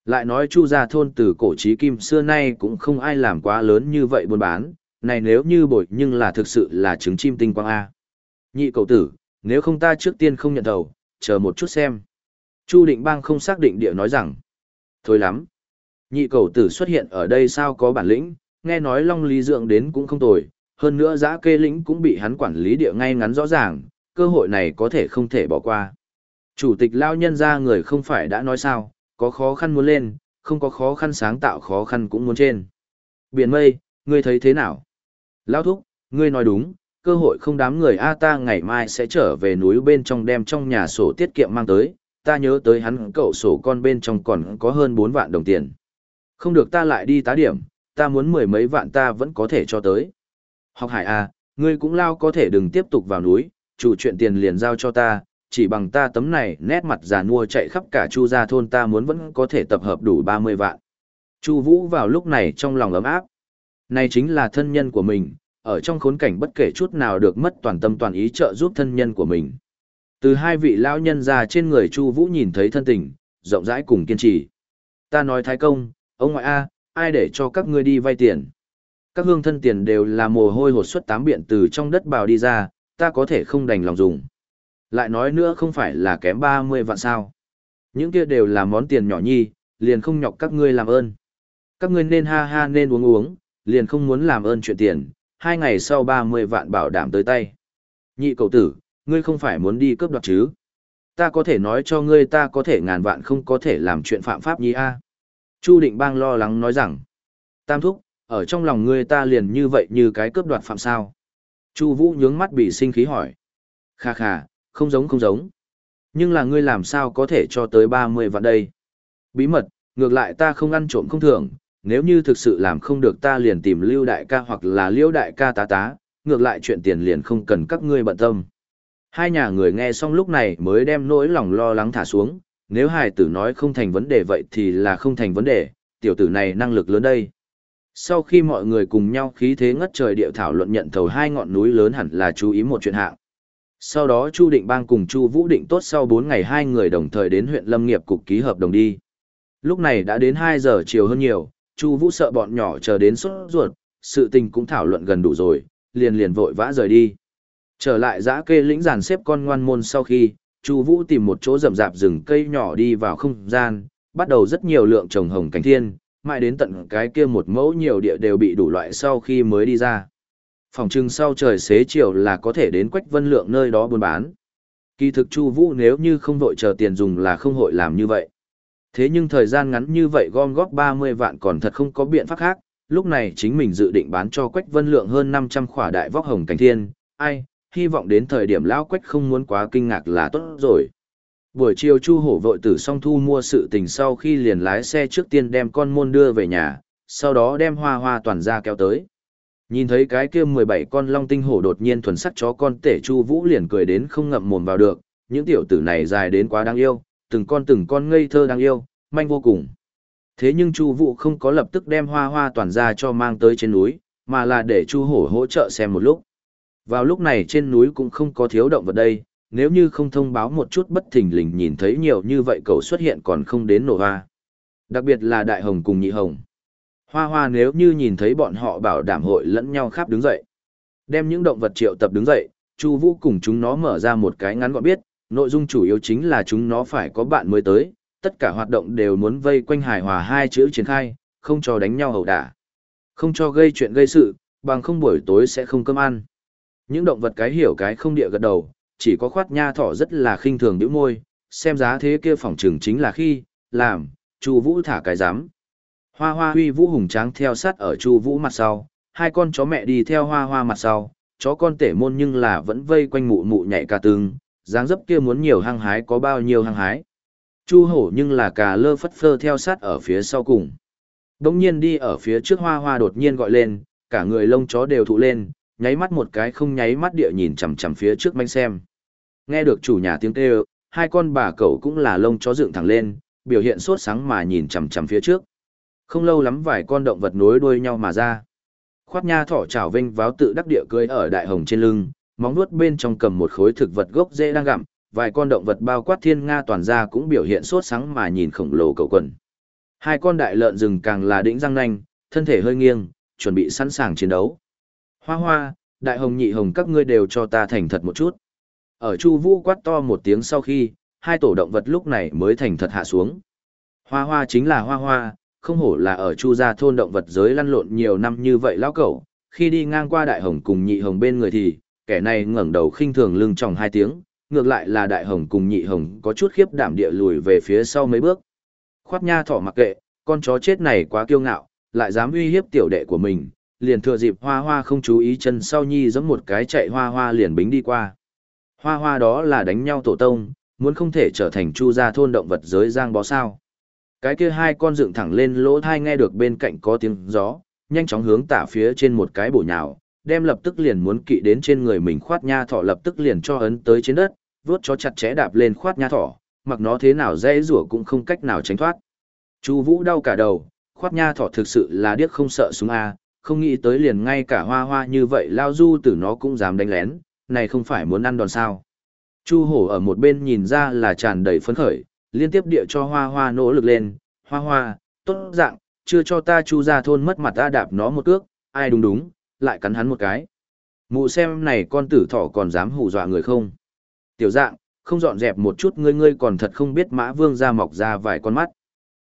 Lại nói chu gia thôn từ cổ trí kim xưa nay cũng không ai làm quá lớn như vậy buôn bán, này nếu như bội nhưng là thực sự là trứng chim tinh quang A. Nhị cậu tử, nếu không ta trước tiên không nhận đầu, chờ một chút xem. Chu định bang không xác định địa nói rằng, thôi lắm. Nhị cậu tử xuất hiện ở đây sao có bản lĩnh, nghe nói long lý dưỡng đến cũng không tồi, hơn nữa giã kê lĩnh cũng bị hắn quản lý địa ngay ngắn rõ ràng, cơ hội này có thể không thể bỏ qua. Chủ tịch lao nhân ra người không phải đã nói sao, có khó khăn muốn lên, không có khó khăn sáng tạo khó khăn cũng muốn trên. Biển mây, ngươi thấy thế nào? Lao thúc, ngươi nói đúng, cơ hội không đám người A ta ngày mai sẽ trở về núi bên trong đem trong nhà sổ tiết kiệm mang tới, ta nhớ tới hắn cậu sổ con bên trong còn có hơn 4 vạn đồng tiền. Không được ta lại đi tá điểm, ta muốn mười mấy vạn ta vẫn có thể cho tới. Học hải A, ngươi cũng lao có thể đừng tiếp tục vào núi, chủ chuyện tiền liền giao cho ta, chỉ bằng ta tấm này nét mặt già nua chạy khắp cả chu gia thôn ta muốn vẫn có thể tập hợp đủ 30 vạn. Chu Vũ vào lúc này trong lòng ấm áp. Này chính là thân nhân của mình, ở trong khốn cảnh bất kể chút nào được mất toàn tâm toàn ý trợ giúp thân nhân của mình. Từ hai vị lão nhân già trên người Chu Vũ nhìn thấy thân tình, rộng rãi cùng kiên trì. Ta nói Thái công, ông ngoại a, ai để cho các ngươi đi vay tiền? Các hương thân tiền đều là mồ hôi hột xuất tám biện từ trong đất bào đi ra, ta có thể không đành lòng dùng. Lại nói nữa không phải là kém 30 vạn sao. Những kia đều là món tiền nhỏ nhi, liền không nhọc các ngươi làm ơn. Các ngươi nên ha ha nên uống uống, liền không muốn làm ơn chuyện tiền, hai ngày sau 30 vạn bảo đảm tới tay. Nhị cầu tử, ngươi không phải muốn đi cướp đoạt chứ? Ta có thể nói cho ngươi ta có thể ngàn vạn không có thể làm chuyện phạm pháp nhi a. Chu Định Bang lo lắng nói rằng, Tam Thúc, ở trong lòng ngươi ta liền như vậy như cái cướp đoạt phạm sao. Chu Vũ nhướng mắt bị sinh khí hỏi. Kha kha, không giống không giống. Nhưng là ngươi làm sao có thể cho tới 30 vạn đây? Bí mật, ngược lại ta không ăn trộm không thường. nếu như thực sự làm không được ta liền tìm Lưu đại ca hoặc là Liễu đại ca tá tá, ngược lại chuyện tiền liền không cần các ngươi bận tâm. Hai nhà người nghe xong lúc này mới đem nỗi lòng lo lắng thả xuống, nếu hài tử nói không thành vấn đề vậy thì là không thành vấn đề, tiểu tử này năng lực lớn đây. Sau khi mọi người cùng nhau khí thế ngất trời địa thảo luận nhận thầu hai ngọn núi lớn hẳn là chú ý một chuyện hạng. Sau đó Chu Định Bang cùng Chu Vũ Định tốt sau 4 ngày hai người đồng thời đến huyện Lâm nghiệp cục ký hợp đồng đi. Lúc này đã đến 2 giờ chiều hơn nhiều, Chu Vũ sợ bọn nhỏ chờ đến sốt ruột, sự tình cũng thảo luận gần đủ rồi, liền liền vội vã rời đi. Trở lại giã kê lĩnh giàn xếp con ngoan môn sau khi, Chu Vũ tìm một chỗ rậm rạp rừng cây nhỏ đi vào không gian, bắt đầu rất nhiều lượng trồng hồng cánh thiên, mãi đến tận cái kia một mẫu nhiều địa đều bị đủ loại sau khi mới đi ra. Phòng trưng sau trời xế chiều là có thể đến Quách Vân Lượng nơi đó buôn bán. Kỳ thực Chu Vũ nếu như không vội chờ tiền dùng là không hội làm như vậy. Thế nhưng thời gian ngắn như vậy gom góp 30 vạn còn thật không có biện pháp khác, lúc này chính mình dự định bán cho Quách Vân Lượng hơn 500 khỏa đại vóc hồng cảnh thiên, ai, hy vọng đến thời điểm lão Quách không muốn quá kinh ngạc là tốt rồi. Buổi chiều Chu Hổ vội tử song thu mua sự tình sau khi liền lái xe trước tiên đem con môn đưa về nhà, sau đó đem hoa hoa toàn ra kéo tới. Nhìn thấy cái kia 17 con long tinh hổ đột nhiên thuần sắc chó con tể Chu Vũ liền cười đến không ngậm mồm vào được, những tiểu tử này dài đến quá đáng yêu, từng con từng con ngây thơ đáng yêu, manh vô cùng. Thế nhưng Chu Vũ không có lập tức đem hoa hoa toàn ra cho mang tới trên núi, mà là để Chu Hổ hỗ trợ xem một lúc. Vào lúc này trên núi cũng không có thiếu động vật đây, nếu như không thông báo một chút bất thình lình nhìn thấy nhiều như vậy cậu xuất hiện còn không đến nổ hoa. Đặc biệt là đại hồng cùng nhị hồng. Hoa hoa nếu như nhìn thấy bọn họ bảo đảm hội lẫn nhau khắp đứng dậy. Đem những động vật triệu tập đứng dậy, Chu Vũ cùng chúng nó mở ra một cái ngắn gọn biết, nội dung chủ yếu chính là chúng nó phải có bạn mới tới, tất cả hoạt động đều muốn vây quanh hài hòa hai chữ triển khai, không cho đánh nhau ẩu đả. Không cho gây chuyện gây sự, bằng không buổi tối sẽ không cơm ăn. Những động vật cái hiểu cái không địa gật đầu, chỉ có khoát nha thỏ rất là khinh thường nhíu môi, xem giá thế kia phỏng trường chính là khi, làm, Chu Vũ thả cái dám. Hoa Hoa Huy Vũ hùng tráng theo sát ở Chu Vũ mặt sau, hai con chó mẹ đi theo Hoa Hoa mặt sau, chó con tể môn nhưng là vẫn vây quanh mụ mụ nhảy cả tương, dáng dấp kia muốn nhiều hăng hái có bao nhiêu hăng hái. Chu hổ nhưng là cà lơ phất phơ theo sát ở phía sau cùng. Đông nhiên đi ở phía trước hoa hoa đột nhiên gọi lên, cả người lông chó đều thụ lên, nháy mắt một cái không nháy mắt địa nhìn chằm chằm phía trước manh xem. Nghe được chủ nhà tiếng kêu, hai con bà cậu cũng là lông chó dựng thẳng lên, biểu hiện sốt sáng mà nhìn chằm chằm phía trước. Không lâu lắm vài con động vật nối đuôi nhau mà ra. Khoát nha thỏ chảo vinh váo tự đắc địa cưới ở đại hồng trên lưng, móng nuốt bên trong cầm một khối thực vật gốc dễ đang gặm, vài con động vật bao quát thiên nga toàn ra cũng biểu hiện sốt sáng mà nhìn khổng lồ cầu quần. Hai con đại lợn rừng càng là đĩnh răng nanh, thân thể hơi nghiêng, chuẩn bị sẵn sàng chiến đấu. Hoa hoa, đại hồng nhị hồng các ngươi đều cho ta thành thật một chút. Ở Chu Vũ quát to một tiếng sau khi, hai tổ động vật lúc này mới thành thật hạ xuống. Hoa hoa chính là hoa hoa, không hổ là ở Chu gia thôn động vật giới lăn lộn nhiều năm như vậy lão cẩu, khi đi ngang qua đại hồng cùng nhị hồng bên người thì, kẻ này ngẩng đầu khinh thường lưng tròng hai tiếng, ngược lại là đại hồng cùng nhị hồng có chút khiếp đảm địa lùi về phía sau mấy bước. Khoát nha thỏ mặc kệ, con chó chết này quá kiêu ngạo, lại dám uy hiếp tiểu đệ của mình, liền thừa dịp hoa hoa không chú ý chân sau nhi giống một cái chạy hoa hoa liền bính đi qua. Hoa hoa đó là đánh nhau tổ tông, muốn không thể trở thành chu gia thôn động vật giới giang bó sao. Cái kia hai con dựng thẳng lên lỗ thai nghe được bên cạnh có tiếng gió, nhanh chóng hướng tả phía trên một cái bổ nhào, đem lập tức liền muốn kỵ đến trên người mình khoát nha thỏ lập tức liền cho ấn tới trên đất, vuốt cho chặt chẽ đạp lên khoát nha thỏ, mặc nó thế nào dễ rủa cũng không cách nào tránh thoát. Chu Vũ đau cả đầu, khoát nha thỏ thực sự là điếc không sợ súng a, không nghĩ tới liền ngay cả hoa hoa như vậy lao du tử nó cũng dám đánh lén, này không phải muốn ăn đòn sao. Chu hổ ở một bên nhìn ra là tràn đầy phấn khởi, liên tiếp địa cho hoa hoa nỗ lực lên, hoa hoa, tốt dạng, chưa cho ta chu ra thôn mất mặt ta đạp nó một cước, ai đúng đúng, lại cắn hắn một cái. Mụ xem này con tử thỏ còn dám hù dọa người không. Tiểu dạng, không dọn dẹp một chút ngươi ngươi còn thật không biết mã vương ra mọc ra vài con mắt.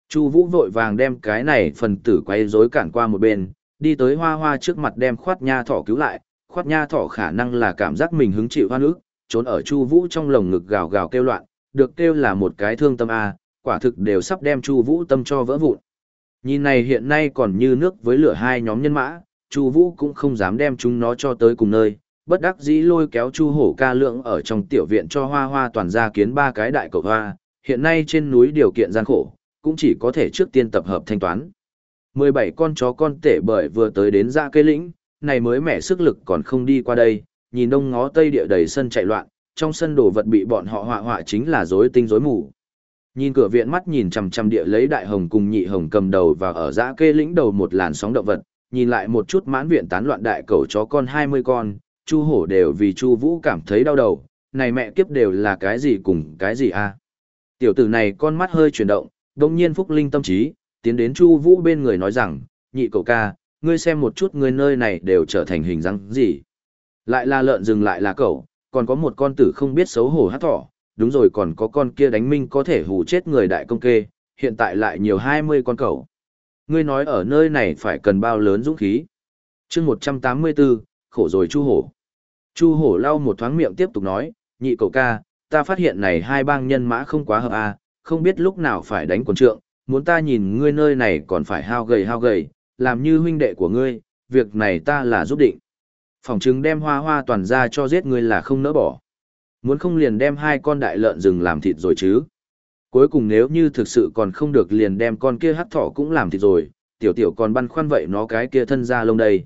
Chu vũ vội vàng đem cái này phần tử quay rối cản qua một bên, đi tới hoa hoa trước mặt đem khoát nha thỏ cứu lại, khoát nha thỏ khả năng là cảm giác mình hứng chịu hoa nước, trốn ở chu vũ trong lồng ngực gào gào kêu loạn, được kêu là một cái thương tâm a, quả thực đều sắp đem chu vũ tâm cho vỡ vụn. Nhìn này hiện nay còn như nước với lửa hai nhóm nhân mã, chu vũ cũng không dám đem chúng nó cho tới cùng nơi, bất đắc dĩ lôi kéo chu hổ ca lượng ở trong tiểu viện cho hoa hoa toàn ra kiến ba cái đại cầu hoa, hiện nay trên núi điều kiện gian khổ, cũng chỉ có thể trước tiên tập hợp thanh toán. 17 con chó con tể bởi vừa tới đến dạ ra cây lĩnh, này mới mẻ sức lực còn không đi qua đây, nhìn đông ngó tây địa đầy sân chạy loạn, trong sân đồ vật bị bọn họ họa họa chính là rối tinh rối mù. Nhìn cửa viện mắt nhìn chằm chằm địa lấy đại hồng cùng nhị hồng cầm đầu và ở dã kê lĩnh đầu một làn sóng động vật, nhìn lại một chút mãn viện tán loạn đại cầu chó con 20 con, Chu Hổ đều vì Chu Vũ cảm thấy đau đầu, này mẹ kiếp đều là cái gì cùng cái gì a Tiểu tử này con mắt hơi chuyển động, đột nhiên phúc linh tâm trí, tiến đến Chu Vũ bên người nói rằng, nhị cậu ca, ngươi xem một chút ngươi nơi này đều trở thành hình dáng gì. Lại là lợn rừng lại là cậu, còn có một con tử không biết xấu hổ hát thỏ, đúng rồi còn có con kia đánh minh có thể hù chết người đại công kê, hiện tại lại nhiều 20 con cậu. Ngươi nói ở nơi này phải cần bao lớn dũng khí. chương 184, khổ rồi Chu Hổ. Chu Hổ lau một thoáng miệng tiếp tục nói, nhị cậu ca, ta phát hiện này hai bang nhân mã không quá hợp a, à, không biết lúc nào phải đánh quần trượng, muốn ta nhìn ngươi nơi này còn phải hao gầy hao gầy, làm như huynh đệ của ngươi, việc này ta là giúp định. Phòng chứng đem hoa hoa toàn ra cho giết ngươi là không nỡ bỏ. Muốn không liền đem hai con đại lợn rừng làm thịt rồi chứ. Cuối cùng nếu như thực sự còn không được liền đem con kia hắc thỏ cũng làm thịt rồi, tiểu tiểu còn băn khoăn vậy nó cái kia thân ra lông đây.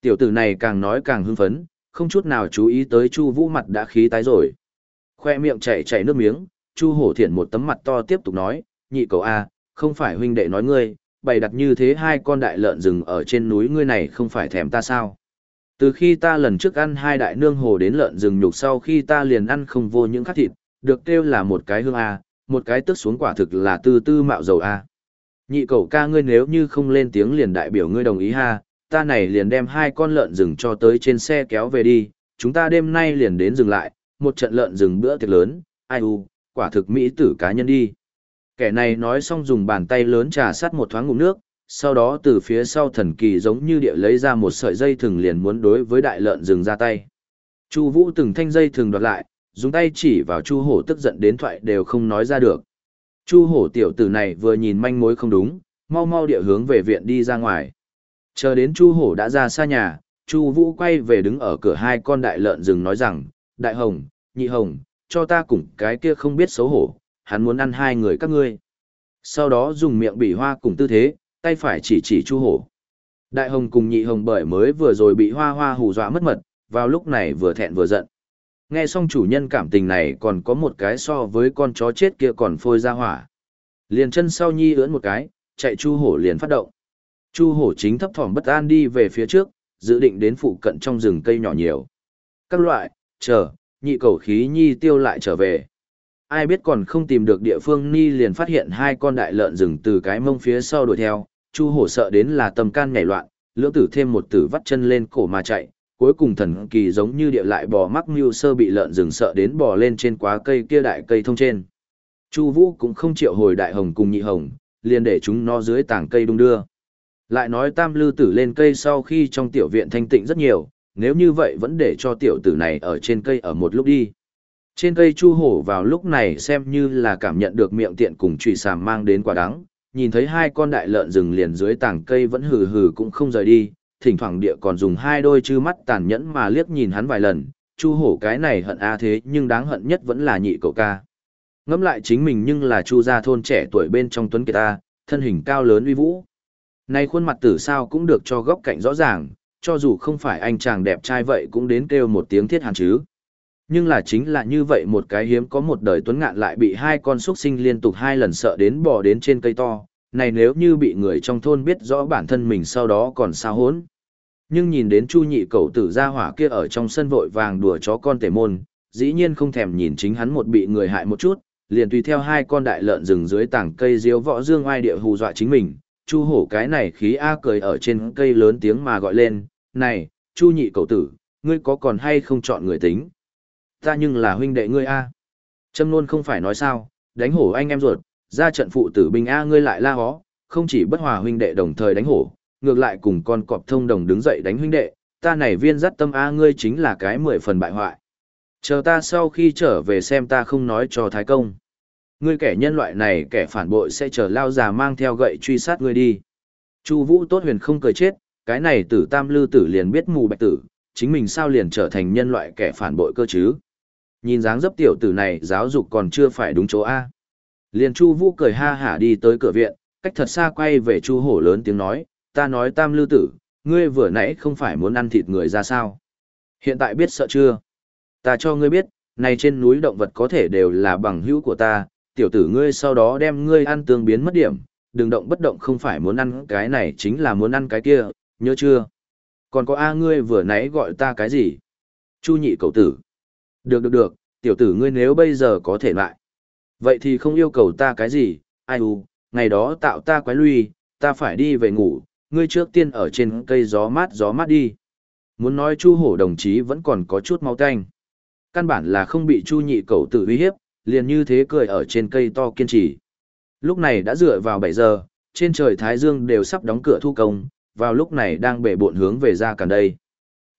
Tiểu tử này càng nói càng hưng phấn, không chút nào chú ý tới Chu Vũ mặt đã khí tái rồi. Khoe miệng chảy chảy nước miếng, Chu Hổ Thiện một tấm mặt to tiếp tục nói, nhị cậu a, không phải huynh đệ nói ngươi, bày đặt như thế hai con đại lợn rừng ở trên núi ngươi này không phải thèm ta sao? Từ khi ta lần trước ăn hai đại nương hồ đến lợn rừng nhục sau khi ta liền ăn không vô những khắc thịt, được kêu là một cái hương a, một cái tức xuống quả thực là tư tư mạo dầu a. Nhị cậu ca ngươi nếu như không lên tiếng liền đại biểu ngươi đồng ý ha, ta này liền đem hai con lợn rừng cho tới trên xe kéo về đi, chúng ta đêm nay liền đến dừng lại, một trận lợn rừng bữa tiệc lớn, ai u, quả thực mỹ tử cá nhân đi. Kẻ này nói xong dùng bàn tay lớn trà sát một thoáng ngụm nước, sau đó từ phía sau thần kỳ giống như địa lấy ra một sợi dây thừng liền muốn đối với đại lợn rừng ra tay. Chu Vũ từng thanh dây thừng đoạt lại, dùng tay chỉ vào Chu Hổ tức giận đến thoại đều không nói ra được. Chu Hổ tiểu tử này vừa nhìn manh mối không đúng, mau mau địa hướng về viện đi ra ngoài. Chờ đến Chu Hổ đã ra xa nhà, Chu Vũ quay về đứng ở cửa hai con đại lợn rừng nói rằng, Đại Hồng, Nhị Hồng, cho ta cùng cái kia không biết xấu hổ, hắn muốn ăn hai người các ngươi. Sau đó dùng miệng bị hoa cùng tư thế, tay phải chỉ chỉ Chu Hổ. Đại Hồng cùng Nhị Hồng bởi mới vừa rồi bị hoa hoa hù dọa mất mật, vào lúc này vừa thẹn vừa giận. Nghe xong chủ nhân cảm tình này còn có một cái so với con chó chết kia còn phôi ra hỏa. Liền chân sau nhi ưỡn một cái, chạy Chu Hổ liền phát động. Chu hổ chính thấp thỏm bất an đi về phía trước, dự định đến phụ cận trong rừng cây nhỏ nhiều. Các loại, chờ, nhị cầu khí nhi tiêu lại trở về. Ai biết còn không tìm được địa phương ni liền phát hiện hai con đại lợn rừng từ cái mông phía sau đuổi theo, chu hổ sợ đến là tâm can nhảy loạn, lưỡng tử thêm một tử vắt chân lên cổ mà chạy, cuối cùng thần kỳ giống như địa lại bò mắc mưu sơ bị lợn rừng sợ đến bò lên trên quá cây kia đại cây thông trên. Chu Vũ cũng không chịu hồi đại hồng cùng nhị hồng, liền để chúng nó dưới tảng cây đung đưa. Lại nói tam lư tử lên cây sau khi trong tiểu viện thanh tịnh rất nhiều, nếu như vậy vẫn để cho tiểu tử này ở trên cây ở một lúc đi. Trên cây chu hổ vào lúc này xem như là cảm nhận được miệng tiện cùng trùy sàm mang đến quả đắng, nhìn thấy hai con đại lợn rừng liền dưới tảng cây vẫn hừ hừ cũng không rời đi, thỉnh thoảng địa còn dùng hai đôi chư mắt tàn nhẫn mà liếc nhìn hắn vài lần, chu hổ cái này hận a thế nhưng đáng hận nhất vẫn là nhị cậu ca. Ngẫm lại chính mình nhưng là chu gia thôn trẻ tuổi bên trong tuấn kiệt ta, thân hình cao lớn uy vũ. nay khuôn mặt tử sao cũng được cho góc cạnh rõ ràng, cho dù không phải anh chàng đẹp trai vậy cũng đến kêu một tiếng thiết hàn chứ. Nhưng là chính là như vậy một cái hiếm có một đời tuấn ngạn lại bị hai con xuất sinh liên tục hai lần sợ đến bò đến trên cây to, này nếu như bị người trong thôn biết rõ bản thân mình sau đó còn sao hốn. Nhưng nhìn đến chu nhị cầu tử ra hỏa kia ở trong sân vội vàng đùa chó con tể môn, dĩ nhiên không thèm nhìn chính hắn một bị người hại một chút, liền tùy theo hai con đại lợn rừng dưới tảng cây diếu võ dương oai địa hù dọa chính mình, chu hổ cái này khí a cười ở trên cây lớn tiếng mà gọi lên, này, chu nhị cầu tử, ngươi có còn hay không chọn người tính? Ta nhưng là huynh đệ ngươi a. Trâm luôn không phải nói sao, đánh hổ anh em ruột, ra trận phụ tử binh a ngươi lại la hó, không chỉ bất hòa huynh đệ đồng thời đánh hổ, ngược lại cùng con cọp thông đồng đứng dậy đánh huynh đệ, ta này viên dắt tâm a ngươi chính là cái mười phần bại hoại. Chờ ta sau khi trở về xem ta không nói cho thái công ngươi kẻ nhân loại này kẻ phản bội sẽ chờ lao già mang theo gậy truy sát ngươi đi. Chu Vũ tốt huyền không cười chết, cái này tử tam lư tử liền biết mù bạch tử, chính mình sao liền trở thành nhân loại kẻ phản bội cơ chứ. Nhìn dáng dấp tiểu tử này giáo dục còn chưa phải đúng chỗ A. Liền Chu Vũ cười ha hả đi tới cửa viện, cách thật xa quay về Chu Hổ lớn tiếng nói, ta nói tam lư tử, ngươi vừa nãy không phải muốn ăn thịt người ra sao. Hiện tại biết sợ chưa? Ta cho ngươi biết, này trên núi động vật có thể đều là bằng hữu của ta, tiểu tử ngươi sau đó đem ngươi ăn tương biến mất điểm, đừng động bất động không phải muốn ăn cái này chính là muốn ăn cái kia, nhớ chưa? Còn có A ngươi vừa nãy gọi ta cái gì? Chu nhị cậu tử. Được được được, tiểu tử ngươi nếu bây giờ có thể lại. Vậy thì không yêu cầu ta cái gì, ai u, ngày đó tạo ta quái lui, ta phải đi về ngủ, ngươi trước tiên ở trên cây gió mát gió mát đi. Muốn nói Chu Hổ đồng chí vẫn còn có chút máu tanh. Căn bản là không bị Chu nhị cậu tự uy hiếp, liền như thế cười ở trên cây to kiên trì. Lúc này đã dựa vào 7 giờ, trên trời Thái Dương đều sắp đóng cửa thu công, vào lúc này đang bể bộn hướng về ra cả đây.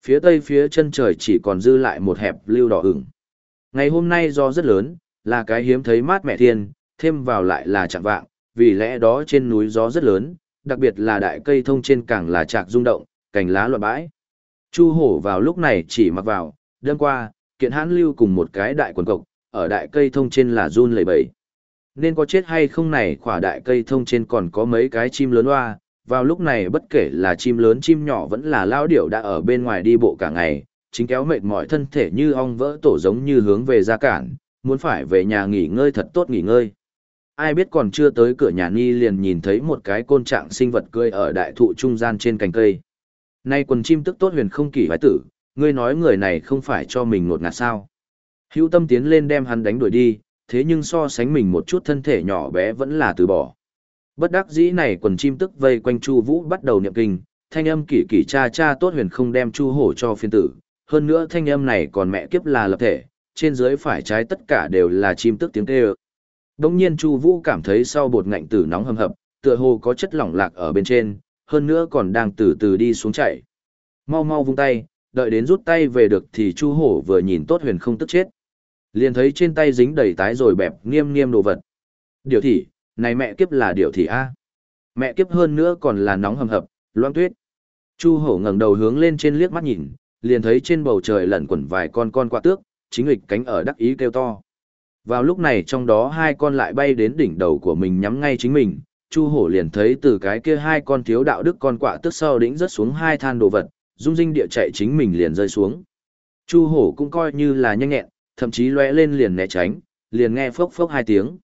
Phía tây phía chân trời chỉ còn dư lại một hẹp lưu đỏ ửng. Ngày hôm nay do rất lớn, là cái hiếm thấy mát mẻ thiên, thêm vào lại là chạng vạng, vì lẽ đó trên núi gió rất lớn, đặc biệt là đại cây thông trên càng là chạc rung động, cành lá loạn bãi. Chu hổ vào lúc này chỉ mặc vào, đơn qua, kiện hãn lưu cùng một cái đại quần cộc, ở đại cây thông trên là run lẩy bẩy. Nên có chết hay không này khỏa đại cây thông trên còn có mấy cái chim lớn hoa, vào lúc này bất kể là chim lớn chim nhỏ vẫn là lao điểu đã ở bên ngoài đi bộ cả ngày, chính kéo mệt mỏi thân thể như ong vỡ tổ giống như hướng về ra cản, muốn phải về nhà nghỉ ngơi thật tốt nghỉ ngơi. Ai biết còn chưa tới cửa nhà Ni liền nhìn thấy một cái côn trạng sinh vật cười ở đại thụ trung gian trên cành cây. Nay quần chim tức tốt huyền không kỷ vái tử, ngươi nói người này không phải cho mình nột ngạt sao. Hữu tâm tiến lên đem hắn đánh đuổi đi, thế nhưng so sánh mình một chút thân thể nhỏ bé vẫn là từ bỏ. Bất đắc dĩ này quần chim tức vây quanh Chu Vũ bắt đầu niệm kinh, thanh âm kỳ kỳ cha cha tốt huyền không đem Chu Hổ cho phiên tử, hơn nữa thanh âm này còn mẹ kiếp là lập thể, trên dưới phải trái tất cả đều là chim tức tiếng kêu. Đống nhiên Chu Vũ cảm thấy sau bột ngạnh tử nóng hầm hập, tựa hồ có chất lỏng lạc ở bên trên, hơn nữa còn đang từ từ đi xuống chảy. Mau mau vung tay, đợi đến rút tay về được thì Chu Hổ vừa nhìn tốt huyền không tức chết. Liền thấy trên tay dính đầy tái rồi bẹp nghiêm nghiêm đồ vật. Điều thị, này mẹ kiếp là điều thì A. Mẹ kiếp hơn nữa còn là nóng hầm hập, loang tuyết. Chu hổ ngẩng đầu hướng lên trên liếc mắt nhìn, liền thấy trên bầu trời lẩn quẩn vài con con quạ tước, chính nghịch cánh ở đắc ý kêu to. Vào lúc này trong đó hai con lại bay đến đỉnh đầu của mình nhắm ngay chính mình, Chu hổ liền thấy từ cái kia hai con thiếu đạo đức con quạ tước sau đỉnh rất xuống hai than đồ vật, dung dinh địa chạy chính mình liền rơi xuống. Chu hổ cũng coi như là nhanh nhẹn, thậm chí lóe lên liền né tránh, liền nghe phốc phốc hai tiếng.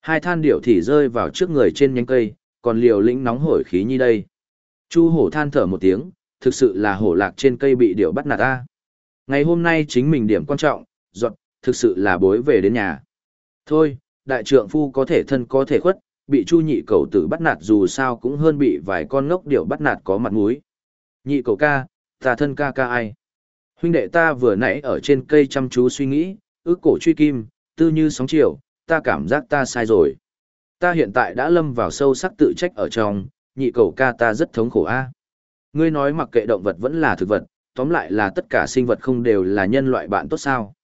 Hai than điệu thì rơi vào trước người trên nhánh cây, còn liều lĩnh nóng hổi khí như đây. Chu hổ than thở một tiếng, thực sự là hổ lạc trên cây bị điệu bắt nạt ta. Ngày hôm nay chính mình điểm quan trọng, giọt, thực sự là bối về đến nhà. Thôi, đại trượng phu có thể thân có thể khuất, bị chu nhị cầu tử bắt nạt dù sao cũng hơn bị vài con ngốc điệu bắt nạt có mặt mũi. Nhị cầu ca, ta thân ca ca ai? Huynh đệ ta vừa nãy ở trên cây chăm chú suy nghĩ, ước cổ truy kim, tư như sóng chiều, ta cảm giác ta sai rồi. Ta hiện tại đã lâm vào sâu sắc tự trách ở trong, nhị cầu ca ta rất thống khổ a. Ngươi nói mặc kệ động vật vẫn là thực vật, tóm lại là tất cả sinh vật không đều là nhân loại bạn tốt sao.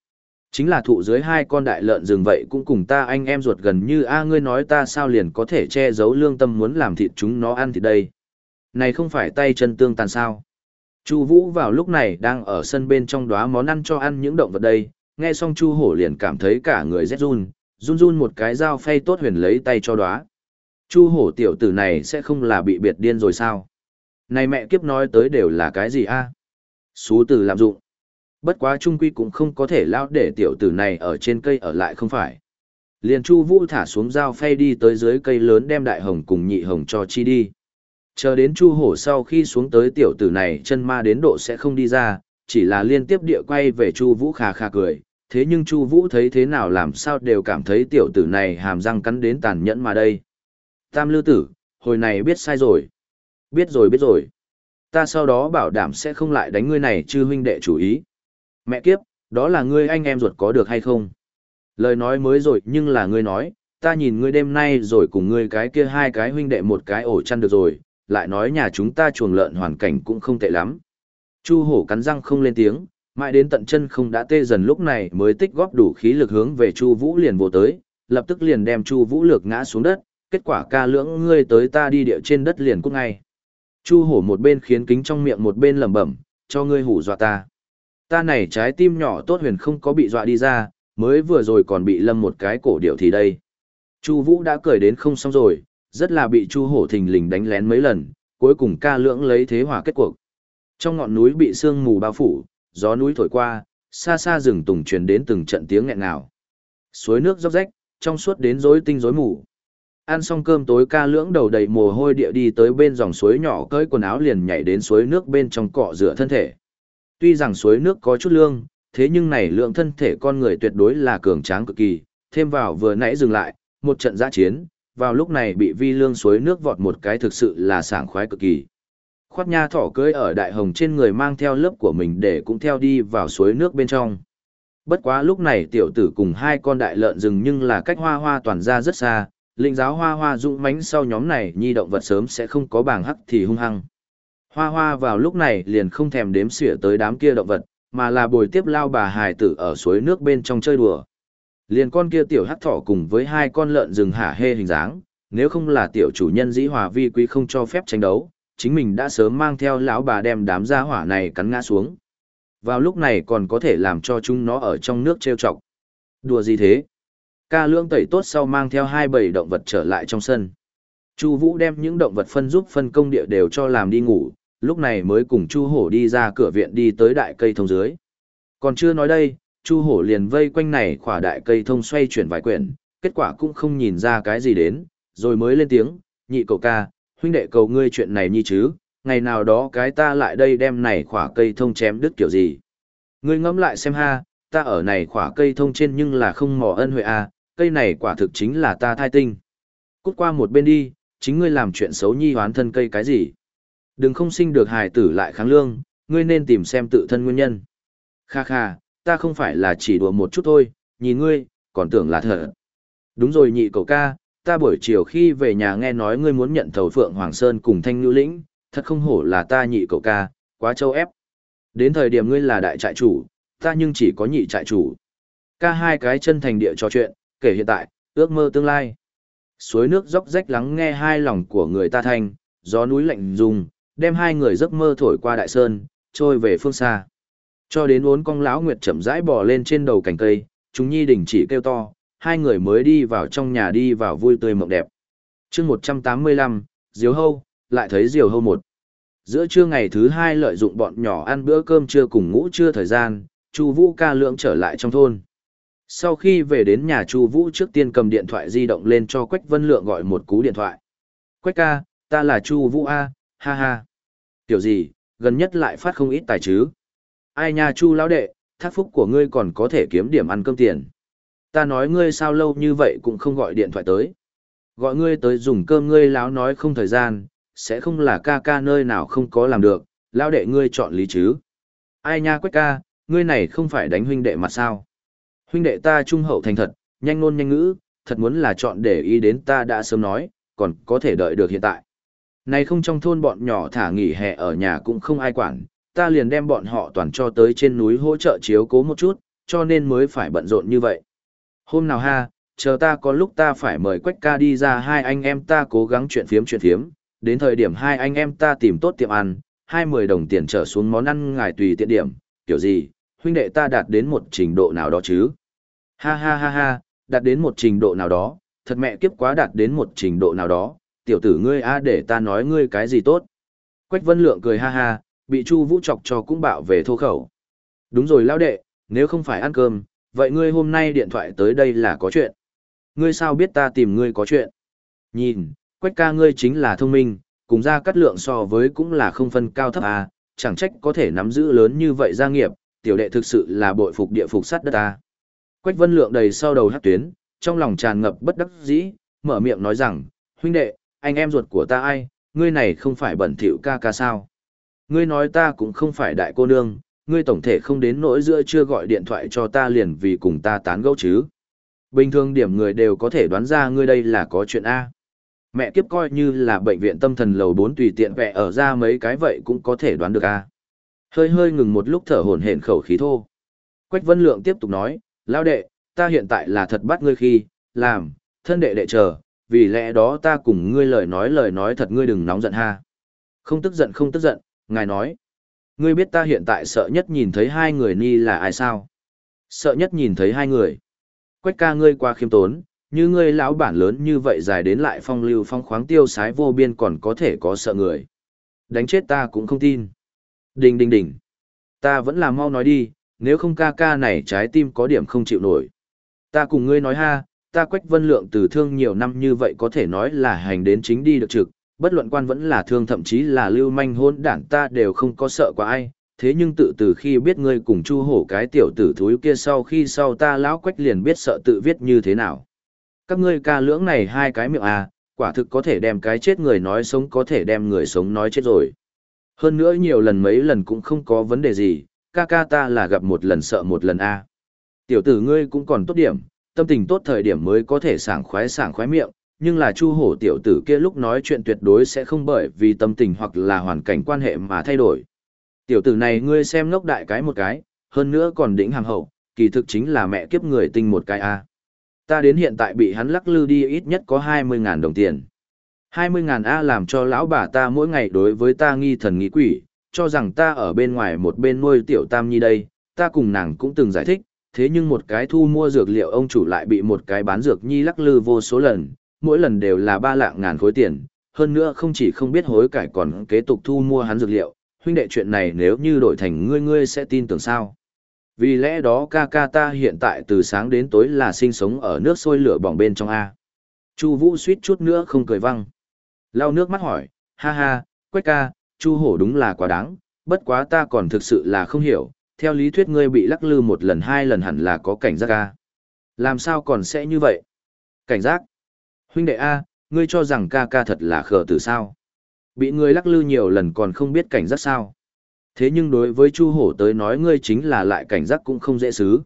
Chính là thụ dưới hai con đại lợn rừng vậy cũng cùng ta anh em ruột gần như a ngươi nói ta sao liền có thể che giấu lương tâm muốn làm thịt chúng nó ăn thịt đây. Này không phải tay chân tương tàn sao. Chu Vũ vào lúc này đang ở sân bên trong đóa món ăn cho ăn những động vật đây, nghe xong Chu Hổ liền cảm thấy cả người rét run, run run một cái dao phay tốt huyền lấy tay cho đóa. Chu Hổ tiểu tử này sẽ không là bị biệt điên rồi sao? Này mẹ kiếp nói tới đều là cái gì a? À? Xú tử làm dụng. Bất quá trung quy cũng không có thể lao để tiểu tử này ở trên cây ở lại không phải. Liền Chu Vũ thả xuống dao phay đi tới dưới cây lớn đem đại hồng cùng nhị hồng cho chi đi. Chờ đến Chu Hổ sau khi xuống tới tiểu tử này chân ma đến độ sẽ không đi ra, chỉ là liên tiếp địa quay về Chu Vũ khà khà cười, thế nhưng Chu Vũ thấy thế nào làm sao đều cảm thấy tiểu tử này hàm răng cắn đến tàn nhẫn mà đây. Tam Lư tử, hồi này biết sai rồi. Biết rồi biết rồi. Ta sau đó bảo đảm sẽ không lại đánh ngươi này chư huynh đệ chủ ý. Mẹ kiếp, đó là ngươi anh em ruột có được hay không? Lời nói mới rồi nhưng là ngươi nói, ta nhìn ngươi đêm nay rồi cùng ngươi cái kia hai cái huynh đệ một cái ổ chăn được rồi, lại nói nhà chúng ta chuồng lợn hoàn cảnh cũng không tệ lắm. Chu hổ cắn răng không lên tiếng, mãi đến tận chân không đã tê dần lúc này mới tích góp đủ khí lực hướng về Chu Vũ liền vô tới, lập tức liền đem Chu Vũ lược ngã xuống đất, kết quả ca lưỡng ngươi tới ta đi địa trên đất liền cút ngay. Chu hổ một bên khiến kính trong miệng một bên lẩm bẩm, cho ngươi hù dọa ta. Ta này trái tim nhỏ tốt huyền không có bị dọa đi ra, mới vừa rồi còn bị lâm một cái cổ điệu thì đây. Chu Vũ đã cười đến không xong rồi, rất là bị Chu Hổ thình lình đánh lén mấy lần, cuối cùng ca lưỡng lấy thế hòa kết cuộc. Trong ngọn núi bị sương mù bao phủ, gió núi thổi qua, xa xa rừng tùng truyền đến từng trận tiếng nghẹn ngào. Suối nước róc rách, trong suốt đến rối tinh rối mù. Ăn xong cơm tối ca lưỡng đầu đầy mồ hôi địa đi tới bên dòng suối nhỏ cởi quần áo liền nhảy đến suối nước bên trong cọ rửa thân thể. Tuy rằng suối nước có chút lương, thế nhưng này lượng thân thể con người tuyệt đối là cường tráng cực kỳ, thêm vào vừa nãy dừng lại, một trận giã chiến, vào lúc này bị vi lương suối nước vọt một cái thực sự là sảng khoái cực kỳ. Khoát nha thỏ cưới ở đại hồng trên người mang theo lớp của mình để cũng theo đi vào suối nước bên trong. Bất quá lúc này tiểu tử cùng hai con đại lợn rừng nhưng là cách hoa hoa toàn ra rất xa, linh giáo hoa hoa dũng mánh sau nhóm này nhi động vật sớm sẽ không có bảng hắc thì hung hăng. Hoa hoa vào lúc này liền không thèm đếm xỉa tới đám kia động vật, mà là bồi tiếp lao bà hài tử ở suối nước bên trong chơi đùa. Liền con kia tiểu hắc thỏ cùng với hai con lợn rừng hả hê hình dáng, nếu không là tiểu chủ nhân dĩ hòa vi quý không cho phép tranh đấu, chính mình đã sớm mang theo lão bà đem đám gia hỏa này cắn ngã xuống. Vào lúc này còn có thể làm cho chúng nó ở trong nước trêu chọc. Đùa gì thế? Ca lưỡng tẩy tốt sau mang theo hai bầy động vật trở lại trong sân. Chu Vũ đem những động vật phân giúp phân công địa đều cho làm đi ngủ, lúc này mới cùng Chu Hổ đi ra cửa viện đi tới đại cây thông dưới. Còn chưa nói đây, Chu Hổ liền vây quanh này khỏa đại cây thông xoay chuyển vài quyển, kết quả cũng không nhìn ra cái gì đến, rồi mới lên tiếng, nhị cậu ca, huynh đệ cầu ngươi chuyện này nhi chứ, ngày nào đó cái ta lại đây đem này khỏa cây thông chém đứt kiểu gì. Ngươi ngẫm lại xem ha, ta ở này khỏa cây thông trên nhưng là không mò ân huệ à, cây này quả thực chính là ta thai tinh. Cút qua một bên đi, chính ngươi làm chuyện xấu nhi hoán thân cây cái gì. Đừng không sinh được hài tử lại kháng lương, ngươi nên tìm xem tự thân nguyên nhân. Kha kha, ta không phải là chỉ đùa một chút thôi, nhìn ngươi, còn tưởng là thật. Đúng rồi nhị cậu ca, ta buổi chiều khi về nhà nghe nói ngươi muốn nhận thầu Phượng Hoàng Sơn cùng Thanh Nhu Lĩnh, thật không hổ là ta nhị cậu ca, quá châu ép. Đến thời điểm ngươi là đại trại chủ, ta nhưng chỉ có nhị trại chủ. Ca hai cái chân thành địa trò chuyện, kể hiện tại, ước mơ tương lai. Suối nước róc rách lắng nghe hai lòng của người ta thanh, gió núi lạnh rung, đem hai người giấc mơ thổi qua đại sơn, trôi về phương xa. Cho đến uốn cong lão nguyệt chậm rãi bò lên trên đầu cành cây, chúng nhi đình chỉ kêu to, hai người mới đi vào trong nhà đi vào vui tươi mộng đẹp. chương 185, Diều Hâu, lại thấy Diều Hâu một. Giữa trưa ngày thứ hai lợi dụng bọn nhỏ ăn bữa cơm trưa cùng ngủ trưa thời gian, Chu Vũ ca lượng trở lại trong thôn. Sau khi về đến nhà Chu Vũ trước tiên cầm điện thoại di động lên cho Quách Vân Lượng gọi một cú điện thoại. "Quách ca, ta là Chu Vũ a, ha ha." "Tiểu gì, gần nhất lại phát không ít tài chứ?" "Ai nha Chu lão đệ, thác phúc của ngươi còn có thể kiếm điểm ăn cơm tiền." "Ta nói ngươi sao lâu như vậy cũng không gọi điện thoại tới?" "Gọi ngươi tới dùng cơm ngươi láo nói không thời gian, sẽ không là ca ca nơi nào không có làm được, lão đệ ngươi chọn lý chứ?" "Ai nha Quách ca, ngươi này không phải đánh huynh đệ mà sao?" Huynh đệ ta trung hậu thành thật, nhanh ngôn nhanh ngữ, thật muốn là chọn để ý đến ta đã sớm nói, còn có thể đợi được hiện tại. Này không trong thôn bọn nhỏ thả nghỉ hè ở nhà cũng không ai quản, ta liền đem bọn họ toàn cho tới trên núi hỗ trợ chiếu cố một chút, cho nên mới phải bận rộn như vậy. Hôm nào ha, chờ ta có lúc ta phải mời Quách ca đi ra hai anh em ta cố gắng chuyện phiếm chuyện phiếm, đến thời điểm hai anh em ta tìm tốt tiệm ăn, hai mười đồng tiền trở xuống món ăn ngài tùy tiện điểm, kiểu gì, huynh đệ ta đạt đến một trình độ nào đó chứ. Ha ha ha ha, đạt đến một trình độ nào đó, thật mẹ kiếp quá đạt đến một trình độ nào đó, tiểu tử ngươi a để ta nói ngươi cái gì tốt. Quách Vân Lượng cười ha ha, bị Chu Vũ chọc cho cũng bạo về thô khẩu. Đúng rồi lão đệ, nếu không phải ăn cơm, vậy ngươi hôm nay điện thoại tới đây là có chuyện. Ngươi sao biết ta tìm ngươi có chuyện? Nhìn, Quách ca ngươi chính là thông minh, cùng ra cắt lượng so với cũng là không phân cao thấp à, chẳng trách có thể nắm giữ lớn như vậy gia nghiệp, tiểu đệ thực sự là bội phục địa phục sắt đất ta. Quách Vân Lượng đầy sau đầu hát tuyến, trong lòng tràn ngập bất đắc dĩ, mở miệng nói rằng, huynh đệ, anh em ruột của ta ai, ngươi này không phải bẩn thỉu ca ca sao. Ngươi nói ta cũng không phải đại cô nương, ngươi tổng thể không đến nỗi giữa chưa gọi điện thoại cho ta liền vì cùng ta tán gẫu chứ. Bình thường điểm người đều có thể đoán ra ngươi đây là có chuyện A. Mẹ kiếp coi như là bệnh viện tâm thần lầu 4 tùy tiện vẽ ở ra mấy cái vậy cũng có thể đoán được A. Hơi hơi ngừng một lúc thở hổn hển khẩu khí thô. Quách Vân Lượng tiếp tục nói, lao đệ, ta hiện tại là thật bắt ngươi khi, làm, thân đệ đệ chờ, vì lẽ đó ta cùng ngươi lời nói lời nói thật ngươi đừng nóng giận ha. Không tức giận không tức giận, ngài nói. Ngươi biết ta hiện tại sợ nhất nhìn thấy hai người ni là ai sao? Sợ nhất nhìn thấy hai người. Quách ca ngươi qua khiêm tốn, như ngươi lão bản lớn như vậy dài đến lại phong lưu phong khoáng tiêu sái vô biên còn có thể có sợ người. Đánh chết ta cũng không tin. Đình đình đình. Ta vẫn là mau nói đi, nếu không ca ca này trái tim có điểm không chịu nổi. Ta cùng ngươi nói ha, ta quách vân lượng từ thương nhiều năm như vậy có thể nói là hành đến chính đi được trực, bất luận quan vẫn là thương thậm chí là lưu manh hôn đảng ta đều không có sợ qua ai, thế nhưng tự từ khi biết ngươi cùng chu hổ cái tiểu tử thúi kia sau khi sau ta lão quách liền biết sợ tự viết như thế nào. Các ngươi ca lưỡng này hai cái miệng à, quả thực có thể đem cái chết người nói sống có thể đem người sống nói chết rồi. Hơn nữa nhiều lần mấy lần cũng không có vấn đề gì, ca ca ta là gặp một lần sợ một lần a. À. Tiểu tử ngươi cũng còn tốt điểm, tâm tình tốt thời điểm mới có thể sảng khoái sảng khoái miệng, nhưng là chu hổ tiểu tử kia lúc nói chuyện tuyệt đối sẽ không bởi vì tâm tình hoặc là hoàn cảnh quan hệ mà thay đổi. Tiểu tử này ngươi xem ngốc đại cái một cái, hơn nữa còn đỉnh hàng hậu, kỳ thực chính là mẹ kiếp người tinh một cái a. Ta đến hiện tại bị hắn lắc lư đi ít nhất có 20.000 đồng tiền. 20.000 A làm cho lão bà ta mỗi ngày đối với ta nghi thần nghi quỷ, cho rằng ta ở bên ngoài một bên nuôi tiểu tam nhi đây, ta cùng nàng cũng từng giải thích, thế nhưng một cái thu mua dược liệu ông chủ lại bị một cái bán dược nhi lắc lư vô số lần, mỗi lần đều là ba lạng ngàn khối tiền, hơn nữa không chỉ không biết hối cải còn kế tục thu mua hắn dược liệu, huynh đệ chuyện này nếu như đổi thành ngươi ngươi sẽ tin tưởng sao. Vì lẽ đó ca ca ta hiện tại từ sáng đến tối là sinh sống ở nước sôi lửa bỏng bên trong A. Chu Vũ suýt chút nữa không cười văng. Lau nước mắt hỏi, ha ha, quách ca, Chu hổ đúng là quá đáng, bất quá ta còn thực sự là không hiểu, theo lý thuyết ngươi bị lắc lư một lần hai lần hẳn là có cảnh giác A. Làm sao còn sẽ như vậy? Cảnh giác? Huynh đệ A, ngươi cho rằng ca ca thật là khờ từ sao? Bị ngươi lắc lư nhiều lần còn không biết cảnh giác sao? Thế nhưng đối với Chu Hổ tới nói ngươi chính là lại cảnh giác cũng không dễ xứ.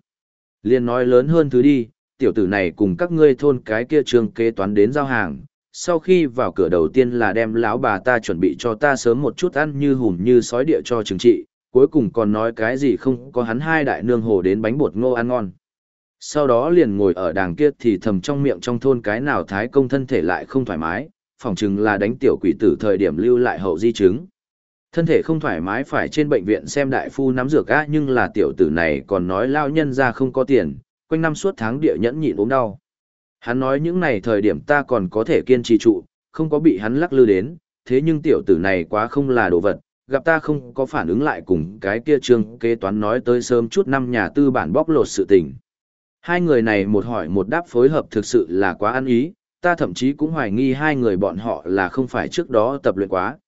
Liên nói lớn hơn thứ đi, tiểu tử này cùng các ngươi thôn cái kia trường kế toán đến giao hàng. Sau khi vào cửa đầu tiên là đem lão bà ta chuẩn bị cho ta sớm một chút ăn như hùm như sói địa cho trừng trị, cuối cùng còn nói cái gì không có hắn hai đại nương hồ đến bánh bột ngô ăn ngon. Sau đó liền ngồi ở đàng kia thì thầm trong miệng trong thôn cái nào thái công thân thể lại không thoải mái, phỏng chừng là đánh tiểu quỷ tử thời điểm lưu lại hậu di chứng. Thân thể không thoải mái phải trên bệnh viện xem đại phu nắm dược á nhưng là tiểu tử này còn nói lao nhân ra không có tiền, quanh năm suốt tháng địa nhẫn nhịn ốm đau. Hắn nói những này thời điểm ta còn có thể kiên trì trụ, không có bị hắn lắc lư đến, thế nhưng tiểu tử này quá không là đồ vật, gặp ta không có phản ứng lại cùng cái kia trương kế toán nói tới sớm chút năm nhà tư bản bóc lột sự tình. Hai người này một hỏi một đáp phối hợp thực sự là quá ăn ý, ta thậm chí cũng hoài nghi hai người bọn họ là không phải trước đó tập luyện quá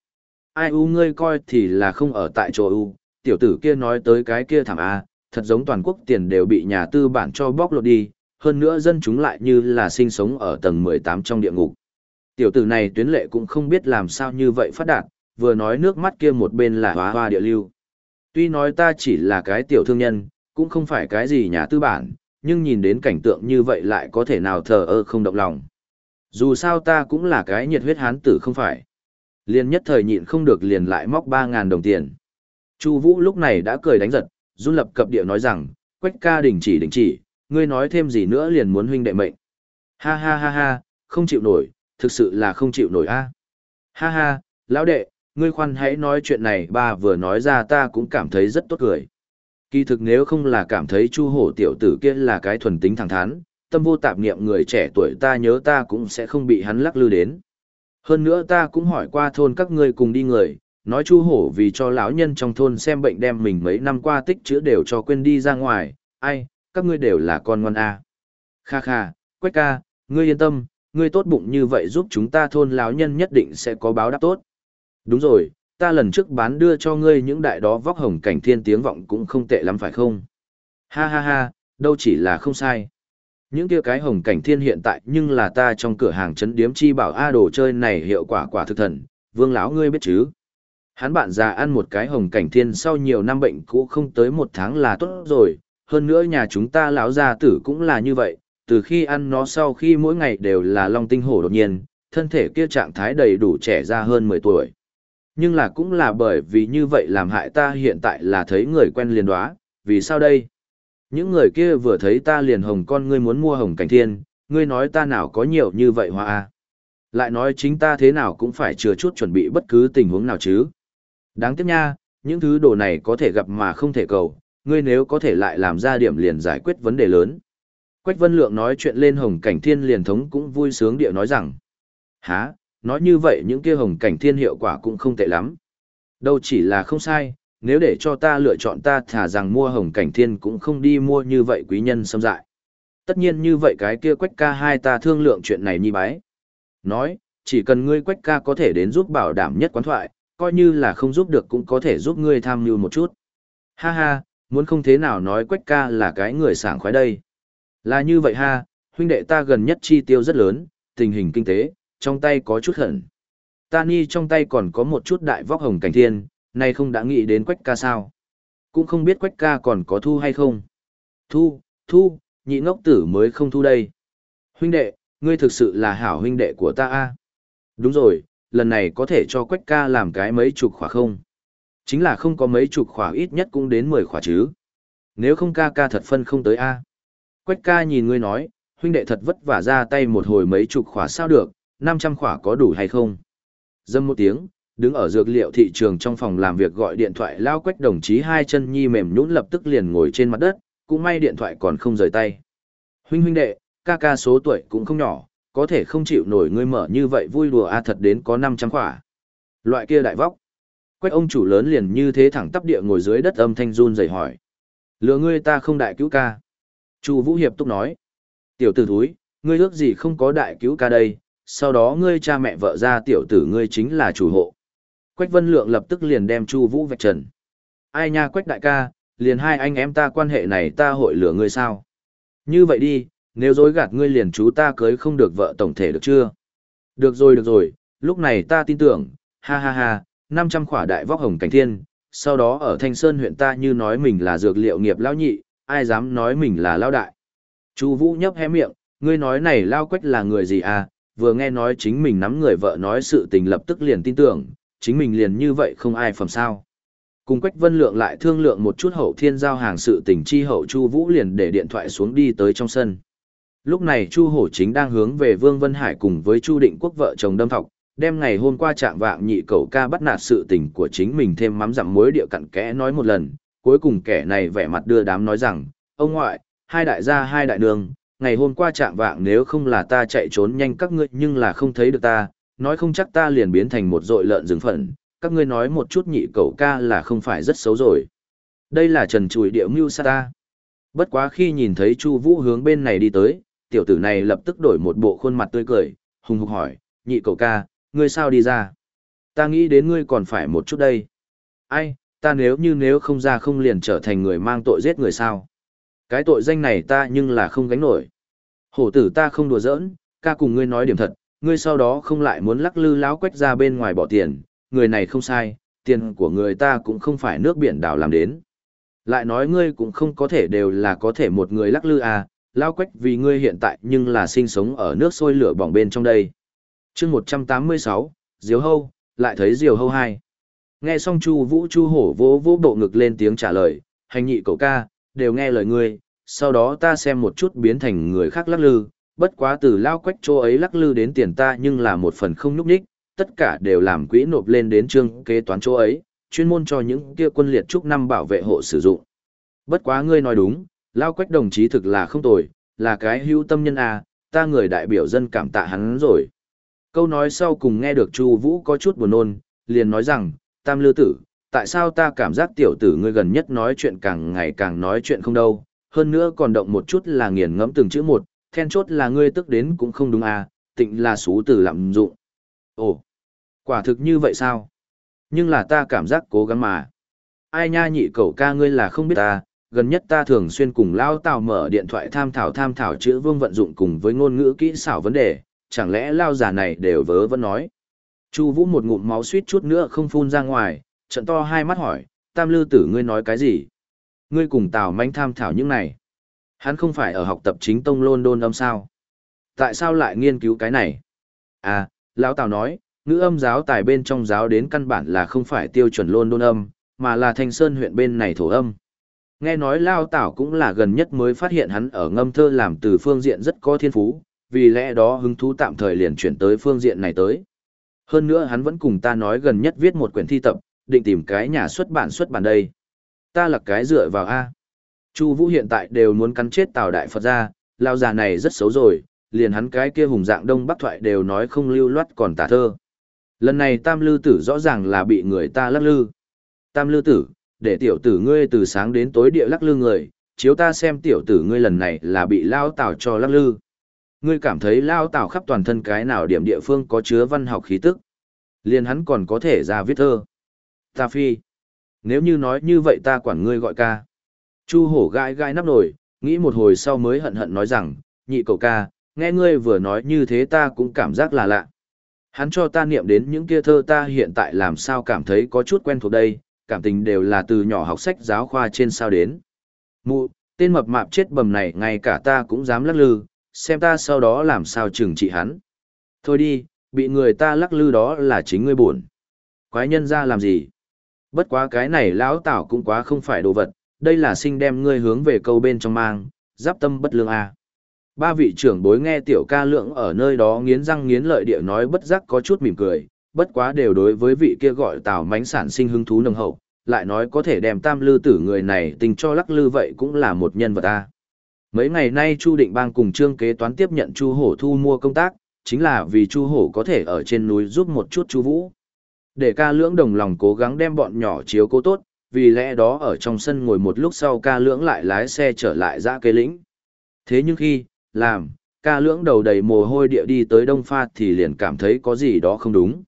ai u ngươi coi thì là không ở tại chỗ u, tiểu tử kia nói tới cái kia thảm A, thật giống toàn quốc tiền đều bị nhà tư bản cho bóc lột đi, hơn nữa dân chúng lại như là sinh sống ở tầng 18 trong địa ngục. Tiểu tử này tuyến lệ cũng không biết làm sao như vậy phát đạt, vừa nói nước mắt kia một bên là hóa hoa địa lưu. Tuy nói ta chỉ là cái tiểu thương nhân, cũng không phải cái gì nhà tư bản, nhưng nhìn đến cảnh tượng như vậy lại có thể nào thờ ơ không động lòng. Dù sao ta cũng là cái nhiệt huyết hán tử không phải. Liền nhất thời nhịn không được liền lại móc ba ngàn đồng tiền. Chu Vũ lúc này đã cười đánh giật, run lập cập địa nói rằng, Quách ca đình chỉ đình chỉ, ngươi nói thêm gì nữa liền muốn huynh đệ mệnh. Ha ha ha ha, không chịu nổi, thực sự là không chịu nổi a. Ha ha, lão đệ, ngươi khoan hãy nói chuyện này ba vừa nói ra ta cũng cảm thấy rất tốt cười. Kỳ thực nếu không là cảm thấy Chu Hổ tiểu tử kia là cái thuần tính thẳng thắn, tâm vô tạp niệm người trẻ tuổi ta nhớ ta cũng sẽ không bị hắn lắc lư đến. Hơn nữa ta cũng hỏi qua thôn các ngươi cùng đi người, nói chu hổ vì cho lão nhân trong thôn xem bệnh đem mình mấy năm qua tích chữa đều cho quên đi ra ngoài, ai, các ngươi đều là con ngoan a. À. Kha kha, quách ca, ngươi yên tâm, ngươi tốt bụng như vậy giúp chúng ta thôn lão nhân nhất định sẽ có báo đáp tốt. Đúng rồi, ta lần trước bán đưa cho ngươi những đại đó vóc hồng cảnh thiên tiếng vọng cũng không tệ lắm phải không? Ha ha ha, đâu chỉ là không sai. Những kia cái hồng cảnh thiên hiện tại nhưng là ta trong cửa hàng chấn điếm chi bảo A đồ chơi này hiệu quả quả thực thần, vương lão ngươi biết chứ. Hắn bạn già ăn một cái hồng cảnh thiên sau nhiều năm bệnh cũ không tới một tháng là tốt rồi, hơn nữa nhà chúng ta lão gia tử cũng là như vậy, từ khi ăn nó sau khi mỗi ngày đều là long tinh hổ đột nhiên, thân thể kia trạng thái đầy đủ trẻ ra hơn 10 tuổi. Nhưng là cũng là bởi vì như vậy làm hại ta hiện tại là thấy người quen liền đoá, vì sao đây? Những người kia vừa thấy ta liền hồng con ngươi muốn mua hồng cảnh thiên, ngươi nói ta nào có nhiều như vậy hoa a Lại nói chính ta thế nào cũng phải chừa chút chuẩn bị bất cứ tình huống nào chứ. Đáng tiếc nha, những thứ đồ này có thể gặp mà không thể cầu, ngươi nếu có thể lại làm ra điểm liền giải quyết vấn đề lớn. Quách Vân Lượng nói chuyện lên hồng cảnh thiên liền thống cũng vui sướng địa nói rằng. Hả, nói như vậy những kia hồng cảnh thiên hiệu quả cũng không tệ lắm. Đâu chỉ là không sai, nếu để cho ta lựa chọn ta thả rằng mua hồng cảnh thiên cũng không đi mua như vậy quý nhân xâm dại. Tất nhiên như vậy cái kia quách ca hai ta thương lượng chuyện này nhi bái. Nói, chỉ cần ngươi quách ca có thể đến giúp bảo đảm nhất quán thoại, coi như là không giúp được cũng có thể giúp ngươi tham mưu một chút. Ha ha, muốn không thế nào nói quách ca là cái người sảng khoái đây. Là như vậy ha, huynh đệ ta gần nhất chi tiêu rất lớn, tình hình kinh tế, trong tay có chút hận. Ta ni trong tay còn có một chút đại vóc hồng cảnh thiên, nay không đã nghĩ đến quách ca sao. Cũng không biết quách ca còn có thu hay không. Thu, thu, nhị ngốc tử mới không thu đây. Huynh đệ, ngươi thực sự là hảo huynh đệ của ta a. Đúng rồi, lần này có thể cho quách ca làm cái mấy chục khỏa không? Chính là không có mấy chục khỏa ít nhất cũng đến 10 khỏa chứ. Nếu không ca ca thật phân không tới A. Quách ca nhìn ngươi nói, huynh đệ thật vất vả ra tay một hồi mấy chục khỏa sao được, 500 khỏa có đủ hay không? Dâm một tiếng, đứng ở dược liệu thị trường trong phòng làm việc gọi điện thoại lao quách đồng chí hai chân nhi mềm nhũn lập tức liền ngồi trên mặt đất, cũng may điện thoại còn không rời tay. Huynh huynh đệ, ca ca số tuổi cũng không nhỏ, có thể không chịu nổi ngươi mở như vậy vui đùa a thật đến có 500 khỏa. Loại kia đại vóc. Quách ông chủ lớn liền như thế thẳng tắp địa ngồi dưới đất âm thanh run rẩy hỏi. Lừa ngươi ta không đại cứu ca. Chu Vũ Hiệp túc nói. Tiểu tử thúi, ngươi ước gì không có đại cứu ca đây, sau đó ngươi cha mẹ vợ ra tiểu tử ngươi chính là chủ hộ. Quách Vân Lượng lập tức liền đem Chu Vũ vạch trần. Ai nha Quách đại ca, liền hai anh em ta quan hệ này ta hội lửa ngươi sao? Như vậy đi, nếu dối gạt ngươi liền chú ta cưới không được vợ tổng thể được chưa? Được rồi được rồi, lúc này ta tin tưởng, ha ha ha, 500 khỏa đại vóc hồng cảnh thiên, sau đó ở Thanh Sơn huyện ta như nói mình là dược liệu nghiệp lão nhị, ai dám nói mình là lão đại. Chu Vũ nhấp hé miệng, ngươi nói này lao quách là người gì à, vừa nghe nói chính mình nắm người vợ nói sự tình lập tức liền tin tưởng, chính mình liền như vậy không ai phẩm sao. Cùng Quách Vân Lượng lại thương lượng một chút hậu thiên giao hàng sự tình chi hậu Chu Vũ liền để điện thoại xuống đi tới trong sân. Lúc này Chu Hổ chính đang hướng về Vương Vân Hải cùng với Chu Định Quốc vợ chồng đâm thọc, đem ngày hôm qua trạng vạng nhị cậu ca bắt nạt sự tình của chính mình thêm mắm dặm muối địa cặn kẽ nói một lần, cuối cùng kẻ này vẻ mặt đưa đám nói rằng, ông ngoại, hai đại gia hai đại đường, ngày hôm qua chạm vạng nếu không là ta chạy trốn nhanh các ngươi nhưng là không thấy được ta, nói không chắc ta liền biến thành một dội lợn rừng phận, các ngươi nói một chút nhị cậu ca là không phải rất xấu rồi. Đây là trần chùi địa mưu sát ta. Bất quá khi nhìn thấy Chu Vũ hướng bên này đi tới, tiểu tử này lập tức đổi một bộ khuôn mặt tươi cười, hùng hục hỏi, nhị cậu ca, ngươi sao đi ra? Ta nghĩ đến ngươi còn phải một chút đây. Ai, ta nếu như nếu không ra không liền trở thành người mang tội giết người sao? Cái tội danh này ta nhưng là không gánh nổi. Hổ tử ta không đùa giỡn, ca cùng ngươi nói điểm thật, ngươi sau đó không lại muốn lắc lư láo quách ra bên ngoài bỏ tiền, người này không sai, tiền của người ta cũng không phải nước biển đảo làm đến. Lại nói ngươi cũng không có thể đều là có thể một người lắc lư à, lao quách vì ngươi hiện tại nhưng là sinh sống ở nước sôi lửa bỏng bên trong đây chương một trăm tám mươi sáu diều hâu lại thấy diều hâu hai nghe xong chu vũ chu hổ vỗ vỗ bộ ngực lên tiếng trả lời hành nhị cậu ca đều nghe lời ngươi sau đó ta xem một chút biến thành người khác lắc lư bất quá từ lao quách chỗ ấy lắc lư đến tiền ta nhưng là một phần không nhúc nhích tất cả đều làm quỹ nộp lên đến trương kế toán chỗ ấy chuyên môn cho những kia quân liệt trúc năm bảo vệ hộ sử dụng. Bất quá ngươi nói đúng lao quách đồng chí thực là không tồi là cái hữu tâm nhân à, ta người đại biểu dân cảm tạ hắn rồi. Câu nói sau cùng nghe được Chu Vũ có chút buồn nôn, liền nói rằng, Tam Lư Tử, tại sao ta cảm giác tiểu tử ngươi gần nhất nói chuyện càng ngày càng nói chuyện không đâu, hơn nữa còn động một chút là nghiền ngẫm từng chữ một, then chốt là ngươi tức đến cũng không đúng à, tịnh là xú tử lạm dụng. Ồ, quả thực như vậy sao? Nhưng là ta cảm giác cố gắng mà. Ai nha nhị cậu ca ngươi là không biết ta, gần nhất ta thường xuyên cùng lao tào mở điện thoại tham thảo tham thảo chữ vương vận dụng cùng với ngôn ngữ kỹ xảo vấn đề, chẳng lẽ lao giả này đều vớ vẫn nói. Chu Vũ một ngụm máu suýt chút nữa không phun ra ngoài, trận to hai mắt hỏi, Tam Lư Tử ngươi nói cái gì? Ngươi cùng Tào Manh tham thảo những này. Hắn không phải ở học tập chính tông London âm sao? Tại sao lại nghiên cứu cái này? À, lão Tào nói, ngữ âm giáo tài bên trong giáo đến căn bản là không phải tiêu chuẩn London âm, mà là Thanh Sơn huyện bên này thổ âm. Nghe nói Lao Tảo cũng là gần nhất mới phát hiện hắn ở ngâm thơ làm từ phương diện rất có thiên phú, vì lẽ đó hứng thú tạm thời liền chuyển tới phương diện này tới. Hơn nữa hắn vẫn cùng ta nói gần nhất viết một quyển thi tập, định tìm cái nhà xuất bản xuất bản đây. Ta là cái dựa vào A. Chu Vũ hiện tại đều muốn cắn chết Tào Đại Phật ra, lao già này rất xấu rồi, liền hắn cái kia hùng dạng đông bắc thoại đều nói không lưu loát còn tả thơ. Lần này Tam Lư Tử rõ ràng là bị người ta lắc lư. Tam Lư Tử, để tiểu tử ngươi từ sáng đến tối địa lắc lư người, chiếu ta xem tiểu tử ngươi lần này là bị lao tào cho lắc lư ngươi cảm thấy lao tào khắp toàn thân cái nào điểm địa phương có chứa văn học khí tức liền hắn còn có thể ra viết thơ ta phi nếu như nói như vậy ta quản ngươi gọi ca. Chu hổ gai gai nắp nồi, nghĩ một hồi sau mới hận hận nói rằng, nhị cậu ca, nghe ngươi vừa nói như thế ta cũng cảm giác là lạ. Hắn cho ta niệm đến những kia thơ ta hiện tại làm sao cảm thấy có chút quen thuộc đây, cảm tình đều là từ nhỏ học sách giáo khoa trên sao đến. Mụ, tên mập mạp chết bầm này ngay cả ta cũng dám lắc lư, xem ta sau đó làm sao trừng trị hắn. Thôi đi, bị người ta lắc lư đó là chính ngươi buồn. Quái nhân ra làm gì? Bất quá cái này lão tảo cũng quá không phải đồ vật, đây là sinh đem ngươi hướng về câu bên trong mang, giáp tâm bất lương a. Ba vị trưởng bối nghe tiểu ca lượng ở nơi đó nghiến răng nghiến lợi địa nói bất giác có chút mỉm cười, bất quá đều đối với vị kia gọi tào mánh sản sinh hứng thú nồng hậu, lại nói có thể đem tam lư tử người này tình cho lắc lư vậy cũng là một nhân vật a. Mấy ngày nay Chu Định Bang cùng Trương Kế Toán tiếp nhận Chu Hổ thu mua công tác, chính là vì Chu Hổ có thể ở trên núi giúp một chút Chu Vũ. Để ca lưỡng đồng lòng cố gắng đem bọn nhỏ chiếu cố tốt, vì lẽ đó ở trong sân ngồi một lúc sau ca lưỡng lại lái xe trở lại ra kế lĩnh. Thế nhưng khi, làm, ca lưỡng đầu đầy mồ hôi địa đi tới đông pha thì liền cảm thấy có gì đó không đúng.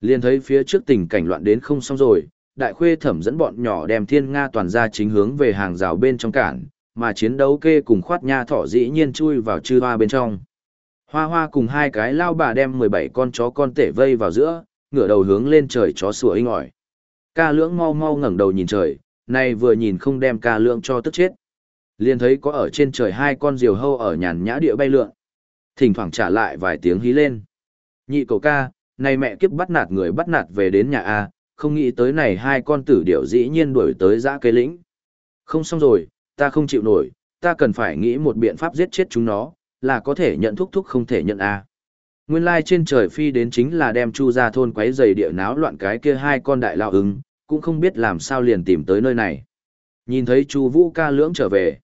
Liền thấy phía trước tình cảnh loạn đến không xong rồi, đại khuê thẩm dẫn bọn nhỏ đem thiên nga toàn ra chính hướng về hàng rào bên trong cản, mà chiến đấu kê cùng khoát nha thỏ dĩ nhiên chui vào chư hoa bên trong. Hoa hoa cùng hai cái lao bà đem 17 con chó con tể vây vào giữa, ngửa đầu hướng lên trời chó sủa inh ỏi. Ca lưỡng mau mau ngẩng đầu nhìn trời, này vừa nhìn không đem ca lưỡng cho tức chết. Liền thấy có ở trên trời hai con diều hâu ở nhàn nhã địa bay lượn. Thỉnh thoảng trả lại vài tiếng hí lên. Nhị cầu ca, này mẹ kiếp bắt nạt người bắt nạt về đến nhà A, không nghĩ tới này hai con tử điểu dĩ nhiên đuổi tới giã cây lĩnh. Không xong rồi, ta không chịu nổi, ta cần phải nghĩ một biện pháp giết chết chúng nó, là có thể nhận thúc thúc không thể nhận A. Nguyên lai trên trời phi đến chính là đem chu ra thôn quấy giày địa náo loạn cái kia hai con đại lao ứng, cũng không biết làm sao liền tìm tới nơi này. Nhìn thấy chu vũ ca lưỡng trở về.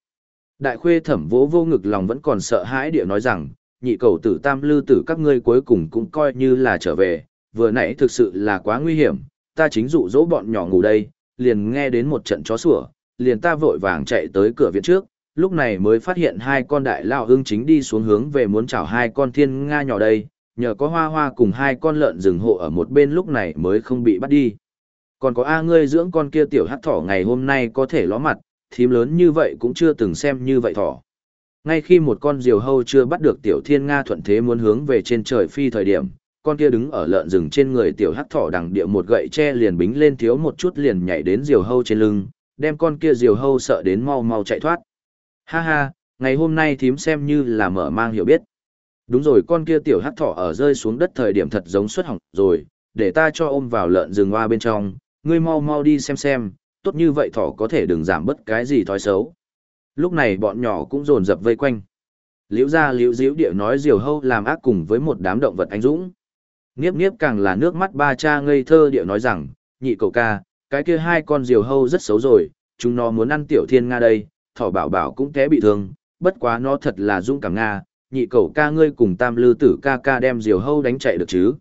Đại khuê thẩm vỗ vô ngực lòng vẫn còn sợ hãi địa nói rằng, nhị cầu tử tam lư tử các ngươi cuối cùng cũng coi như là trở về, vừa nãy thực sự là quá nguy hiểm, ta chính dụ dỗ bọn nhỏ ngủ đây, liền nghe đến một trận chó sủa, liền ta vội vàng chạy tới cửa viện trước, lúc này mới phát hiện hai con đại lao hưng chính đi xuống hướng về muốn chảo hai con thiên nga nhỏ đây, nhờ có hoa hoa cùng hai con lợn rừng hộ ở một bên lúc này mới không bị bắt đi. Còn có A ngươi dưỡng con kia tiểu hắc thỏ ngày hôm nay có thể ló mặt, thím lớn như vậy cũng chưa từng xem như vậy thỏ. Ngay khi một con diều hâu chưa bắt được tiểu thiên nga thuận thế muốn hướng về trên trời phi thời điểm, con kia đứng ở lợn rừng trên người tiểu hắc thỏ đằng địa một gậy tre liền bính lên thiếu một chút liền nhảy đến diều hâu trên lưng, đem con kia diều hâu sợ đến mau mau chạy thoát. Ha ha, ngày hôm nay thím xem như là mở mang hiểu biết. Đúng rồi con kia tiểu hắc thỏ ở rơi xuống đất thời điểm thật giống xuất hỏng rồi, để ta cho ôm vào lợn rừng hoa bên trong, ngươi mau mau đi xem xem, tốt như vậy thỏ có thể đừng giảm bất cái gì thói xấu. Lúc này bọn nhỏ cũng rồn rập vây quanh. Liễu gia liễu diễu địa nói diều hâu làm ác cùng với một đám động vật anh dũng. Niếp niếp càng là nước mắt ba cha ngây thơ địa nói rằng, nhị cậu ca, cái kia hai con diều hâu rất xấu rồi, chúng nó muốn ăn tiểu thiên nga đây, thỏ bảo bảo cũng té bị thương, bất quá nó thật là dũng cảm nga, nhị cậu ca ngươi cùng tam lư tử ca ca đem diều hâu đánh chạy được chứ.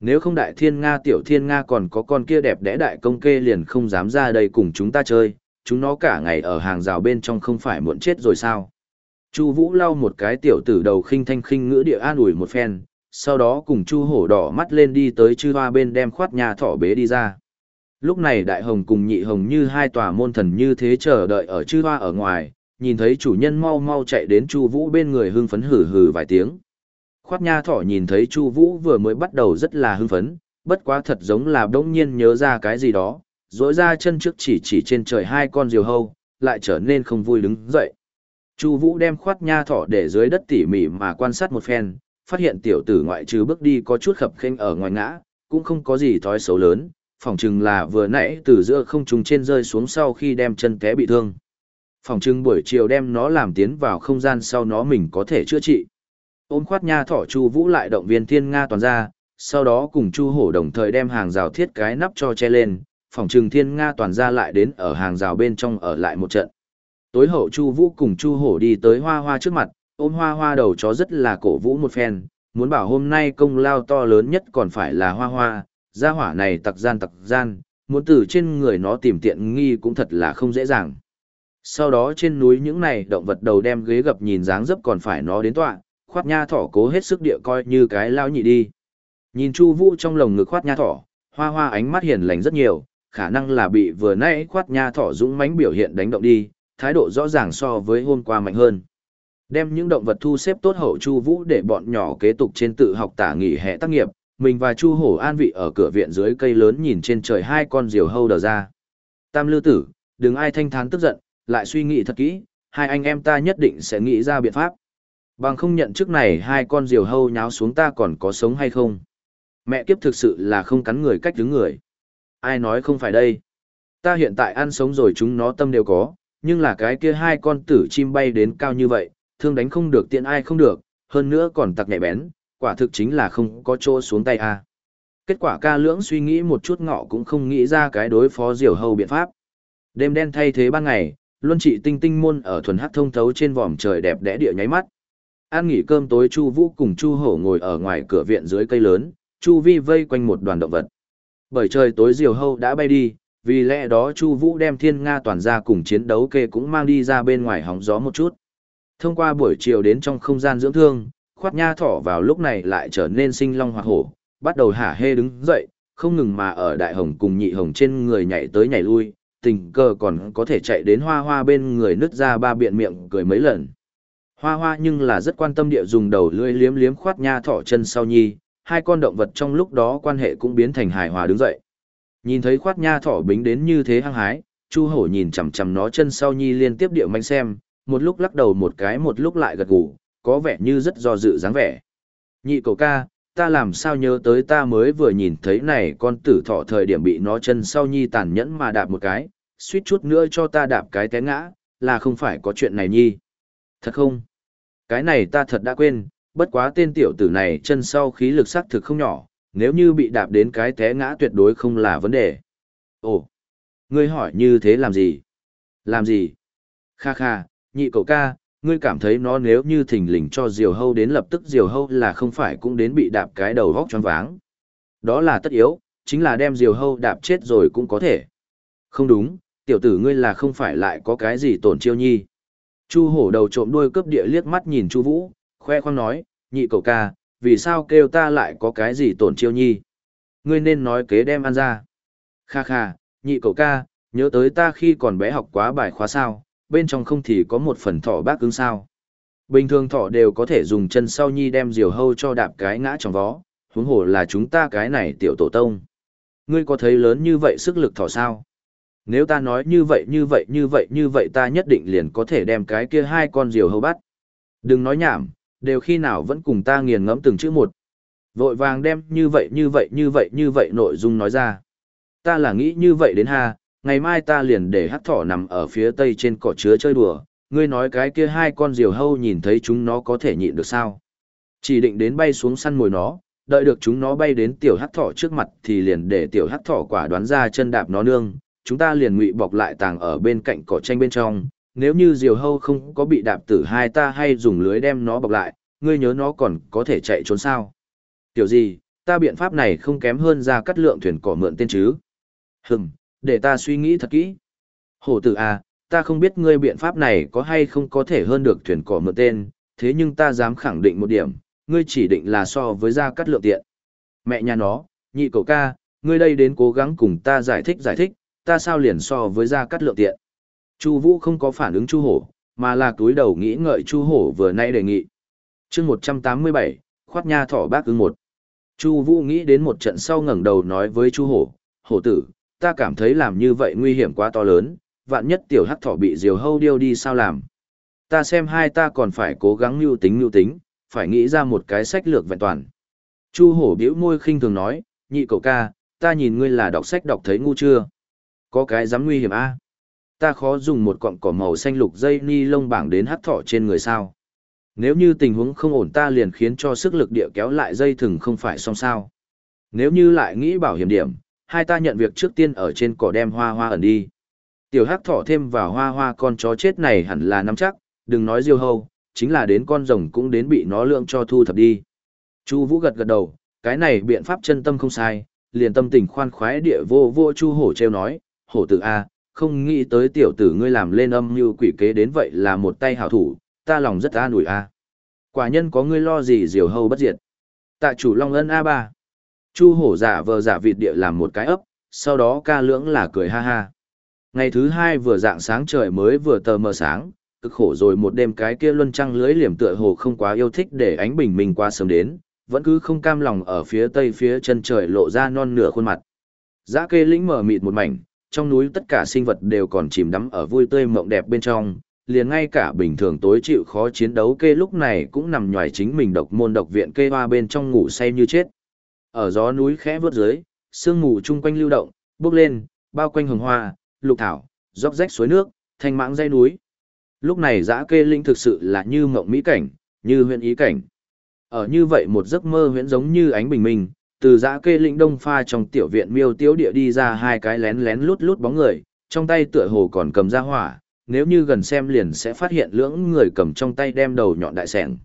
Nếu không đại thiên Nga tiểu thiên Nga còn có con kia đẹp đẽ đại công kê liền không dám ra đây cùng chúng ta chơi, chúng nó cả ngày ở hàng rào bên trong không phải muộn chết rồi sao. Chu Vũ lau một cái tiểu tử đầu khinh thanh khinh ngữ địa an ủi một phen, sau đó cùng Chu Hổ đỏ mắt lên đi tới chư hoa bên đem khoát nhà thỏ bế đi ra. Lúc này Đại Hồng cùng Nhị Hồng như hai tòa môn thần như thế chờ đợi ở chư hoa ở ngoài, nhìn thấy chủ nhân mau mau chạy đến Chu Vũ bên người hưng phấn hử hử vài tiếng. Khoát nha thỏ nhìn thấy Chu Vũ vừa mới bắt đầu rất là hưng phấn, bất quá thật giống là đống nhiên nhớ ra cái gì đó, rỗi ra chân trước chỉ chỉ trên trời hai con diều hâu, lại trở nên không vui đứng dậy. Chu Vũ đem khoát nha thỏ để dưới đất tỉ mỉ mà quan sát một phen, phát hiện tiểu tử ngoại trừ bước đi có chút khập khênh ở ngoài ngã, cũng không có gì thói xấu lớn, phỏng chừng là vừa nãy từ giữa không trung trên rơi xuống sau khi đem chân té bị thương. Phỏng chừng buổi chiều đem nó làm tiến vào không gian sau nó mình có thể chữa trị ôm khoát nha thỏ chu vũ lại động viên thiên nga toàn ra, sau đó cùng chu hổ đồng thời đem hàng rào thiết cái nắp cho che lên, Phỏng chừng thiên nga toàn ra lại đến ở hàng rào bên trong ở lại một trận tối hậu chu vũ cùng chu hổ đi tới hoa hoa trước mặt, ôm hoa hoa đầu chó rất là cổ vũ một phen, muốn bảo hôm nay công lao to lớn nhất còn phải là hoa hoa gia hỏa này tặc gian tặc gian muốn từ trên người nó tìm tiện nghi cũng thật là không dễ dàng sau đó trên núi những này động vật đầu đem ghế gập nhìn dáng dấp còn phải nó đến tọa khoát nha thỏ cố hết sức địa coi như cái lao nhị đi. Nhìn Chu Vũ trong lồng ngực khoát nha thỏ, hoa hoa ánh mắt hiền lành rất nhiều, khả năng là bị vừa nãy khoát nha thỏ dũng mãnh biểu hiện đánh động đi, thái độ rõ ràng so với hôm qua mạnh hơn. Đem những động vật thu xếp tốt hậu Chu Vũ để bọn nhỏ kế tục trên tự học tả nghỉ hè tác nghiệp, mình và Chu Hổ an vị ở cửa viện dưới cây lớn nhìn trên trời hai con diều hâu đờ ra. Tam Lư Tử, đừng ai thanh thán tức giận, lại suy nghĩ thật kỹ, hai anh em ta nhất định sẽ nghĩ ra biện pháp. Bằng không nhận trước này hai con diều hâu nháo xuống ta còn có sống hay không? Mẹ kiếp thực sự là không cắn người cách đứng người. Ai nói không phải đây? Ta hiện tại ăn sống rồi chúng nó tâm đều có, nhưng là cái kia hai con tử chim bay đến cao như vậy, thương đánh không được tiện ai không được, hơn nữa còn tặc nhạy bén, quả thực chính là không có chỗ xuống tay a. Kết quả ca lưỡng suy nghĩ một chút ngọ cũng không nghĩ ra cái đối phó diều hầu biện pháp. Đêm đen thay thế ban ngày, luân trị tinh tinh môn ở thuần hát thông thấu trên vòm trời đẹp đẽ địa nháy mắt. An nghỉ cơm tối Chu Vũ cùng Chu Hổ ngồi ở ngoài cửa viện dưới cây lớn, Chu Vi vây quanh một đoàn động vật. Bởi trời tối diều hâu đã bay đi, vì lẽ đó Chu Vũ đem Thiên Nga toàn ra cùng chiến đấu kê cũng mang đi ra bên ngoài hóng gió một chút. Thông qua buổi chiều đến trong không gian dưỡng thương, khoát nha thỏ vào lúc này lại trở nên sinh long hoa hổ, bắt đầu hả hê đứng dậy, không ngừng mà ở đại hồng cùng nhị hồng trên người nhảy tới nhảy lui, tình cờ còn có thể chạy đến hoa hoa bên người nứt ra ba biện miệng cười mấy lần. Hoa hoa nhưng là rất quan tâm địa dùng đầu lưỡi liếm liếm khoát nha thỏ chân sau nhi, hai con động vật trong lúc đó quan hệ cũng biến thành hài hòa đứng dậy. Nhìn thấy khoát nha thỏ bính đến như thế hăng hái, Chu hổ nhìn chằm chằm nó chân sau nhi liên tiếp địa manh xem, một lúc lắc đầu một cái một lúc lại gật gù, có vẻ như rất do dự dáng vẻ. Nhị cầu ca, ta làm sao nhớ tới ta mới vừa nhìn thấy này con tử thọ thời điểm bị nó chân sau nhi tàn nhẫn mà đạp một cái, suýt chút nữa cho ta đạp cái té ngã, là không phải có chuyện này nhi. Thật không? Cái này ta thật đã quên, bất quá tên tiểu tử này chân sau khí lực sắc thực không nhỏ, nếu như bị đạp đến cái té ngã tuyệt đối không là vấn đề. Ồ, ngươi hỏi như thế làm gì? Làm gì? Kha kha, nhị cậu ca, ngươi cảm thấy nó nếu như thình lình cho diều hâu đến lập tức diều hâu là không phải cũng đến bị đạp cái đầu vóc choáng váng. Đó là tất yếu, chính là đem diều hâu đạp chết rồi cũng có thể. Không đúng, tiểu tử ngươi là không phải lại có cái gì tổn chiêu nhi. Chu hổ đầu trộm đuôi cướp địa liếc mắt nhìn Chu Vũ, khoe khoang nói, nhị cậu ca, vì sao kêu ta lại có cái gì tổn chiêu nhi? Ngươi nên nói kế đem ăn ra. Kha kha, nhị cậu ca, nhớ tới ta khi còn bé học quá bài khóa sao, bên trong không thì có một phần thỏ bác cứng sao. Bình thường thỏ đều có thể dùng chân sau nhi đem diều hâu cho đạp cái ngã trong vó, huống hồ là chúng ta cái này tiểu tổ tông. Ngươi có thấy lớn như vậy sức lực thỏ sao? Nếu ta nói như vậy như vậy như vậy như vậy ta nhất định liền có thể đem cái kia hai con diều hâu bắt. Đừng nói nhảm, đều khi nào vẫn cùng ta nghiền ngẫm từng chữ một. Vội vàng đem như vậy như vậy như vậy như vậy nội dung nói ra. Ta là nghĩ như vậy đến ha, ngày mai ta liền để hắc thỏ nằm ở phía tây trên cỏ chứa chơi đùa, ngươi nói cái kia hai con diều hâu nhìn thấy chúng nó có thể nhịn được sao. Chỉ định đến bay xuống săn mồi nó, đợi được chúng nó bay đến tiểu hắc thỏ trước mặt thì liền để tiểu hắc thỏ quả đoán ra chân đạp nó nương, chúng ta liền ngụy bọc lại tàng ở bên cạnh cỏ tranh bên trong. Nếu như diều hâu không có bị đạp tử hai ta hay dùng lưới đem nó bọc lại, ngươi nhớ nó còn có thể chạy trốn sao. Tiểu gì, ta biện pháp này không kém hơn ra cắt lượng thuyền cỏ mượn tên chứ. Hừm, để ta suy nghĩ thật kỹ. Hổ tử à, ta không biết ngươi biện pháp này có hay không có thể hơn được thuyền cỏ mượn tên, thế nhưng ta dám khẳng định một điểm, ngươi chỉ định là so với gia cắt lượng tiện. Mẹ nhà nó, nhị cậu ca, ngươi đây đến cố gắng cùng ta giải thích giải thích, ta sao liền so với gia cắt lượng tiện. Chu Vũ không có phản ứng Chu Hổ, mà là túi đầu nghĩ ngợi Chu Hổ vừa nay đề nghị. Chương 187, khoát nha thỏ bác ứng một. Chu Vũ nghĩ đến một trận sau ngẩng đầu nói với Chu Hổ, "Hổ tử, ta cảm thấy làm như vậy nguy hiểm quá to lớn, vạn nhất tiểu hắc thỏ bị diều hâu điêu đi sao làm. Ta xem hai ta còn phải cố gắng mưu tính mưu tính, phải nghĩ ra một cái sách lược vẹn toàn. Chu hổ biểu môi khinh thường nói, nhị cậu ca, ta nhìn ngươi là đọc sách đọc thấy ngu chưa? Có cái dám nguy hiểm a? Ta khó dùng một cọng cỏ màu xanh lục dây ni lông bảng đến hắc thỏ trên người sao. Nếu như tình huống không ổn ta liền khiến cho sức lực địa kéo lại dây thừng không phải xong sao. Nếu như lại nghĩ bảo hiểm điểm, hai ta nhận việc trước tiên ở trên cỏ đem hoa hoa ẩn đi. Tiểu hắc thỏ thêm vào hoa hoa con chó chết này hẳn là nắm chắc, đừng nói diêu hâu, chính là đến con rồng cũng đến bị nó lượng cho thu thập đi. Chu Vũ gật gật đầu, cái này biện pháp chân tâm không sai, liền tâm tình khoan khoái địa vô vô Chu Hổ treo nói, "Hổ tử a, không nghĩ tới tiểu tử ngươi làm lên âm như quỷ kế đến vậy là một tay hảo thủ, ta lòng rất an ủi a." Quả nhân có ngươi lo gì diều hâu bất diệt. Tạ chủ Long Ân a ba. Chu hổ giả vờ giả vịt địa làm một cái ấp, sau đó ca lưỡng là cười ha ha. Ngày thứ hai vừa dạng sáng trời mới vừa tờ mờ sáng, cực khổ rồi một đêm cái kia luân trăng lưới liềm tựa hồ không quá yêu thích để ánh bình minh qua sớm đến, vẫn cứ không cam lòng ở phía tây phía chân trời lộ ra non nửa khuôn mặt. Giã kê lĩnh mở mịt một mảnh, trong núi tất cả sinh vật đều còn chìm đắm ở vui tươi mộng đẹp bên trong, liền ngay cả bình thường tối chịu khó chiến đấu kê lúc này cũng nằm nhòi chính mình độc môn độc viện kê hoa bên trong ngủ say như chết. Ở gió núi khẽ vướt dưới, sương mù chung quanh lưu động, bước lên, bao quanh hồng hoa, lục thảo, róc rách suối nước, thanh mãng dây núi. Lúc này dã kê linh thực sự là như mộng mỹ cảnh, như huyện ý cảnh. Ở như vậy một giấc mơ huyễn giống như ánh bình minh, từ dã kê linh đông pha trong tiểu viện miêu tiếu địa đi ra hai cái lén lén lút lút bóng người, trong tay tựa hồ còn cầm ra hỏa, nếu như gần xem liền sẽ phát hiện lưỡng người cầm trong tay đem đầu nhọn đại sẻng.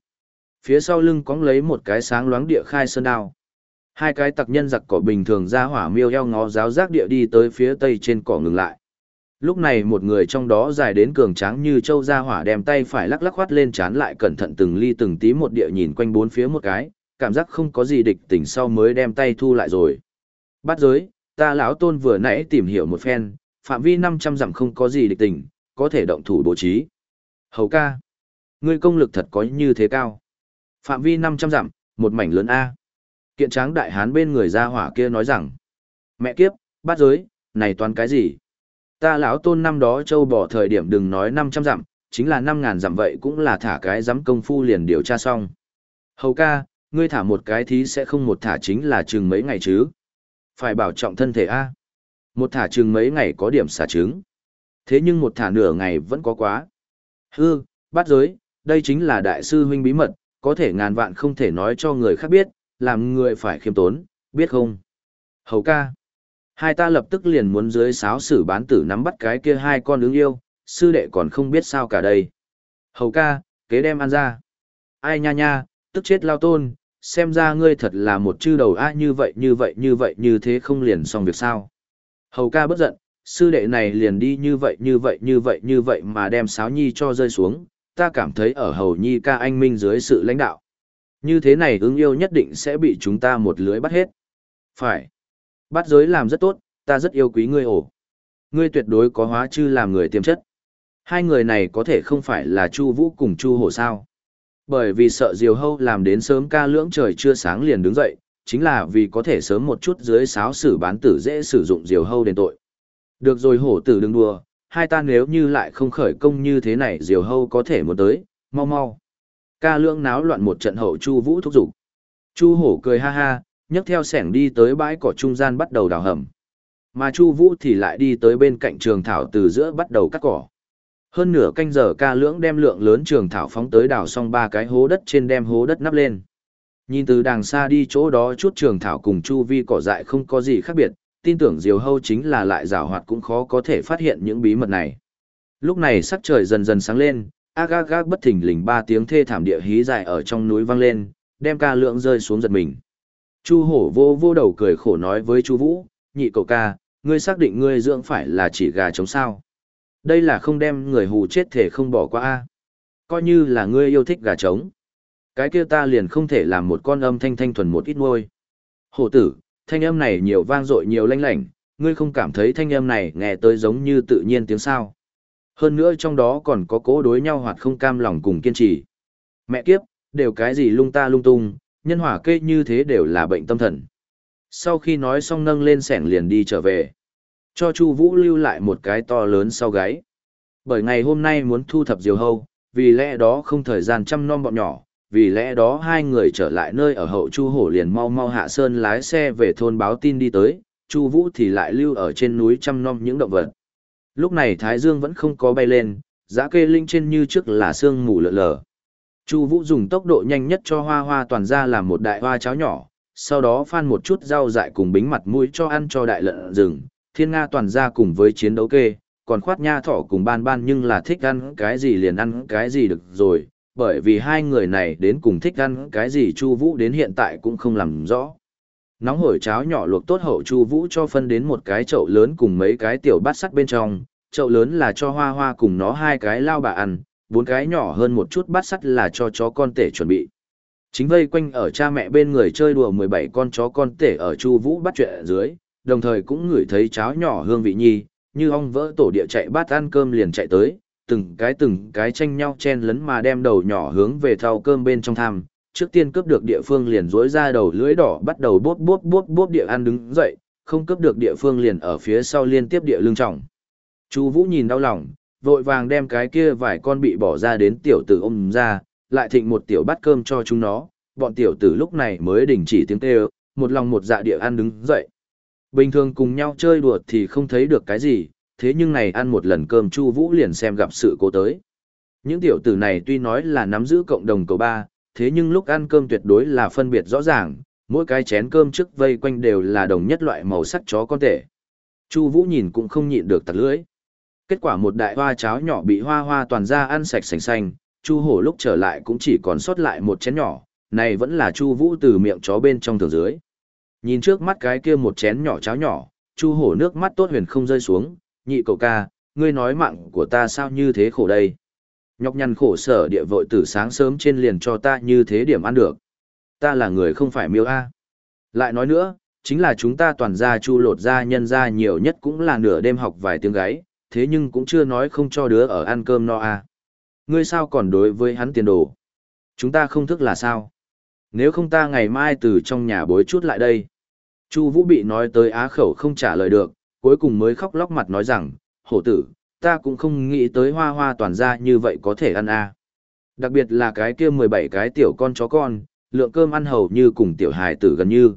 Phía sau lưng cóng lấy một cái sáng loáng địa khai sơn đao. Hai cái tặc nhân giặc cỏ bình thường ra hỏa miêu eo ngó giáo giác địa đi tới phía tây trên cỏ ngừng lại. Lúc này một người trong đó dài đến cường tráng như châu ra hỏa đem tay phải lắc lắc khoát lên chán lại cẩn thận từng ly từng tí một địa nhìn quanh bốn phía một cái, cảm giác không có gì địch tỉnh sau mới đem tay thu lại rồi. Bắt giới, ta lão tôn vừa nãy tìm hiểu một phen, phạm vi 500 dặm không có gì địch tỉnh, có thể động thủ bố trí. Hầu ca, ngươi công lực thật có như thế cao. Phạm vi 500 dặm, một mảnh lớn A. Kiện tráng đại hán bên người ra hỏa kia nói rằng, mẹ kiếp, bát giới, này toàn cái gì? Ta lão tôn năm đó châu bỏ thời điểm đừng nói 500 dặm, chính là 5.000 dặm vậy cũng là thả cái dám công phu liền điều tra xong. Hầu ca, ngươi thả một cái thí sẽ không một thả chính là chừng mấy ngày chứ. Phải bảo trọng thân thể A. Một thả chừng mấy ngày có điểm xả trứng. Thế nhưng một thả nửa ngày vẫn có quá. Hư, bắt giới, đây chính là đại sư huynh bí mật, có thể ngàn vạn không thể nói cho người khác biết, làm người phải khiêm tốn, biết không? Hầu ca. Hai ta lập tức liền muốn dưới sáo sử bán tử nắm bắt cái kia hai con ứng yêu, sư đệ còn không biết sao cả đây. Hầu ca, kế đem ăn ra. Ai nha nha, tức chết lao tôn, xem ra ngươi thật là một chư đầu a như vậy như vậy như vậy như thế không liền xong việc sao. Hầu ca bất giận, sư đệ này liền đi như vậy như vậy như vậy như vậy mà đem sáo nhi cho rơi xuống, ta cảm thấy ở hầu nhi ca anh minh dưới sự lãnh đạo. Như thế này ứng yêu nhất định sẽ bị chúng ta một lưới bắt hết. Phải. Bắt giới làm rất tốt, ta rất yêu quý ngươi ổ. Ngươi tuyệt đối có hóa chư làm người tiềm chất. Hai người này có thể không phải là Chu Vũ cùng Chu Hổ sao? Bởi vì sợ Diều Hâu làm đến sớm ca lưỡng trời chưa sáng liền đứng dậy, chính là vì có thể sớm một chút dưới sáo sử bán tử dễ sử dụng Diều Hâu đền tội. Được rồi hổ tử đừng đùa, hai ta nếu như lại không khởi công như thế này Diều Hâu có thể muốn tới, mau mau. Ca lưỡng náo loạn một trận hậu Chu Vũ thúc giục. Chu Hổ cười ha ha, nhấc theo sẻng đi tới bãi cỏ trung gian bắt đầu đào hầm. Mà Chu Vũ thì lại đi tới bên cạnh trường thảo từ giữa bắt đầu cắt cỏ. Hơn nửa canh giờ ca lưỡng đem lượng lớn trường thảo phóng tới đào xong ba cái hố đất trên đem hố đất nắp lên. Nhìn từ đàng xa đi chỗ đó chút trường thảo cùng chu vi cỏ dại không có gì khác biệt, tin tưởng Diều Hâu chính là lại rào hoạt cũng khó có thể phát hiện những bí mật này. Lúc này sắc trời dần dần sáng lên, ác ác ác bất thình lình ba tiếng thê thảm địa hí dài ở trong núi vang lên, đem ca lượng rơi xuống giật mình. Chu hổ vô vô đầu cười khổ nói với chu vũ, nhị cậu ca, ngươi xác định ngươi dưỡng phải là chỉ gà trống sao. Đây là không đem người hù chết thể không bỏ qua a Coi như là ngươi yêu thích gà trống. Cái kia ta liền không thể làm một con âm thanh thanh thuần một ít nuôi. Hổ tử, thanh âm này nhiều vang dội nhiều lanh lảnh, ngươi không cảm thấy thanh âm này nghe tới giống như tự nhiên tiếng sao. Hơn nữa trong đó còn có cố đối nhau hoặc không cam lòng cùng kiên trì. Mẹ kiếp, đều cái gì lung ta lung tung, nhân hỏa kê như thế đều là bệnh tâm thần. Sau khi nói xong nâng lên sẻng liền đi trở về. Cho Chu Vũ lưu lại một cái to lớn sau gáy. Bởi ngày hôm nay muốn thu thập diều hâu, vì lẽ đó không thời gian chăm nom bọn nhỏ, vì lẽ đó hai người trở lại nơi ở hậu Chu Hổ liền mau mau hạ sơn lái xe về thôn báo tin đi tới, Chu Vũ thì lại lưu ở trên núi chăm nom những động vật. Lúc này Thái Dương vẫn không có bay lên, giá kê linh trên như trước là sương mù lờ lờ. Chu Vũ dùng tốc độ nhanh nhất cho hoa hoa toàn ra làm một đại hoa cháo nhỏ, sau đó phan một chút rau dại cùng bính mặt mũi cho ăn cho đại lợn rừng, thiên nga toàn ra cùng với chiến đấu kê, còn khoát nha thỏ cùng ban ban nhưng là thích ăn cái gì liền ăn cái gì được rồi, bởi vì hai người này đến cùng thích ăn cái gì Chu Vũ đến hiện tại cũng không làm rõ. Nóng hổi cháo nhỏ luộc tốt hậu Chu Vũ cho phân đến một cái chậu lớn cùng mấy cái tiểu bát sắt bên trong, chậu lớn là cho hoa hoa cùng nó hai cái lao bà ăn, bốn cái nhỏ hơn một chút bát sắt là cho chó con tể chuẩn bị. Chính vây quanh ở cha mẹ bên người chơi đùa 17 con chó con tể ở Chu Vũ bắt chuyện dưới, đồng thời cũng ngửi thấy cháo nhỏ hương vị nhi, như ong vỡ tổ địa chạy bát ăn cơm liền chạy tới, từng cái từng cái tranh nhau chen lấn mà đem đầu nhỏ hướng về thau cơm bên trong tham, trước tiên cướp được địa phương liền rối ra đầu lưỡi đỏ bắt đầu bốp bốp bốp bốp địa ăn đứng dậy, không cướp được địa phương liền ở phía sau liên tiếp địa lưng trọng. Chu Vũ nhìn đau lòng, vội vàng đem cái kia vài con bị bỏ ra đến tiểu tử ôm ra, lại thịnh một tiểu bát cơm cho chúng nó, bọn tiểu tử lúc này mới đình chỉ tiếng kêu, một lòng một dạ địa ăn đứng dậy. Bình thường cùng nhau chơi đùa thì không thấy được cái gì, thế nhưng này ăn một lần cơm Chu Vũ liền xem gặp sự cố tới. Những tiểu tử này tuy nói là nắm giữ cộng đồng cầu ba, thế nhưng lúc ăn cơm tuyệt đối là phân biệt rõ ràng, mỗi cái chén cơm trước vây quanh đều là đồng nhất loại màu sắc chó con tể. Chu Vũ nhìn cũng không nhịn được tặc lưỡi. Kết quả một đại hoa cháo nhỏ bị hoa hoa toàn ra ăn sạch sành xanh, Chu Hổ lúc trở lại cũng chỉ còn sót lại một chén nhỏ, này vẫn là Chu Vũ từ miệng chó bên trong thừa dưới. Nhìn trước mắt cái kia một chén nhỏ cháo nhỏ, Chu Hổ nước mắt tốt huyền không rơi xuống, nhị cậu ca, ngươi nói mạng của ta sao như thế khổ đây. Nhọc nhằn khổ sở địa vội từ sáng sớm trên liền cho ta như thế điểm ăn được. Ta là người không phải miêu A. Lại nói nữa, chính là chúng ta toàn gia chu lột ra nhân ra nhiều nhất cũng là nửa đêm học vài tiếng gáy, thế nhưng cũng chưa nói không cho đứa ở ăn cơm no A. Ngươi sao còn đối với hắn tiền đồ? Chúng ta không thức là sao? Nếu không ta ngày mai từ trong nhà bối chút lại đây. Chu Vũ bị nói tới á khẩu không trả lời được, cuối cùng mới khóc lóc mặt nói rằng, hổ tử, ta cũng không nghĩ tới hoa hoa toàn ra như vậy có thể ăn a. Đặc biệt là cái kia 17 cái tiểu con chó con, lượng cơm ăn hầu như cùng tiểu hài tử gần như.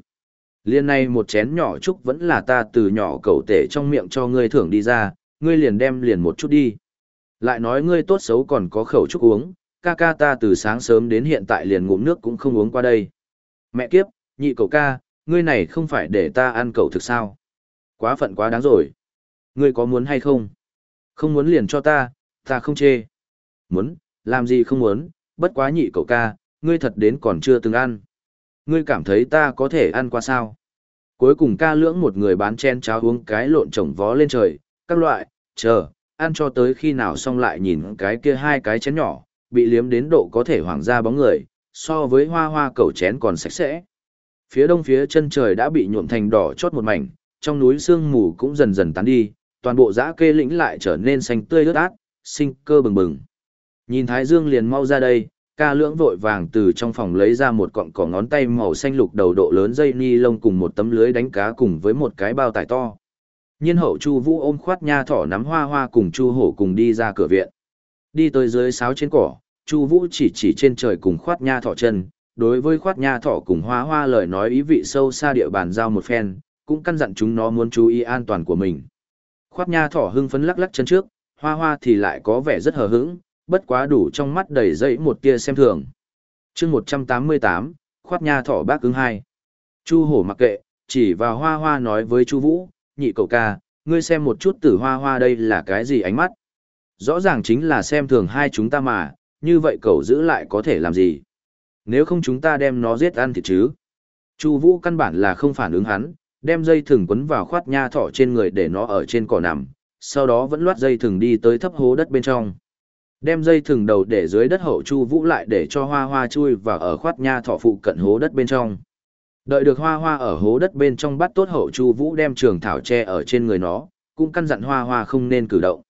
Liên này một chén nhỏ chúc vẫn là ta từ nhỏ cầu tể trong miệng cho ngươi thưởng đi ra, ngươi liền đem liền một chút đi. Lại nói ngươi tốt xấu còn có khẩu chúc uống, ca ca ta từ sáng sớm đến hiện tại liền ngụm nước cũng không uống qua đây. Mẹ kiếp, nhị cậu ca, ngươi này không phải để ta ăn cậu thực sao? Quá phận quá đáng rồi. Ngươi có muốn hay không? Không muốn liền cho ta, ta không chê. Muốn, làm gì không muốn, bất quá nhị cậu ca, ngươi thật đến còn chưa từng ăn. Ngươi cảm thấy ta có thể ăn qua sao? Cuối cùng ca lưỡng một người bán chen cháo uống cái lộn trồng vó lên trời, các loại, chờ, ăn cho tới khi nào xong lại nhìn cái kia hai cái chén nhỏ, bị liếm đến độ có thể hoảng ra bóng người, so với hoa hoa cầu chén còn sạch sẽ. Phía đông phía chân trời đã bị nhuộm thành đỏ chót một mảnh, trong núi sương mù cũng dần dần tán đi, toàn bộ dã kê lĩnh lại trở nên xanh tươi ướt át, sinh cơ bừng bừng. Nhìn Thái Dương liền mau ra đây, ca lưỡng vội vàng từ trong phòng lấy ra một cọng cỏ ngón tay màu xanh lục đầu độ lớn dây ni lông cùng một tấm lưới đánh cá cùng với một cái bao tải to. Nhiên hậu Chu Vũ ôm khoát nha thỏ nắm hoa hoa cùng Chu hổ cùng đi ra cửa viện. Đi tới dưới sáo trên cỏ, Chu Vũ chỉ chỉ trên trời cùng khoát nha thỏ chân, đối với khoát nha thỏ cùng hoa hoa lời nói ý vị sâu xa địa bàn giao một phen, cũng căn dặn chúng nó muốn chú ý an toàn của mình. Khoác nha thỏ hưng phấn lắc lắc chân trước, hoa hoa thì lại có vẻ rất hờ hững, bất quá đủ trong mắt đầy dẫy một tia xem thường. chương 188, khoát nha thỏ bác ứng hai. Chu hổ mặc kệ, chỉ vào hoa hoa nói với Chu Vũ, nhị cậu ca, ngươi xem một chút tử hoa hoa đây là cái gì ánh mắt. Rõ ràng chính là xem thường hai chúng ta mà, như vậy cậu giữ lại có thể làm gì. Nếu không chúng ta đem nó giết ăn thịt chứ. Chu Vũ căn bản là không phản ứng hắn, đem dây thừng quấn vào khoát nha thỏ trên người để nó ở trên cỏ nằm, sau đó vẫn loát dây thừng đi tới thấp hố đất bên trong. Đem dây thừng đầu để dưới đất hậu Chu Vũ lại để cho hoa hoa chui vào ở khoát nha thỏ phụ cận hố đất bên trong. Đợi được hoa hoa ở hố đất bên trong bắt tốt hậu Chu Vũ đem trường thảo che ở trên người nó, cũng căn dặn hoa hoa không nên cử động.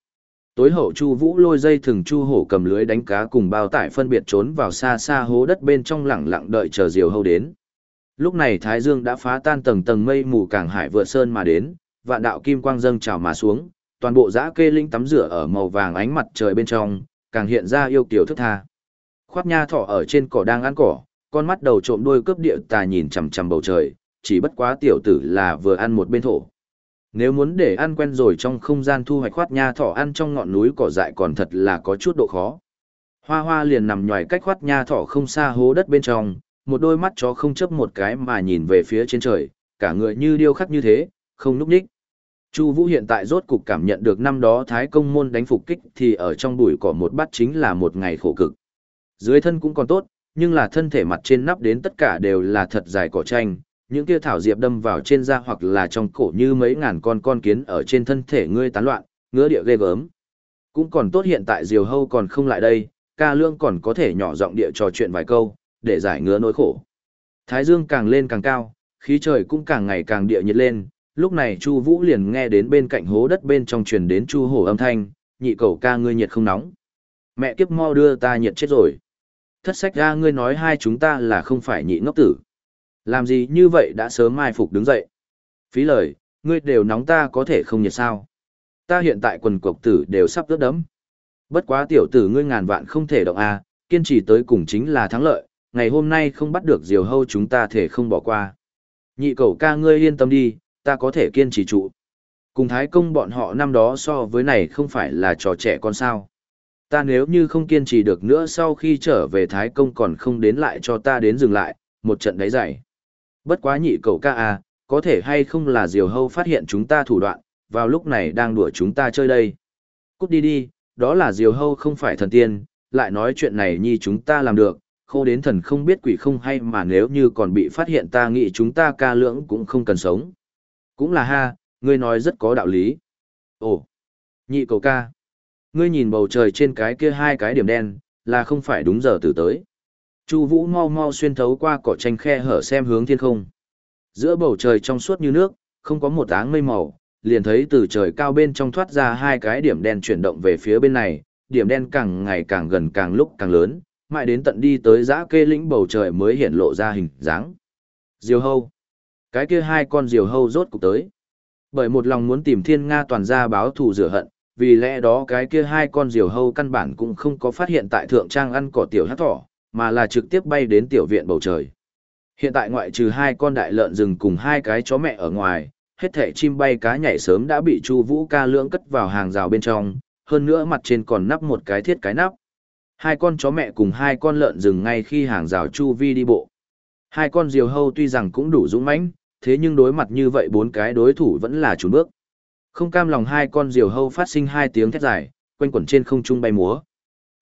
Tối hậu Chu Vũ lôi dây thừng Chu hổ cầm lưới đánh cá cùng bao tải phân biệt trốn vào xa xa hố đất bên trong lặng lặng đợi chờ diều hâu đến. Lúc này Thái Dương đã phá tan tầng tầng mây mù cảng hải vượt sơn mà đến, vạn đạo kim quang dâng trào mà xuống, toàn bộ dã kê linh tắm rửa ở màu vàng ánh mặt trời bên trong, càng hiện ra yêu kiều thức tha. Khoát nha thỏ ở trên cỏ đang ăn cỏ, con mắt đầu trộm đuôi cướp địa tà nhìn chằm chằm bầu trời, chỉ bất quá tiểu tử là vừa ăn một bên thổ. Nếu muốn để ăn quen rồi trong không gian thu hoạch khoát nha thỏ ăn trong ngọn núi cỏ dại còn thật là có chút độ khó. Hoa hoa liền nằm nhòi cách khoát nha thỏ không xa hố đất bên trong, một đôi mắt chó không chấp một cái mà nhìn về phía trên trời, cả người như điêu khắc như thế, không núp nhích. Chu Vũ hiện tại rốt cục cảm nhận được năm đó Thái Công môn đánh phục kích thì ở trong bụi cỏ một bát chính là một ngày khổ cực. Dưới thân cũng còn tốt, nhưng là thân thể mặt trên nắp đến tất cả đều là thật dài cỏ tranh, những kia thảo diệp đâm vào trên da hoặc là trong cổ như mấy ngàn con con kiến ở trên thân thể ngươi tán loạn, ngứa địa ghê gớm. Cũng còn tốt hiện tại Diều Hâu còn không lại đây, ca lương còn có thể nhỏ giọng địa trò chuyện vài câu, để giải ngứa nỗi khổ. Thái dương càng lên càng cao, khí trời cũng càng ngày càng địa nhiệt lên, lúc này Chu Vũ liền nghe đến bên cạnh hố đất bên trong truyền đến Chu Hổ âm thanh, nhị cậu ca ngươi nhiệt không nóng. Mẹ kiếp mau đưa ta nhiệt chết rồi. Thất sách ra ngươi nói hai chúng ta là không phải nhị ngốc tử. Làm gì như vậy đã sớm mai phục đứng dậy. Phí lời, ngươi đều nóng ta có thể không nhiệt sao. Ta hiện tại quần cộc tử đều sắp ướt đấm. Bất quá tiểu tử ngươi ngàn vạn không thể động a, kiên trì tới cùng chính là thắng lợi, ngày hôm nay không bắt được diều hâu chúng ta thể không bỏ qua. Nhị cầu ca ngươi yên tâm đi, ta có thể kiên trì trụ. Cùng thái công bọn họ năm đó so với này không phải là trò trẻ con sao. Ta nếu như không kiên trì được nữa sau khi trở về thái công còn không đến lại cho ta đến dừng lại, một trận đáy dày. Bất quá nhị cầu ca à, có thể hay không là diều hâu phát hiện chúng ta thủ đoạn, vào lúc này đang đùa chúng ta chơi đây. Cút đi đi, đó là diều hâu không phải thần tiên, lại nói chuyện này nhi chúng ta làm được, khô đến thần không biết quỷ không hay mà nếu như còn bị phát hiện ta nghĩ chúng ta ca lưỡng cũng không cần sống. Cũng là ha, ngươi nói rất có đạo lý. Ồ, nhị cầu ca. Ngươi nhìn bầu trời trên cái kia hai cái điểm đen, là không phải đúng giờ từ tới. Chu Vũ mau mau xuyên thấu qua cỏ tranh khe hở xem hướng thiên không. Giữa bầu trời trong suốt như nước, không có một áng mây màu, liền thấy từ trời cao bên trong thoát ra hai cái điểm đen chuyển động về phía bên này, điểm đen càng ngày càng gần càng lúc càng lớn, mãi đến tận đi tới giã kê lĩnh bầu trời mới hiện lộ ra hình dáng. Diều hâu. Cái kia hai con diều hâu rốt cục tới. Bởi một lòng muốn tìm thiên Nga toàn gia báo thù rửa hận, vì lẽ đó cái kia hai con diều hâu căn bản cũng không có phát hiện tại thượng trang ăn cỏ tiểu hát thỏ, mà là trực tiếp bay đến tiểu viện bầu trời. Hiện tại ngoại trừ hai con đại lợn rừng cùng hai cái chó mẹ ở ngoài, hết thẻ chim bay cá nhảy sớm đã bị Chu Vũ ca lưỡng cất vào hàng rào bên trong, hơn nữa mặt trên còn nắp một cái thiết cái nắp. Hai con chó mẹ cùng hai con lợn rừng ngay khi hàng rào Chu Vi đi bộ. Hai con diều hâu tuy rằng cũng đủ dũng mãnh, thế nhưng đối mặt như vậy bốn cái đối thủ vẫn là chùn bước. Không cam lòng hai con diều hâu phát sinh hai tiếng thét dài, quanh quẩn trên không trung bay múa.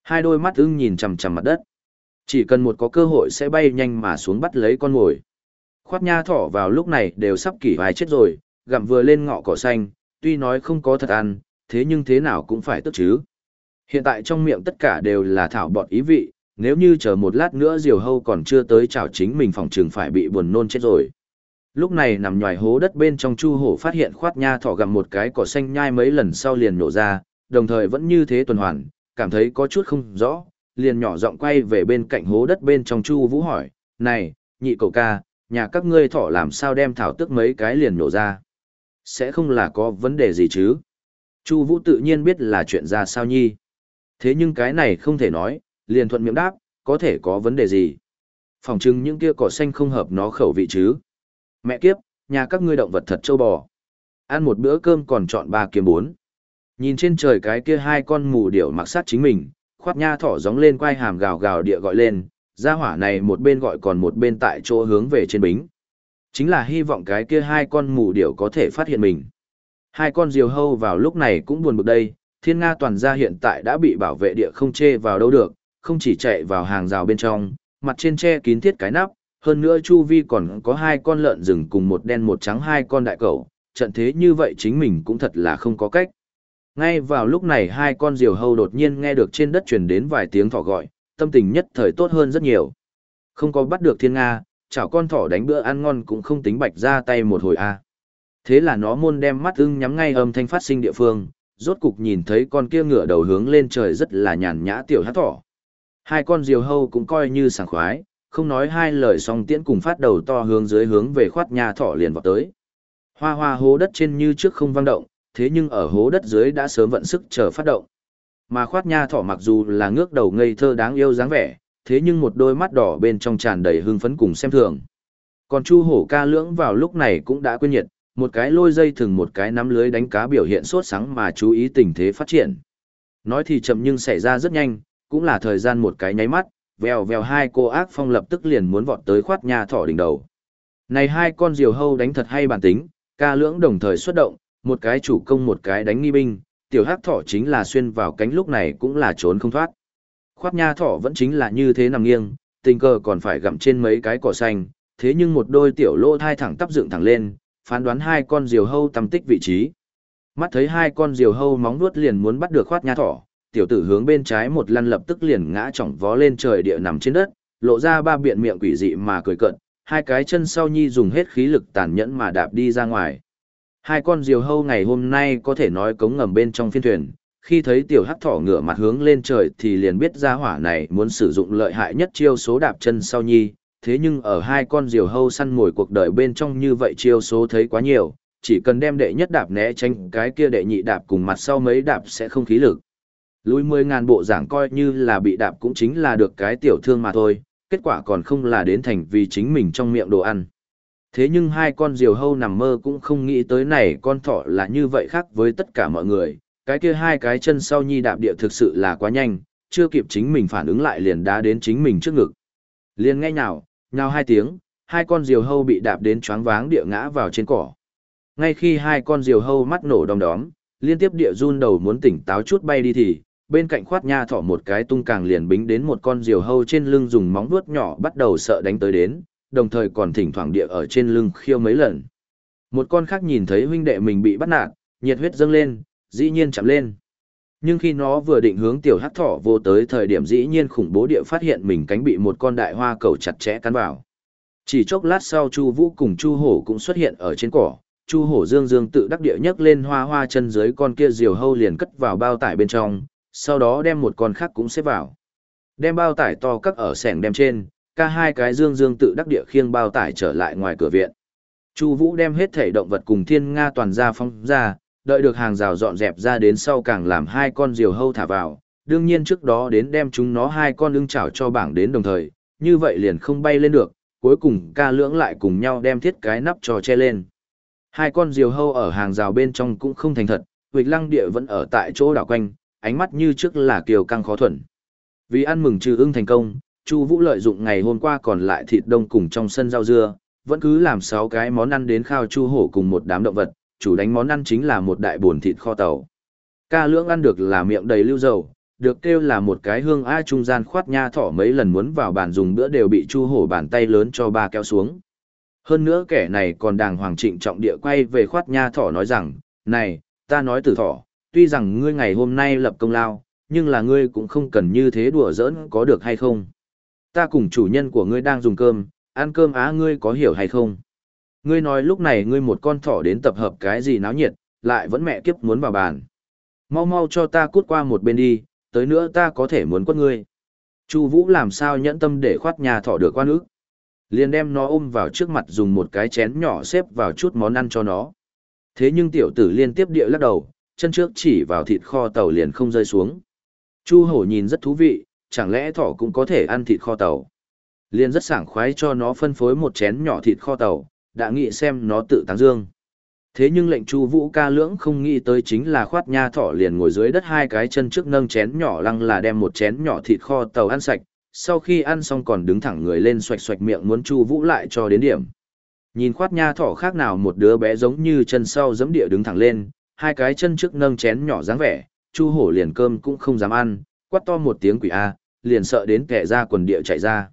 Hai đôi mắt ưng nhìn chằm chằm mặt đất. Chỉ cần một có cơ hội sẽ bay nhanh mà xuống bắt lấy con mồi. Khoát nha thỏ vào lúc này đều sắp kỷ vài chết rồi, gặm vừa lên ngọ cỏ xanh, tuy nói không có thật ăn, thế nhưng thế nào cũng phải tức chứ. Hiện tại trong miệng tất cả đều là thảo bọt ý vị, nếu như chờ một lát nữa diều hâu còn chưa tới chào chính mình phòng trường phải bị buồn nôn chết rồi. Lúc này nằm nhòi hố đất bên trong chu hổ phát hiện khoát nha thỏ gặm một cái cỏ xanh nhai mấy lần sau liền nổ ra, đồng thời vẫn như thế tuần hoàn, cảm thấy có chút không rõ, liền nhỏ giọng quay về bên cạnh hố đất bên trong chu vũ hỏi, này, nhị cậu ca, nhà các ngươi thỏ làm sao đem thảo tức mấy cái liền nổ ra. Sẽ không là có vấn đề gì chứ? Chu vũ tự nhiên biết là chuyện ra sao nhi. Thế nhưng cái này không thể nói, liền thuận miệng đáp, có thể có vấn đề gì. Phòng chừng những kia cỏ xanh không hợp nó khẩu vị chứ. Mẹ kiếp, nhà các ngươi động vật thật châu bò. Ăn một bữa cơm còn chọn ba kiếm bốn. Nhìn trên trời cái kia hai con mù điểu mặc sát chính mình, khoát nha thỏ gióng lên quay hàm gào gào địa gọi lên, gia hỏa này một bên gọi còn một bên tại chỗ hướng về trên bính. Chính là hy vọng cái kia hai con mù điểu có thể phát hiện mình. Hai con diều hâu vào lúc này cũng buồn bực đây, thiên nga toàn gia hiện tại đã bị bảo vệ địa không chê vào đâu được, không chỉ chạy vào hàng rào bên trong, mặt trên che kín thiết cái nắp, hơn nữa chu vi còn có hai con lợn rừng cùng một đen một trắng hai con đại cẩu, trận thế như vậy chính mình cũng thật là không có cách. Ngay vào lúc này hai con diều hâu đột nhiên nghe được trên đất truyền đến vài tiếng thỏ gọi, tâm tình nhất thời tốt hơn rất nhiều. Không có bắt được thiên Nga, chảo con thỏ đánh bữa ăn ngon cũng không tính bạch ra tay một hồi a. Thế là nó môn đem mắt ưng nhắm ngay âm thanh phát sinh địa phương, rốt cục nhìn thấy con kia ngựa đầu hướng lên trời rất là nhàn nhã tiểu hát thỏ. Hai con diều hâu cũng coi như sảng khoái, không nói hai lời song tiễn cùng phát đầu to hướng dưới hướng về khoát nhà thỏ liền vào tới. Hoa hoa hố đất trên như trước không vang động, thế nhưng ở hố đất dưới đã sớm vận sức chờ phát động. Mà khoát nha thỏ mặc dù là ngước đầu ngây thơ đáng yêu dáng vẻ, thế nhưng một đôi mắt đỏ bên trong tràn đầy hưng phấn cùng xem thường. Còn Chu Hổ ca lưỡng vào lúc này cũng đã quên nhiệt, một cái lôi dây thừng một cái nắm lưới đánh cá biểu hiện sốt sáng mà chú ý tình thế phát triển. Nói thì chậm nhưng xảy ra rất nhanh, cũng là thời gian một cái nháy mắt, vèo vèo hai cô ác phong lập tức liền muốn vọt tới khoát nhà thỏ đỉnh đầu. Này hai con diều hâu đánh thật hay bản tính, ca lưỡng đồng thời xuất động, một cái chủ công một cái đánh nghi binh, tiểu hắc thỏ chính là xuyên vào cánh lúc này cũng là trốn không thoát. Khoát nha thỏ vẫn chính là như thế nằm nghiêng, tình cờ còn phải gặm trên mấy cái cỏ xanh, thế nhưng một đôi tiểu lỗ thai thẳng tắp dựng thẳng lên, phán đoán hai con diều hâu tầm tích vị trí. Mắt thấy hai con diều hâu móng vuốt liền muốn bắt được khoát nha thỏ, tiểu tử hướng bên trái một lăn lập tức liền ngã chỏng vó lên trời địa nằm trên đất, lộ ra ba biện miệng quỷ dị mà cười cận, hai cái chân sau nhi dùng hết khí lực tàn nhẫn mà đạp đi ra ngoài. Hai con diều hâu ngày hôm nay có thể nói cống ngầm bên trong phiên thuyền, khi thấy tiểu hắc thỏ ngửa mặt hướng lên trời thì liền biết ra hỏa này muốn sử dụng lợi hại nhất chiêu số đạp chân sau nhi, thế nhưng ở hai con diều hâu săn mồi cuộc đời bên trong như vậy chiêu số thấy quá nhiều, chỉ cần đem đệ nhất đạp né tránh cái kia đệ nhị đạp cùng mặt sau mấy đạp sẽ không khí lực. Lùi mười ngàn bộ giảng coi như là bị đạp cũng chính là được cái tiểu thương mà thôi, kết quả còn không là đến thành vì chính mình trong miệng đồ ăn. Thế nhưng hai con diều hâu nằm mơ cũng không nghĩ tới này con thỏ là như vậy khác với tất cả mọi người, cái kia hai cái chân sau nhi đạp địa thực sự là quá nhanh, chưa kịp chính mình phản ứng lại liền đá đến chính mình trước ngực. Liền ngay nào nhào hai tiếng, hai con diều hâu bị đạp đến choáng váng địa ngã vào trên cỏ. Ngay khi hai con diều hâu mắt nổ đom đóm, liên tiếp địa run đầu muốn tỉnh táo chút bay đi thì, bên cạnh khoát nha thỏ một cái tung càng liền bính đến một con diều hâu trên lưng dùng móng vuốt nhỏ bắt đầu sợ đánh tới đến, đồng thời còn thỉnh thoảng địa ở trên lưng khiêu mấy lần. Một con khác nhìn thấy huynh đệ mình bị bắt nạt, nhiệt huyết dâng lên, dĩ nhiên chạm lên. Nhưng khi nó vừa định hướng tiểu hắc thỏ vô tới thời điểm dĩ nhiên khủng bố địa phát hiện mình cánh bị một con đại hoa cầu chặt chẽ cắn vào. Chỉ chốc lát sau Chu Vũ cùng Chu Hổ cũng xuất hiện ở trên cỏ, Chu Hổ Dương Dương tự đắc địa nhấc lên hoa hoa chân dưới con kia diều hâu liền cất vào bao tải bên trong, sau đó đem một con khác cũng xếp vào. Đem bao tải to cắt ở sẻng đem trên, ca hai cái Dương Dương tự đắc địa khiêng bao tải trở lại ngoài cửa viện. Chu Vũ đem hết thể động vật cùng thiên nga toàn ra phong ra, đợi được hàng rào dọn dẹp ra đến sau càng làm hai con diều hâu thả vào, đương nhiên trước đó đến đem chúng nó hai con ưng chảo cho bảng đến đồng thời, như vậy liền không bay lên được, cuối cùng ca lưỡng lại cùng nhau đem thiết cái nắp trò che lên. Hai con diều hâu ở hàng rào bên trong cũng không thành thật, Huỳnh Lăng Địa vẫn ở tại chỗ đảo quanh, ánh mắt như trước là kiều căng khó thuần. Vì ăn mừng trừ ưng thành công, Chu Vũ lợi dụng ngày hôm qua còn lại thịt đông cùng trong sân rau dưa, vẫn cứ làm sáu cái món ăn đến khao Chu hổ cùng một đám động vật, chủ đánh món ăn chính là một đại bồn thịt kho tàu. Ca lưỡng ăn được là miệng đầy lưu dầu, được kêu là một cái hương ai trung gian khoát nha thỏ mấy lần muốn vào bàn dùng bữa đều bị Chu hổ bàn tay lớn cho ba kéo xuống. Hơn nữa kẻ này còn đàng hoàng trịnh trọng địa quay về khoát nha thỏ nói rằng, này, ta nói từ thỏ, tuy rằng ngươi ngày hôm nay lập công lao, nhưng là ngươi cũng không cần như thế đùa giỡn có được hay không. Ta cùng chủ nhân của ngươi đang dùng cơm, ăn cơm á ngươi có hiểu hay không? Ngươi nói lúc này ngươi một con thỏ đến tập hợp cái gì náo nhiệt, lại vẫn mẹ kiếp muốn vào bàn. Mau mau cho ta cút qua một bên đi, tới nữa ta có thể muốn quất ngươi. Chu Vũ làm sao nhẫn tâm để khoát nhà thỏ được qua nước. Liền đem nó ôm vào trước mặt dùng một cái chén nhỏ xếp vào chút món ăn cho nó. Thế nhưng tiểu tử liên tiếp địa lắc đầu, chân trước chỉ vào thịt kho tàu liền không rơi xuống. Chu hổ nhìn rất thú vị, chẳng lẽ thỏ cũng có thể ăn thịt kho tàu. Liên rất sảng khoái cho nó phân phối một chén nhỏ thịt kho tàu, đã nghĩ xem nó tự tán dương. Thế nhưng lệnh Chu Vũ ca lưỡng không nghĩ tới chính là khoát nha thỏ liền ngồi dưới đất hai cái chân trước nâng chén nhỏ lăng là đem một chén nhỏ thịt kho tàu ăn sạch, sau khi ăn xong còn đứng thẳng người lên xoạch xoạch miệng muốn Chu Vũ lại cho đến điểm. Nhìn khoát nha thỏ khác nào một đứa bé giống như chân sau giẫm địa đứng thẳng lên, hai cái chân trước nâng chén nhỏ dáng vẻ, Chu Hổ liền cơm cũng không dám ăn, quát to một tiếng quỷ a, liền sợ đến kẻ ra quần địa chạy ra.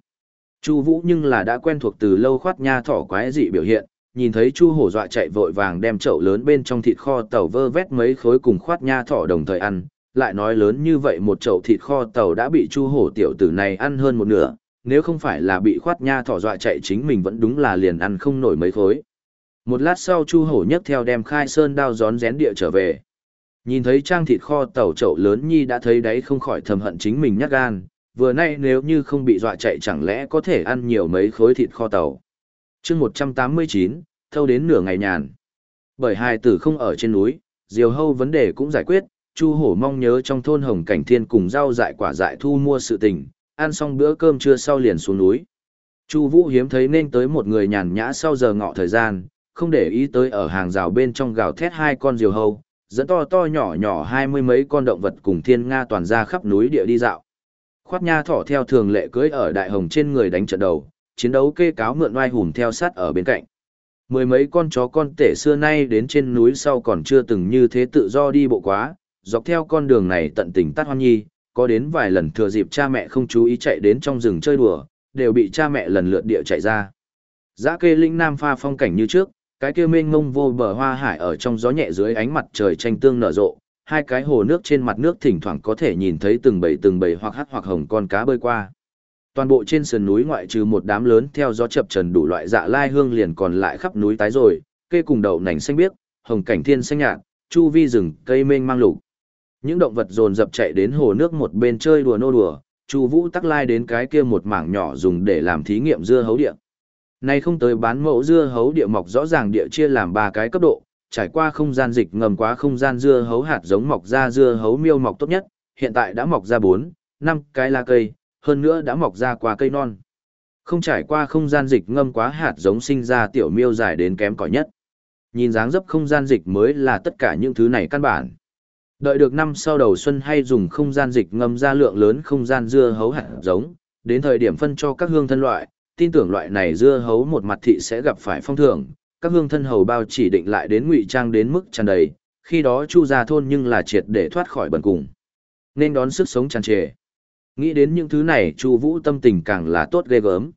Chu Vũ nhưng là đã quen thuộc từ lâu khoát nha thỏ quái dị biểu hiện, nhìn thấy Chu Hổ dọa chạy vội vàng đem chậu lớn bên trong thịt kho tàu vơ vét mấy khối cùng khoát nha thỏ đồng thời ăn, lại nói lớn như vậy một chậu thịt kho tàu đã bị Chu Hổ tiểu tử này ăn hơn một nửa, nếu không phải là bị khoát nha thỏ dọa chạy chính mình vẫn đúng là liền ăn không nổi mấy khối. Một lát sau Chu Hổ nhấc theo đem khai sơn đao gión rén địa trở về. Nhìn thấy trang thịt kho tàu chậu lớn nhi đã thấy đấy không khỏi thầm hận chính mình nhát gan, vừa nay nếu như không bị dọa chạy chẳng lẽ có thể ăn nhiều mấy khối thịt kho tàu. chương 189, thâu đến nửa ngày nhàn. Bởi hai tử không ở trên núi, diều hâu vấn đề cũng giải quyết, Chu Hổ mong nhớ trong thôn Hồng Cảnh Thiên cùng rau dại quả dại thu mua sự tình, ăn xong bữa cơm trưa sau liền xuống núi. Chu Vũ hiếm thấy nên tới một người nhàn nhã sau giờ ngọ thời gian, không để ý tới ở hàng rào bên trong gào thét hai con diều hâu, dẫn to to nhỏ nhỏ hai mươi mấy con động vật cùng thiên nga toàn ra khắp núi địa đi dạo. Khoát nha thỏ theo thường lệ cưới ở đại hồng trên người đánh trận đầu, chiến đấu kê cáo mượn oai hùm theo sát ở bên cạnh. Mười mấy con chó con tể xưa nay đến trên núi sau còn chưa từng như thế tự do đi bộ quá, dọc theo con đường này tận tình tắt hoan nhi, có đến vài lần thừa dịp cha mẹ không chú ý chạy đến trong rừng chơi đùa, đều bị cha mẹ lần lượt địa chạy ra. Giá kê linh nam pha phong cảnh như trước, cái kia mênh mông vô bờ hoa hải ở trong gió nhẹ dưới ánh mặt trời tranh tương nở rộ, hai cái hồ nước trên mặt nước thỉnh thoảng có thể nhìn thấy từng bầy từng bầy hoặc hắt hoặc hồng con cá bơi qua. Toàn bộ trên sườn núi ngoại trừ một đám lớn theo gió chập trần đủ loại dạ lai hương liền còn lại khắp núi tái rồi, cây cùng đậu nành xanh biếc, hồng cảnh thiên xanh nhạt, chu vi rừng cây mênh mang lục. Những động vật dồn dập chạy đến hồ nước một bên chơi đùa nô đùa, Chu Vũ tắc lai đến cái kia một mảng nhỏ dùng để làm thí nghiệm dưa hấu địa. Nay không tới bán mẫu dưa hấu địa mọc rõ ràng địa chia làm ba cái cấp độ, trải qua không gian dịch ngầm quá không gian dưa hấu hạt giống mọc ra dưa hấu miêu mọc tốt nhất, hiện tại đã mọc ra 4, 5 cái lá cây, hơn nữa đã mọc ra qua cây non. Không trải qua không gian dịch ngâm quá hạt giống sinh ra tiểu miêu dài đến kém cỏi nhất. Nhìn dáng dấp không gian dịch mới là tất cả những thứ này căn bản. Đợi được năm sau đầu xuân hay dùng không gian dịch ngâm ra lượng lớn không gian dưa hấu hạt giống, đến thời điểm phân cho các hương thân loại, tin tưởng loại này dưa hấu một mặt thị sẽ gặp phải phong thưởng, các hương thân hầu bao chỉ định lại đến ngụy trang đến mức tràn đầy, khi đó chu ra thôn nhưng là triệt để thoát khỏi bần cùng. Nên đón sức sống tràn trề. Nghĩ đến những thứ này chu vũ tâm tình càng là tốt ghê gớm.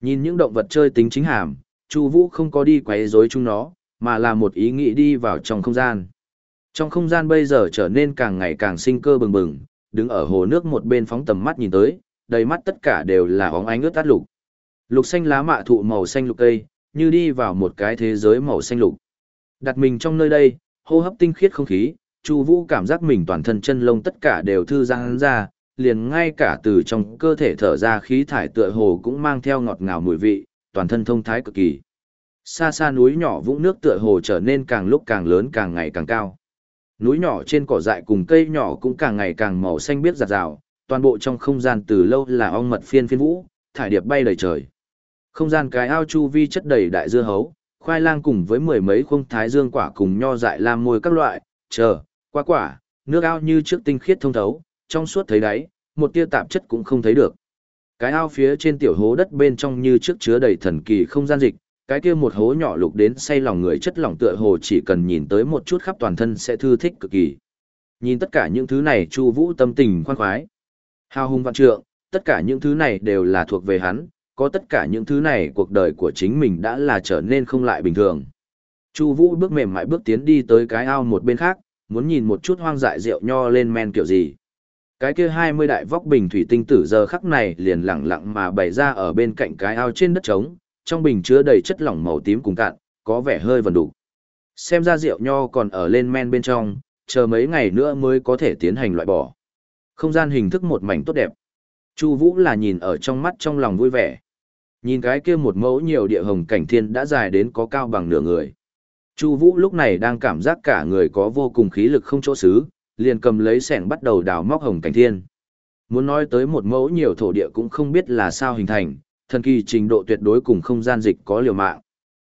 Nhìn những động vật chơi tính chính hàm, chu vũ không có đi quấy rối chúng nó, mà là một ý nghĩ đi vào trong không gian. Trong không gian bây giờ trở nên càng ngày càng sinh cơ bừng bừng, đứng ở hồ nước một bên phóng tầm mắt nhìn tới, đầy mắt tất cả đều là óng ánh ướt át lục. Lục xanh lá mạ thụ màu xanh lục cây, như đi vào một cái thế giới màu xanh lục. Đặt mình trong nơi đây, hô hấp tinh khiết không khí, Chu Vũ cảm giác mình toàn thân chân lông tất cả đều thư giãn ra, liền ngay cả từ trong cơ thể thở ra khí thải tựa hồ cũng mang theo ngọt ngào mùi vị, toàn thân thông thái cực kỳ. Xa xa núi nhỏ vũng nước tựa hồ trở nên càng lúc càng lớn càng ngày càng cao. Núi nhỏ trên cỏ dại cùng cây nhỏ cũng càng ngày càng màu xanh biếc rạt rào, toàn bộ trong không gian từ lâu là ong mật phiên phiên vũ, thải điệp bay đầy trời. Không gian cái ao chu vi chất đầy đại dưa hấu, khoai lang cùng với mười mấy khung thái dương quả cùng nho dại lam môi các loại, chờ, qua quả, nước ao như trước tinh khiết thông thấu, trong suốt thấy đáy, một tia tạp chất cũng không thấy được. Cái ao phía trên tiểu hố đất bên trong như trước chứa đầy thần kỳ không gian dịch, cái kia một hố nhỏ lục đến say lòng người chất lỏng tựa hồ chỉ cần nhìn tới một chút khắp toàn thân sẽ thư thích cực kỳ. Nhìn tất cả những thứ này Chu Vũ tâm tình khoan khoái. Hào hùng vạn trượng, tất cả những thứ này đều là thuộc về hắn, có tất cả những thứ này cuộc đời của chính mình đã là trở nên không lại bình thường. Chu Vũ bước mềm mại bước tiến đi tới cái ao một bên khác, muốn nhìn một chút hoang dại rượu nho lên men kiểu gì. Cái kia 20 đại vóc bình thủy tinh tử giờ khắc này liền lặng lặng mà bày ra ở bên cạnh cái ao trên đất trống, trong bình chứa đầy chất lỏng màu tím cùng cạn, có vẻ hơi vần đủ. Xem ra rượu nho còn ở lên men bên trong, chờ mấy ngày nữa mới có thể tiến hành loại bỏ. Không gian hình thức một mảnh tốt đẹp. Chu Vũ là nhìn ở trong mắt trong lòng vui vẻ. Nhìn cái kia một mẫu nhiều địa hồng cảnh thiên đã dài đến có cao bằng nửa người. Chu Vũ lúc này đang cảm giác cả người có vô cùng khí lực không chỗ xứ, liền cầm lấy xẻng bắt đầu đào móc hồng cảnh thiên. Muốn nói tới một mẫu nhiều thổ địa cũng không biết là sao hình thành, thần kỳ trình độ tuyệt đối cùng không gian dịch có liều mạng.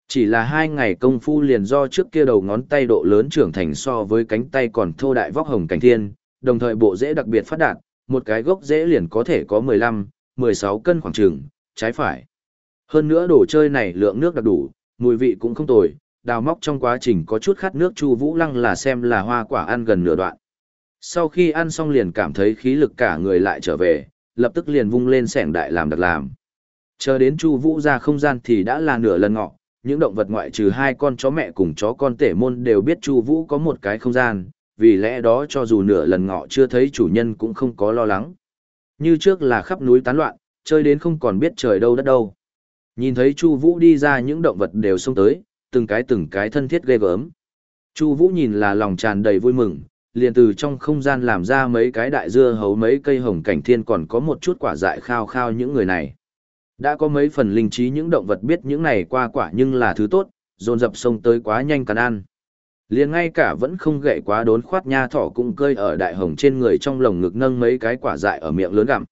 Chỉ là hai ngày công phu liền do trước kia đầu ngón tay độ lớn trưởng thành so với cánh tay còn thô đại vóc hồng cảnh thiên, đồng thời bộ rễ đặc biệt phát đạt, một cái gốc rễ liền có thể có 15, 16 cân khoảng trường, trái phải. Hơn nữa đồ chơi này lượng nước đặc đủ, mùi vị cũng không tồi, đào móc trong quá trình có chút khát nước Chu Vũ Lăng là xem là hoa quả ăn gần nửa đoạn. Sau khi ăn xong liền cảm thấy khí lực cả người lại trở về, lập tức liền vung lên sẻng đại làm đặc làm. Chờ đến Chu Vũ ra không gian thì đã là nửa lần ngọ, những động vật ngoại trừ hai con chó mẹ cùng chó con tể môn đều biết Chu Vũ có một cái không gian, vì lẽ đó cho dù nửa lần ngọ chưa thấy chủ nhân cũng không có lo lắng. Như trước là khắp núi tán loạn, chơi đến không còn biết trời đâu đất đâu. Nhìn thấy Chu Vũ đi ra những động vật đều xông tới, từng cái từng cái thân thiết ghê gớm. Chu Vũ nhìn là lòng tràn đầy vui mừng, liền từ trong không gian làm ra mấy cái đại dưa hấu mấy cây hồng cảnh thiên còn có một chút quả dại khao khao những người này. Đã có mấy phần linh trí những động vật biết những này qua quả nhưng là thứ tốt, dồn dập xông tới quá nhanh cắn ăn. Liền ngay cả vẫn không gậy quá đốn khoát nha thỏ cũng cơi ở đại hồng trên người trong lồng ngực nâng mấy cái quả dại ở miệng lớn gặm.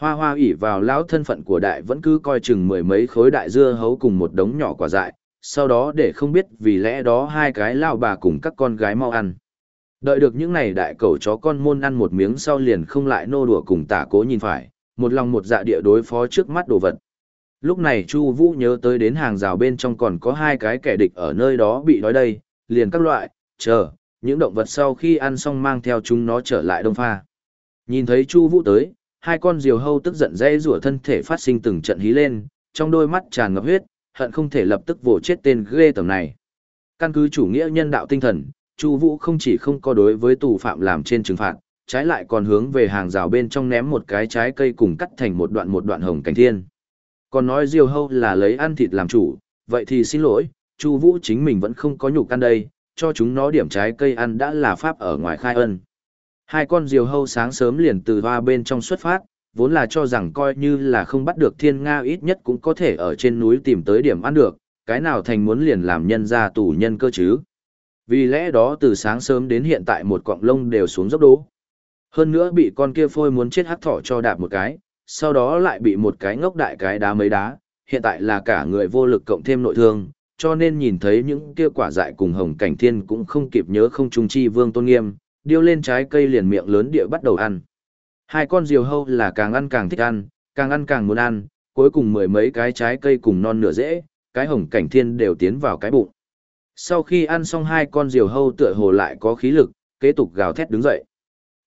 Hoa hoa ủy vào lão thân phận của đại vẫn cứ coi chừng mười mấy khối đại dưa hấu cùng một đống nhỏ quả dại, sau đó để không biết vì lẽ đó hai cái lao bà cùng các con gái mau ăn. Đợi được những này đại cầu chó con môn ăn một miếng sau liền không lại nô đùa cùng tả cố nhìn phải, một lòng một dạ địa đối phó trước mắt đồ vật. Lúc này Chu Vũ nhớ tới đến hàng rào bên trong còn có hai cái kẻ địch ở nơi đó bị đói đây, liền các loại, chờ, những động vật sau khi ăn xong mang theo chúng nó trở lại đông pha. Nhìn thấy Chu Vũ tới, hai con diều hâu tức giận dây rủa thân thể phát sinh từng trận hí lên, trong đôi mắt tràn ngập huyết, hận không thể lập tức vồ chết tên ghê tầm này. Căn cứ chủ nghĩa nhân đạo tinh thần, Chu Vũ không chỉ không có đối với tù phạm làm trên trừng phạt, trái lại còn hướng về hàng rào bên trong ném một cái trái cây cùng cắt thành một đoạn một đoạn hồng cảnh thiên. Còn nói diều hâu là lấy ăn thịt làm chủ, vậy thì xin lỗi, Chu Vũ chính mình vẫn không có nhục ăn đây, cho chúng nó điểm trái cây ăn đã là pháp ở ngoài khai ân. Hai con diều hâu sáng sớm liền từ hoa bên trong xuất phát, vốn là cho rằng coi như là không bắt được thiên nga ít nhất cũng có thể ở trên núi tìm tới điểm ăn được, cái nào thành muốn liền làm nhân ra tù nhân cơ chứ. Vì lẽ đó từ sáng sớm đến hiện tại một cọng lông đều xuống dốc đố. Hơn nữa bị con kia phôi muốn chết hắc thỏ cho đạp một cái, sau đó lại bị một cái ngốc đại cái đá mấy đá, hiện tại là cả người vô lực cộng thêm nội thương, cho nên nhìn thấy những kia quả dại cùng hồng cảnh thiên cũng không kịp nhớ không trung chi vương tôn nghiêm, điêu lên trái cây liền miệng lớn địa bắt đầu ăn. Hai con diều hâu là càng ăn càng thích ăn, càng ăn càng muốn ăn, cuối cùng mười mấy cái trái cây cùng non nửa dễ, cái hồng cảnh thiên đều tiến vào cái bụng. Sau khi ăn xong hai con diều hâu tựa hồ lại có khí lực, kế tục gào thét đứng dậy.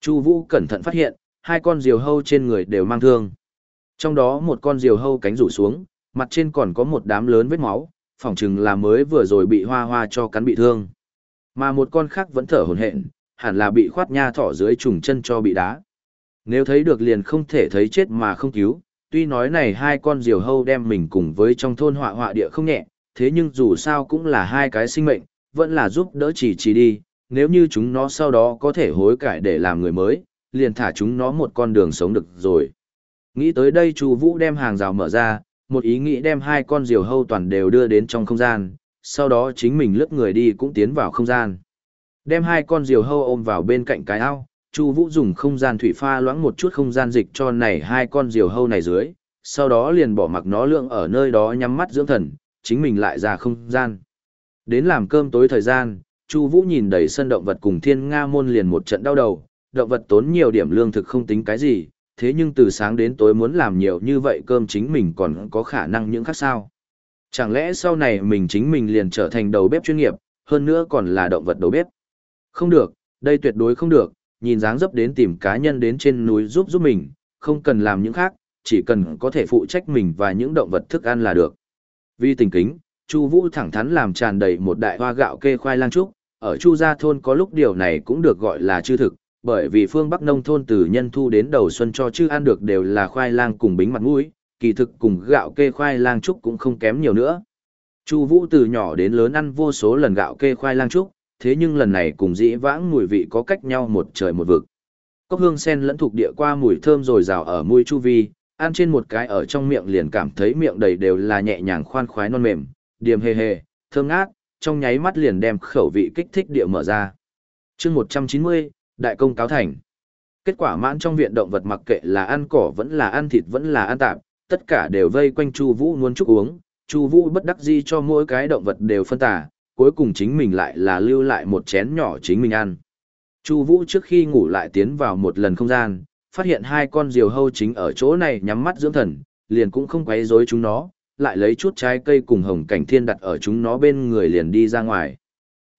Chu Vũ cẩn thận phát hiện, hai con diều hâu trên người đều mang thương. Trong đó một con diều hâu cánh rủ xuống, mặt trên còn có một đám lớn vết máu, phỏng chừng là mới vừa rồi bị hoa hoa cho cắn bị thương. Mà một con khác vẫn thở hổn hển, hẳn là bị khoát nha thỏ dưới trùng chân cho bị đá. Nếu thấy được liền không thể thấy chết mà không cứu, tuy nói này hai con diều hâu đem mình cùng với trong thôn họa họa địa không nhẹ, thế nhưng dù sao cũng là hai cái sinh mệnh, vẫn là giúp đỡ chỉ chỉ đi, nếu như chúng nó sau đó có thể hối cải để làm người mới, liền thả chúng nó một con đường sống được rồi. Nghĩ tới đây Chu Vũ đem hàng rào mở ra, một ý nghĩ đem hai con diều hâu toàn đều đưa đến trong không gian, sau đó chính mình lướt người đi cũng tiến vào không gian. Đem hai con diều hâu ôm vào bên cạnh cái ao, Chu Vũ dùng không gian thủy pha loãng một chút không gian dịch cho này hai con diều hâu này dưới, sau đó liền bỏ mặc nó lượng ở nơi đó nhắm mắt dưỡng thần, chính mình lại ra không gian. Đến làm cơm tối thời gian, Chu Vũ nhìn đầy sân động vật cùng Thiên Nga môn liền một trận đau đầu, động vật tốn nhiều điểm lương thực không tính cái gì, thế nhưng từ sáng đến tối muốn làm nhiều như vậy cơm chính mình còn có khả năng những khác sao. Chẳng lẽ sau này mình chính mình liền trở thành đầu bếp chuyên nghiệp, hơn nữa còn là động vật đầu bếp. Không được, đây tuyệt đối không được, nhìn dáng dấp đến tìm cá nhân đến trên núi giúp giúp mình, không cần làm những khác, chỉ cần có thể phụ trách mình và những động vật thức ăn là được. Vì tình kính, Chu Vũ thẳng thắn làm tràn đầy một đại hoa gạo kê khoai lang trúc, ở Chu gia thôn có lúc điều này cũng được gọi là chư thực, bởi vì phương Bắc nông thôn từ nhân thu đến đầu xuân cho chư ăn được đều là khoai lang cùng bính mặt mũi, kỳ thực cùng gạo kê khoai lang trúc cũng không kém nhiều nữa. Chu Vũ từ nhỏ đến lớn ăn vô số lần gạo kê khoai lang trúc, thế nhưng lần này cùng dĩ vãng mùi vị có cách nhau một trời một vực. Cốc hương sen lẫn thuộc địa qua mùi thơm rồi rào ở mũi chu vi, ăn trên một cái ở trong miệng liền cảm thấy miệng đầy đều là nhẹ nhàng khoan khoái non mềm, điềm hề hề, thơm ngát, trong nháy mắt liền đem khẩu vị kích thích địa mở ra. chương 190, Đại công cáo thành. Kết quả mãn trong viện động vật mặc kệ là ăn cỏ vẫn là ăn thịt vẫn là ăn tạp, tất cả đều vây quanh Chu Vũ muốn chúc uống, Chu Vũ bất đắc dĩ cho mỗi cái động vật đều phân tả, cuối cùng chính mình lại là lưu lại một chén nhỏ chính mình ăn. Chu Vũ trước khi ngủ lại tiến vào một lần không gian, phát hiện hai con diều hâu chính ở chỗ này nhắm mắt dưỡng thần, liền cũng không quấy rối chúng nó, lại lấy chút trái cây cùng hồng cảnh thiên đặt ở chúng nó bên người liền đi ra ngoài.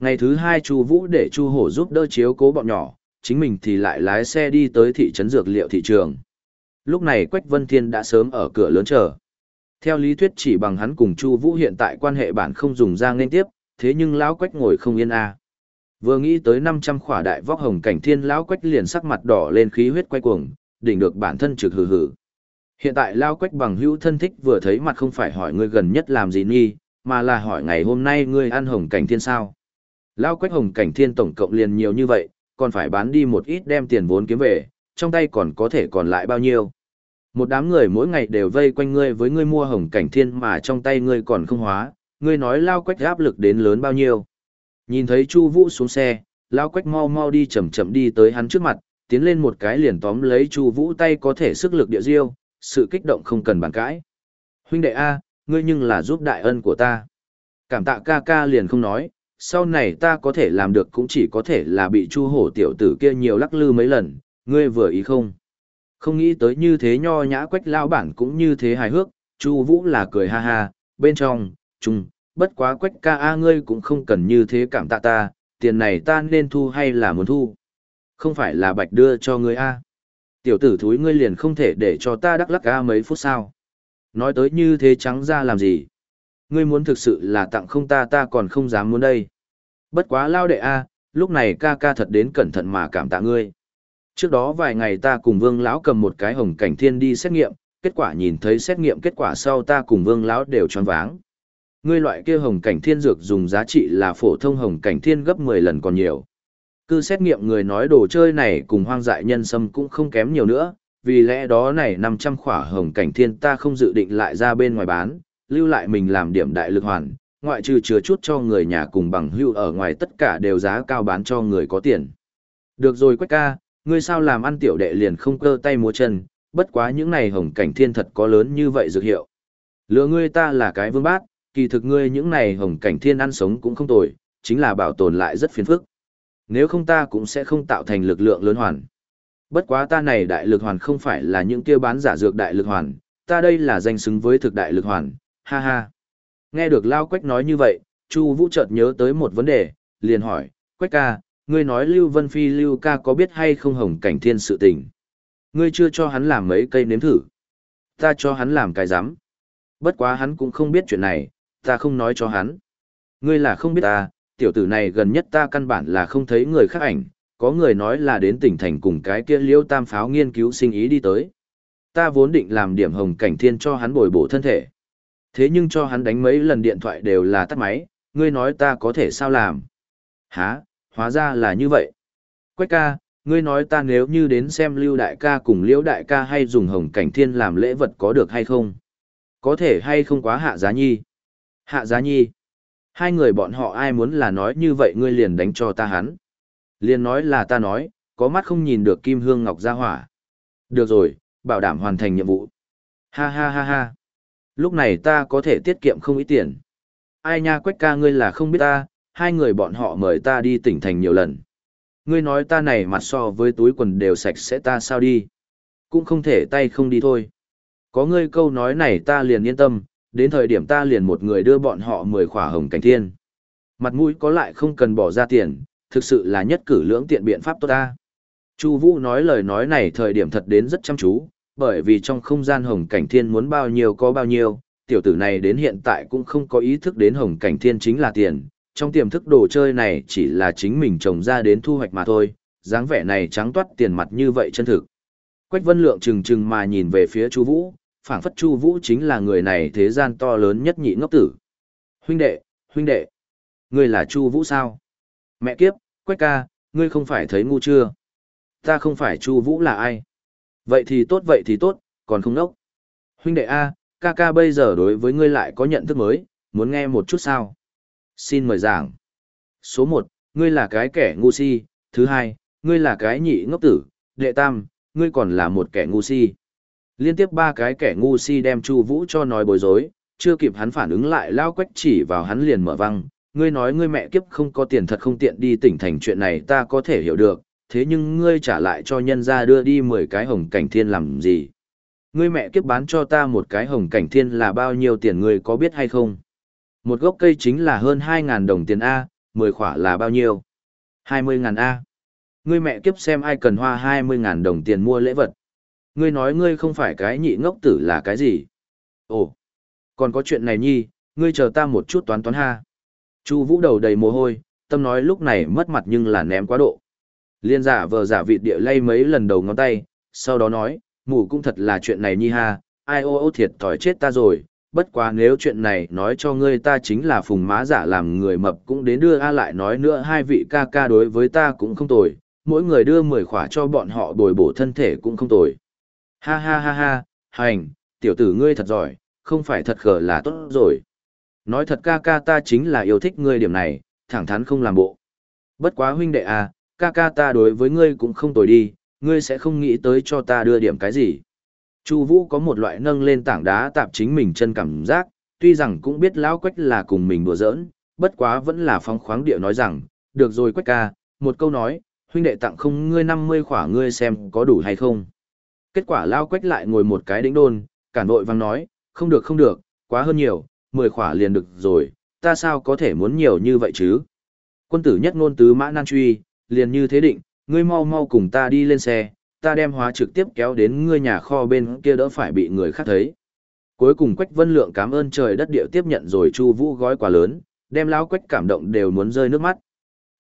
Ngày thứ hai Chu Vũ để Chu Hổ giúp đỡ chiếu cố bọn nhỏ, chính mình thì lại lái xe đi tới thị trấn dược liệu thị trường. Lúc này Quách Vân Thiên đã sớm ở cửa lớn chờ. Theo lý thuyết chỉ bằng hắn cùng Chu Vũ hiện tại quan hệ bản không dùng ra nên tiếp, thế nhưng lão Quách ngồi không yên a. Vừa nghĩ tới 500 khỏa đại vóc hồng cảnh thiên lão Quách liền sắc mặt đỏ lên khí huyết quay cuồng, đỉnh được bản thân trực hừ hừ. Hiện tại lão Quách bằng hữu thân thích vừa thấy mặt không phải hỏi ngươi gần nhất làm gì nghi, mà là hỏi ngày hôm nay ngươi ăn hồng cảnh thiên sao. Lão Quách hồng cảnh thiên tổng cộng liền nhiều như vậy, còn phải bán đi một ít đem tiền vốn kiếm về, trong tay còn có thể còn lại bao nhiêu. Một đám người mỗi ngày đều vây quanh ngươi với ngươi mua hồng cảnh thiên mà trong tay ngươi còn không hóa, ngươi nói lao quách áp lực đến lớn bao nhiêu. Nhìn thấy Chu Vũ xuống xe, lao quách mau mau đi chậm chậm đi tới hắn trước mặt, tiến lên một cái liền tóm lấy Chu Vũ tay có thể sức lực địa diêu, sự kích động không cần bàn cãi. Huynh đệ a, ngươi nhưng là giúp đại ân của ta. Cảm tạ ca ca liền không nói, sau này ta có thể làm được cũng chỉ có thể là bị chu hổ tiểu tử kia nhiều lắc lư mấy lần, ngươi vừa ý không? Không nghĩ tới như thế nho nhã quách lao bản cũng như thế hài hước, chu vũ là cười ha ha, bên trong, chung, bất quá quách ca a ngươi cũng không cần như thế cảm tạ ta, tiền này ta nên thu hay là muốn thu? Không phải là bạch đưa cho ngươi a Tiểu tử thúi ngươi liền không thể để cho ta đắc lắc a mấy phút sao? Nói tới như thế trắng ra làm gì? Ngươi muốn thực sự là tặng không ta ta còn không dám muốn đây. Bất quá lao đệ a, lúc này ca ca thật đến cẩn thận mà cảm tạ ngươi. Trước đó vài ngày ta cùng Vương lão cầm một cái hồng cảnh thiên đi xét nghiệm, kết quả nhìn thấy xét nghiệm kết quả sau ta cùng Vương lão đều choáng váng. Ngươi loại kia hồng cảnh thiên dược dùng giá trị là phổ thông hồng cảnh thiên gấp 10 lần còn nhiều. Cứ xét nghiệm người nói đồ chơi này cùng hoang dại nhân sâm cũng không kém nhiều nữa, vì lẽ đó này 500 khỏa hồng cảnh thiên ta không dự định lại ra bên ngoài bán, lưu lại mình làm điểm đại lực hoàn, ngoại trừ chứa chút cho người nhà cùng bằng hưu ở ngoài tất cả đều giá cao bán cho người có tiền. Được rồi Quách ca, ngươi sao làm ăn tiểu đệ liền không cơ tay múa chân, bất quá những này hồng cảnh thiên thật có lớn như vậy dược hiệu. Lừa ngươi ta là cái vương bát, kỳ thực ngươi những này hồng cảnh thiên ăn sống cũng không tồi, chính là bảo tồn lại rất phiền phức. Nếu không ta cũng sẽ không tạo thành lực lượng lớn hoàn. Bất quá ta này đại lực hoàn không phải là những kia bán giả dược đại lực hoàn, ta đây là danh xứng với thực đại lực hoàn, ha ha. Nghe được Lao Quách nói như vậy, Chu Vũ chợt nhớ tới một vấn đề, liền hỏi, Quách ca, ngươi nói Lưu Vân Phi Lưu ca có biết hay không hồng cảnh thiên sự tình? Ngươi chưa cho hắn làm mấy cây nếm thử. Ta cho hắn làm cái giám. Bất quá hắn cũng không biết chuyện này, ta không nói cho hắn. Ngươi là không biết ta, tiểu tử này gần nhất ta căn bản là không thấy người khác ảnh, có người nói là đến tỉnh thành cùng cái kia liêu tam pháo nghiên cứu sinh ý đi tới. Ta vốn định làm điểm hồng cảnh thiên cho hắn bồi bổ thân thể. Thế nhưng cho hắn đánh mấy lần điện thoại đều là tắt máy, ngươi nói ta có thể sao làm? Hả, hóa ra là như vậy. Quách ca, ngươi nói ta nếu như đến xem lưu đại ca cùng liễu đại ca hay dùng hồng cảnh thiên làm lễ vật có được hay không? Có thể hay không quá hạ giá nhi? Hạ giá nhi. Hai người bọn họ ai muốn là nói như vậy ngươi liền đánh cho ta hắn. Liền nói là ta nói, có mắt không nhìn được kim hương ngọc ra hỏa. Được rồi, bảo đảm hoàn thành nhiệm vụ. Ha ha ha ha. Lúc này ta có thể tiết kiệm không ít tiền. Ai nha quách ca ngươi là không biết ta, hai người bọn họ mời ta đi tỉnh thành nhiều lần. Ngươi nói ta này mặt so với túi quần đều sạch sẽ ta sao đi. Cũng không thể tay không đi thôi. Có ngươi câu nói này ta liền yên tâm, đến thời điểm ta liền một người đưa bọn họ mười khỏa hồng cảnh thiên. Mặt mũi có lại không cần bỏ ra tiền, thực sự là nhất cử lưỡng tiện biện pháp tốt ta. Chu Vũ nói lời nói này thời điểm thật đến rất chăm chú, bởi vì trong không gian hồng cảnh thiên muốn bao nhiêu có bao nhiêu, tiểu tử này đến hiện tại cũng không có ý thức đến hồng cảnh thiên chính là tiền, trong tiềm thức đồ chơi này chỉ là chính mình trồng ra đến thu hoạch mà thôi, dáng vẻ này trắng toát tiền mặt như vậy chân thực. Quách Vân Lượng trừng trừng mà nhìn về phía Chu Vũ, phảng phất Chu Vũ chính là người này thế gian to lớn nhất nhị ngốc tử. Huynh đệ, huynh đệ, ngươi là Chu Vũ sao? Mẹ kiếp, Quách ca, ngươi không phải thấy ngu chưa? Ta không phải Chu Vũ là ai? Vậy thì tốt vậy thì tốt, còn không nốc. Huynh đệ A, ca ca bây giờ đối với ngươi lại có nhận thức mới, muốn nghe một chút sao? Xin mời giảng. Số 1, ngươi là cái kẻ ngu si, thứ hai, ngươi là cái nhị ngốc tử, đệ tam, ngươi còn là một kẻ ngu si. Liên tiếp ba cái kẻ ngu si đem Chu Vũ cho nói bối rối, chưa kịp hắn phản ứng lại lao quách chỉ vào hắn liền mở văng, ngươi nói ngươi mẹ kiếp không có tiền thật không tiện đi tỉnh thành chuyện này ta có thể hiểu được, thế nhưng ngươi trả lại cho nhân gia đưa đi 10 cái hồng cảnh thiên làm gì? Ngươi mẹ kiếp bán cho ta một cái hồng cảnh thiên là bao nhiêu tiền ngươi có biết hay không? Một gốc cây chính là hơn 2000 đồng tiền A, 10 khỏa là bao nhiêu? 20.000 A. Ngươi mẹ kiếp xem ai cần hoa 20.000 đồng tiền mua lễ vật. Ngươi nói ngươi không phải cái nhị ngốc tử là cái gì? Ồ, còn có chuyện này nhi, ngươi chờ ta một chút toán toán ha. Chu vũ đầu đầy mồ hôi, tâm nói lúc này mất mặt nhưng là ném quá độ. Liên giả vờ giả vịt địa lay mấy lần đầu ngón tay, sau đó nói, mù cũng thật là chuyện này nhi ha, ai ô ô thiệt thòi chết ta rồi, bất quá nếu chuyện này nói cho ngươi ta chính là phùng má giả làm người mập cũng đến đưa A lại nói nữa hai vị ca ca đối với ta cũng không tồi, mỗi người đưa mười khỏa cho bọn họ bồi bổ thân thể cũng không tồi. Ha ha ha ha, hành, tiểu tử ngươi thật giỏi, không phải thật khờ là tốt rồi. Nói thật ca ca ta chính là yêu thích ngươi điểm này, thẳng thắn không làm bộ. Bất quá huynh đệ à, ca ca ta đối với ngươi cũng không tồi đi, ngươi sẽ không nghĩ tới cho ta đưa điểm cái gì. Chu Vũ có một loại nâng lên tảng đá tạp chính mình chân cảm giác, tuy rằng cũng biết lão Quách là cùng mình đùa giỡn, bất quá vẫn là phóng khoáng địa nói rằng, "Được rồi Quách ca, một câu nói, huynh đệ tặng không ngươi 50 khỏa ngươi xem có đủ hay không." Kết quả lão Quách lại ngồi một cái đĩnh đôn, cản vội vang nói, "Không được không được, quá hơn nhiều, 10 khỏa liền được rồi, ta sao có thể muốn nhiều như vậy chứ?" Quân tử nhất ngôn tứ mã nan truy, liền như thế định, ngươi mau mau cùng ta đi lên xe, ta đem hóa trực tiếp kéo đến ngươi nhà kho bên kia đỡ phải bị người khác thấy. Cuối cùng Quách Vân Lượng cảm ơn trời đất địa tiếp nhận rồi Chu Vũ gói quà lớn, đem lão Quách cảm động đều muốn rơi nước mắt.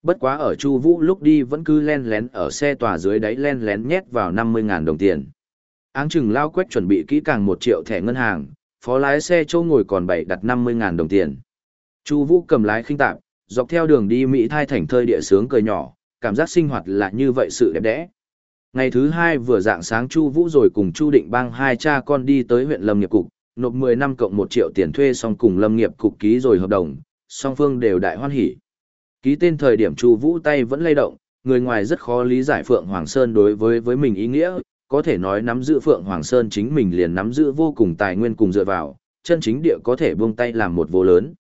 Bất quá ở Chu Vũ lúc đi vẫn cứ len lén ở xe tòa dưới đáy len lén nhét vào 50.000 đồng tiền. Áng chừng lao quét chuẩn bị kỹ càng một triệu thẻ ngân hàng, phó lái xe châu ngồi còn bảy đặt 50.000 đồng tiền. Chu Vũ cầm lái khinh tạp, dọc theo đường đi Mỹ thai thành thơi địa sướng cười nhỏ, cảm giác sinh hoạt là như vậy sự đẹp đẽ. Ngày thứ hai vừa dạng sáng Chu Vũ rồi cùng Chu Định Bang hai cha con đi tới huyện Lâm nghiệp cục, nộp 10 năm cộng một triệu tiền thuê xong cùng Lâm nghiệp cục ký rồi hợp đồng, song phương đều đại hoan hỉ. Ký tên thời điểm Chu Vũ tay vẫn lay động, người ngoài rất khó lý giải Phượng Hoàng Sơn đối với với mình ý nghĩa, có thể nói nắm giữ Phượng Hoàng Sơn chính mình liền nắm giữ vô cùng tài nguyên cùng dựa vào, chân chính địa có thể buông tay làm một vô lớn.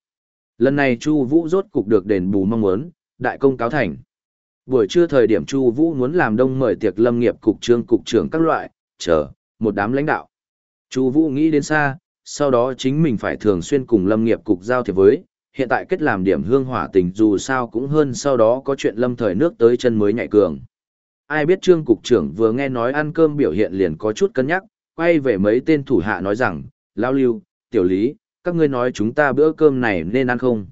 Lần này Chu Vũ rốt cục được đền bù mong muốn, đại công cáo thành. Buổi trưa thời điểm Chu Vũ muốn làm đông mời tiệc lâm nghiệp cục trưởng cục trưởng các loại, chờ, một đám lãnh đạo. Chu Vũ nghĩ đến xa, sau đó chính mình phải thường xuyên cùng lâm nghiệp cục giao thiệp với, hiện tại kết làm điểm hương hỏa tình dù sao cũng hơn sau đó có chuyện lâm thời nước tới chân mới nhạy cường. Ai biết trương cục trưởng vừa nghe nói ăn cơm biểu hiện liền có chút cân nhắc, quay về mấy tên thủ hạ nói rằng, Lao Lưu, Tiểu Lý, các ngươi nói chúng ta bữa cơm này nên ăn không?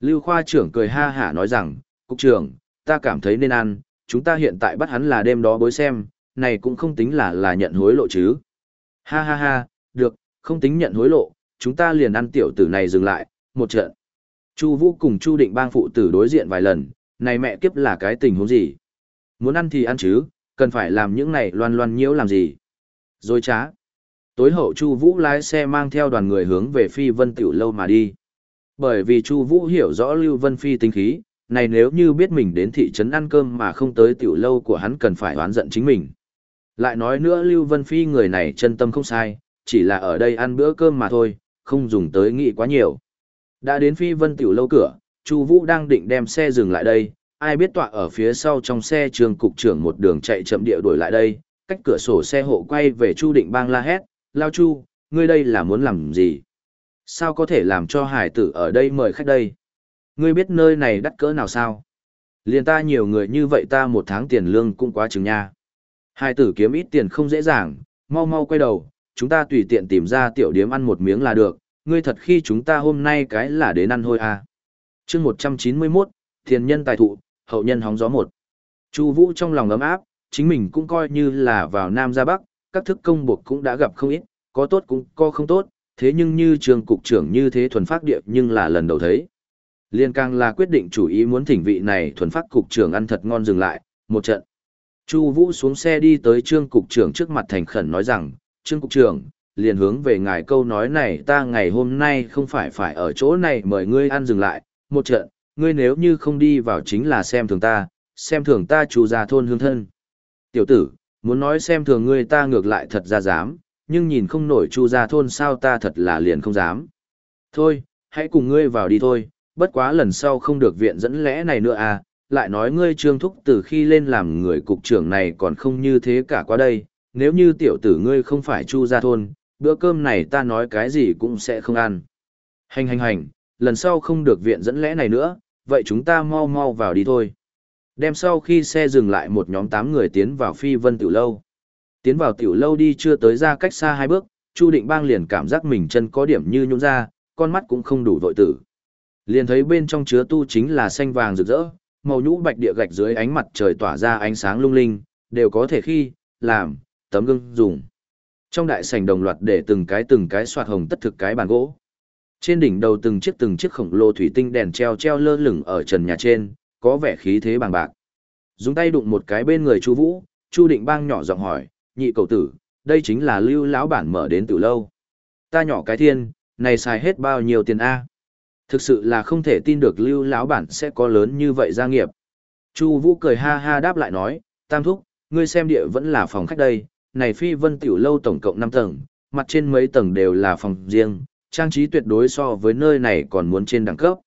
Lưu khoa trưởng cười ha hả nói rằng, cục trưởng, ta cảm thấy nên ăn, chúng ta hiện tại bắt hắn là đêm đó bối xem, này cũng không tính là là nhận hối lộ chứ. Ha ha ha, được, không tính nhận hối lộ, chúng ta liền ăn tiểu tử này dừng lại, một trận. Chu Vũ cùng Chu Định Bang phụ tử đối diện vài lần, này mẹ kiếp là cái tình huống gì? Muốn ăn thì ăn chứ, cần phải làm những này loan loan nhiễu làm gì? Rồi trá. Tối hậu Chu Vũ lái xe mang theo đoàn người hướng về Phi Vân tiểu lâu mà đi. Bởi vì Chu Vũ hiểu rõ Lưu Vân Phi tính khí, này nếu như biết mình đến thị trấn ăn cơm mà không tới tiểu lâu của hắn cần phải oán giận chính mình. Lại nói nữa Lưu Vân Phi người này chân tâm không sai, chỉ là ở đây ăn bữa cơm mà thôi, không dùng tới nghĩ quá nhiều. Đã đến Phi Vân tiểu lâu cửa, Chu Vũ đang định đem xe dừng lại đây, ai biết tọa ở phía sau trong xe trường cục trưởng một đường chạy chậm địa đuổi lại đây, cách cửa sổ xe hộ quay về Chu Định Bang la hét, "Lao Chu, ngươi đây là muốn làm gì? Sao có thể làm cho hải tử ở đây mời khách đây? Ngươi biết nơi này đắt cỡ nào sao? Liền ta nhiều người như vậy ta một tháng tiền lương cũng quá chừng nha." Hải tử kiếm ít tiền không dễ dàng, mau mau quay đầu, chúng ta tùy tiện tìm ra tiểu điếm ăn một miếng là được, ngươi thật khi chúng ta hôm nay cái là đến ăn hôi à. chương 191, thiền nhân tài thụ, hậu nhân hóng gió một. Chu Vũ trong lòng ấm áp, chính mình cũng coi như là vào Nam ra Bắc, các thức công buộc cũng đã gặp không ít, có tốt cũng có không tốt, thế nhưng như trường cục trưởng như thế thuần phát địa nhưng là lần đầu thấy. Liên càng là quyết định chủ ý muốn thỉnh vị này thuần phát cục trưởng ăn thật ngon dừng lại, một trận. Chu Vũ xuống xe đi tới trương cục trưởng trước mặt thành khẩn nói rằng, trương cục trưởng, liền hướng về ngài câu nói này ta ngày hôm nay không phải phải ở chỗ này mời ngươi ăn dừng lại, một trận, ngươi nếu như không đi vào chính là xem thường ta, xem thường ta chủ gia thôn hương thân. Tiểu tử, muốn nói xem thường ngươi ta ngược lại thật ra dám, nhưng nhìn không nổi chu gia thôn sao ta thật là liền không dám. Thôi, hãy cùng ngươi vào đi thôi, bất quá lần sau không được viện dẫn lẽ này nữa à, lại nói ngươi trương thúc từ khi lên làm người cục trưởng này còn không như thế cả qua đây, nếu như tiểu tử ngươi không phải chu gia thôn, bữa cơm này ta nói cái gì cũng sẽ không ăn. Hành hành hành, lần sau không được viện dẫn lẽ này nữa, vậy chúng ta mau mau vào đi thôi. Đem sau khi xe dừng lại một nhóm 8 người tiến vào phi vân tiểu lâu. Tiến vào tiểu lâu đi chưa tới ra cách xa hai bước, Chu Định Bang liền cảm giác mình chân có điểm như nhũn ra, con mắt cũng không đủ vội tử. Liền thấy bên trong chứa tu chính là xanh vàng rực rỡ, màu nhũ bạch địa gạch dưới ánh mặt trời tỏa ra ánh sáng lung linh, đều có thể khi, làm, tấm gương dùng. Trong đại sảnh đồng loạt để từng cái từng cái soạt hồng tất thực cái bàn gỗ. Trên đỉnh đầu từng chiếc từng chiếc khổng lồ thủy tinh đèn treo treo lơ lửng ở trần nhà trên, có vẻ khí thế bằng bạc. Dùng tay đụng một cái bên người Chu Vũ, Chu Định Bang nhỏ giọng hỏi, "Nhị cầu tử, đây chính là Lưu lão bản mở đến từ lâu." Ta nhỏ cái thiên, này xài hết bao nhiêu tiền a? Thực sự là không thể tin được Lưu lão bản sẽ có lớn như vậy gia nghiệp. Chu Vũ cười ha ha đáp lại nói, "Tam thúc, ngươi xem địa vẫn là phòng khách đây, này phi vân tiểu lâu tổng cộng 5 tầng, mặt trên mấy tầng đều là phòng riêng, trang trí tuyệt đối so với nơi này còn muốn trên đẳng cấp.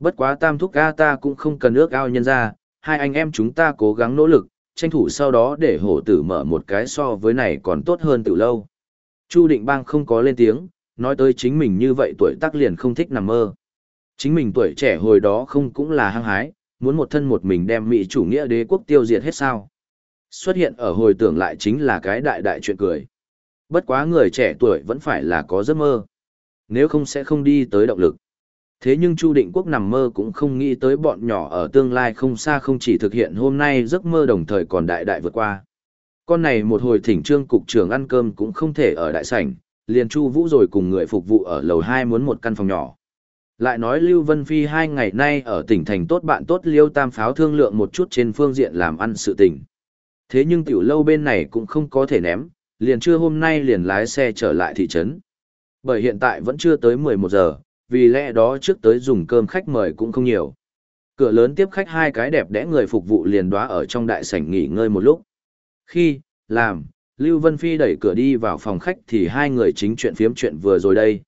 Bất quá tam thúc ca ta cũng không cần ước ao nhân ra, hai anh em chúng ta cố gắng nỗ lực, tranh thủ sau đó để hổ tử mở một cái so với này còn tốt hơn từ lâu. Chu định bang không có lên tiếng, nói tới chính mình như vậy tuổi tác liền không thích nằm mơ. Chính mình tuổi trẻ hồi đó không cũng là hăng hái, muốn một thân một mình đem Mỹ chủ nghĩa đế quốc tiêu diệt hết sao. Xuất hiện ở hồi tưởng lại chính là cái đại đại chuyện cười. Bất quá người trẻ tuổi vẫn phải là có giấc mơ. Nếu không sẽ không đi tới động lực. Thế nhưng Chu Định Quốc nằm mơ cũng không nghĩ tới bọn nhỏ ở tương lai không xa không chỉ thực hiện hôm nay giấc mơ đồng thời còn đại đại vượt qua. Con này một hồi thỉnh trương cục trưởng ăn cơm cũng không thể ở đại sảnh, liền Chu Vũ rồi cùng người phục vụ ở lầu 2 muốn một căn phòng nhỏ. Lại nói Lưu Vân Phi hai ngày nay ở tỉnh thành tốt bạn tốt Liêu Tam Pháo thương lượng một chút trên phương diện làm ăn sự tình. Thế nhưng tiểu lâu bên này cũng không có thể ném, liền trưa hôm nay liền lái xe trở lại thị trấn. Bởi hiện tại vẫn chưa tới 11 giờ, vì lẽ đó trước tới dùng cơm khách mời cũng không nhiều. Cửa lớn tiếp khách hai cái đẹp đẽ người phục vụ liền đóa ở trong đại sảnh nghỉ ngơi một lúc. Khi, làm, Lưu Vân Phi đẩy cửa đi vào phòng khách thì hai người chính chuyện phiếm chuyện vừa rồi đây.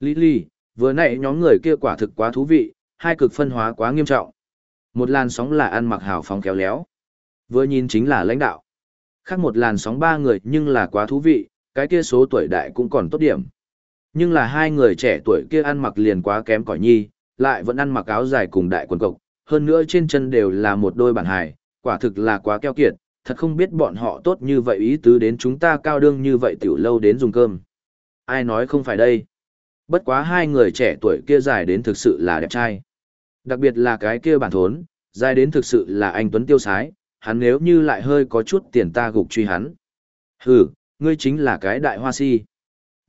Lý Lý, vừa nãy nhóm người kia quả thực quá thú vị, hai cực phân hóa quá nghiêm trọng. Một làn sóng là ăn mặc hào phóng kéo léo. Vừa nhìn chính là lãnh đạo. Khác một làn sóng ba người nhưng là quá thú vị, cái kia số tuổi đại cũng còn tốt điểm. Nhưng là hai người trẻ tuổi kia ăn mặc liền quá kém cỏi nhi, lại vẫn ăn mặc áo dài cùng đại quần cộc, hơn nữa trên chân đều là một đôi bản hài, quả thực là quá keo kiệt, thật không biết bọn họ tốt như vậy ý tứ đến chúng ta cao đương như vậy tiểu lâu đến dùng cơm. Ai nói không phải đây? Bất quá hai người trẻ tuổi kia dài đến thực sự là đẹp trai. Đặc biệt là cái kia bản thốn, dài đến thực sự là anh Tuấn Tiêu Sái, hắn nếu như lại hơi có chút tiền ta gục truy hắn. Hừ, ngươi chính là cái đại hoa si.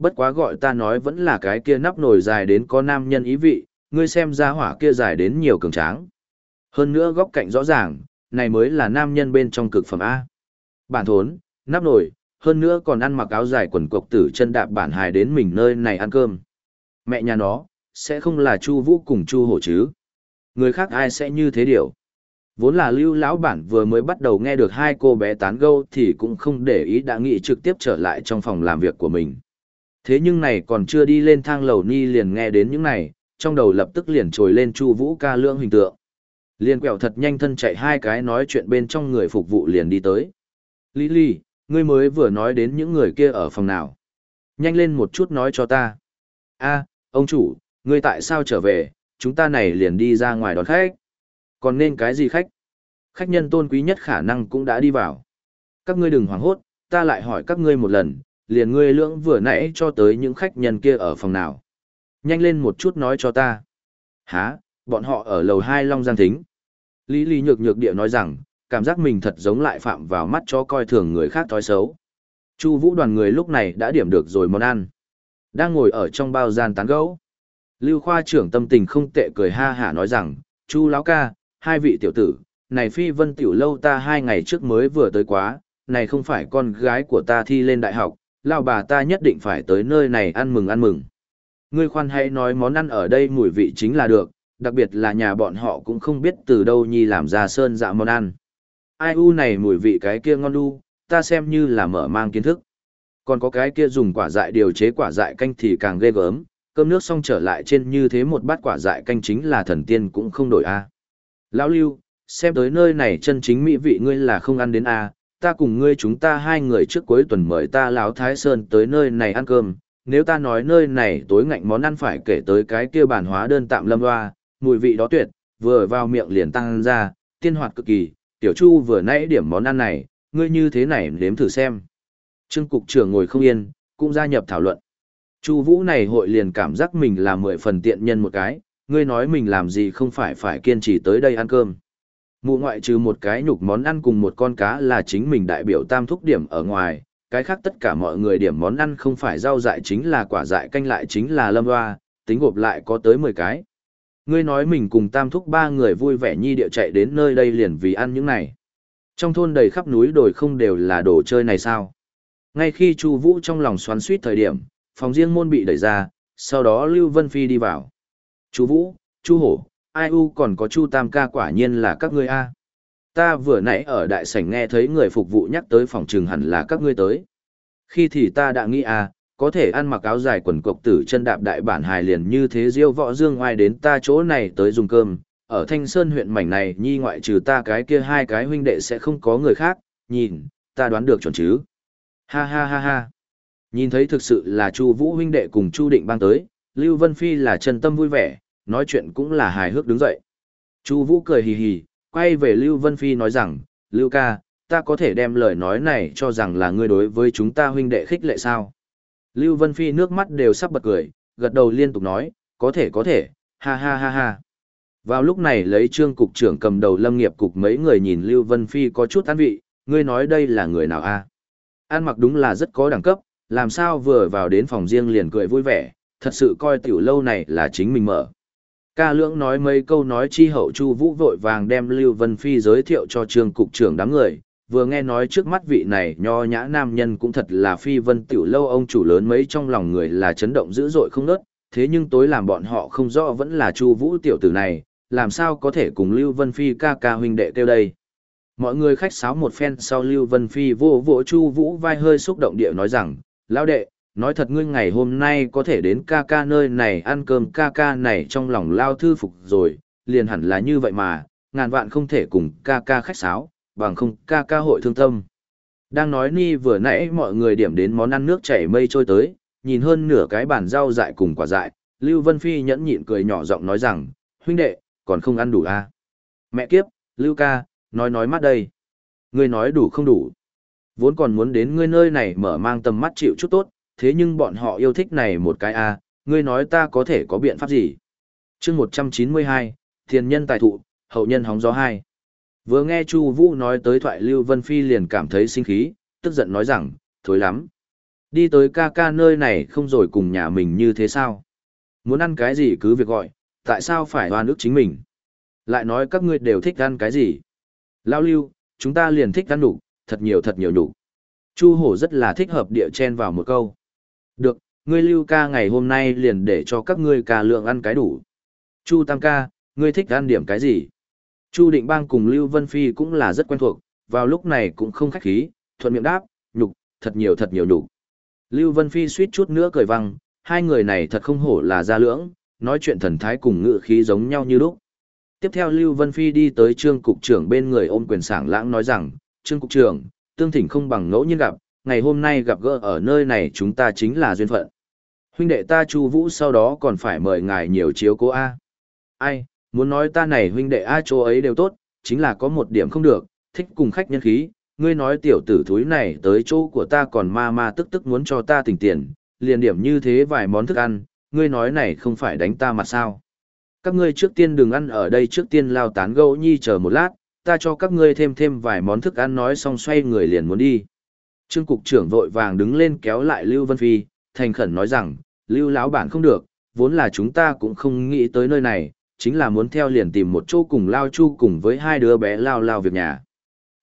Bất quá gọi ta nói vẫn là cái kia nắp nồi dài đến có nam nhân ý vị, ngươi xem ra hỏa kia dài đến nhiều cường tráng. Hơn nữa góc cạnh rõ ràng, này mới là nam nhân bên trong cực phẩm A. Bản thốn, nắp nồi, hơn nữa còn ăn mặc áo dài quần cộc tử chân đạp bản hài đến mình nơi này ăn cơm. Mẹ nhà nó, sẽ không là Chu Vũ cùng Chu Hổ chứ? Người khác ai sẽ như thế điều? Vốn là lưu lão bản vừa mới bắt đầu nghe được hai cô bé tán gẫu thì cũng không để ý đã nghĩ trực tiếp trở lại trong phòng làm việc của mình. Thế nhưng này còn chưa đi lên thang lầu ni liền nghe đến những này, trong đầu lập tức liền trồi lên Chu Vũ ca lương hình tượng. Liền quẹo thật nhanh thân chạy hai cái nói chuyện bên trong người phục vụ liền đi tới. Lý Lý, ngươi mới vừa nói đến những người kia ở phòng nào. Nhanh lên một chút nói cho ta. a ông chủ, ngươi tại sao trở về, chúng ta này liền đi ra ngoài đón khách. Còn nên cái gì khách? Khách nhân tôn quý nhất khả năng cũng đã đi vào. Các ngươi đừng hoảng hốt, ta lại hỏi các ngươi một lần, liền ngươi lưỡng vừa nãy cho tới những khách nhân kia ở phòng nào. Nhanh lên một chút nói cho ta. Hả, bọn họ ở lầu hai Long Giang Thính. Lý Lý nhược nhược địa nói rằng, cảm giác mình thật giống lại phạm vào mắt cho coi thường người khác thói xấu. Chu vũ đoàn người lúc này đã điểm được rồi món ăn. Đang ngồi ở trong bao gian tán gẫu. Lưu khoa trưởng tâm tình không tệ cười ha hả nói rằng, Chu lão ca, hai vị tiểu tử, này phi vân tiểu lâu ta hai ngày trước mới vừa tới quá, này không phải con gái của ta thi lên đại học, lão bà ta nhất định phải tới nơi này ăn mừng ăn mừng. Ngươi khoan hãy nói món ăn ở đây mùi vị chính là được, đặc biệt là nhà bọn họ cũng không biết từ đâu nhi làm ra sơn dạ món ăn. Ai u này mùi vị cái kia ngon đu, ta xem như là mở mang kiến thức. Còn có cái kia dùng quả dại điều chế quả dại canh thì càng ghê gớm, cơm nước xong trở lại trên như thế một bát quả dại canh chính là thần tiên cũng không đổi a. Lão Lưu, xem tới nơi này chân chính mỹ vị ngươi là không ăn đến a, ta cùng ngươi chúng ta hai người trước cuối tuần mời ta lão Thái Sơn tới nơi này ăn cơm, nếu ta nói nơi này tối ngạnh món ăn phải kể tới cái kia bản hóa đơn tạm lâm hoa, mùi vị đó tuyệt, vừa vào miệng liền tăng ra, tiên hoạt cực kỳ, tiểu chu vừa nãy điểm món ăn này, ngươi như thế này nếm thử xem. Trương cục trưởng ngồi không yên, cũng gia nhập thảo luận. Chu Vũ này hội liền cảm giác mình là mười phần tiện nhân một cái, ngươi nói mình làm gì không phải phải kiên trì tới đây ăn cơm. Mụ ngoại trừ một cái nhục món ăn cùng một con cá là chính mình đại biểu tam thúc điểm ở ngoài, cái khác tất cả mọi người điểm món ăn không phải rau dại chính là quả dại canh lại chính là lâm hoa, tính gộp lại có tới 10 cái. Ngươi nói mình cùng tam thúc ba người vui vẻ nhi địa chạy đến nơi đây liền vì ăn những này. Trong thôn đầy khắp núi đồi không đều là đồ chơi này sao? Ngay khi Chu Vũ trong lòng xoắn xuýt thời điểm, phòng riêng môn bị đẩy ra, sau đó Lưu Vân Phi đi vào. Chu Vũ, Chu Hổ, ai u còn có Chu Tam ca quả nhiên là các ngươi a. Ta vừa nãy ở đại sảnh nghe thấy người phục vụ nhắc tới phòng trường hẳn là các ngươi tới. Khi thì ta đã nghĩ a, có thể ăn mặc áo dài quần cộc tử chân đạp đại bản hài liền như thế diêu võ dương oai đến ta chỗ này tới dùng cơm. Ở Thanh Sơn huyện mảnh này nhi ngoại trừ ta cái kia hai cái huynh đệ sẽ không có người khác, nhìn, ta đoán được chuẩn chứ. Ha ha ha ha. Nhìn thấy thực sự là Chu Vũ huynh đệ cùng Chu Định bang tới, Lưu Vân Phi là chân tâm vui vẻ, nói chuyện cũng là hài hước đứng dậy. Chu Vũ cười hì hì, quay về Lưu Vân Phi nói rằng, Lưu ca, ta có thể đem lời nói này cho rằng là ngươi đối với chúng ta huynh đệ khích lệ sao. Lưu Vân Phi nước mắt đều sắp bật cười, gật đầu liên tục nói, có thể có thể, ha ha ha ha. Vào lúc này lấy trương cục trưởng cầm đầu lâm nghiệp cục mấy người nhìn Lưu Vân Phi có chút tán vị, ngươi nói đây là người nào a? An mặc đúng là rất có đẳng cấp, làm sao vừa vào đến phòng riêng liền cười vui vẻ, thật sự coi tiểu lâu này là chính mình mở. Ca lưỡng nói mấy câu nói chi hậu Chu Vũ vội vàng đem Lưu Vân Phi giới thiệu cho Trường cục trưởng đám người, vừa nghe nói trước mắt vị này nho nhã nam nhân cũng thật là Phi Vân tiểu lâu ông chủ lớn mấy trong lòng người là chấn động dữ dội không ngớt, thế nhưng tối làm bọn họ không rõ vẫn là Chu Vũ tiểu tử này, làm sao có thể cùng Lưu Vân Phi ca ca huynh đệ kêu đây. Mọi người khách sáo một phen sau Lưu Vân Phi vô vỗ Chu Vũ vai hơi xúc động địa nói rằng, lão đệ, nói thật ngươi ngày hôm nay có thể đến ca ca nơi này ăn cơm ca ca này trong lòng lao thư phục rồi, liền hẳn là như vậy mà, ngàn vạn không thể cùng ca ca khách sáo, bằng không ca ca hội thương tâm. Đang nói ni vừa nãy mọi người điểm đến món ăn nước chảy mây trôi tới, nhìn hơn nửa cái bàn rau dại cùng quả dại, Lưu Vân Phi nhẫn nhịn cười nhỏ giọng nói rằng, huynh đệ, còn không ăn đủ à? Mẹ kiếp, Lưu ca, nói nói mắt đây. Ngươi nói đủ không đủ. Vốn còn muốn đến ngươi nơi này mở mang tầm mắt chịu chút tốt, thế nhưng bọn họ yêu thích này một cái a, à, ngươi nói ta có thể có biện pháp gì? Chương 192, Thiên nhân tài thụ, hậu nhân hóng gió hai. Vừa nghe Chu Vũ nói tới thoại Lưu Vân Phi liền cảm thấy sinh khí, tức giận nói rằng, thối lắm. Đi tới ca ca nơi này không rồi cùng nhà mình như thế sao? Muốn ăn cái gì cứ việc gọi, tại sao phải oan ức chính mình? Lại nói các ngươi đều thích ăn cái gì? Lao lưu, chúng ta liền thích ăn đủ, thật nhiều thật nhiều đủ. Chu hổ rất là thích hợp địa chen vào một câu. Được, ngươi lưu ca ngày hôm nay liền để cho các ngươi ca lượng ăn cái đủ. Chu tam ca, ngươi thích ăn điểm cái gì? Chu định bang cùng Lưu Vân Phi cũng là rất quen thuộc, vào lúc này cũng không khách khí, thuận miệng đáp, nhục, thật nhiều thật nhiều nhục. Lưu Vân Phi suýt chút nữa cười văng, hai người này thật không hổ là gia lưỡng, nói chuyện thần thái cùng ngựa khí giống nhau như lúc. Tiếp theo Lưu Vân Phi đi tới trương cục trưởng bên người ôm quyền sảng lãng nói rằng, trương cục trưởng, tương thỉnh không bằng ngẫu nhiên gặp, ngày hôm nay gặp gỡ ở nơi này chúng ta chính là duyên phận. Huynh đệ ta Chu Vũ sau đó còn phải mời ngài nhiều chiếu cố A. Ai, muốn nói ta này huynh đệ A chỗ ấy đều tốt, chính là có một điểm không được, thích cùng khách nhân khí, ngươi nói tiểu tử thúi này tới chỗ của ta còn ma ma tức tức muốn cho ta tỉnh tiền, liền điểm như thế vài món thức ăn, ngươi nói này không phải đánh ta mà sao. Các ngươi trước tiên đừng ăn ở đây trước tiên lao tán gẫu nhi chờ một lát, ta cho các ngươi thêm thêm vài món thức ăn nói xong xoay người liền muốn đi. Trương cục trưởng vội vàng đứng lên kéo lại Lưu Vân Phi, thành khẩn nói rằng, Lưu lão bản không được, vốn là chúng ta cũng không nghĩ tới nơi này, chính là muốn theo liền tìm một chỗ cùng lao chu cùng với hai đứa bé lao lao việc nhà.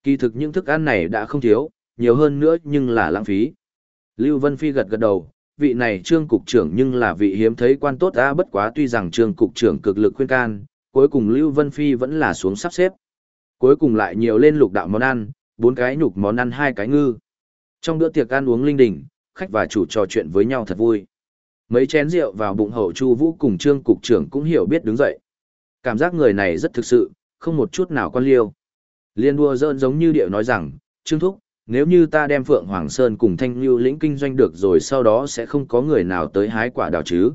Kỳ thực những thức ăn này đã không thiếu, nhiều hơn nữa nhưng là lãng phí. Lưu Vân Phi gật gật đầu, vị này trương cục trưởng nhưng là vị hiếm thấy quan tốt đã bất quá tuy rằng trương cục trưởng cực lực khuyên can, cuối cùng Lưu Vân Phi vẫn là xuống sắp xếp. Cuối cùng lại nhiều lên lục đạo món ăn, bốn cái nhục món ăn hai cái ngư. Trong bữa tiệc ăn uống linh đình, khách và chủ trò chuyện với nhau thật vui. Mấy chén rượu vào bụng hậu Chu Vũ cùng Trương cục trưởng cũng hiểu biết đứng dậy. Cảm giác người này rất thực sự, không một chút nào quan liêu. Liên đua dơn giống như điệu nói rằng, Trương Thúc, nếu như ta đem Phượng Hoàng Sơn cùng Thanh Lưu lĩnh kinh doanh được rồi sau đó sẽ không có người nào tới hái quả đào chứ.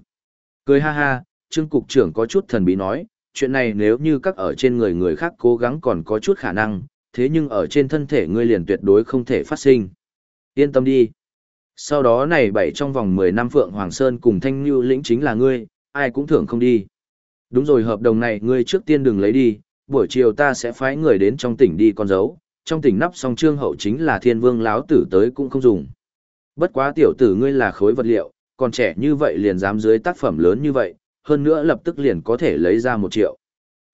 Cười ha ha, Trương Cục trưởng có chút thần bí nói, chuyện này nếu như các ở trên người người khác cố gắng còn có chút khả năng, thế nhưng ở trên thân thể ngươi liền tuyệt đối không thể phát sinh. Yên tâm đi. Sau đó này bảy trong vòng 10 năm Phượng Hoàng Sơn cùng Thanh Như lĩnh chính là ngươi, ai cũng thưởng không đi. Đúng rồi hợp đồng này ngươi trước tiên đừng lấy đi, buổi chiều ta sẽ phái người đến trong tỉnh đi con dấu, trong tỉnh nắp song trương hậu chính là thiên vương láo tử tới cũng không dùng. Bất quá tiểu tử ngươi là khối vật liệu, còn trẻ như vậy liền dám dưới tác phẩm lớn như vậy, hơn nữa lập tức liền có thể lấy ra một triệu.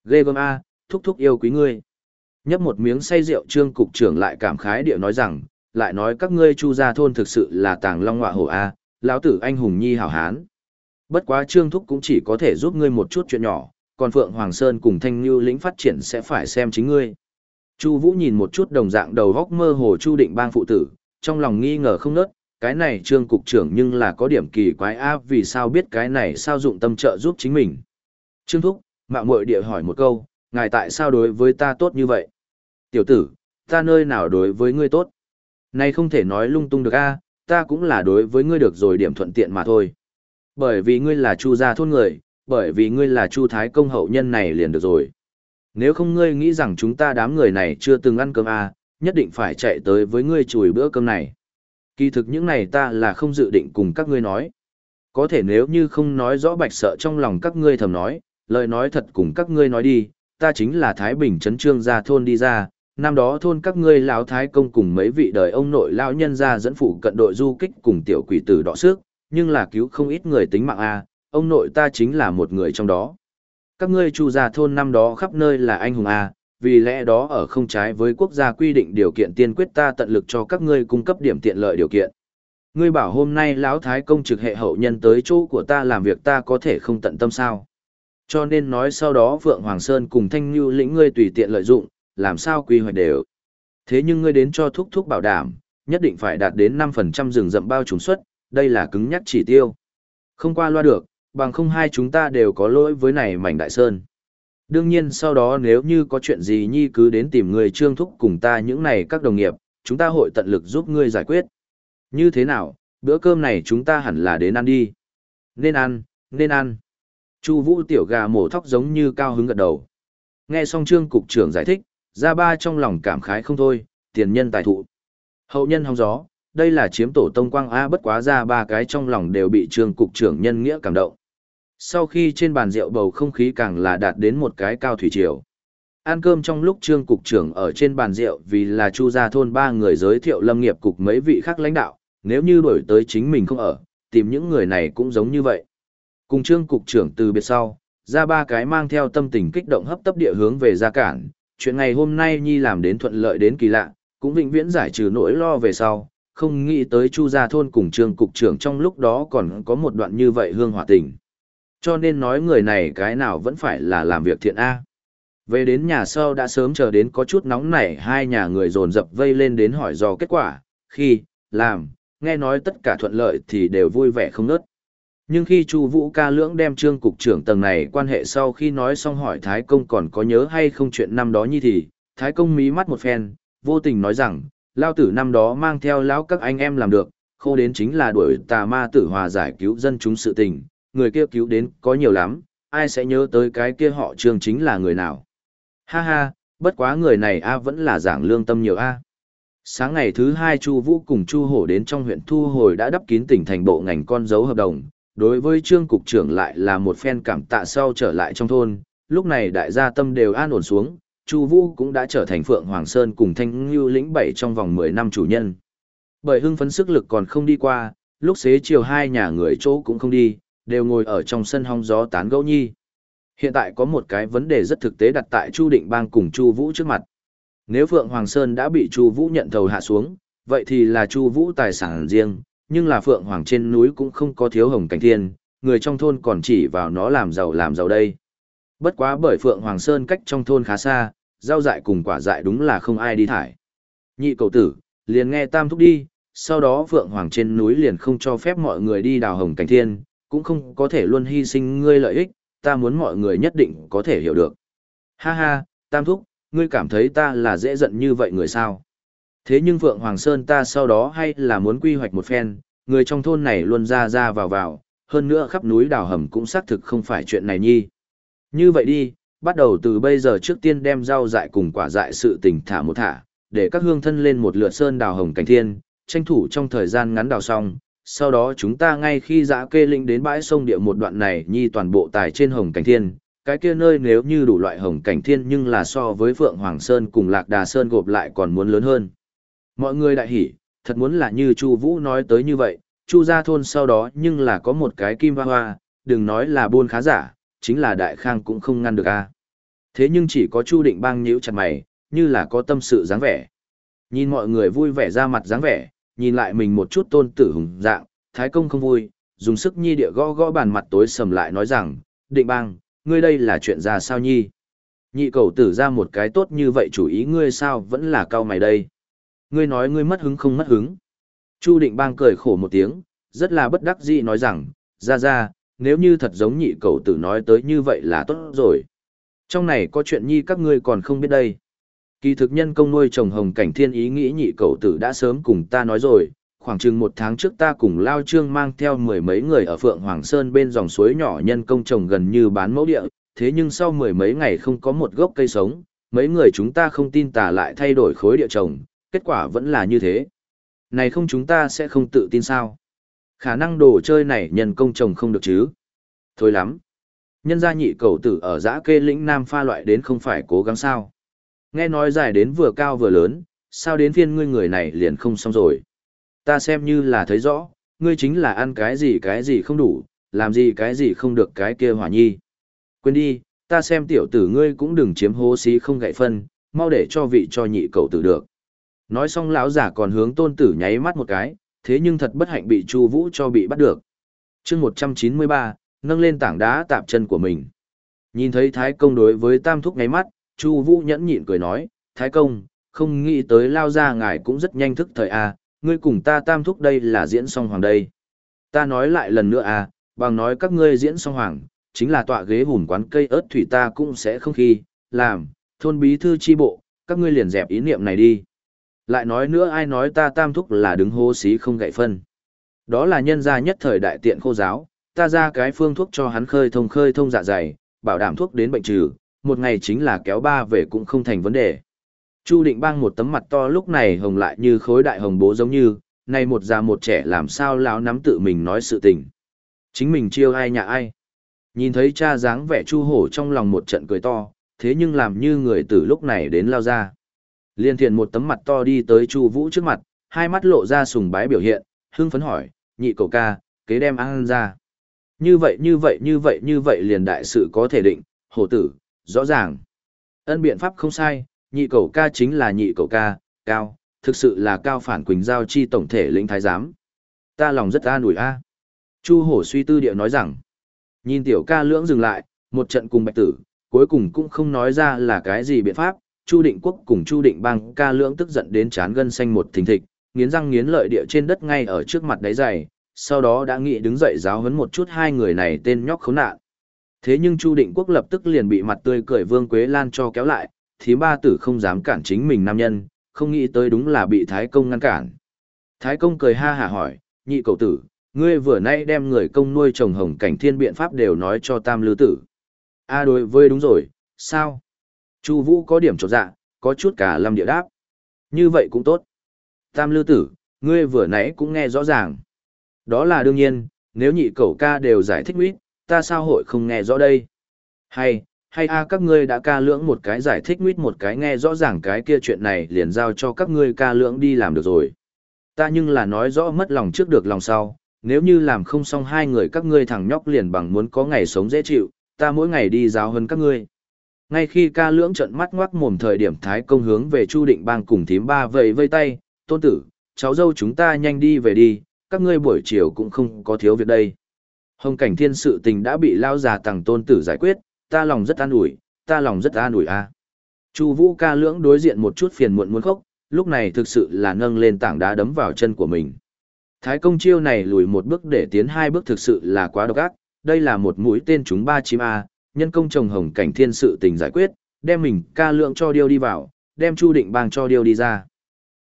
Ghê gớm A, thúc thúc yêu quý ngươi. Nhấp một miếng say rượu trương cục trưởng lại cảm khái địa nói rằng, lại nói các ngươi chu gia thôn thực sự là tàng long ngọa hổ A, lão tử anh hùng nhi hảo hán. Bất quá trương thúc cũng chỉ có thể giúp ngươi một chút chuyện nhỏ, còn Phượng Hoàng Sơn cùng Thanh lưu lĩnh phát triển sẽ phải xem chính ngươi. Chu Vũ nhìn một chút đồng dạng đầu góc mơ hồ Chu Định Bang phụ tử, trong lòng nghi ngờ không nớt cái này trương cục trưởng nhưng là có điểm kỳ quái a, vì sao biết cái này sao dụng tâm trợ giúp chính mình. Trương Thúc, mạo muội địa hỏi một câu, ngài tại sao đối với ta tốt như vậy? Tiểu tử, ta nơi nào đối với ngươi tốt? Này không thể nói lung tung được a, ta cũng là đối với ngươi được rồi điểm thuận tiện mà thôi. Bởi vì ngươi là Chu gia thôn người, bởi vì ngươi là Chu Thái công hậu nhân này liền được rồi. Nếu không ngươi nghĩ rằng chúng ta đám người này chưa từng ăn cơm à, nhất định phải chạy tới với ngươi chùi bữa cơm này. Kỳ thực những này ta là không dự định cùng các ngươi nói. Có thể nếu như không nói rõ bạch sợ trong lòng các ngươi thầm nói, lời nói thật cùng các ngươi nói đi, ta chính là Thái Bình Trấn Trương gia thôn đi ra, năm đó thôn các ngươi lão thái công cùng mấy vị đời ông nội lão nhân ra dẫn phụ cận đội du kích cùng tiểu quỷ tử đọ sức, nhưng là cứu không ít người tính mạng a, ông nội ta chính là một người trong đó. Các ngươi chu gia thôn năm đó khắp nơi là anh hùng A, vì lẽ đó ở không trái với quốc gia quy định điều kiện tiên quyết ta tận lực cho các ngươi cung cấp điểm tiện lợi điều kiện. Ngươi bảo hôm nay lão thái công trực hệ hậu nhân tới chỗ của ta làm việc ta có thể không tận tâm sao? Cho nên nói sau đó Phượng Hoàng Sơn cùng Thanh Nhu lĩnh ngươi tùy tiện lợi dụng, làm sao quy hoạch đều. Thế nhưng ngươi đến cho thúc thúc bảo đảm, nhất định phải đạt đến 5% rừng rậm bao trùm suất, đây là cứng nhắc chỉ tiêu. Không qua loa được, bằng không hai chúng ta đều có lỗi với này mảnh đại sơn. Đương nhiên sau đó nếu như có chuyện gì nhi cứ đến tìm người trương thúc cùng ta những này các đồng nghiệp, chúng ta hội tận lực giúp ngươi giải quyết. Như thế nào, bữa cơm này chúng ta hẳn là đến ăn đi. Nên ăn, nên ăn. Chu Vũ tiểu gà mổ thóc giống như cao hứng gật đầu. Nghe xong Trương cục trưởng giải thích, Gia Ba trong lòng cảm khái không thôi, tiền nhân tài thụ. Hậu nhân hóng gió, đây là chiếm tổ tông quang a bất quá gia ba cái trong lòng đều bị Trương cục trưởng nhân nghĩa cảm động. Sau khi trên bàn rượu bầu không khí càng là đạt đến một cái cao thủy triều. Ăn cơm trong lúc Trương cục trưởng ở trên bàn rượu vì là Chu gia thôn ba người giới thiệu lâm nghiệp cục mấy vị khác lãnh đạo, nếu như đổi tới chính mình không ở, tìm những người này cũng giống như vậy. Cùng trương cục trưởng từ biệt sau, ra ba cái mang theo tâm tình kích động hấp tấp địa hướng về gia cản, chuyện ngày hôm nay Nhi làm đến thuận lợi đến kỳ lạ, cũng vĩnh viễn giải trừ nỗi lo về sau, không nghĩ tới Chu gia thôn cùng trường cục trưởng trong lúc đó còn có một đoạn như vậy hương hòa tình. Cho nên nói người này cái nào vẫn phải là làm việc thiện A. Về đến nhà sau đã sớm chờ đến có chút nóng nảy hai nhà người dồn dập vây lên đến hỏi do kết quả, khi, làm, nghe nói tất cả thuận lợi thì đều vui vẻ không nớt. Nhưng khi Chu Vũ ca lưỡng đem trương cục trưởng tầng này quan hệ sau khi nói xong hỏi Thái Công còn có nhớ hay không chuyện năm đó như thì, Thái Công mí mắt một phen, vô tình nói rằng, lao tử năm đó mang theo lão các anh em làm được, khô đến chính là đuổi tà ma tử hòa giải cứu dân chúng sự tình, người kia cứu đến có nhiều lắm, ai sẽ nhớ tới cái kia họ trương chính là người nào. Ha ha, bất quá người này a vẫn là giảng lương tâm nhiều a. Sáng ngày thứ hai Chu Vũ cùng Chu Hổ đến trong huyện Thu Hồi đã đắp kín tỉnh thành bộ ngành con dấu hợp đồng, đối với Trương cục trưởng lại là một phen cảm tạ sau trở lại trong thôn, lúc này đại gia tâm đều an ổn xuống, Chu Vũ cũng đã trở thành Phượng Hoàng Sơn cùng Thanh ngưu lĩnh bảy trong vòng 10 năm chủ nhân. Bởi hưng phấn sức lực còn không đi qua, lúc xế chiều hai nhà người chỗ cũng không đi, đều ngồi ở trong sân hong gió tán gẫu nhi. Hiện tại có một cái vấn đề rất thực tế đặt tại Chu Định Bang cùng Chu Vũ trước mặt. Nếu Phượng Hoàng Sơn đã bị Chu Vũ nhận thầu hạ xuống, vậy thì là Chu Vũ tài sản riêng, nhưng là Phượng Hoàng trên núi cũng không có thiếu hồng cảnh thiên, người trong thôn còn chỉ vào nó làm giàu làm giàu đây. Bất quá bởi Phượng Hoàng Sơn cách trong thôn khá xa, rau dại cùng quả dại đúng là không ai đi thải. Nhị cầu tử, liền nghe tam thúc đi, sau đó Phượng Hoàng trên núi liền không cho phép mọi người đi đào hồng cảnh thiên, cũng không có thể luôn hy sinh ngươi lợi ích, ta muốn mọi người nhất định có thể hiểu được. Ha ha, tam thúc, ngươi cảm thấy ta là dễ giận như vậy người sao? Thế nhưng Phượng Hoàng Sơn ta sau đó hay là muốn quy hoạch một phen, người trong thôn này luôn ra ra vào vào, hơn nữa khắp núi đào hầm cũng xác thực không phải chuyện này nhi. Như vậy đi, bắt đầu từ bây giờ trước tiên đem rau dại cùng quả dại sự tình thả một thả, để các hương thân lên một lượt sơn đào hồng cảnh thiên, tranh thủ trong thời gian ngắn đào xong. Sau đó chúng ta ngay khi dã kê linh đến bãi sông địa một đoạn này nhi toàn bộ tài trên hồng cảnh thiên, cái kia nơi nếu như đủ loại hồng cảnh thiên nhưng là so với Phượng Hoàng Sơn cùng Lạc Đà Sơn gộp lại còn muốn lớn hơn. Mọi người đại hỉ, thật muốn là như Chu Vũ nói tới như vậy, Chu gia thôn sau đó nhưng là có một cái kim hoa hoa, đừng nói là buôn khá giả, chính là đại khang cũng không ngăn được a. Thế nhưng chỉ có Chu Định Bang nhíu chặt mày, như là có tâm sự dáng vẻ. Nhìn mọi người vui vẻ ra mặt dáng vẻ, nhìn lại mình một chút tôn tử hùng dạng, thái công không vui, dùng sức nhi địa gõ gõ bàn mặt tối sầm lại nói rằng, Định Bang, ngươi đây là chuyện ra sao nhi? Nhị cầu tử ra một cái tốt như vậy chủ ý ngươi sao vẫn là cao mày đây? Ngươi nói ngươi mất hứng không mất hứng. Chu định bang cười khổ một tiếng, rất là bất đắc dĩ nói rằng, ra ra, nếu như thật giống nhị cầu tử nói tới như vậy là tốt rồi. Trong này có chuyện nhi các ngươi còn không biết đây. Kỳ thực nhân công nuôi trồng hồng cảnh thiên ý nghĩ nhị cầu tử đã sớm cùng ta nói rồi, khoảng chừng một tháng trước ta cùng Lao Trương mang theo mười mấy người ở Phượng Hoàng Sơn bên dòng suối nhỏ nhân công trồng gần như bán mẫu địa, thế nhưng sau mười mấy ngày không có một gốc cây sống, mấy người chúng ta không tin tà lại thay đổi khối địa trồng, kết quả vẫn là như thế. Này không chúng ta sẽ không tự tin sao? Khả năng đồ chơi này nhân công trồng không được chứ? Thôi lắm. Nhân gia nhị cầu tử ở giã kê lĩnh Nam pha loại đến không phải cố gắng sao. Nghe nói dài đến vừa cao vừa lớn, sao đến phiên ngươi người này liền không xong rồi. Ta xem như là thấy rõ, ngươi chính là ăn cái gì cái gì không đủ, làm gì cái gì không được cái kia hỏa nhi. Quên đi, Ta xem tiểu tử ngươi cũng đừng chiếm hố xí không gậy phân, mau để cho vị cho nhị cậu tử được. Nói xong lão giả còn hướng tôn tử nháy mắt một cái, thế nhưng thật bất hạnh bị Chu Vũ cho bị bắt được. Chương 193, nâng lên tảng đá tạm chân của mình. Nhìn thấy Thái công đối với Tam thúc nháy mắt, Chu Vũ nhẫn nhịn cười nói, "Thái công, không nghĩ tới lao ra ngài cũng rất nhanh thức thời a, à, ngươi cùng ta Tam thúc đây là diễn song hoàng đây." Ta nói lại lần nữa à, bằng nói các ngươi diễn song hoàng, chính là tọa ghế hùn quán cây ớt thủy ta cũng sẽ không khi, làm, thôn bí thư chi bộ, các ngươi liền dẹp ý niệm này đi. Lại nói nữa ai nói ta tam thúc là đứng hô xí không gậy phân. Đó là nhân gia nhất thời đại tiện khô giáo, ta ra cái phương thuốc cho hắn khơi thông khơi thông dạ dày, bảo đảm thuốc đến bệnh trừ, một ngày chính là kéo ba về cũng không thành vấn đề. Chu định bang một tấm mặt to lúc này hồng lại như khối đại hồng bố giống như, này một già một trẻ làm sao lão nắm tự mình nói sự tình. Chính mình chiêu ai nhà ai. Nhìn thấy cha dáng vẻ chu hổ trong lòng một trận cười to, thế nhưng làm như người từ lúc này đến lao ra. Liên thiện một tấm mặt to đi tới chu vũ trước mặt, hai mắt lộ ra sùng bái biểu hiện, hưng phấn hỏi, nhị cầu ca, kế đem ăn ra. Như vậy như vậy như vậy như vậy liền đại sự có thể định, hổ tử, rõ ràng. Ân biện pháp không sai, nhị cầu ca chính là nhị cầu ca, cao, thực sự là cao phản quỳnh giao chi tổng thể lĩnh thái giám. Ta lòng rất an ủi a. Chu hổ suy tư điệu nói rằng, nhìn tiểu ca lưỡng dừng lại, một trận cùng bạch tử, cuối cùng cũng không nói ra là cái gì biện pháp, Chu Định Quốc cùng Chu Định Bang ca lưỡng tức giận đến chán gân xanh một thình thịch, nghiến răng nghiến lợi địa trên đất ngay ở trước mặt đáy giày, sau đó đã nghĩ đứng dậy giáo huấn một chút hai người này tên nhóc khốn nạn. Thế nhưng Chu Định Quốc lập tức liền bị mặt tươi cười Vương Quế Lan cho kéo lại, thì ba tử không dám cản chính mình nam nhân, không nghĩ tới đúng là bị Thái Công ngăn cản. Thái Công cười ha hả hỏi, nhị cậu tử, ngươi vừa nay đem người công nuôi chồng hồng cảnh thiên biện pháp đều nói cho tam lư tử. A đối với đúng rồi, sao? Chu Vũ có điểm chột dạ, có chút cả lâm địa đáp. Như vậy cũng tốt. Tam lư tử, ngươi vừa nãy cũng nghe rõ ràng. Đó là đương nhiên, nếu nhị cậu ca đều giải thích nguyết, ta sao hội không nghe rõ đây? Hay, hay a các ngươi đã ca lưỡng một cái giải thích nguyết một cái nghe rõ ràng cái kia chuyện này liền giao cho các ngươi ca lưỡng đi làm được rồi. Ta nhưng là nói rõ mất lòng trước được lòng sau, nếu như làm không xong hai người các ngươi thằng nhóc liền bằng muốn có ngày sống dễ chịu, ta mỗi ngày đi giáo hơn các ngươi. Ngay khi ca lưỡng trận mắt ngoác mồm thời điểm thái công hướng về Chu Định Bang cùng thím ba vẫy vây tay, tôn tử, cháu dâu chúng ta nhanh đi về đi, các ngươi buổi chiều cũng không có thiếu việc đây. Hồng cảnh thiên sự tình đã bị lao già tàng tôn tử giải quyết, ta lòng rất an ủi, ta lòng rất an ủi a. Chu Vũ ca lưỡng đối diện một chút phiền muộn muốn khóc, lúc này thực sự là nâng lên tảng đá đấm vào chân của mình. Thái công chiêu này lùi một bước để tiến hai bước thực sự là quá độc ác, đây là một mũi tên chúng ba chim A, nhân công trồng hồng cảnh thiên sự tình giải quyết, đem mình ca lượng cho điêu đi vào, đem Chu Định Bang cho điêu đi ra.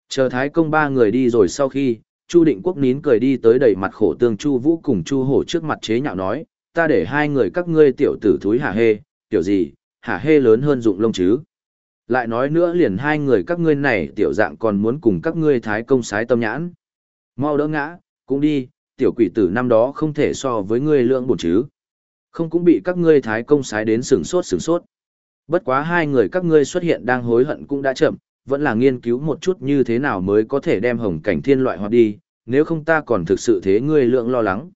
Chờ Thái công ba người đi rồi sau khi, Chu Định Quốc nín cười đi tới đầy mặt khổ tương Chu Vũ cùng Chu Hổ trước mặt chế nhạo nói, ta để hai người các ngươi tiểu tử thúi hả hê, tiểu gì, hả hê lớn hơn dụng lông chứ. Lại nói nữa liền hai người các ngươi này tiểu dạng còn muốn cùng các ngươi thái công sái tâm nhãn. Mau đỡ ngã, cũng đi, tiểu quỷ tử năm đó không thể so với ngươi lượng bổn chứ. Không cũng bị các ngươi thái công sái đến sừng sốt sừng sốt. Bất quá hai người các ngươi xuất hiện đang hối hận cũng đã chậm, vẫn là nghiên cứu một chút như thế nào mới có thể đem hồng cảnh thiên loại hoạt đi, nếu không ta còn thực sự thế ngươi lượng lo lắng.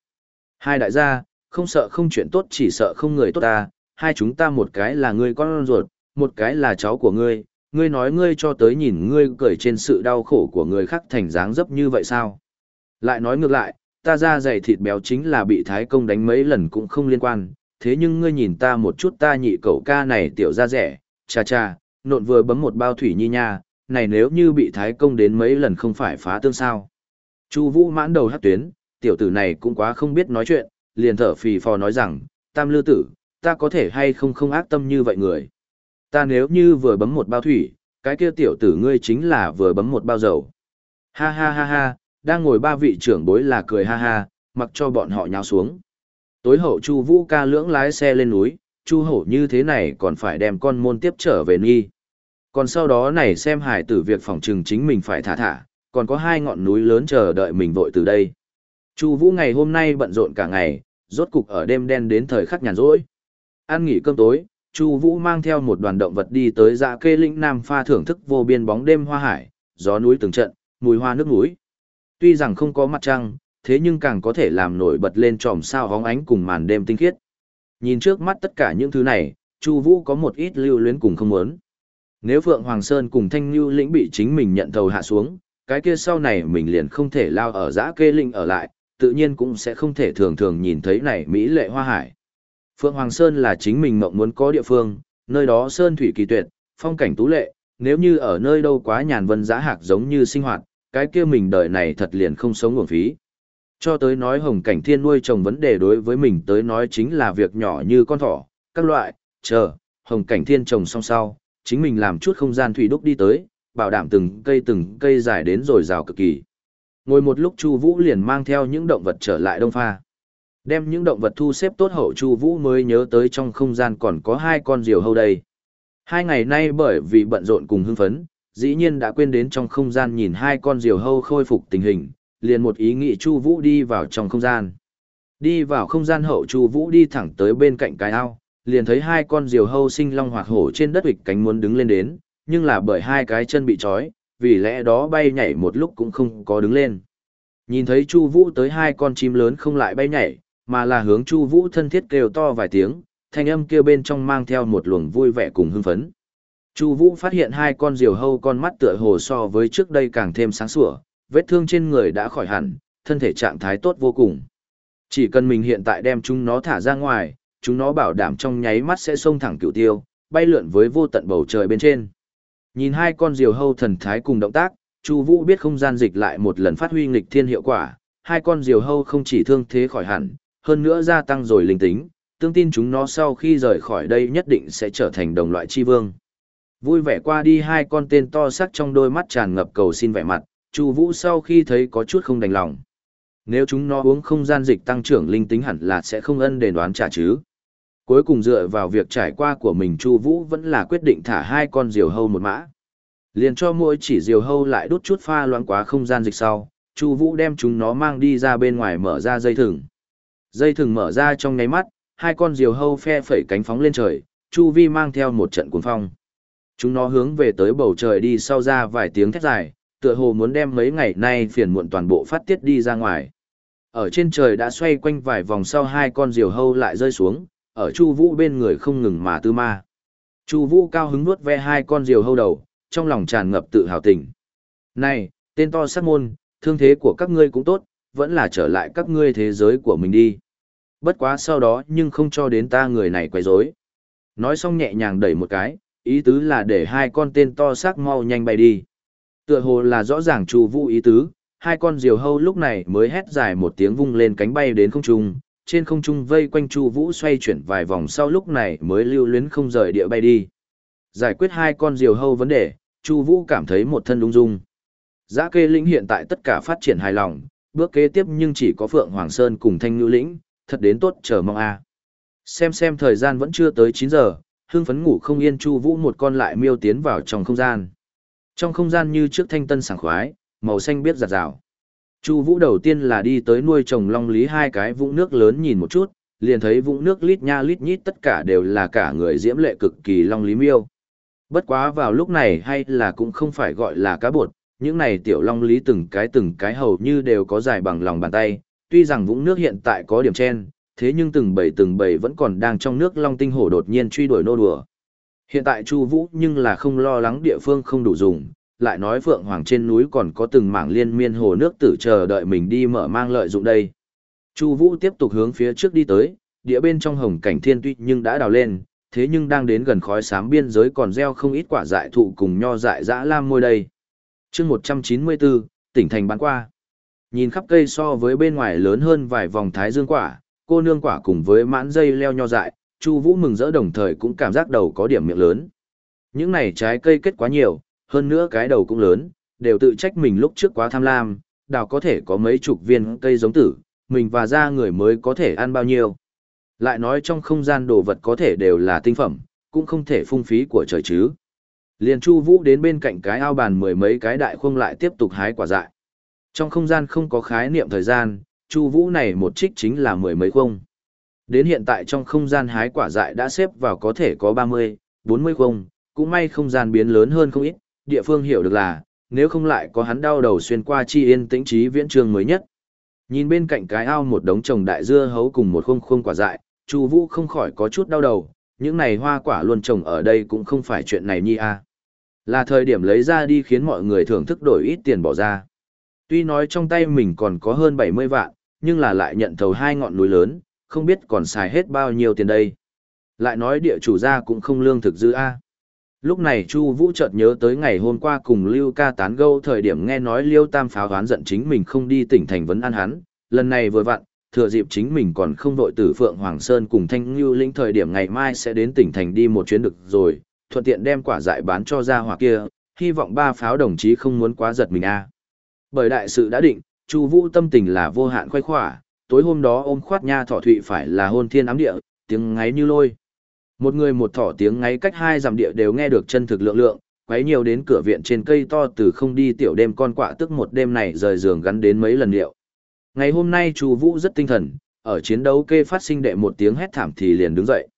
Hai đại gia, không sợ không chuyện tốt chỉ sợ không người tốt ta, hai chúng ta một cái là ngươi con ruột, một cái là cháu của ngươi, ngươi nói ngươi cho tới nhìn ngươi cười trên sự đau khổ của người khác thành dáng dấp như vậy sao? Lại nói ngược lại, ta ra dày thịt béo chính là bị thái công đánh mấy lần cũng không liên quan, thế nhưng ngươi nhìn ta một chút ta nhị cậu ca này tiểu ra rẻ, cha cha, nộn vừa bấm một bao thủy nhi nha, này nếu như bị thái công đến mấy lần không phải phá tương sao. Chu vũ mãn đầu hát tuyến, tiểu tử này cũng quá không biết nói chuyện, liền thở phì phò nói rằng, tam lư tử, ta có thể hay không không ác tâm như vậy người. Ta nếu như vừa bấm một bao thủy, cái kia tiểu tử ngươi chính là vừa bấm một bao dầu. Ha ha ha ha, đang ngồi ba vị trưởng bối là cười ha ha, mặc cho bọn họ nháo xuống. Tối hậu Chu Vũ ca lưỡng lái xe lên núi, Chu Hổ như thế này còn phải đem con môn tiếp trở về nghi. Còn sau đó này xem hải tử việc phòng trừng chính mình phải thả thả, còn có hai ngọn núi lớn chờ đợi mình vội từ đây. Chu Vũ ngày hôm nay bận rộn cả ngày, rốt cục ở đêm đen đến thời khắc nhàn rỗi. Ăn nghỉ cơm tối, Chu Vũ mang theo một đoàn động vật đi tới dạ kê lĩnh Nam pha thưởng thức vô biên bóng đêm hoa hải, gió núi từng trận, mùi hoa nước núi. Tuy rằng không có mặt trăng, thế nhưng càng có thể làm nổi bật lên tròm sao hóng ánh cùng màn đêm tinh khiết. Nhìn trước mắt tất cả những thứ này, Chu Vũ có một ít lưu luyến cùng không muốn. Nếu Phượng Hoàng Sơn cùng Thanh Nhu lĩnh bị chính mình nhận thầu hạ xuống, cái kia sau này mình liền không thể lao ở dã kê linh ở lại, tự nhiên cũng sẽ không thể thường thường nhìn thấy này Mỹ lệ hoa hải. Phượng Hoàng Sơn là chính mình mộng muốn có địa phương, nơi đó sơn thủy kỳ tuyệt, phong cảnh tú lệ, nếu như ở nơi đâu quá nhàn vân Giá hạc giống như sinh hoạt, cái kia mình đời này thật liền không sống nguồn phí. Cho tới nói hồng cảnh thiên nuôi trồng vấn đề đối với mình tới nói chính là việc nhỏ như con thỏ, các loại, chờ, hồng cảnh thiên trồng xong sau, chính mình làm chút không gian thủy đúc đi tới, bảo đảm từng cây từng cây dài đến rồi rào cực kỳ. Ngồi một lúc Chu Vũ liền mang theo những động vật trở lại Đông Pha. Đem những động vật thu xếp tốt hậu Chu Vũ mới nhớ tới trong không gian còn có hai con diều hâu đây. Hai ngày nay bởi vì bận rộn cùng hưng phấn, dĩ nhiên đã quên đến trong không gian nhìn hai con diều hâu khôi phục tình hình, liền một ý nghĩ Chu Vũ đi vào trong không gian. Đi vào không gian hậu Chu Vũ đi thẳng tới bên cạnh cái ao, liền thấy hai con diều hâu sinh long hoạt hổ trên đất hịch cánh muốn đứng lên đến, nhưng là bởi hai cái chân bị trói, vì lẽ đó bay nhảy một lúc cũng không có đứng lên. Nhìn thấy Chu Vũ tới hai con chim lớn không lại bay nhảy, mà là hướng Chu Vũ thân thiết kêu to vài tiếng, thanh âm kia bên trong mang theo một luồng vui vẻ cùng hưng phấn. Chu Vũ phát hiện hai con diều hâu con mắt tựa hồ so với trước đây càng thêm sáng sủa, vết thương trên người đã khỏi hẳn, thân thể trạng thái tốt vô cùng. Chỉ cần mình hiện tại đem chúng nó thả ra ngoài, chúng nó bảo đảm trong nháy mắt sẽ xông thẳng cựu tiêu, bay lượn với vô tận bầu trời bên trên. Nhìn hai con diều hâu thần thái cùng động tác, Chu Vũ biết không gian dịch lại một lần phát huy nghịch thiên hiệu quả, hai con diều hâu không chỉ thương thế khỏi hẳn, hơn nữa gia tăng rồi linh tính, tương tin chúng nó sau khi rời khỏi đây nhất định sẽ trở thành đồng loại chi vương. Vui vẻ qua đi hai con tên to sắc trong đôi mắt tràn ngập cầu xin vẻ mặt, Chu Vũ sau khi thấy có chút không đành lòng. Nếu chúng nó uống không gian dịch tăng trưởng linh tính hẳn là sẽ không ân đền đoán trả chứ. Cuối cùng dựa vào việc trải qua của mình Chu Vũ vẫn là quyết định thả hai con diều hâu một mã. Liền cho mỗi chỉ diều hâu lại đốt chút pha loãng quá không gian dịch sau, Chu Vũ đem chúng nó mang đi ra bên ngoài mở ra dây thừng. Dây thừng mở ra trong nháy mắt, hai con diều hâu phe phẩy cánh phóng lên trời, Chu Vi mang theo một trận cuồng phong. Chúng nó hướng về tới bầu trời đi sau ra vài tiếng thét dài, tựa hồ muốn đem mấy ngày nay phiền muộn toàn bộ phát tiết đi ra ngoài. Ở trên trời đã xoay quanh vài vòng sau hai con diều hâu lại rơi xuống, ở Chu Vũ bên người không ngừng mà tư ma. Chu Vũ cao hứng nuốt ve hai con diều hâu đầu, trong lòng tràn ngập tự hào tình. Này, tên to sát môn, thương thế của các ngươi cũng tốt, vẫn là trở lại các ngươi thế giới của mình đi. Bất quá sau đó nhưng không cho đến ta người này quấy rối. Nói xong nhẹ nhàng đẩy một cái, ý tứ là để hai con tên to xác mau nhanh bay đi. Tựa hồ là rõ ràng Chu Vũ ý tứ, hai con diều hâu lúc này mới hét dài một tiếng vung lên cánh bay đến không trung, trên không trung vây quanh Chu Vũ xoay chuyển vài vòng sau lúc này mới lưu luyến không rời địa bay đi. Giải quyết hai con diều hâu vấn đề, Chu Vũ cảm thấy một thân lung dung. Giá kê lĩnh hiện tại tất cả phát triển hài lòng, bước kế tiếp nhưng chỉ có Phượng Hoàng Sơn cùng Thanh Nhu lĩnh, thật đến tốt chờ mong a. Xem xem thời gian vẫn chưa tới 9 giờ, hương phấn ngủ không yên Chu Vũ một con lại miêu tiến vào trong không gian. Trong không gian như trước thanh tân sảng khoái, màu xanh biết giặt rào. Chu Vũ đầu tiên là đi tới nuôi trồng long lý hai cái vũng nước lớn nhìn một chút, liền thấy vũng nước lít nha lít nhít tất cả đều là cả người diễm lệ cực kỳ long lý miêu. Bất quá vào lúc này hay là cũng không phải gọi là cá bột, những này tiểu long lý từng cái từng cái hầu như đều có dài bằng lòng bàn tay, tuy rằng vũng nước hiện tại có điểm chen, thế nhưng từng bầy từng bầy vẫn còn đang trong nước long tinh hổ đột nhiên truy đuổi nô đùa. Hiện tại Chu Vũ nhưng là không lo lắng địa phương không đủ dùng, lại nói Phượng Hoàng trên núi còn có từng mảng liên miên hồ nước tử chờ đợi mình đi mở mang lợi dụng đây. Chu Vũ tiếp tục hướng phía trước đi tới, địa bên trong hồng cảnh thiên tuy nhưng đã đào lên, thế nhưng đang đến gần khói xám biên giới còn gieo không ít quả dại thụ cùng nho dại dã lam môi đây. Chương 194, tỉnh thành bán qua. Nhìn khắp cây so với bên ngoài lớn hơn vài vòng thái dương quả, cô nương quả cùng với mãn dây leo nho dại, Chu Vũ mừng rỡ đồng thời cũng cảm giác đầu có điểm miệng lớn. Những này trái cây kết quá nhiều, hơn nữa cái đầu cũng lớn, đều tự trách mình lúc trước quá tham lam, đào có thể có mấy chục viên cây giống tử, mình và gia người mới có thể ăn bao nhiêu. Lại nói trong không gian đồ vật có thể đều là tinh phẩm, cũng không thể phung phí của trời chứ. Liền Chu Vũ đến bên cạnh cái ao bàn mười mấy cái đại khung lại tiếp tục hái quả dại. Trong không gian không có khái niệm thời gian, Chu Vũ này một trích chính là mười mấy không. Đến hiện tại trong không gian hái quả dại đã xếp vào có thể có 30, 40 không, cũng may không gian biến lớn hơn không ít, địa phương hiểu được là, nếu không lại có hắn đau đầu xuyên qua chi yên tĩnh trí viễn trường mới nhất. Nhìn bên cạnh cái ao một đống trồng đại dưa hấu cùng một khung khung quả dại, Chu Vũ không khỏi có chút đau đầu, những này hoa quả luôn trồng ở đây cũng không phải chuyện này nhi a. Là thời điểm lấy ra đi khiến mọi người thưởng thức đổi ít tiền bỏ ra. Tuy nói trong tay mình còn có hơn 70 vạn, nhưng là lại nhận thầu hai ngọn núi lớn, không biết còn xài hết bao nhiêu tiền đây. Lại nói địa chủ gia cũng không lương thực dư a. Lúc này Chu Vũ chợt nhớ tới ngày hôm qua cùng Lưu Ca tán gẫu thời điểm nghe nói Liêu Tam pháo đoán giận chính mình không đi tỉnh thành vấn an hắn, lần này vừa vặn, thừa dịp chính mình còn không vội từ Phượng Hoàng Sơn cùng Thanh Nưu Linh thời điểm ngày mai sẽ đến tỉnh thành đi một chuyến được rồi, thuận tiện đem quả dại bán cho gia hỏa kia, hy vọng ba pháo đồng chí không muốn quá giật mình a. Bởi đại sự đã định, Chu Vũ tâm tình là vô hạn khoái khỏa, tối hôm đó ôm khoát nha thọ thụy phải là hôn thiên ám địa, tiếng ngáy như lôi. Một người một thỏ tiếng ngáy cách hai dặm địa đều nghe được chân thực lượng lượng, quấy nhiều đến cửa viện trên cây to từ không đi tiểu đêm con quạ tức một đêm này rời giường gắn đến mấy lần liệu. Ngày hôm nay Chu Vũ rất tinh thần, ở chiến đấu kê phát sinh đệ một tiếng hét thảm thì liền đứng dậy.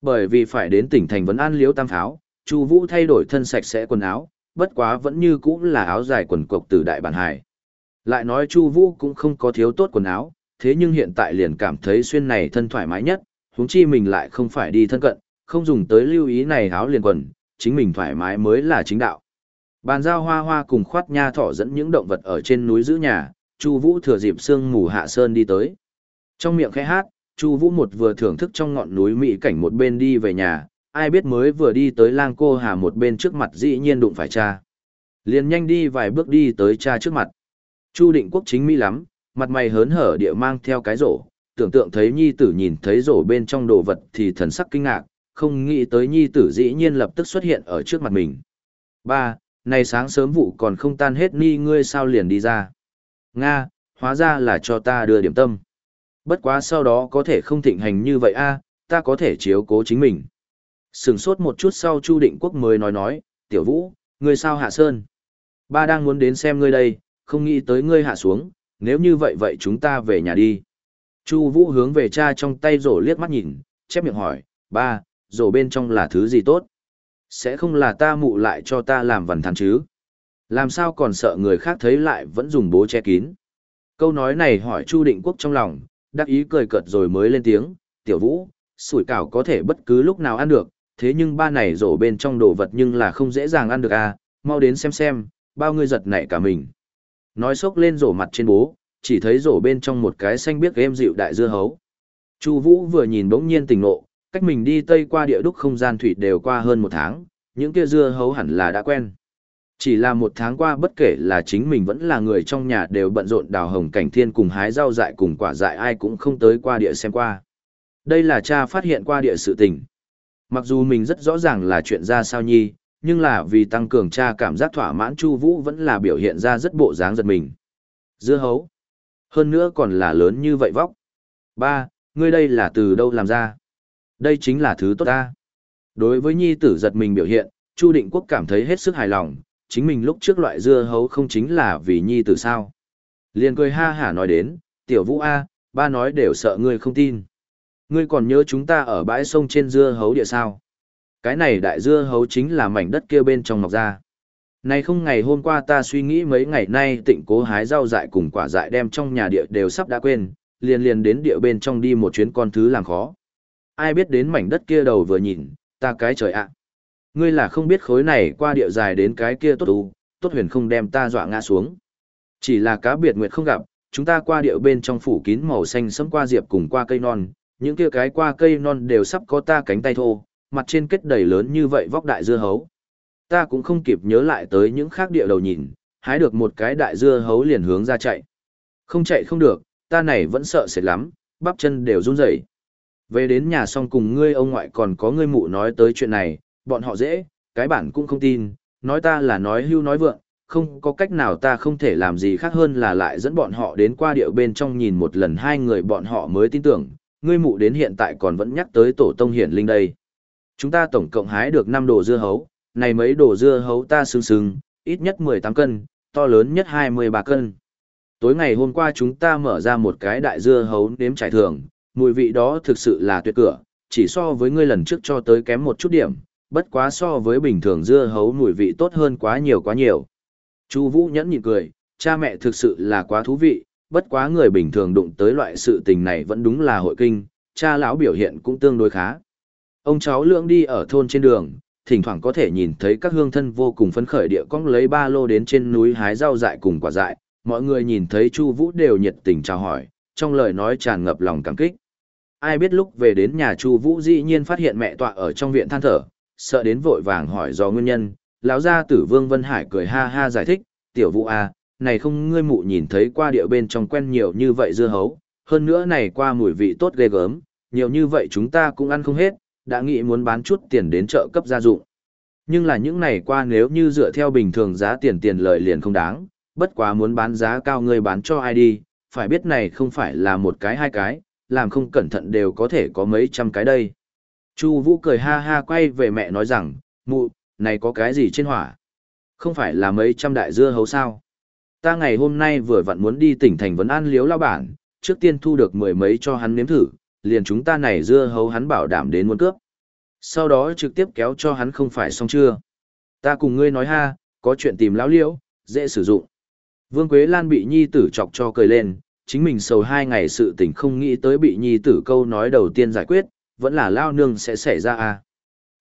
Bởi vì phải đến tỉnh thành vấn an liếu tam pháo, Chu Vũ thay đổi thân sạch sẽ quần áo, bất quá vẫn như cũ là áo dài quần cộc từ đại bản hải. Lại nói Chu Vũ cũng không có thiếu tốt quần áo, thế nhưng hiện tại liền cảm thấy xuyên này thân thoải mái nhất, huống chi mình lại không phải đi thân cận, không dùng tới lưu ý này áo liền quần, chính mình thoải mái mới là chính đạo. Bàn giao hoa hoa cùng khoát nha thỏ dẫn những động vật ở trên núi giữ nhà, Chu Vũ thừa dịp sương mù hạ sơn đi tới. Trong miệng khẽ hát, Chu Vũ một vừa thưởng thức trong ngọn núi mỹ cảnh một bên đi về nhà, ai biết mới vừa đi tới lang cô hà một bên trước mặt dĩ nhiên đụng phải cha. Liền nhanh đi vài bước đi tới cha trước mặt. Chu định quốc chính mỹ lắm, mặt mày hớn hở địa mang theo cái rổ, tưởng tượng thấy nhi tử nhìn thấy rổ bên trong đồ vật thì thần sắc kinh ngạc, không nghĩ tới nhi tử dĩ nhiên lập tức xuất hiện ở trước mặt mình. Ba, này sáng sớm vụ còn không tan hết ni ngươi sao liền đi ra. Nga, hóa ra là cho ta đưa điểm tâm. Bất quá sau đó có thể không thịnh hành như vậy a, ta có thể chiếu cố chính mình. Sừng sốt một chút sau Chu Định Quốc mới nói nói, tiểu vũ, ngươi sao hạ sơn? Ba đang muốn đến xem ngươi đây, không nghĩ tới ngươi hạ xuống, nếu như vậy vậy chúng ta về nhà đi. Chu Vũ hướng về cha trong tay rổ liếc mắt nhìn, chép miệng hỏi, ba, rổ bên trong là thứ gì tốt? Sẽ không là ta mụ lại cho ta làm vần thắn chứ? Làm sao còn sợ người khác thấy lại vẫn dùng bố che kín? Câu nói này hỏi Chu Định Quốc trong lòng, đắc ý cười cợt rồi mới lên tiếng, tiểu vũ, sủi cảo có thể bất cứ lúc nào ăn được, thế nhưng ba này rổ bên trong đồ vật nhưng là không dễ dàng ăn được à, mau đến xem xem, bao ngươi giật nảy cả mình. Nói xốc lên rổ mặt trên bố, chỉ thấy rổ bên trong một cái xanh biếc êm dịu đại dưa hấu. Chu Vũ vừa nhìn bỗng nhiên tỉnh ngộ, cách mình đi tây qua địa đúc không gian thủy đều qua hơn một tháng, những kia dưa hấu hẳn là đã quen. Chỉ là một tháng qua bất kể là chính mình vẫn là người trong nhà đều bận rộn đào hồng cảnh thiên cùng hái rau dại cùng quả dại ai cũng không tới qua địa xem qua. Đây là cha phát hiện qua địa sự tình. Mặc dù mình rất rõ ràng là chuyện ra sao nhi, nhưng là vì tăng cường tra cảm giác thỏa mãn Chu Vũ vẫn là biểu hiện ra rất bộ dáng giật mình. Dưa hấu. Hơn nữa còn là lớn như vậy vóc. Ba, ngươi đây là từ đâu làm ra? Đây chính là thứ tốt ta. Đối với nhi tử giật mình biểu hiện, Chu Định Quốc cảm thấy hết sức hài lòng, chính mình lúc trước loại dưa hấu không chính là vì nhi tử sao. Liền cười ha hả nói đến, tiểu vũ A, ba nói đều sợ ngươi không tin. Ngươi còn nhớ chúng ta ở bãi sông trên dưa hấu địa sao? Cái này đại dưa hấu chính là mảnh đất kia bên trong ngọc ra. Này không ngày hôm qua ta suy nghĩ mấy ngày nay tịnh cố hái rau dại cùng quả dại đem trong nhà địa đều sắp đã quên, liền liền đến địa bên trong đi một chuyến con thứ làm khó. Ai biết đến mảnh đất kia đầu vừa nhìn, ta cái trời ạ. Ngươi là không biết khối này qua địa dài đến cái kia tốt u, tốt huyền không đem ta dọa ngã xuống. Chỉ là cá biệt nguyệt không gặp, chúng ta qua địa bên trong phủ kín màu xanh sẫm qua diệp cùng qua cây non, những kia cái qua cây non đều sắp có ta cánh tay thô, mặt trên kết đầy lớn như vậy vóc đại dưa hấu. Ta cũng không kịp nhớ lại tới những khác địa đầu nhìn, hái được một cái đại dưa hấu liền hướng ra chạy. Không chạy không được, ta này vẫn sợ sệt lắm, bắp chân đều run rẩy. Về đến nhà xong cùng ngươi ông ngoại còn có ngươi mụ nói tới chuyện này, bọn họ dễ, cái bản cũng không tin, nói ta là nói hưu nói vượng, không có cách nào ta không thể làm gì khác hơn là lại dẫn bọn họ đến qua điệu bên trong nhìn một lần hai người bọn họ mới tin tưởng, ngươi mụ đến hiện tại còn vẫn nhắc tới tổ tông hiển linh đây. Chúng ta tổng cộng hái được 5 đồ dưa hấu, này mấy đồ dưa hấu ta sưng sưng, ít nhất 18 cân, to lớn nhất 23 cân. Tối ngày hôm qua chúng ta mở ra một cái đại dưa hấu nếm trải thường, mùi vị đó thực sự là tuyệt cửa, chỉ so với ngươi lần trước cho tới kém một chút điểm, bất quá so với bình thường dưa hấu mùi vị tốt hơn quá nhiều quá nhiều. Chu Vũ nhẫn nhịn cười, cha mẹ thực sự là quá thú vị, bất quá người bình thường đụng tới loại sự tình này vẫn đúng là hội kinh, cha lão biểu hiện cũng tương đối khá. Ông cháu lưỡng đi ở thôn trên đường, thỉnh thoảng có thể nhìn thấy các hương thân vô cùng phấn khởi địa cong lấy ba lô đến trên núi hái rau dại cùng quả dại, mọi người nhìn thấy Chu Vũ đều nhiệt tình chào hỏi, trong lời nói tràn ngập lòng cảm kích. Ai biết lúc về đến nhà Chu Vũ dĩ nhiên phát hiện mẹ tọa ở trong viện than thở, sợ đến vội vàng hỏi do nguyên nhân, lão gia tử Vương Vân Hải cười ha ha giải thích, "Tiểu Vũ a, à, này không ngươi mụ nhìn thấy qua địa bên trong quen nhiều như vậy dưa hấu, hơn nữa này qua mùi vị tốt ghê gớm, nhiều như vậy chúng ta cũng ăn không hết, đã nghĩ muốn bán chút tiền đến chợ cấp gia dụng. Nhưng là những này qua nếu như dựa theo bình thường giá tiền tiền lợi liền không đáng, bất quá muốn bán giá cao người bán cho ai đi, phải biết này không phải là một cái hai cái, làm không cẩn thận đều có thể có mấy trăm cái đây. Chu Vũ cười ha ha quay về mẹ nói rằng, mụ, này có cái gì trên hỏa? Không phải là mấy trăm đại dưa hấu sao? Ta ngày hôm nay vừa vặn muốn đi tỉnh thành vấn an liếu lao bản, trước tiên thu được mười mấy cho hắn nếm thử, liền chúng ta này dưa hấu hắn bảo đảm đến muốn cướp. Sau đó trực tiếp kéo cho hắn không phải xong chưa. Ta cùng ngươi nói ha, có chuyện tìm lão liễu, dễ sử dụng. Vương Quế Lan bị nhi tử chọc cho cười lên, chính mình sầu hai ngày sự tình không nghĩ tới bị nhi tử câu nói đầu tiên giải quyết, vẫn là lao nương sẽ xảy ra à.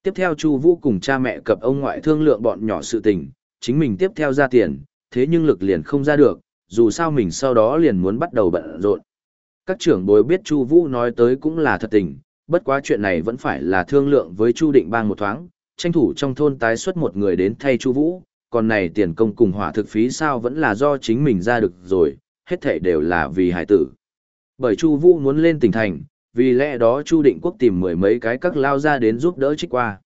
Tiếp theo Chu Vũ cùng cha mẹ cập ông ngoại thương lượng bọn nhỏ sự tình, chính mình tiếp theo ra tiền, thế nhưng lực liền không ra được, dù sao mình sau đó liền muốn bắt đầu bận rộn. Các trưởng bối biết Chu Vũ nói tới cũng là thật tình, bất quá chuyện này vẫn phải là thương lượng với Chu Định Bang một thoáng, tranh thủ trong thôn tái xuất một người đến thay Chu Vũ, còn này tiền công cùng hỏa thực phí sao vẫn là do chính mình ra được rồi, hết thảy đều là vì hải tử. Bởi Chu Vũ muốn lên tỉnh thành, vì lẽ đó Chu Định Quốc tìm mười mấy cái các lao ra đến giúp đỡ trích qua.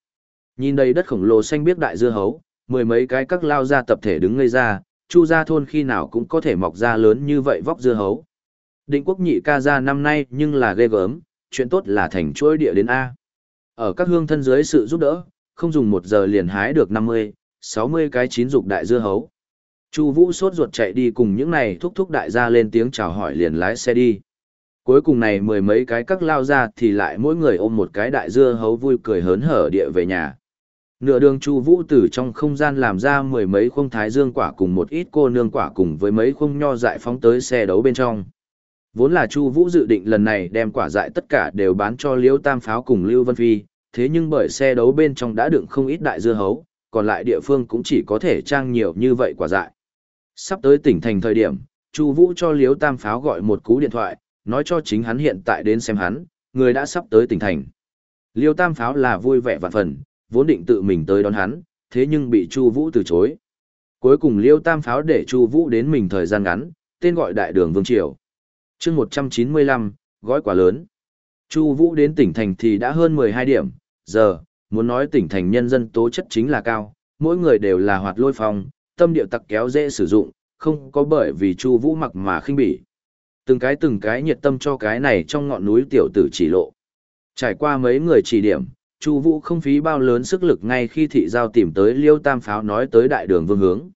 Nhìn đây đất khổng lồ xanh biếc đại dưa hấu, mười mấy cái các lao ra tập thể đứng ngây ra, Chu gia thôn khi nào cũng có thể mọc ra lớn như vậy vóc dưa hấu. Định quốc nhị ca ra năm nay nhưng là ghê gớm, chuyện tốt là thành chuỗi địa đến A. Ở các hương thân dưới sự giúp đỡ, không dùng một giờ liền hái được 50, 60 cái chín dục đại dưa hấu. Chu Vũ sốt ruột chạy đi cùng những này thúc thúc đại gia lên tiếng chào hỏi liền lái xe đi. Cuối cùng này mười mấy cái các lao ra thì lại mỗi người ôm một cái đại dưa hấu vui cười hớn hở địa về nhà. Nửa đường Chu Vũ từ trong không gian làm ra mười mấy khung thái dương quả cùng một ít cô nương quả cùng với mấy khung nho dại phóng tới xe đấu bên trong. Vốn là Chu Vũ dự định lần này đem quả dại tất cả đều bán cho Liễu Tam Pháo cùng Lưu Vân Phi, thế nhưng bởi xe đấu bên trong đã đựng không ít đại dưa hấu, còn lại địa phương cũng chỉ có thể trang nhiều như vậy quả dại. Sắp tới tỉnh thành thời điểm, Chu Vũ cho Liễu Tam Pháo gọi một cú điện thoại, nói cho chính hắn hiện tại đến xem hắn, người đã sắp tới tỉnh thành. Liêu Tam Pháo là vui vẻ vạn phần, vốn định tự mình tới đón hắn, thế nhưng bị Chu Vũ từ chối. Cuối cùng Liêu Tam Pháo để Chu Vũ đến mình thời gian ngắn, tên gọi Đại Đường Vương Triều. Chương 195, gói quả lớn. Chu Vũ đến tỉnh thành thì đã hơn 12 điểm, giờ, muốn nói tỉnh thành nhân dân tố chất chính là cao, mỗi người đều là hoạt lôi phong, tâm điệu tặc kéo dễ sử dụng, không có bởi vì Chu Vũ mặc mà khinh bỉ. Từng cái từng cái nhiệt tâm cho cái này trong ngọn núi tiểu tử chỉ lộ. Trải qua mấy người chỉ điểm, Chu Vũ không phí bao lớn sức lực ngay khi thị giao tìm tới Liêu Tam Pháo nói tới đại đường vương hướng.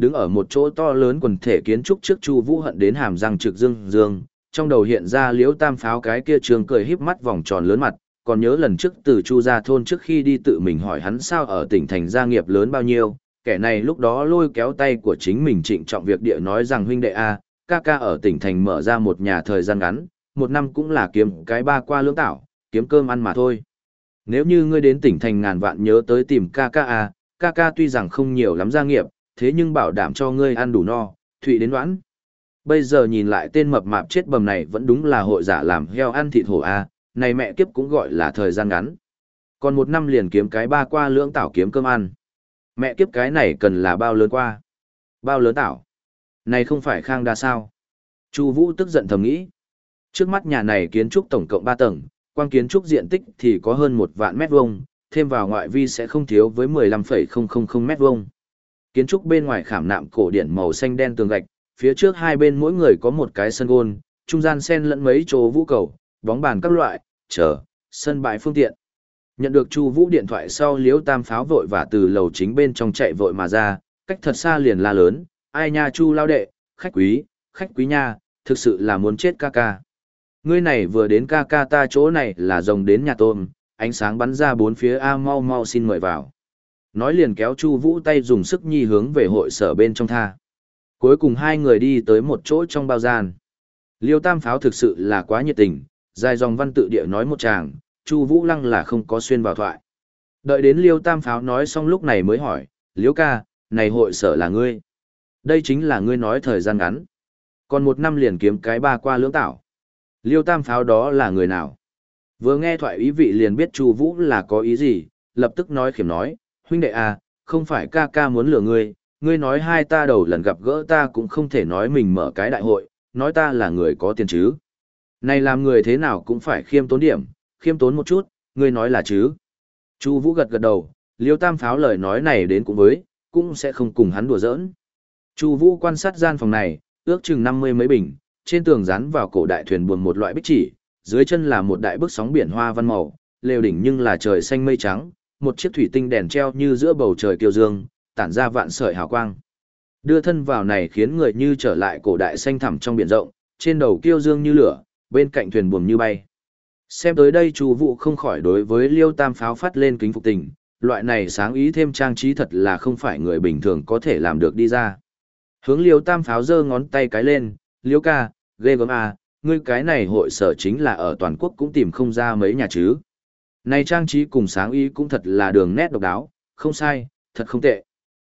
Đứng ở một chỗ to lớn quần thể kiến trúc trước Chu Vũ hận đến hàm răng trực dương dương, trong đầu hiện ra Liễu Tam Pháo cái kia trường cười híp mắt vòng tròn lớn mặt, còn nhớ lần trước từ Chu gia thôn trước khi đi tự mình hỏi hắn sao ở tỉnh thành gia nghiệp lớn bao nhiêu, kẻ này lúc đó lôi kéo tay của chính mình trịnh trọng việc địa nói rằng huynh đệ a, ca ca ở tỉnh thành mở ra một nhà thời gian ngắn, một năm cũng là kiếm cái ba qua lưỡng tảo, kiếm cơm ăn mà thôi. Nếu như ngươi đến tỉnh thành ngàn vạn nhớ tới tìm ca ca a ca ca tuy rằng không nhiều lắm gia nghiệp, thế nhưng bảo đảm cho ngươi ăn đủ no, thụy đến đoán. Bây giờ nhìn lại tên mập mạp chết bầm này vẫn đúng là hội giả làm heo ăn thịt hổ à, này mẹ kiếp cũng gọi là thời gian ngắn. Còn một năm liền kiếm cái ba qua lưỡng tảo kiếm cơm ăn. Mẹ kiếp cái này cần là bao lớn qua. Bao lớn tảo. Này không phải khang đa sao. Chu Vũ tức giận thầm nghĩ. Trước mắt nhà này kiến trúc tổng cộng 3 tầng, quang kiến trúc diện tích thì có hơn một vạn mét vuông, thêm vào ngoại vi sẽ không thiếu với 15,000 mét vuông. Kiến trúc bên ngoài khảm nạm cổ điển màu xanh đen tường gạch, phía trước hai bên mỗi người có một cái sân gôn, trung gian xen lẫn mấy chỗ vũ cầu, bóng bàn các loại, chờ, sân bãi phương tiện. Nhận được Chu Vũ điện thoại sau Liễu Tam pháo vội và từ lầu chính bên trong chạy vội mà ra, cách thật xa liền la lớn, "Ai nha Chu lao đệ, khách quý, khách quý nha, thực sự là muốn chết ca ca." Ngươi này vừa đến ca ca ta chỗ này là rồng đến nhà tôm, ánh sáng bắn ra bốn phía A mau mau xin mời vào. Nói liền kéo Chu Vũ tay dùng sức nhi hướng về hội sở bên trong tha. Cuối cùng hai người đi tới một chỗ trong bao gian. Liêu Tam Pháo thực sự là quá nhiệt tình, dài dòng văn tự địa nói một tràng, Chu Vũ Lăng là không có xuyên vào thoại. Đợi đến Liêu Tam Pháo nói xong lúc này mới hỏi, Liêu ca, này hội sở là ngươi. Đây chính là ngươi nói thời gian ngắn. Còn một năm liền kiếm cái ba qua lưỡng tảo Liêu Tam Pháo đó là người nào? Vừa nghe thoại ý vị liền biết Chu Vũ là có ý gì, lập tức nói khiểm nói, huynh đệ à, không phải ca ca muốn lừa ngươi, ngươi nói hai ta đầu lần gặp gỡ ta cũng không thể nói mình mở cái đại hội, nói ta là người có tiền chứ. Này làm người thế nào cũng phải khiêm tốn điểm, khiêm tốn một chút, ngươi nói là chứ. Chu Vũ gật gật đầu, Liêu Tam Pháo lời nói này đến cũng với, cũng sẽ không cùng hắn đùa giỡn. Chu Vũ quan sát gian phòng này, ước chừng năm mươi mấy bình, trên tường dán vào cổ đại thuyền buồm một loại bích chỉ, dưới chân là một đại bức sóng biển hoa văn màu, lều đỉnh nhưng là trời xanh mây trắng, một chiếc thủy tinh đèn treo như giữa bầu trời kiêu dương, tản ra vạn sợi hào quang. Đưa thân vào này khiến người như trở lại cổ đại xanh thẳm trong biển rộng, trên đầu kiêu dương như lửa, bên cạnh thuyền buồm như bay. Xem tới đây Chu vụ không khỏi đối với Liêu Tam pháo phát lên kính phục tình, loại này sáng ý thêm trang trí thật là không phải người bình thường có thể làm được đi ra. Hướng Liêu Tam pháo giơ ngón tay cái lên, "Liêu ca, ghê gớm à, ngươi cái này hội sở chính là ở toàn quốc cũng tìm không ra mấy nhà chứ?" Này trang trí cùng sáng ý cũng thật là đường nét độc đáo, không sai, thật không tệ.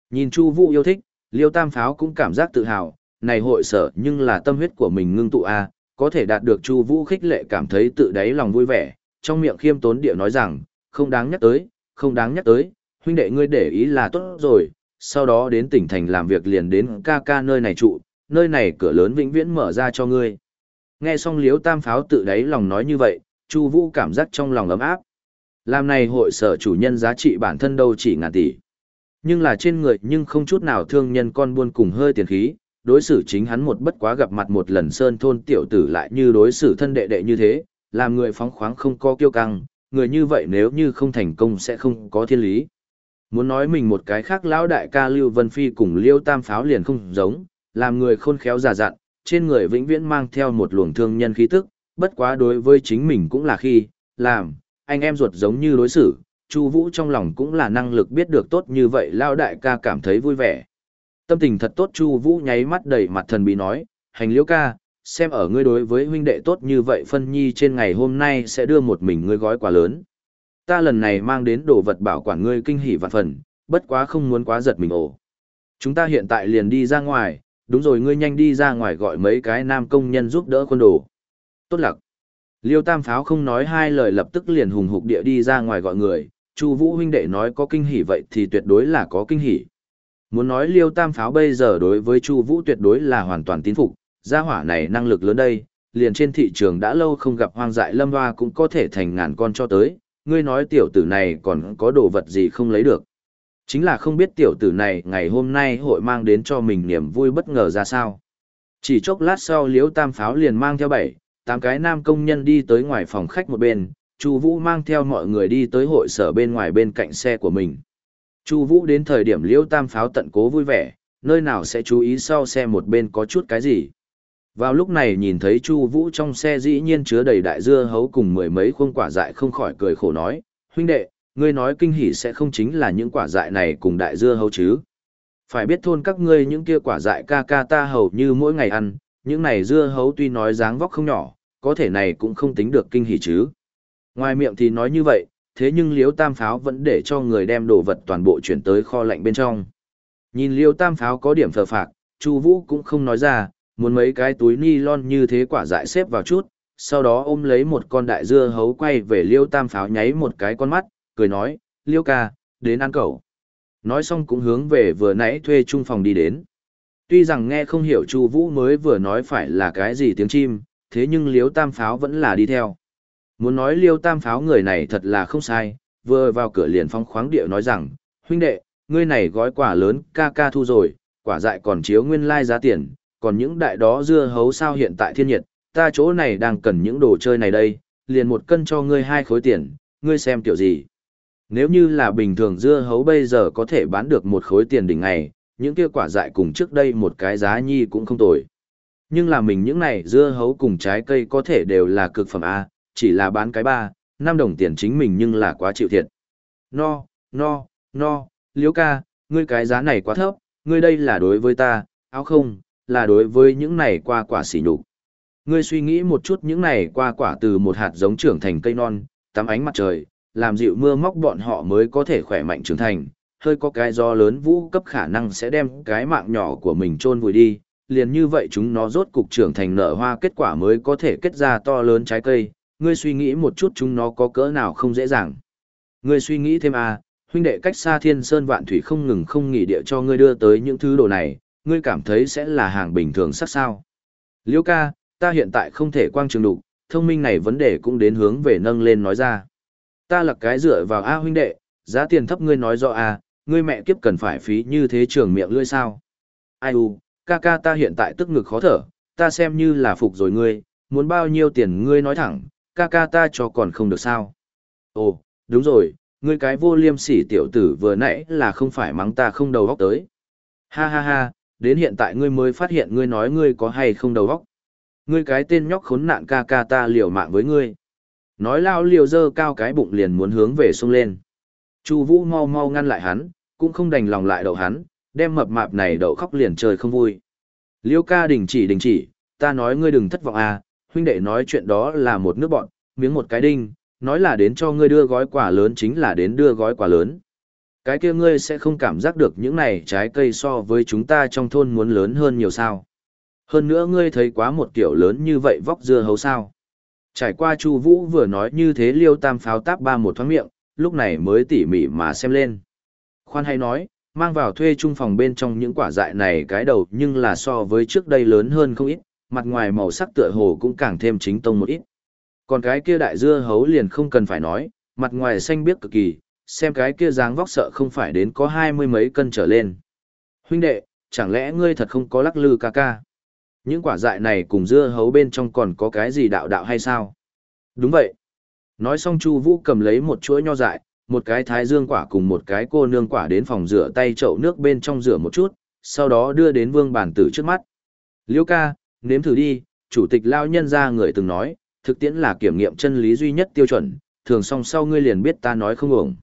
Nhìn Chu Vũ yêu thích, Liêu Tam Pháo cũng cảm giác tự hào, này hội sở nhưng là tâm huyết của mình ngưng tụ a, có thể đạt được Chu Vũ khích lệ cảm thấy tự đáy lòng vui vẻ, trong miệng khiêm tốn địa nói rằng, không đáng nhắc tới, không đáng nhắc tới, huynh đệ ngươi để ý là tốt rồi, sau đó đến tỉnh thành làm việc liền đến ca ca nơi này trụ, nơi này cửa lớn vĩnh viễn mở ra cho ngươi. Nghe xong Liêu Tam Pháo tự đáy lòng nói như vậy, Chu Vũ cảm giác trong lòng ấm áp. Làm này hội sở chủ nhân giá trị bản thân đâu chỉ ngàn tỷ. Nhưng là trên người nhưng không chút nào thương nhân con buôn cùng hơi tiền khí, đối xử chính hắn một bất quá gặp mặt một lần sơn thôn tiểu tử lại như đối xử thân đệ đệ như thế, làm người phóng khoáng không có kiêu căng, người như vậy nếu như không thành công sẽ không có thiên lý. Muốn nói mình một cái khác lão đại ca Lưu Vân Phi cùng Liêu Tam Pháo liền không giống, làm người khôn khéo giả dặn, trên người vĩnh viễn mang theo một luồng thương nhân khí tức, bất quá đối với chính mình cũng là khi, làm, anh em ruột giống như đối xử, Chu Vũ trong lòng cũng là năng lực biết được tốt như vậy lao đại ca cảm thấy vui vẻ. Tâm tình thật tốt Chu Vũ nháy mắt đầy mặt thần bí nói, "Hành Liễu ca, xem ở ngươi đối với huynh đệ tốt như vậy phân nhi trên ngày hôm nay sẽ đưa một mình ngươi gói quà lớn. Ta lần này mang đến đồ vật bảo quản ngươi kinh hỉ vạn phần, bất quá không muốn quá giật mình ổ. Chúng ta hiện tại liền đi ra ngoài, đúng rồi ngươi nhanh đi ra ngoài gọi mấy cái nam công nhân giúp đỡ quân đồ." Tốt lặc. Liêu Tam Pháo không nói hai lời lập tức liền hùng hục địa đi ra ngoài gọi người, Chu Vũ huynh đệ nói có kinh hỉ vậy thì tuyệt đối là có kinh hỉ. Muốn nói Liêu Tam Pháo bây giờ đối với Chu Vũ tuyệt đối là hoàn toàn tín phục, gia hỏa này năng lực lớn đây, liền trên thị trường đã lâu không gặp hoang dại lâm hoa cũng có thể thành ngàn con cho tới, ngươi nói tiểu tử này còn có đồ vật gì không lấy được. Chính là không biết tiểu tử này ngày hôm nay hội mang đến cho mình niềm vui bất ngờ ra sao. Chỉ chốc lát sau Liêu Tam Pháo liền mang theo bảy, tám cái nam công nhân đi tới ngoài phòng khách một bên, Chu Vũ mang theo mọi người đi tới hội sở bên ngoài bên cạnh xe của mình. Chu Vũ đến thời điểm Liễu Tam pháo tận cố vui vẻ, nơi nào sẽ chú ý sau xe một bên có chút cái gì. Vào lúc này nhìn thấy Chu Vũ trong xe dĩ nhiên chứa đầy đại dưa hấu cùng mười mấy khuôn quả dại không khỏi cười khổ nói, huynh đệ, ngươi nói kinh hỉ sẽ không chính là những quả dại này cùng đại dưa hấu chứ. Phải biết thôn các ngươi những kia quả dại ca ca ta hầu như mỗi ngày ăn, những này dưa hấu tuy nói dáng vóc không nhỏ, có thể này cũng không tính được kinh hỉ chứ. Ngoài miệng thì nói như vậy, thế nhưng liêu tam pháo vẫn để cho người đem đồ vật toàn bộ chuyển tới kho lạnh bên trong. Nhìn liêu tam pháo có điểm phờ phạc, Chu Vũ cũng không nói ra, muốn mấy cái túi ni lon như thế quả dại xếp vào chút, sau đó ôm lấy một con đại dưa hấu quay về liêu tam pháo nháy một cái con mắt, cười nói, liêu ca, đến ăn cậu. Nói xong cũng hướng về vừa nãy thuê chung phòng đi đến. Tuy rằng nghe không hiểu Chu Vũ mới vừa nói phải là cái gì tiếng chim, thế nhưng Liêu Tam Pháo vẫn là đi theo. Muốn nói Liêu Tam Pháo người này thật là không sai, vừa vào cửa liền phong khoáng địa nói rằng, huynh đệ, ngươi này gói quả lớn ca ca thu rồi, quả dại còn chiếu nguyên lai giá tiền, còn những đại đó dưa hấu sao hiện tại thiên nhiệt, ta chỗ này đang cần những đồ chơi này đây, liền một cân cho ngươi hai khối tiền, ngươi xem kiểu gì. Nếu như là bình thường dưa hấu bây giờ có thể bán được một khối tiền đỉnh ngày, những kia quả dại cùng trước đây một cái giá nhi cũng không tồi. Nhưng là mình những này dưa hấu cùng trái cây có thể đều là cực phẩm A, chỉ là bán cái ba, năm đồng tiền chính mình nhưng là quá chịu thiệt. No, no, no, liếu ca, ngươi cái giá này quá thấp, ngươi đây là đối với ta, áo không, là đối với những này qua quả xỉ nhục. Ngươi suy nghĩ một chút những này qua quả từ một hạt giống trưởng thành cây non, tắm ánh mặt trời, làm dịu mưa móc bọn họ mới có thể khỏe mạnh trưởng thành, hơi có cái gió lớn vũ cấp khả năng sẽ đem cái mạng nhỏ của mình chôn vùi đi, liền như vậy chúng nó rốt cục trưởng thành nở hoa kết quả mới có thể kết ra to lớn trái cây, ngươi suy nghĩ một chút chúng nó có cỡ nào không dễ dàng. Ngươi suy nghĩ thêm à, huynh đệ cách xa thiên sơn vạn thủy không ngừng không nghỉ địa cho ngươi đưa tới những thứ đồ này, ngươi cảm thấy sẽ là hàng bình thường sắc sao. Liêu ca, ta hiện tại không thể quang trường đục, thông minh này vấn đề cũng đến hướng về nâng lên nói ra. Ta là cái dựa vào A huynh đệ, giá tiền thấp ngươi nói rõ à ngươi mẹ kiếp cần phải phí như thế trường miệng lưỡi sao. Ai u, ca ca ta hiện tại tức ngực khó thở, ta xem như là phục rồi ngươi, muốn bao nhiêu tiền ngươi nói thẳng, ca ca ta cho còn không được sao. Ồ, đúng rồi, ngươi cái vô liêm sỉ tiểu tử vừa nãy là không phải mắng ta không đầu óc tới. Ha ha ha, đến hiện tại ngươi mới phát hiện ngươi nói ngươi có hay không đầu óc. Ngươi cái tên nhóc khốn nạn ca ca ta liều mạng với ngươi. Nói lao liều dơ cao cái bụng liền muốn hướng về sông lên. Chu Vũ mau mau ngăn lại hắn, cũng không đành lòng lại đậu hắn, đem mập mạp này đậu khóc liền trời không vui. Liêu ca đình chỉ đình chỉ, ta nói ngươi đừng thất vọng à, huynh đệ nói chuyện đó là một nước bọn, miếng một cái đinh, nói là đến cho ngươi đưa gói quà lớn chính là đến đưa gói quà lớn. Cái kia ngươi sẽ không cảm giác được những này trái cây so với chúng ta trong thôn muốn lớn hơn nhiều sao. Hơn nữa ngươi thấy quá một kiểu lớn như vậy vóc dưa hấu sao. Trải qua Chu Vũ vừa nói như thế Liêu Tam pháo táp ba một thoáng miệng, lúc này mới tỉ mỉ mà xem lên. Khoan hay nói, mang vào thuê chung phòng bên trong những quả dại này cái đầu nhưng là so với trước đây lớn hơn không ít, mặt ngoài màu sắc tựa hồ cũng càng thêm chính tông một ít. Còn cái kia đại dưa hấu liền không cần phải nói, mặt ngoài xanh biếc cực kỳ, xem cái kia dáng vóc sợ không phải đến có hai mươi mấy cân trở lên. Huynh đệ, chẳng lẽ ngươi thật không có lắc lư ca ca? Những quả dại này cùng dưa hấu bên trong còn có cái gì đạo đạo hay sao? Đúng vậy. Nói xong Chu Vũ cầm lấy một chuỗi nho dại, một cái thái dương quả cùng một cái cô nương quả đến phòng rửa tay chậu nước bên trong rửa một chút, sau đó đưa đến Vương Bản Tử trước mắt. Liêu ca, nếm thử đi, chủ tịch lão nhân gia người từng nói, thực tiễn là kiểm nghiệm chân lý duy nhất tiêu chuẩn, thường song sau ngươi liền biết ta nói không ổng.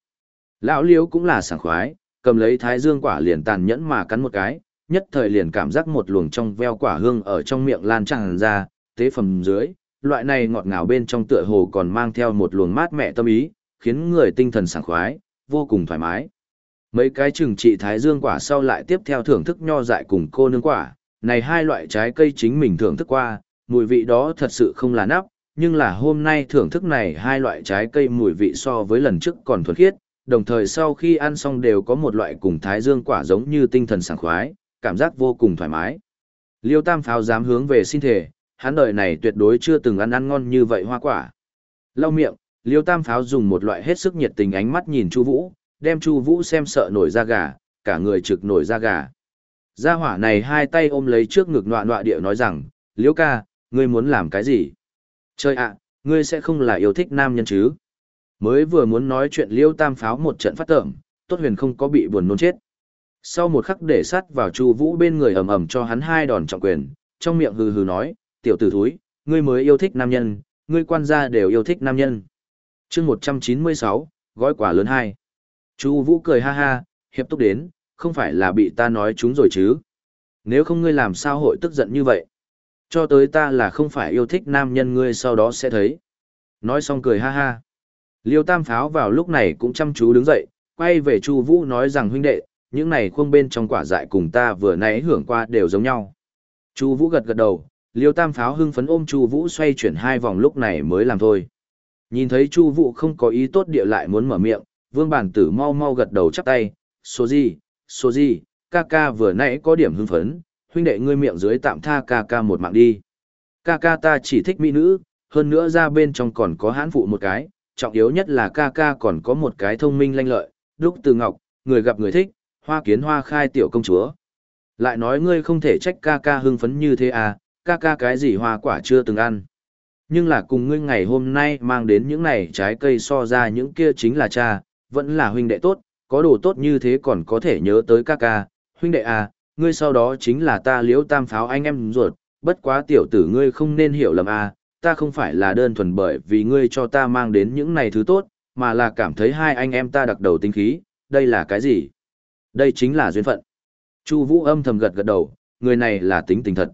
Lão Liêu cũng là sảng khoái, cầm lấy thái dương quả liền tàn nhẫn mà cắn một cái, nhất thời liền cảm giác một luồng trong veo quả hương ở trong miệng lan tràn ra, tế phẩm dưới, loại này ngọt ngào bên trong tựa hồ còn mang theo một luồng mát mẻ tâm ý, khiến người tinh thần sảng khoái, vô cùng thoải mái. Mấy cái trừng trị thái dương quả sau lại tiếp theo thưởng thức nho dại cùng cô nương quả, này hai loại trái cây chính mình thưởng thức qua, mùi vị đó thật sự không là nắp, nhưng là hôm nay thưởng thức này hai loại trái cây mùi vị so với lần trước còn thuần khiết, đồng thời sau khi ăn xong đều có một loại cùng thái dương quả giống như tinh thần sảng khoái, cảm giác vô cùng thoải mái. Liêu Tam Pháo dám hướng về xin thể, hắn đời này tuyệt đối chưa từng ăn ăn ngon như vậy hoa quả. Lau miệng, Liêu Tam Pháo dùng một loại hết sức nhiệt tình ánh mắt nhìn Chu Vũ, đem Chu Vũ xem sợ nổi da gà, cả người trực nổi da gà. Gia hỏa này hai tay ôm lấy trước ngực nọa nọa địa nói rằng, Liêu ca, ngươi muốn làm cái gì? Trời ạ, ngươi sẽ không là yêu thích nam nhân chứ? Mới vừa muốn nói chuyện Liêu Tam Pháo một trận phát tởm, tốt huyền không có bị buồn nôn chết. Sau một khắc để sắt vào Chu Vũ bên người ầm ầm cho hắn hai đòn trọng quyền, trong miệng hừ hừ nói, "Tiểu tử thúi, ngươi mới yêu thích nam nhân, ngươi quan gia đều yêu thích nam nhân." Chương một trăm chín mươi sáu gói quả lớn hai. Chu Vũ cười ha ha, hiệp túc đến, không phải là bị ta nói chúng rồi chứ? Nếu không ngươi làm sao hội tức giận như vậy? Cho tới ta là không phải yêu thích nam nhân ngươi sau đó sẽ thấy. Nói xong cười ha ha. Liêu Tam Pháo vào lúc này cũng chăm chú đứng dậy, quay về Chu Vũ nói rằng huynh đệ, những này khuông bên trong quả dại cùng ta vừa nãy hưởng qua đều giống nhau. Chu Vũ gật gật đầu, Liêu Tam Pháo hưng phấn ôm Chu Vũ xoay chuyển hai vòng lúc này mới làm thôi. Nhìn thấy Chu Vũ không có ý tốt địa lại muốn mở miệng, Vương Bản Tử mau mau gật đầu chắp tay, "Số gì? Số gì? Ca ca vừa nãy có điểm hưng phấn, huynh đệ ngươi miệng dưới tạm tha ca ca một mạng đi. Ca ca ta chỉ thích mỹ nữ, hơn nữa ra bên trong còn có hãn phụ một cái, trọng yếu nhất là ca ca còn có một cái thông minh lanh lợi, đúc từ ngọc, người gặp người thích, hoa kiến hoa khai tiểu công chúa. Lại nói ngươi không thể trách ca ca hưng phấn như thế à, ca ca cái gì hoa quả chưa từng ăn. Nhưng là cùng ngươi ngày hôm nay mang đến những này trái cây so ra những kia chính là cha, vẫn là huynh đệ tốt, có đồ tốt như thế còn có thể nhớ tới ca ca, huynh đệ à, ngươi sau đó chính là ta liễu tam pháo anh em ruột, bất quá tiểu tử ngươi không nên hiểu lầm à, ta không phải là đơn thuần bởi vì ngươi cho ta mang đến những này thứ tốt, mà là cảm thấy hai anh em ta đặc đầu tinh khí, đây là cái gì? Đây chính là duyên phận. Chu Vũ âm thầm gật gật đầu, người này là tính tình thật.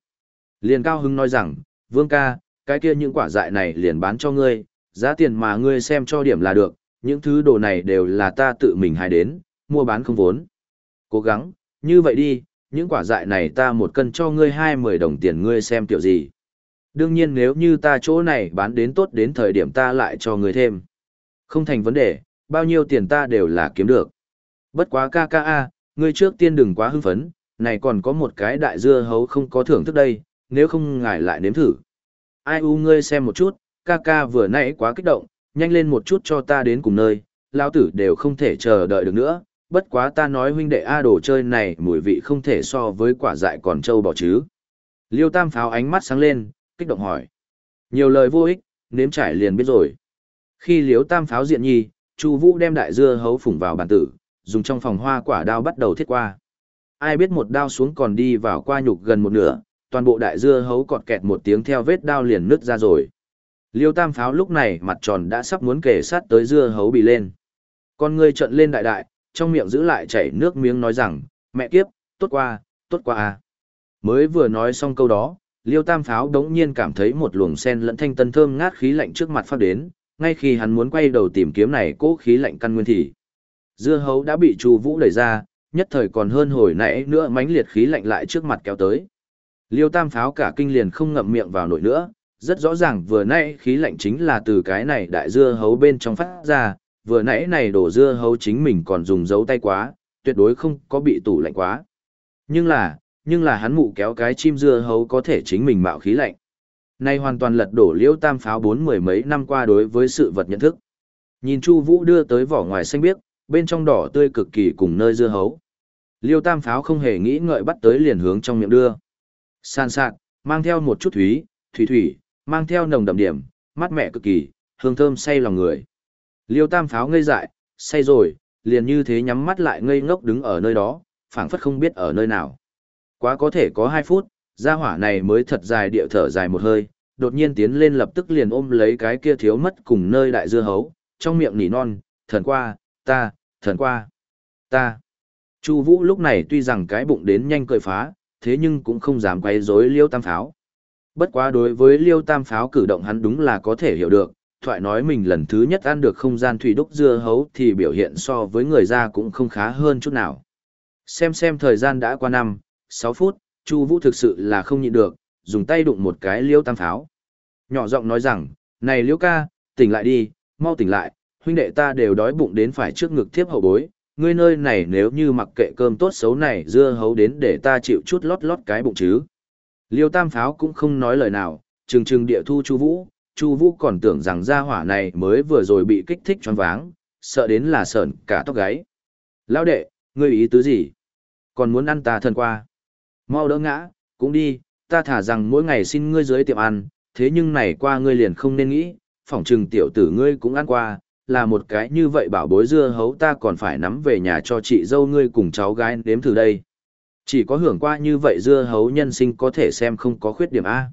Liền Cao Hưng nói rằng, Vương ca, cái kia những quả dại này liền bán cho ngươi, giá tiền mà ngươi xem cho điểm là được, những thứ đồ này đều là ta tự mình hài đến, mua bán không vốn. Cố gắng, như vậy đi, những quả dại này ta một cân cho ngươi hai mười đồng tiền ngươi xem tiểu gì. Đương nhiên nếu như ta chỗ này bán đến tốt đến thời điểm ta lại cho ngươi thêm. Không thành vấn đề, bao nhiêu tiền ta đều là kiếm được. Bất quá ca ca a, ngươi trước tiên đừng quá hưng phấn, này còn có một cái đại dưa hấu không có thưởng thức đây, nếu không ngài lại nếm thử. Ai u ngươi xem một chút, ca ca vừa nãy quá kích động, nhanh lên một chút cho ta đến cùng nơi, lao tử đều không thể chờ đợi được nữa, bất quá ta nói huynh đệ A đồ chơi này mùi vị không thể so với quả dại còn trâu bỏ chứ. Liêu tam pháo ánh mắt sáng lên, kích động hỏi. Nhiều lời vô ích, nếm trải liền biết rồi. Khi liêu tam pháo diện nhi, Chu Vũ đem đại dưa hấu phủng vào bàn tử, dùng trong phòng hoa quả đao bắt đầu thiết qua. Ai biết một đao xuống còn đi vào qua nhục gần một nửa, toàn bộ đại dưa hấu cọt kẹt một tiếng theo vết đao liền nứt ra rồi. Liêu tam pháo lúc này mặt tròn đã sắp muốn kề sát tới dưa hấu bị lên. Con người trợn lên đại đại, trong miệng giữ lại chảy nước miếng nói rằng, mẹ kiếp, tốt qua, tốt qua à. Mới vừa nói xong câu đó, liêu tam pháo đống nhiên cảm thấy một luồng sen lẫn thanh tân thơm ngát khí lạnh trước mặt phát đến, ngay khi hắn muốn quay đầu tìm kiếm này cố khí lạnh căn nguyên thì. Dưa hấu đã bị Chu Vũ đẩy ra, nhất thời còn hơn hồi nãy nữa mãnh liệt khí lạnh lại trước mặt kéo tới. Liêu Tam pháo cả kinh liền không ngậm miệng vào nổi nữa, rất rõ ràng vừa nãy khí lạnh chính là từ cái này đại dưa hấu bên trong phát ra, vừa nãy này đổ dưa hấu chính mình còn dùng dấu tay quá, tuyệt đối không có bị tủ lạnh quá. Nhưng là, nhưng là hắn mụ kéo cái chim dưa hấu có thể chính mình mạo khí lạnh. Nay hoàn toàn lật đổ liêu tam pháo bốn mười mấy năm qua đối với sự vật nhận thức. Nhìn Chu Vũ đưa tới vỏ ngoài xanh biếc, bên trong đỏ tươi cực kỳ cùng nơi dưa hấu. Liêu tam pháo không hề nghĩ ngợi bắt tới liền hướng trong miệng đưa. San sạn, mang theo một chút thúy, thủy thủy, mang theo nồng đậm điểm, mát mẻ cực kỳ, hương thơm say lòng người. Liêu tam pháo ngây dại, say rồi, liền như thế nhắm mắt lại ngây ngốc đứng ở nơi đó, phảng phất không biết ở nơi nào. Quá có thể có hai phút, gia hỏa này mới thật dài điệu thở dài một hơi, đột nhiên tiến lên lập tức liền ôm lấy cái kia thiếu mất cùng nơi đại dưa hấu, trong miệng nỉ non, thần qua, ta, thần qua, ta. Chu Vũ lúc này tuy rằng cái bụng đến nhanh cởi phá, thế nhưng cũng không dám quay rối Liêu Tam Pháo. Bất quá đối với Liêu Tam Pháo cử động hắn đúng là có thể hiểu được, thoại nói mình lần thứ nhất ăn được không gian thủy đúc dưa hấu thì biểu hiện so với người ra cũng không khá hơn chút nào. Xem xem thời gian đã qua năm, 6 phút, Chu Vũ thực sự là không nhịn được, dùng tay đụng một cái Liêu Tam Pháo. Nhỏ giọng nói rằng, này Liêu ca, tỉnh lại đi, mau tỉnh lại, huynh đệ ta đều đói bụng đến phải trước ngực thiếp hậu bối, ngươi nơi này nếu như mặc kệ cơm tốt xấu này dưa hấu đến để ta chịu chút lót lót cái bụng chứ. Liêu Tam Pháo cũng không nói lời nào, trừng trừng địa thu Chu Vũ, Chu Vũ còn tưởng rằng gia hỏa này mới vừa rồi bị kích thích choáng váng, sợ đến là sởn cả tóc gáy. Lão đệ, ngươi ý tứ gì? Còn muốn ăn ta thân qua? Mau đỡ ngã, cũng đi, ta thả rằng mỗi ngày xin ngươi dưới tiệm ăn, thế nhưng này qua ngươi liền không nên nghĩ, phỏng trừng tiểu tử ngươi cũng ăn qua, là một cái như vậy bảo bối dưa hấu ta còn phải nắm về nhà cho chị dâu ngươi cùng cháu gái nếm thử đây. Chỉ có hưởng qua như vậy dưa hấu nhân sinh có thể xem không có khuyết điểm A.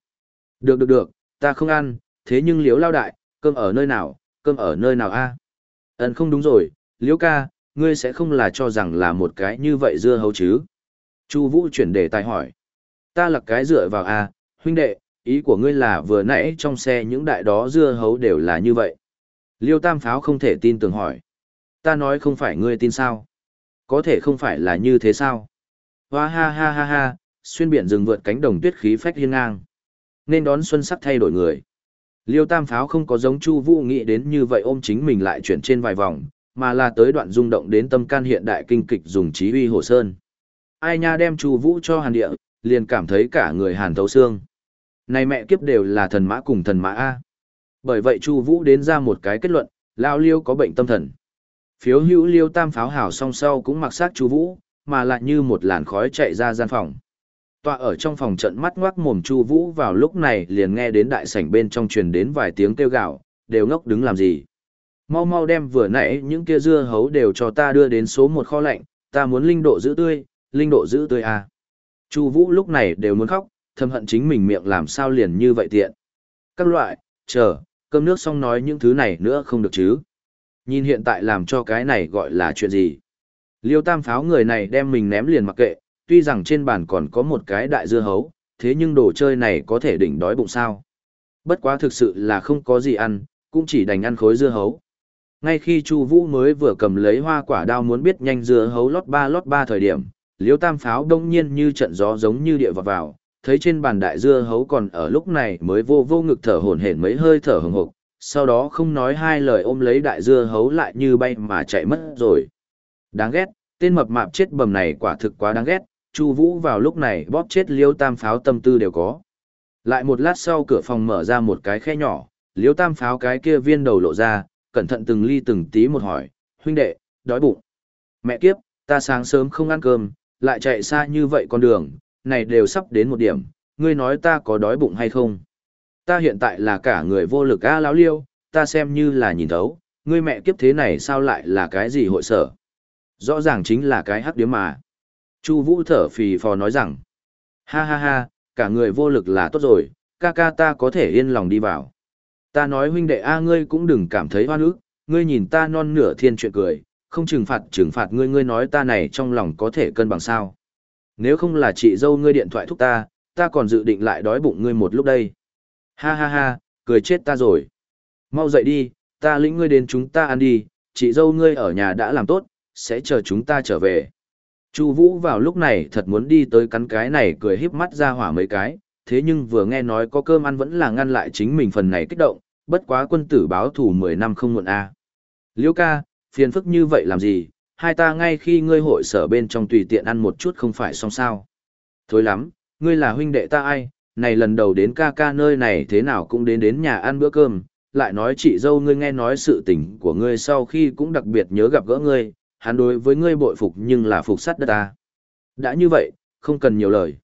Được được được, ta không ăn, thế nhưng liếu lao đại, cơm ở nơi nào, cơm ở nơi nào A. Ấn không đúng rồi, liếu ca, ngươi sẽ không là cho rằng là một cái như vậy dưa hấu chứ. Chu Vũ chuyển đề tài hỏi. Ta là cái dựa vào A, huynh đệ, ý của ngươi là vừa nãy trong xe những đại đó dưa hấu đều là như vậy. Liêu Tam Pháo không thể tin tưởng hỏi. Ta nói không phải ngươi tin sao? Có thể không phải là như thế sao? Hoa ha ha ha ha, xuyên biển rừng vượt cánh đồng tuyết khí phách hiên ngang. Nên đón xuân sắc thay đổi người. Liêu Tam Pháo không có giống Chu Vũ nghĩ đến như vậy ôm chính mình lại chuyển trên vài vòng, mà là tới đoạn rung động đến tâm can hiện đại kinh kịch dùng trí uy hồ sơn. Ai nha đem Chu Vũ cho Hàn Địa, liền cảm thấy cả người Hàn thấu xương. Này mẹ kiếp đều là thần mã cùng thần mã a. Bởi vậy Chu Vũ đến ra một cái kết luận, lão Liêu có bệnh tâm thần. Phiếu hữu Liêu Tam pháo hảo song sau cũng mặc sát Chu Vũ, mà lại như một làn khói chạy ra gian phòng. Tọa ở trong phòng trận mắt ngoác mồm Chu Vũ vào lúc này liền nghe đến đại sảnh bên trong truyền đến vài tiếng kêu gào, đều ngốc đứng làm gì? Mau mau đem vừa nãy những kia dưa hấu đều cho ta đưa đến số một kho lạnh, ta muốn linh độ giữ tươi, linh độ giữ tươi à. Chu Vũ lúc này đều muốn khóc, thầm hận chính mình miệng làm sao liền như vậy tiện. Các loại, chờ, cơm nước xong nói những thứ này nữa không được chứ. Nhìn hiện tại làm cho cái này gọi là chuyện gì. Liêu tam pháo người này đem mình ném liền mặc kệ, tuy rằng trên bàn còn có một cái đại dưa hấu, thế nhưng đồ chơi này có thể đỉnh đói bụng sao. Bất quá thực sự là không có gì ăn, cũng chỉ đành ăn khối dưa hấu. Ngay khi Chu Vũ mới vừa cầm lấy hoa quả đao muốn biết nhanh dưa hấu lót ba lót ba thời điểm, Liêu Tam Pháo đông nhiên như trận gió giống như địa vào vào, thấy trên bàn đại dưa hấu còn ở lúc này mới vô vô ngực thở hổn hển mấy hơi thở hừng hực, sau đó không nói hai lời ôm lấy đại dưa hấu lại như bay mà chạy mất rồi. Đáng ghét, tên mập mạp chết bầm này quả thực quá đáng ghét, Chu Vũ vào lúc này bóp chết Liêu Tam Pháo tâm tư đều có. Lại một lát sau cửa phòng mở ra một cái khe nhỏ, Liêu Tam Pháo cái kia viên đầu lộ ra, cẩn thận từng ly từng tí một hỏi, huynh đệ, đói bụng. Mẹ kiếp, ta sáng sớm không ăn cơm, lại chạy xa như vậy con đường, này đều sắp đến một điểm, ngươi nói ta có đói bụng hay không? Ta hiện tại là cả người vô lực a lão liêu, ta xem như là nhìn thấu, ngươi mẹ kiếp thế này sao lại là cái gì hội sở? Rõ ràng chính là cái hắc điếm mà. Chu Vũ thở phì phò nói rằng, ha ha ha, cả người vô lực là tốt rồi, ca ca ta có thể yên lòng đi vào. Ta nói huynh đệ A ngươi cũng đừng cảm thấy oan ức, ngươi nhìn ta non nửa thiên chuyện cười, không trừng phạt trừng phạt ngươi ngươi nói ta này trong lòng có thể cân bằng sao. Nếu không là chị dâu ngươi điện thoại thúc ta, ta còn dự định lại đói bụng ngươi một lúc đây. Ha ha ha, cười chết ta rồi. Mau dậy đi, ta lĩnh ngươi đến chúng ta ăn đi, chị dâu ngươi ở nhà đã làm tốt, sẽ chờ chúng ta trở về. Chu Vũ vào lúc này thật muốn đi tới cắn cái này cười híp mắt ra hỏa mấy cái, thế nhưng vừa nghe nói có cơm ăn vẫn là ngăn lại chính mình phần này kích động, bất quá quân tử báo thù 10 năm không muộn a. À. Liêu ca, phiền phức như vậy làm gì, hai ta ngay khi ngươi hội sở bên trong tùy tiện ăn một chút không phải xong sao. Thôi lắm, ngươi là huynh đệ ta ai, này lần đầu đến ca ca nơi này thế nào cũng đến đến nhà ăn bữa cơm, lại nói chị dâu ngươi nghe nói sự tình của ngươi sau khi cũng đặc biệt nhớ gặp gỡ ngươi, hắn đối với ngươi bội phục nhưng là phục sắt đất ta. Đã như vậy, không cần nhiều lời.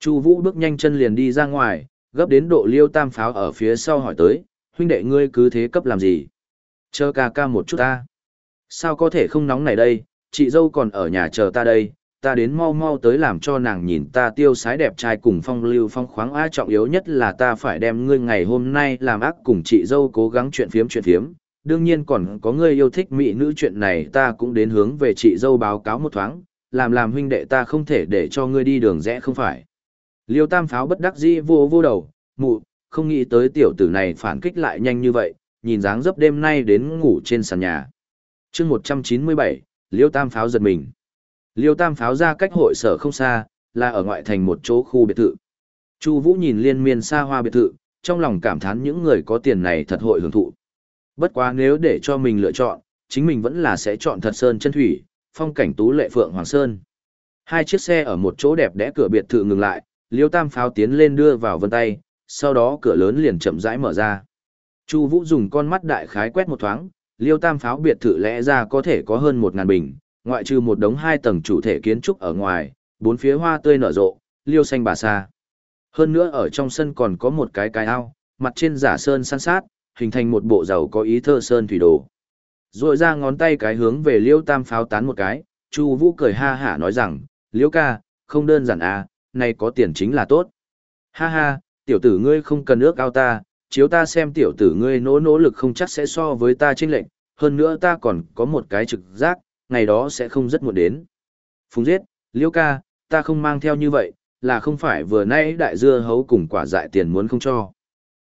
Chu Vũ bước nhanh chân liền đi ra ngoài, gấp đến độ Liêu Tam Pháo ở phía sau hỏi tới, huynh đệ ngươi cứ thế cấp làm gì? Chờ ca ca một chút ta. Sao có thể không nóng này đây, chị dâu còn ở nhà chờ ta đây, ta đến mau mau tới làm cho nàng nhìn ta tiêu sái đẹp trai cùng phong lưu phong khoáng ai trọng yếu nhất là ta phải đem ngươi ngày hôm nay làm ác cùng chị dâu cố gắng chuyện phiếm chuyện phiếm. Đương nhiên còn có ngươi yêu thích mỹ nữ chuyện này ta cũng đến hướng về chị dâu báo cáo một thoáng, làm làm huynh đệ ta không thể để cho ngươi đi đường rẽ không phải. Liêu tam pháo bất đắc dĩ vô vô đầu, mụ, không nghĩ tới tiểu tử này phản kích lại nhanh như vậy, nhìn dáng dấp đêm nay đến ngủ trên sàn nhà chương 197, Liêu tam pháo giật mình. Liêu tam pháo ra cách hội sở không xa, là ở ngoại thành một chỗ khu biệt thự. Chu Vũ nhìn liên miên xa hoa biệt thự, trong lòng cảm thán những người có tiền này thật hội hưởng thụ. Bất quá nếu để cho mình lựa chọn, chính mình vẫn là sẽ chọn thật sơn chân thủy, phong cảnh tú lệ phượng hoàng sơn. Hai chiếc xe ở một chỗ đẹp đẽ cửa biệt thự ngừng lại, liêu tam pháo tiến lên đưa vào vân tay, sau đó cửa lớn liền chậm rãi mở ra. Chu Vũ dùng con mắt đại khái quét một thoáng, liêu tam pháo biệt thự lẽ ra có thể có hơn một ngàn bình, ngoại trừ một đống hai tầng chủ thể kiến trúc ở ngoài, bốn phía hoa tươi nở rộ, liêu xanh bà sa. Hơn nữa ở trong sân còn có một cái cái ao, mặt trên giả sơn san sát, hình thành một bộ giàu có ý thơ sơn thủy đồ. Rồi ra ngón tay cái hướng về liêu tam pháo tán một cái, Chu Vũ cười ha hả nói rằng, liêu ca, không đơn giản à, nay có tiền chính là tốt. Ha ha, tiểu tử ngươi không cần ước ao ta, chiếu ta xem tiểu tử ngươi nỗ nỗ lực không chắc sẽ so với ta chênh lệnh, hơn nữa ta còn có một cái trực giác, ngày đó sẽ không rất muộn đến. Phùng giết, liêu ca, ta không mang theo như vậy, là không phải vừa nãy đại dưa hấu cùng quả dại tiền muốn không cho.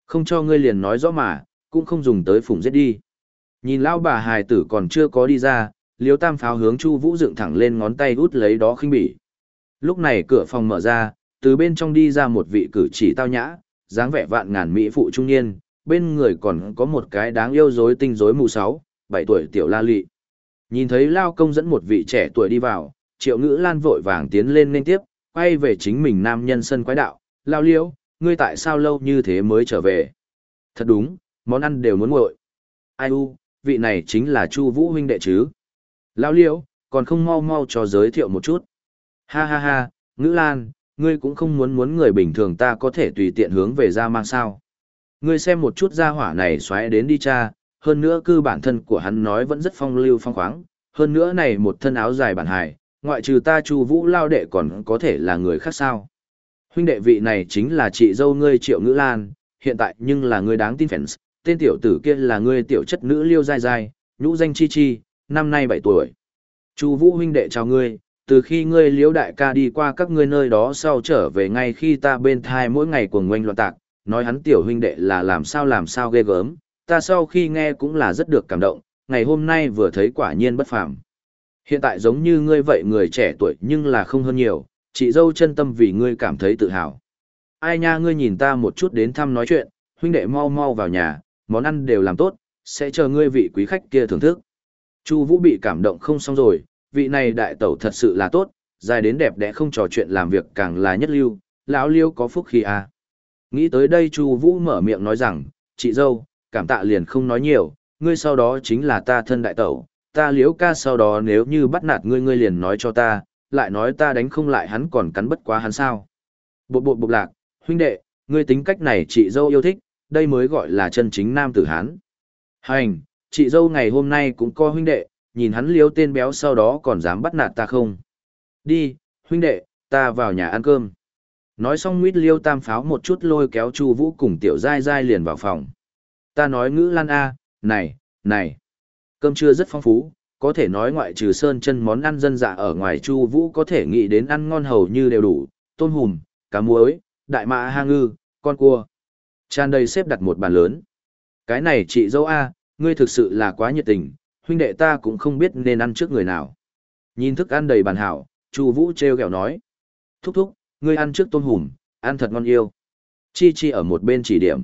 Không cho ngươi liền nói rõ mà, cũng không dùng tới phùng giết đi. Nhìn lão bà hài tử còn chưa có đi ra, liêu tam pháo hướng chu vũ dựng thẳng lên ngón tay út lấy đó khinh bỉ. Lúc này cửa phòng mở ra, từ bên trong đi ra một vị cử chỉ tao nhã, dáng vẻ vạn ngàn mỹ phụ trung niên, bên người còn có một cái đáng yêu dối tinh rối mù sáu, bảy tuổi tiểu la lị. Nhìn thấy Lao công dẫn một vị trẻ tuổi đi vào, triệu ngữ lan vội vàng tiến lên nên tiếp, quay về chính mình nam nhân sân quái đạo, Lao liễu, ngươi tại sao lâu như thế mới trở về? Thật đúng, món ăn đều muốn nguội. Ai u, vị này chính là Chu Vũ huynh đệ chứ? Lao liễu, còn không mau mau cho giới thiệu một chút. Ha ha ha, ngữ lan, ngươi cũng không muốn muốn người bình thường ta có thể tùy tiện hướng về ra mang sao. Ngươi xem một chút gia hỏa này xoáy đến đi cha, hơn nữa cư bản thân của hắn nói vẫn rất phong lưu phong khoáng, hơn nữa này một thân áo dài bản hài, ngoại trừ ta Chu Vũ lao đệ còn có thể là người khác sao? Huynh đệ vị này chính là chị dâu ngươi Triệu Ngữ Lan, hiện tại nhưng là ngươi đáng tin fans, tên tiểu tử kia là ngươi tiểu chất nữ Liêu dài dài, nhũ danh Chi Chi, năm nay 7 tuổi. Chu Vũ huynh đệ chào ngươi, từ khi ngươi Liễu đại ca đi qua các ngươi nơi đó sau trở về ngay khi ta bên thai mỗi ngày cuồng ngoanh loạn tạc, nói hắn tiểu huynh đệ là làm sao làm sao ghê gớm, ta sau khi nghe cũng là rất được cảm động, ngày hôm nay vừa thấy quả nhiên bất phàm. Hiện tại giống như ngươi vậy người trẻ tuổi nhưng là không hơn nhiều, chị dâu chân tâm vì ngươi cảm thấy tự hào. Ai nha ngươi nhìn ta một chút đến thăm nói chuyện, huynh đệ mau mau vào nhà, món ăn đều làm tốt, sẽ chờ ngươi vị quý khách kia thưởng thức. Chu Vũ bị cảm động không xong rồi, vị này đại tẩu thật sự là tốt, dài đến đẹp đẽ không trò chuyện làm việc càng là nhất lưu, lão liêu có phúc khi à. Nghĩ tới đây Chu Vũ mở miệng nói rằng, chị dâu, cảm tạ liền không nói nhiều, ngươi sau đó chính là ta thân đại tẩu, ta liễu ca sau đó nếu như bắt nạt ngươi ngươi liền nói cho ta, lại nói ta đánh không lại hắn còn cắn bất quá hắn sao. Bộp bộp bộp lạc, huynh đệ, ngươi tính cách này chị dâu yêu thích, đây mới gọi là chân chính nam tử hán. Hành, chị dâu ngày hôm nay cũng co huynh đệ, nhìn hắn liếu tên béo sau đó còn dám bắt nạt ta không. Đi, huynh đệ, ta vào nhà ăn cơm. Nói xong nguyết liêu tam pháo một chút lôi kéo chu vũ cùng tiểu dai dai liền vào phòng. Ta nói ngữ lan A, này, này. Cơm trưa rất phong phú, có thể nói ngoại trừ sơn chân món ăn dân dạ ở ngoài chu vũ có thể nghĩ đến ăn ngon hầu như đều đủ, tôm hùm, cá muối, đại mã hang ngư, con cua. Tràn đầy xếp đặt một bàn lớn. Cái này chị dâu A, ngươi thực sự là quá nhiệt tình, huynh đệ ta cũng không biết nên ăn trước người nào. Nhìn thức ăn đầy bàn hảo, Chu Vũ treo gẹo nói: "Thúc thúc, ngươi ăn trước tôm hùm, ăn thật ngon yêu." Chi Chi ở một bên chỉ điểm.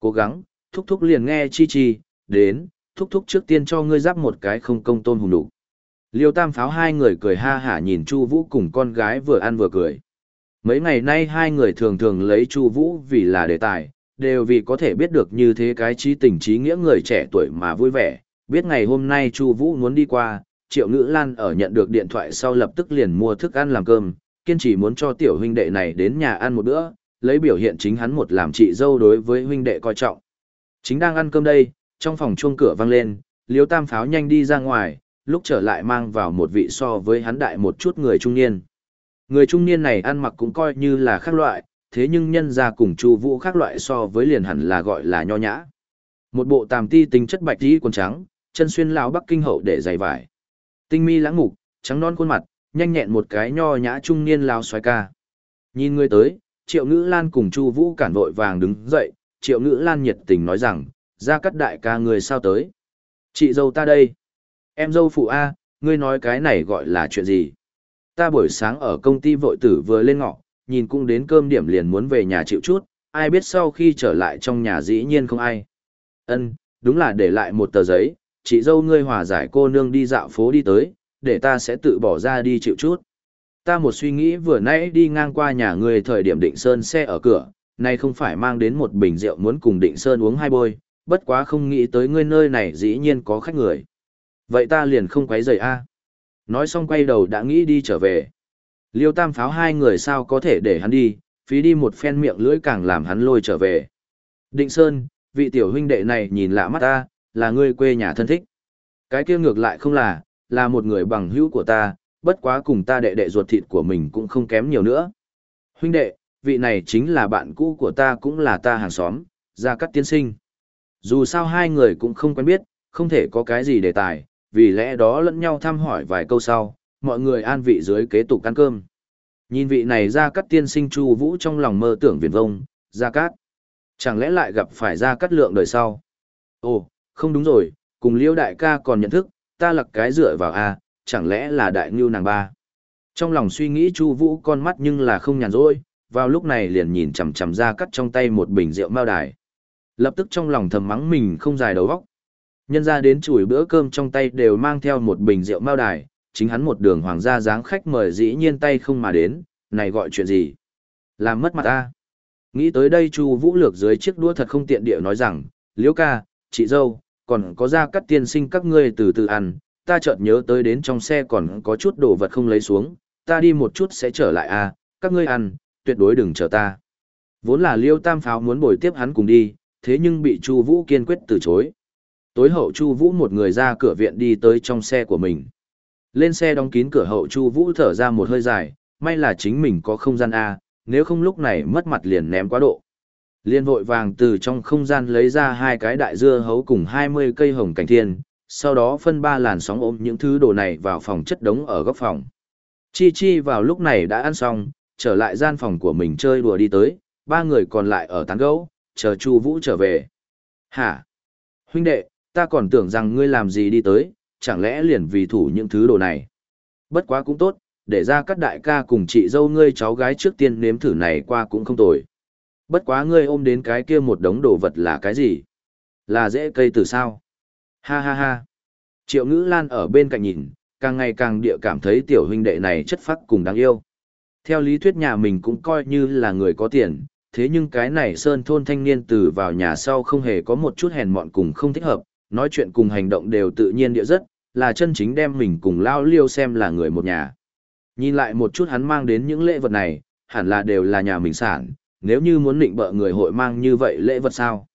"Cố gắng." Thúc thúc liền nghe Chi Chi, "Đến, thúc thúc trước tiên cho ngươi giáp một cái không công tôm hùm đủ." Liêu Tam Pháo hai người cười ha hả nhìn Chu Vũ cùng con gái vừa ăn vừa cười. Mấy ngày nay hai người thường thường lấy Chu Vũ vì là đề tài, đều vì có thể biết được như thế cái trí tình trí nghĩa người trẻ tuổi mà vui vẻ. Biết ngày hôm nay Chu Vũ muốn đi qua, Triệu Ngữ Lan ở nhận được điện thoại sau lập tức liền mua thức ăn làm cơm, kiên trì muốn cho tiểu huynh đệ này đến nhà ăn một bữa, lấy biểu hiện chính hắn một làm chị dâu đối với huynh đệ coi trọng. Chính đang ăn cơm đây, trong phòng chuông cửa vang lên, Liêu Tam Pháo nhanh đi ra ngoài, lúc trở lại mang vào một vị so với hắn đại một chút người trung niên. Người trung niên này ăn mặc cũng coi như là khác loại, thế nhưng nhân ra cùng Chu Vũ khác loại so với liền hẳn là gọi là nho nhã. Một bộ tàm ti tính chất bạch y quần trắng, chân xuyên lão Bắc Kinh hậu để giày vải. Tinh mi lãng ngục trắng non khuôn mặt, nhanh nhẹn một cái nho nhã trung niên lao xoái ca. Nhìn người tới, Triệu Ngữ Lan cùng Chu Vũ cản vội vàng đứng dậy, Triệu Ngữ Lan nhiệt tình nói rằng, ra cắt đại ca người sao tới?" "Chị dâu ta đây." "Em dâu phụ a, ngươi nói cái này gọi là chuyện gì?" "Ta buổi sáng ở công ty vội tử vừa lên ngọ, nhìn cũng đến cơm điểm liền muốn về nhà chịu chút, ai biết sau khi trở lại trong nhà dĩ nhiên không ai. Ân, đúng là để lại một tờ giấy, chị dâu ngươi hòa giải cô nương đi dạo phố đi tới, để ta sẽ tự bỏ ra đi chịu chút. Ta một suy nghĩ vừa nãy đi ngang qua nhà ngươi thời điểm định sơn xe ở cửa, nay không phải mang đến một bình rượu muốn cùng định sơn uống hai bôi, bất quá không nghĩ tới ngươi nơi này dĩ nhiên có khách người. Vậy ta liền không quấy rầy a. Nói xong quay đầu đã nghĩ đi trở về. Liêu tam pháo hai người sao có thể để hắn đi, phí đi một phen miệng lưỡi càng làm hắn lôi trở về. Định Sơn, vị tiểu huynh đệ này nhìn lạ mắt ta, là người quê nhà thân thích. Cái kia ngược lại không là, là một người bằng hữu của ta, bất quá cùng ta đệ đệ ruột thịt của mình cũng không kém nhiều nữa. Huynh đệ, vị này chính là bạn cũ của ta cũng là ta hàng xóm, Gia Cát Tiên Sinh. Dù sao hai người cũng không quen biết, không thể có cái gì đề tài, vì lẽ đó lẫn nhau thăm hỏi vài câu sau, mọi người an vị dưới kế tục ăn cơm. Nhìn vị này gia cắt tiên sinh chu vũ trong lòng mơ tưởng viền vông, gia cắt. Chẳng lẽ lại gặp phải gia cắt lượng đời sau? Ồ, không đúng rồi, cùng liêu đại ca còn nhận thức, ta lặc cái dựa vào a chẳng lẽ là đại ngưu nàng ba. Trong lòng suy nghĩ chu vũ con mắt nhưng là không nhàn rỗi, vào lúc này liền nhìn chằm chằm ra cắt trong tay một bình rượu mao đài. Lập tức trong lòng thầm mắng mình không dài đầu óc. Nhân ra đến chùi bữa cơm trong tay đều mang theo một bình rượu mao đài, chính hắn một đường hoàng gia dáng khách mời dĩ nhiên tay không mà đến, này gọi chuyện gì? Làm mất mặt ta. Nghĩ tới đây Chu Vũ Lược dưới chiếc đũa thật không tiện địa nói rằng, Liễu ca, chị dâu, còn có ra cắt tiên sinh các ngươi từ từ ăn, ta chợt nhớ tới đến trong xe còn có chút đồ vật không lấy xuống, ta đi một chút sẽ trở lại à, các ngươi ăn, tuyệt đối đừng chờ ta. Vốn là Liêu Tam Pháo muốn bồi tiếp hắn cùng đi, thế nhưng bị Chu Vũ kiên quyết từ chối. Tối hậu Chu Vũ một người ra cửa viện đi tới trong xe của mình. Lên xe đóng kín cửa hậu Chu Vũ thở ra một hơi dài, may là chính mình có không gian A, nếu không lúc này mất mặt liền ném quá độ. Liên vội vàng từ trong không gian lấy ra hai cái đại dưa hấu cùng 20 cây hồng cảnh thiên, sau đó phân ba làn sóng ôm những thứ đồ này vào phòng chất đống ở góc phòng. Chi Chi vào lúc này đã ăn xong, trở lại gian phòng của mình chơi đùa đi tới, ba người còn lại ở tán gấu, chờ Chu Vũ trở về. Hả? Huynh đệ, ta còn tưởng rằng ngươi làm gì đi tới, chẳng lẽ liền vì thủ những thứ đồ này. Bất quá cũng tốt, để ra các đại ca cùng chị dâu ngươi cháu gái trước tiên nếm thử này qua cũng không tồi. Bất quá ngươi ôm đến cái kia một đống đồ vật là cái gì? Là dễ cây từ sao? Ha ha ha. Triệu ngữ lan ở bên cạnh nhìn, càng ngày càng địa cảm thấy tiểu huynh đệ này chất phác cùng đáng yêu. Theo lý thuyết nhà mình cũng coi như là người có tiền, thế nhưng cái này sơn thôn thanh niên từ vào nhà sau không hề có một chút hèn mọn cùng không thích hợp, nói chuyện cùng hành động đều tự nhiên địa rất, là chân chính đem mình cùng lao liêu xem là người một nhà. Nhìn lại một chút hắn mang đến những lễ vật này, hẳn là đều là nhà mình sản, nếu như muốn định bợ người hội mang như vậy lễ vật sao?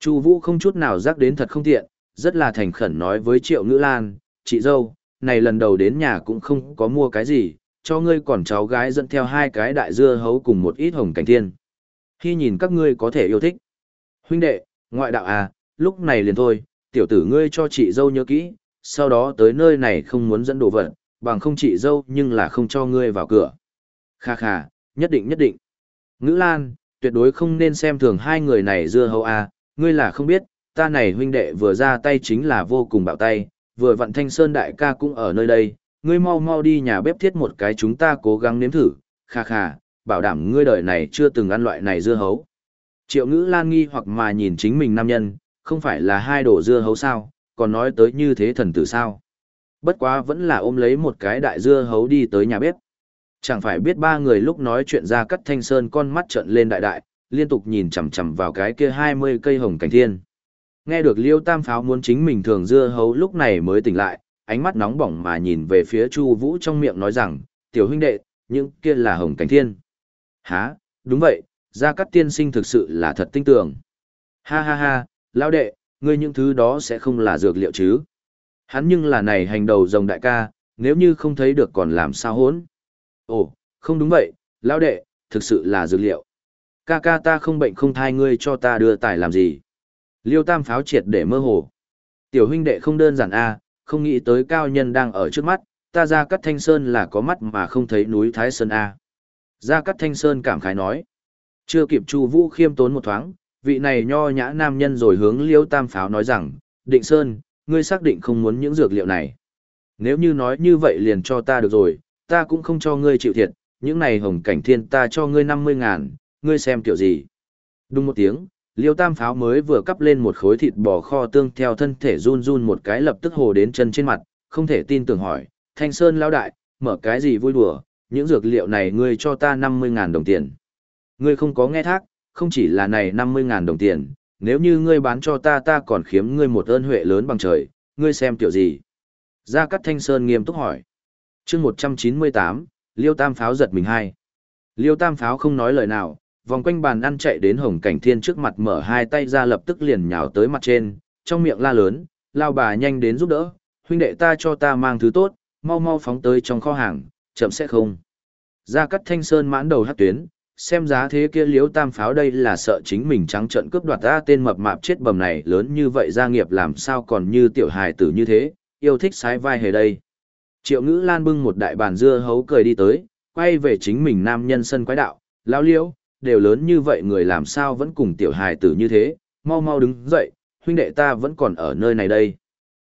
Chu Vũ không chút nào giác đến thật không tiện, rất là thành khẩn nói với Triệu Ngữ Lan, "Chị dâu, này lần đầu đến nhà cũng không có mua cái gì, cho ngươi còn cháu gái dẫn theo hai cái đại dưa hấu cùng một ít hồng cảnh thiên. Khi nhìn các ngươi có thể yêu thích. Huynh đệ, ngoại đạo à, lúc này liền thôi, tiểu tử ngươi cho chị dâu nhớ kỹ, sau đó tới nơi này không muốn dẫn đồ vật, bằng không chị dâu nhưng là không cho ngươi vào cửa. Kha kha, nhất định nhất định. Ngữ Lan, tuyệt đối không nên xem thường hai người này dưa hấu à, ngươi là không biết, ta này huynh đệ vừa ra tay chính là vô cùng bạo tay, vừa vặn thanh sơn đại ca cũng ở nơi đây, ngươi mau mau đi nhà bếp thiết một cái chúng ta cố gắng nếm thử, kha kha, bảo đảm ngươi đời này chưa từng ăn loại này dưa hấu. Triệu ngữ lan nghi hoặc mà nhìn chính mình nam nhân, không phải là hai đổ dưa hấu sao, còn nói tới như thế thần tử sao. Bất quá vẫn là ôm lấy một cái đại dưa hấu đi tới nhà bếp. Chẳng phải biết ba người lúc nói chuyện ra cắt thanh sơn con mắt trợn lên đại đại, liên tục nhìn chằm chằm vào cái kia 20 cây hồng cảnh thiên. Nghe được Liêu Tam Pháo muốn chính mình thường dưa hấu lúc này mới tỉnh lại, ánh mắt nóng bỏng mà nhìn về phía Chu Vũ trong miệng nói rằng, "Tiểu huynh đệ, những kia là hồng cảnh thiên." "Hả? Đúng vậy, Gia Cát tiên sinh thực sự là thật tinh tường." "Ha ha ha, lão đệ, ngươi những thứ đó sẽ không là dược liệu chứ?" Hắn nhưng là này hành đầu rồng đại ca, nếu như không thấy được còn làm sao hỗn? Ồ, không đúng vậy, lão đệ, thực sự là dược liệu. Ca ca ta không bệnh không thai ngươi cho ta đưa tải làm gì? Liêu tam pháo triệt để mơ hồ. Tiểu huynh đệ không đơn giản a, không nghĩ tới cao nhân đang ở trước mắt, ta ra cắt thanh sơn là có mắt mà không thấy núi Thái Sơn a. Ra cắt thanh sơn cảm khái nói. Chưa kịp chu vũ khiêm tốn một thoáng, vị này nho nhã nam nhân rồi hướng liêu tam pháo nói rằng, định sơn, ngươi xác định không muốn những dược liệu này. Nếu như nói như vậy liền cho ta được rồi, ta cũng không cho ngươi chịu thiệt, những này hồng cảnh thiên ta cho ngươi 50 ngàn, ngươi xem kiểu gì. Đúng một tiếng, liêu tam pháo mới vừa cắp lên một khối thịt bò kho tương theo thân thể run run một cái lập tức hồ đến chân trên mặt, không thể tin tưởng hỏi, thanh sơn Lão đại, mở cái gì vui đùa, những dược liệu này ngươi cho ta 50 ngàn đồng tiền. Ngươi không có nghe thác, không chỉ là này 50 ngàn đồng tiền, nếu như ngươi bán cho ta ta còn khiếm ngươi một ơn huệ lớn bằng trời, ngươi xem tiểu gì. Gia Cát Thanh Sơn nghiêm túc hỏi chương 198, Liêu Tam Pháo giật mình hai. Liêu Tam Pháo không nói lời nào, vòng quanh bàn ăn chạy đến Hồng Cảnh Thiên trước mặt mở hai tay ra lập tức liền nhào tới mặt trên, trong miệng la lớn, lao bà nhanh đến giúp đỡ, huynh đệ ta cho ta mang thứ tốt, mau mau phóng tới trong kho hàng, chậm sẽ không. Gia Cát Thanh Sơn mãn đầu hát tuyến, xem giá thế kia liếu tam pháo đây là sợ chính mình trắng trợn cướp đoạt ra tên mập mạp chết bầm này lớn như vậy gia nghiệp làm sao còn như tiểu hài tử như thế, yêu thích sái vai hề đây. Triệu ngữ lan bưng một đại bàn dưa hấu cười đi tới, quay về chính mình nam nhân sân quái đạo, lao Liêu, đều lớn như vậy người làm sao vẫn cùng tiểu hài tử như thế, mau mau đứng dậy, huynh đệ ta vẫn còn ở nơi này đây.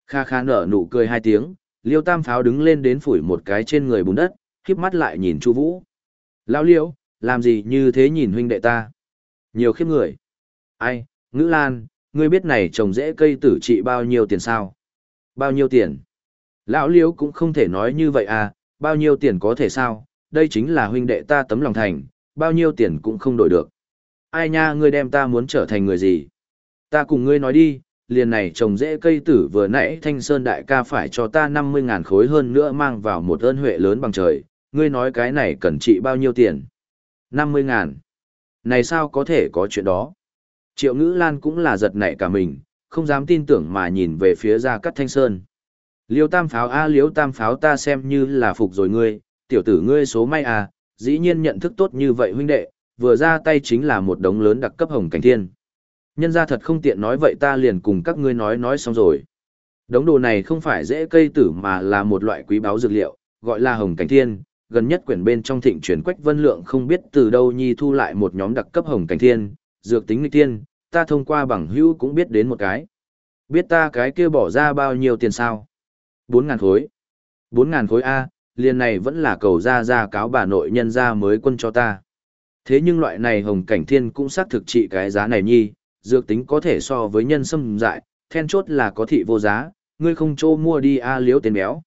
Kha kha nở nụ cười hai tiếng, liêu tam pháo đứng lên đến phủi một cái trên người bùn đất, khiếp mắt lại nhìn chu vũ. Lao Liêu, làm gì như thế nhìn huynh đệ ta? Nhiều khiếp người. Ai, ngữ lan, ngươi biết này trồng rễ cây tử trị bao nhiêu tiền sao? Bao nhiêu tiền? Lão liếu cũng không thể nói như vậy à, bao nhiêu tiền có thể sao? Đây chính là huynh đệ ta tấm lòng thành, bao nhiêu tiền cũng không đổi được. Ai nha ngươi đem ta muốn trở thành người gì? Ta cùng ngươi nói đi, liền này trồng rễ cây tử vừa nãy thanh sơn đại ca phải cho ta 50 ngàn khối hơn nữa mang vào một ơn huệ lớn bằng trời, ngươi nói cái này cần trị bao nhiêu tiền? 50 ngàn. Này sao có thể có chuyện đó? Triệu ngữ lan cũng là giật nảy cả mình, không dám tin tưởng mà nhìn về phía ra cắt thanh sơn. Liêu tam pháo a liêu tam pháo ta xem như là phục rồi ngươi, tiểu tử ngươi số may à, dĩ nhiên nhận thức tốt như vậy huynh đệ, vừa ra tay chính là một đống lớn đặc cấp hồng cảnh thiên. Nhân ra thật không tiện nói vậy ta liền cùng các ngươi nói nói xong rồi. Đống đồ này không phải dễ cây tử mà là một loại quý báu dược liệu, gọi là hồng cảnh thiên, gần nhất quyển bên trong thịnh truyền quách vân lượng không biết từ đâu nhi thu lại một nhóm đặc cấp hồng cảnh thiên, dược tính nghịch thiên, ta thông qua bằng hữu cũng biết đến một cái. Biết ta cái kia bỏ ra bao nhiêu tiền sao? Bốn ngàn khối. Bốn ngàn khối A, liền này vẫn là cầu ra ra cáo bà nội nhân ra mới quân cho ta. Thế nhưng loại này hồng cảnh thiên cũng xác thực trị cái giá này nhi, dược tính có thể so với nhân sâm dại, then chốt là có thị vô giá, ngươi không chỗ mua đi A liếu tên béo.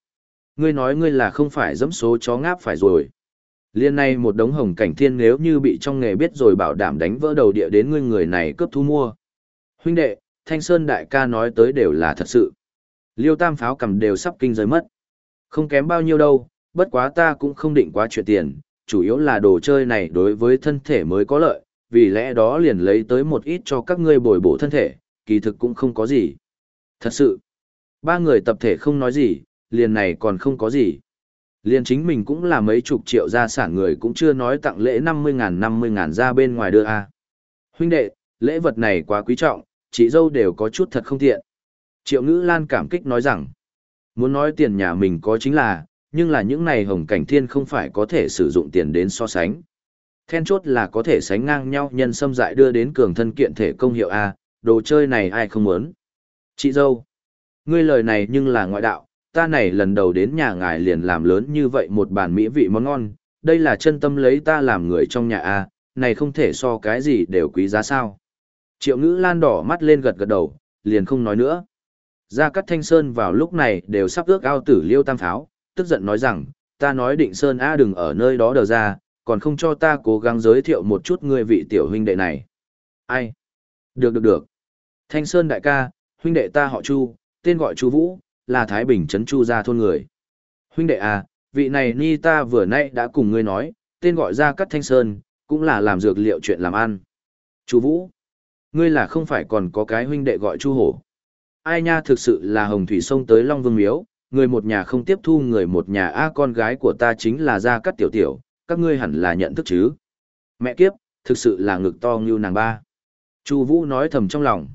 Ngươi nói ngươi là không phải dẫm số chó ngáp phải rồi. Liên này một đống hồng cảnh thiên nếu như bị trong nghề biết rồi bảo đảm đánh vỡ đầu địa đến ngươi người này cướp thu mua. Huynh đệ, Thanh Sơn đại ca nói tới đều là thật sự. Liêu tam pháo cầm đều sắp kinh rơi mất. Không kém bao nhiêu đâu, bất quá ta cũng không định quá chuyện tiền, chủ yếu là đồ chơi này đối với thân thể mới có lợi, vì lẽ đó liền lấy tới một ít cho các ngươi bồi bổ thân thể, kỳ thực cũng không có gì. Thật sự, ba người tập thể không nói gì, liền này còn không có gì. Liền chính mình cũng là mấy chục triệu gia sản người cũng chưa nói tặng lễ 50 ngàn 50 ngàn ra bên ngoài đưa a Huynh đệ, lễ vật này quá quý trọng, chị dâu đều có chút thật không tiện. Triệu ngữ lan cảm kích nói rằng, muốn nói tiền nhà mình có chính là, nhưng là những này hồng cảnh thiên không phải có thể sử dụng tiền đến so sánh. Then chốt là có thể sánh ngang nhau nhân xâm dại đưa đến cường thân kiện thể công hiệu A, đồ chơi này ai không muốn. Chị dâu, ngươi lời này nhưng là ngoại đạo, ta này lần đầu đến nhà ngài liền làm lớn như vậy một bàn mỹ vị món ngon, đây là chân tâm lấy ta làm người trong nhà A, này không thể so cái gì đều quý giá sao. Triệu ngữ lan đỏ mắt lên gật gật đầu, liền không nói nữa. Gia Cát Thanh Sơn vào lúc này đều sắp ước ao tử liêu tam pháo, tức giận nói rằng, ta nói định Sơn A đừng ở nơi đó đờ ra, còn không cho ta cố gắng giới thiệu một chút người vị tiểu huynh đệ này. Ai? Được được được. Thanh Sơn đại ca, huynh đệ ta họ Chu, tên gọi Chu Vũ, là Thái Bình Trấn Chu gia thôn người. Huynh đệ à, vị này ni ta vừa nãy đã cùng ngươi nói, tên gọi Gia Cát Thanh Sơn, cũng là làm dược liệu chuyện làm ăn. Chu Vũ, ngươi là không phải còn có cái huynh đệ gọi Chu Hổ. Ai nha thực sự là hồng thủy sông tới Long Vương Miếu, người một nhà không tiếp thu người một nhà a con gái của ta chính là Gia Cát Tiểu Tiểu, các ngươi hẳn là nhận thức chứ. Mẹ kiếp, thực sự là ngực to như nàng ba. Chu Vũ nói thầm trong lòng.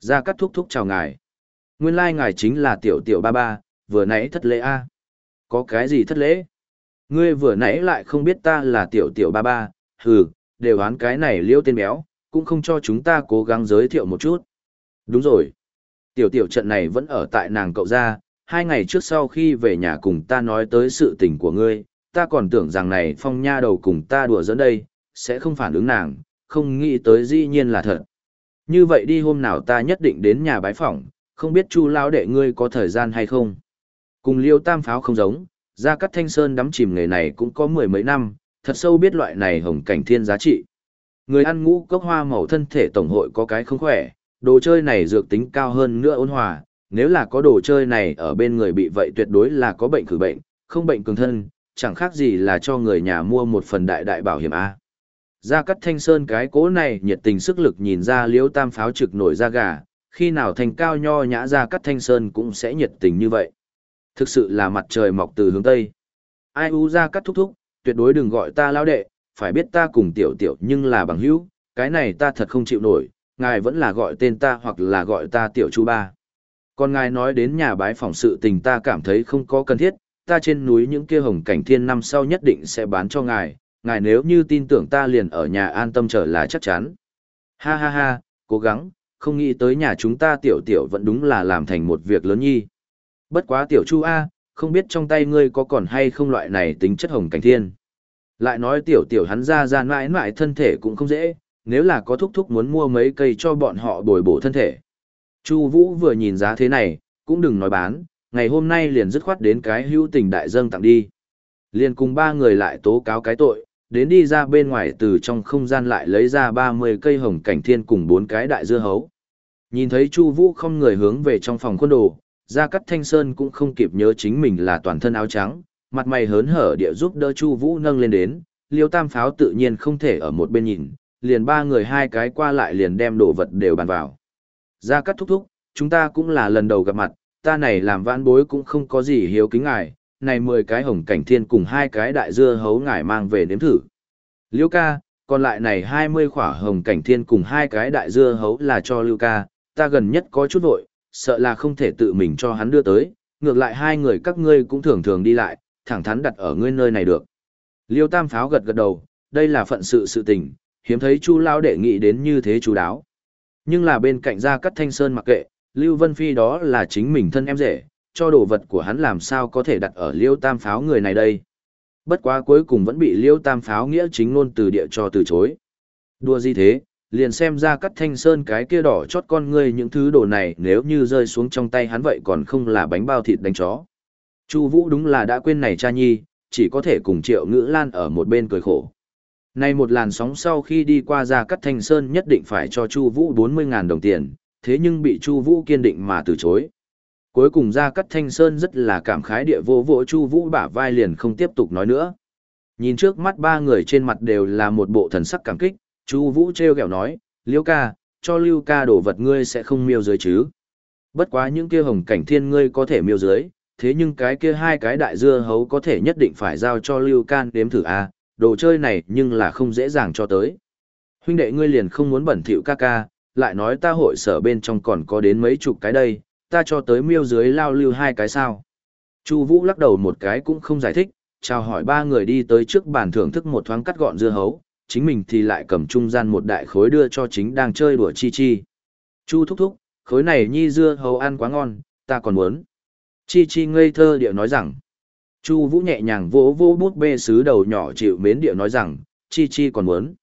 Gia Cát thúc thúc chào ngài. Nguyên lai ngài chính là Tiểu Tiểu ba ba, vừa nãy thất lễ a. Có cái gì thất lễ? Ngươi vừa nãy lại không biết ta là Tiểu Tiểu ba ba, hừ, đều đoán cái này liêu tên béo, cũng không cho chúng ta cố gắng giới thiệu một chút. Đúng rồi. Tiểu tiểu trận này vẫn ở tại nàng cậu ra, hai ngày trước sau khi về nhà cùng ta nói tới sự tình của ngươi, ta còn tưởng rằng này phong nha đầu cùng ta đùa dẫn đây, sẽ không phản ứng nàng, không nghĩ tới dĩ nhiên là thật. Như vậy đi hôm nào ta nhất định đến nhà bái phỏng, không biết chu lao đệ ngươi có thời gian hay không. Cùng liêu tam pháo không giống, ra cắt thanh sơn đắm chìm nghề này cũng có mười mấy năm, thật sâu biết loại này hồng cảnh thiên giá trị. Người ăn ngũ cốc hoa màu thân thể tổng hội có cái không khỏe, đồ chơi này dược tính cao hơn nữa ôn hòa, nếu là có đồ chơi này ở bên người bị vậy tuyệt đối là có bệnh khử bệnh, không bệnh cường thân, chẳng khác gì là cho người nhà mua một phần đại đại bảo hiểm A. Gia cắt thanh sơn cái cố này nhiệt tình sức lực nhìn ra liễu tam pháo trực nổi ra gà, khi nào thành cao nho nhã ra cắt thanh sơn cũng sẽ nhiệt tình như vậy. Thực sự là mặt trời mọc từ hướng Tây. Ai u ra cắt thúc thúc, tuyệt đối đừng gọi ta lao đệ, phải biết ta cùng tiểu tiểu nhưng là bằng hữu, cái này ta thật không chịu nổi, ngài vẫn là gọi tên ta hoặc là gọi ta tiểu Chu ba. Còn ngài nói đến nhà bái phỏng sự tình ta cảm thấy không có cần thiết, ta trên núi những kia hồng cảnh thiên năm sau nhất định sẽ bán cho ngài, ngài nếu như tin tưởng ta liền ở nhà an tâm trở là chắc chắn. Ha ha ha, cố gắng, không nghĩ tới nhà chúng ta tiểu tiểu vẫn đúng là làm thành một việc lớn nhi. Bất quá tiểu chu A, không biết trong tay ngươi có còn hay không loại này tính chất hồng cảnh thiên. Lại nói tiểu tiểu hắn ra ra mãi mãi thân thể cũng không dễ, nếu là có thúc thúc muốn mua mấy cây cho bọn họ bồi bổ thân thể. Chu Vũ vừa nhìn giá thế này, cũng đừng nói bán, ngày hôm nay liền dứt khoát đến cái hữu tình đại dâng tặng đi. Liền cùng ba người lại tố cáo cái tội, đến đi ra bên ngoài từ trong không gian lại lấy ra 30 cây hồng cảnh thiên cùng bốn cái đại dưa hấu. Nhìn thấy Chu Vũ không người hướng về trong phòng quân đồ, Gia Cát Thanh Sơn cũng không kịp nhớ chính mình là toàn thân áo trắng, mặt mày hớn hở địa giúp đỡ Chu Vũ nâng lên đến, Liêu Tam Pháo tự nhiên không thể ở một bên nhìn, liền ba người hai cái qua lại liền đem đồ vật đều bàn vào. Gia Cát thúc thúc, chúng ta cũng là lần đầu gặp mặt, ta này làm vãn bối cũng không có gì hiếu kính ngài, này 10 cái hồng cảnh thiên cùng hai cái đại dưa hấu ngài mang về nếm thử. Liêu ca, còn lại này 20 khỏa hồng cảnh thiên cùng hai cái đại dưa hấu là cho Liêu ca, ta gần nhất có chút vội, sợ là không thể tự mình cho hắn đưa tới, ngược lại hai người các ngươi cũng thường thường đi lại, thẳng thắn đặt ở ngươi nơi này được. Liêu Tam Pháo gật gật đầu, đây là phận sự sự tình, hiếm thấy Chu Lao đệ nghị đến như thế chú đáo. Nhưng là bên cạnh gia cắt thanh sơn mặc kệ, Lưu Vân Phi đó là chính mình thân em rể, cho đồ vật của hắn làm sao có thể đặt ở Liêu Tam Pháo người này đây. Bất quá cuối cùng vẫn bị Liêu Tam Pháo nghĩa chính ngôn từ địa cho từ chối. Đua gì thế, liền xem ra cắt thanh sơn cái kia đỏ chót con ngươi những thứ đồ này nếu như rơi xuống trong tay hắn vậy còn không là bánh bao thịt đánh chó. Chu Vũ đúng là đã quên này cha nhi, chỉ có thể cùng Triệu Ngữ Lan ở một bên cười khổ. Nay một làn sóng sau khi đi qua ra cắt thanh sơn nhất định phải cho Chu Vũ 40.000 đồng tiền, thế nhưng bị Chu Vũ kiên định mà từ chối. Cuối cùng ra cắt thanh sơn rất là cảm khái địa vô vỗ Chu Vũ bả vai liền không tiếp tục nói nữa. Nhìn trước mắt ba người trên mặt đều là một bộ thần sắc cảm kích, Chu Vũ treo kẹo nói, Liêu ca, cho Lưu ca đổ vật ngươi sẽ không miêu dưới chứ. Bất quá những kia hồng cảnh thiên ngươi có thể miêu dưới, thế nhưng cái kia hai cái đại dưa hấu có thể nhất định phải giao cho Lưu can đếm thử a, đồ chơi này nhưng là không dễ dàng cho tới. Huynh đệ ngươi liền không muốn bẩn thỉu ca ca, lại nói ta hội sở bên trong còn có đến mấy chục cái đây, ta cho tới miêu dưới lao lưu hai cái sao. Chu Vũ lắc đầu một cái cũng không giải thích, chào hỏi ba người đi tới trước bàn thưởng thức một thoáng cắt gọn dưa hấu, chính mình thì lại cầm trung gian một đại khối đưa cho chính đang chơi đùa chi chi. Chu thúc thúc, khối này nhi dưa hấu ăn quá ngon, ta còn muốn. Chi chi ngây thơ điệu nói rằng. Chu vũ nhẹ nhàng vỗ vỗ bút bê sứ đầu nhỏ chịu mến điệu nói rằng, chi chi còn muốn.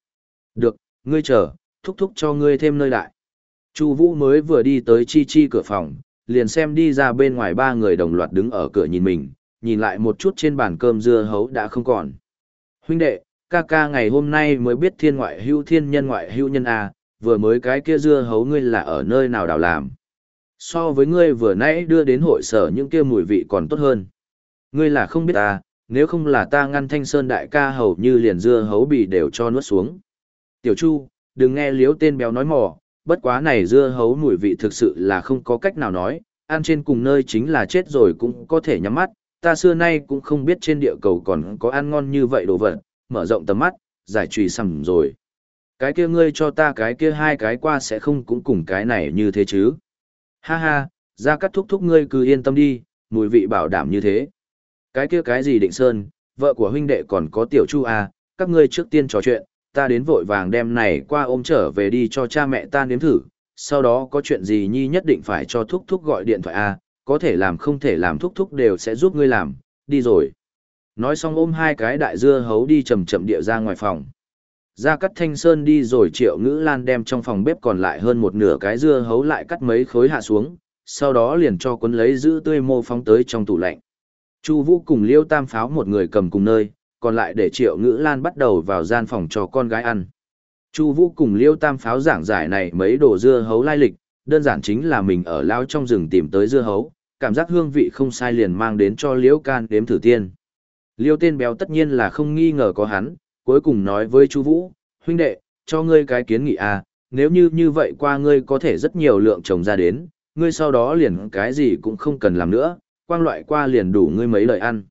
Được, ngươi chờ, thúc thúc cho ngươi thêm nơi đại. Chu vũ mới vừa đi tới chi chi cửa phòng, liền xem đi ra bên ngoài ba người đồng loạt đứng ở cửa nhìn mình, nhìn lại một chút trên bàn cơm dưa hấu đã không còn. Huynh đệ, ca ca ngày hôm nay mới biết thiên ngoại hữu thiên nhân ngoại hữu nhân a vừa mới cái kia dưa hấu ngươi là ở nơi nào đào làm so với ngươi vừa nãy đưa đến hội sở những kia mùi vị còn tốt hơn ngươi là không biết ta nếu không là ta ngăn thanh sơn đại ca hầu như liền dưa hấu bị đều cho nuốt xuống tiểu chu đừng nghe liếu tên béo nói mỏ bất quá này dưa hấu mùi vị thực sự là không có cách nào nói ăn trên cùng nơi chính là chết rồi cũng có thể nhắm mắt ta xưa nay cũng không biết trên địa cầu còn có ăn ngon như vậy đồ vật mở rộng tầm mắt, giải trùy sầm rồi. Cái kia ngươi cho ta cái kia hai cái qua sẽ không cũng cùng cái này như thế chứ. Ha ha, ra cắt thúc thúc ngươi cứ yên tâm đi, mùi vị bảo đảm như thế. Cái kia cái gì định sơn, vợ của huynh đệ còn có tiểu chu à, các ngươi trước tiên trò chuyện, ta đến vội vàng đem này qua ôm trở về đi cho cha mẹ ta nếm thử, sau đó có chuyện gì nhi nhất định phải cho thúc thúc gọi điện thoại à, có thể làm không thể làm thúc thúc đều sẽ giúp ngươi làm, đi rồi. Nói xong ôm hai cái đại dưa hấu đi chậm chậm địa ra ngoài phòng. Ra cắt thanh sơn đi rồi triệu ngữ lan đem trong phòng bếp còn lại hơn một nửa cái dưa hấu lại cắt mấy khối hạ xuống, sau đó liền cho cuốn lấy giữ tươi mô phóng tới trong tủ lạnh. Chu Vũ cùng Liêu Tam Pháo một người cầm cùng nơi, còn lại để Triệu Ngữ Lan bắt đầu vào gian phòng cho con gái ăn. Chu Vũ cùng Liêu Tam Pháo giảng giải này mấy đồ dưa hấu lai lịch, đơn giản chính là mình ở lao trong rừng tìm tới dưa hấu, cảm giác hương vị không sai liền mang đến cho Liễu Can đếm thử tiên. Liêu tên béo tất nhiên là không nghi ngờ có hắn, cuối cùng nói với Chu Vũ, huynh đệ, cho ngươi cái kiến nghị à, nếu như như vậy qua ngươi có thể rất nhiều lượng trồng ra đến, ngươi sau đó liền cái gì cũng không cần làm nữa, quang loại qua liền đủ ngươi mấy lời ăn.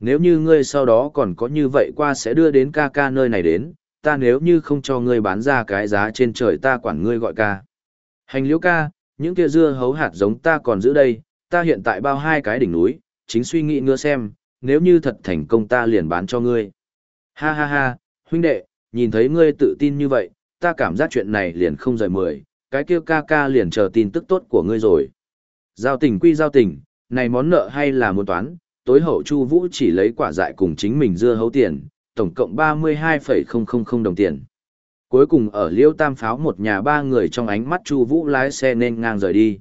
Nếu như ngươi sau đó còn có như vậy qua sẽ đưa đến ca ca nơi này đến, ta nếu như không cho ngươi bán ra cái giá trên trời ta quản ngươi gọi ca. Hành liễu ca, những kia dưa hấu hạt giống ta còn giữ đây, ta hiện tại bao hai cái đỉnh núi, chính suy nghĩ ngựa xem, nếu như thật thành công ta liền bán cho ngươi. Ha ha ha, huynh đệ, nhìn thấy ngươi tự tin như vậy, ta cảm giác chuyện này liền không rời mười, cái kia ca ca liền chờ tin tức tốt của ngươi rồi. Giao tình quy giao tình, này món nợ hay là muốn toán, tối hậu Chu Vũ chỉ lấy quả dại cùng chính mình dưa hấu tiền, tổng cộng 32,000 đồng tiền. Cuối cùng ở Liêu Tam Pháo một nhà ba người trong ánh mắt Chu Vũ lái xe nên ngang rời đi.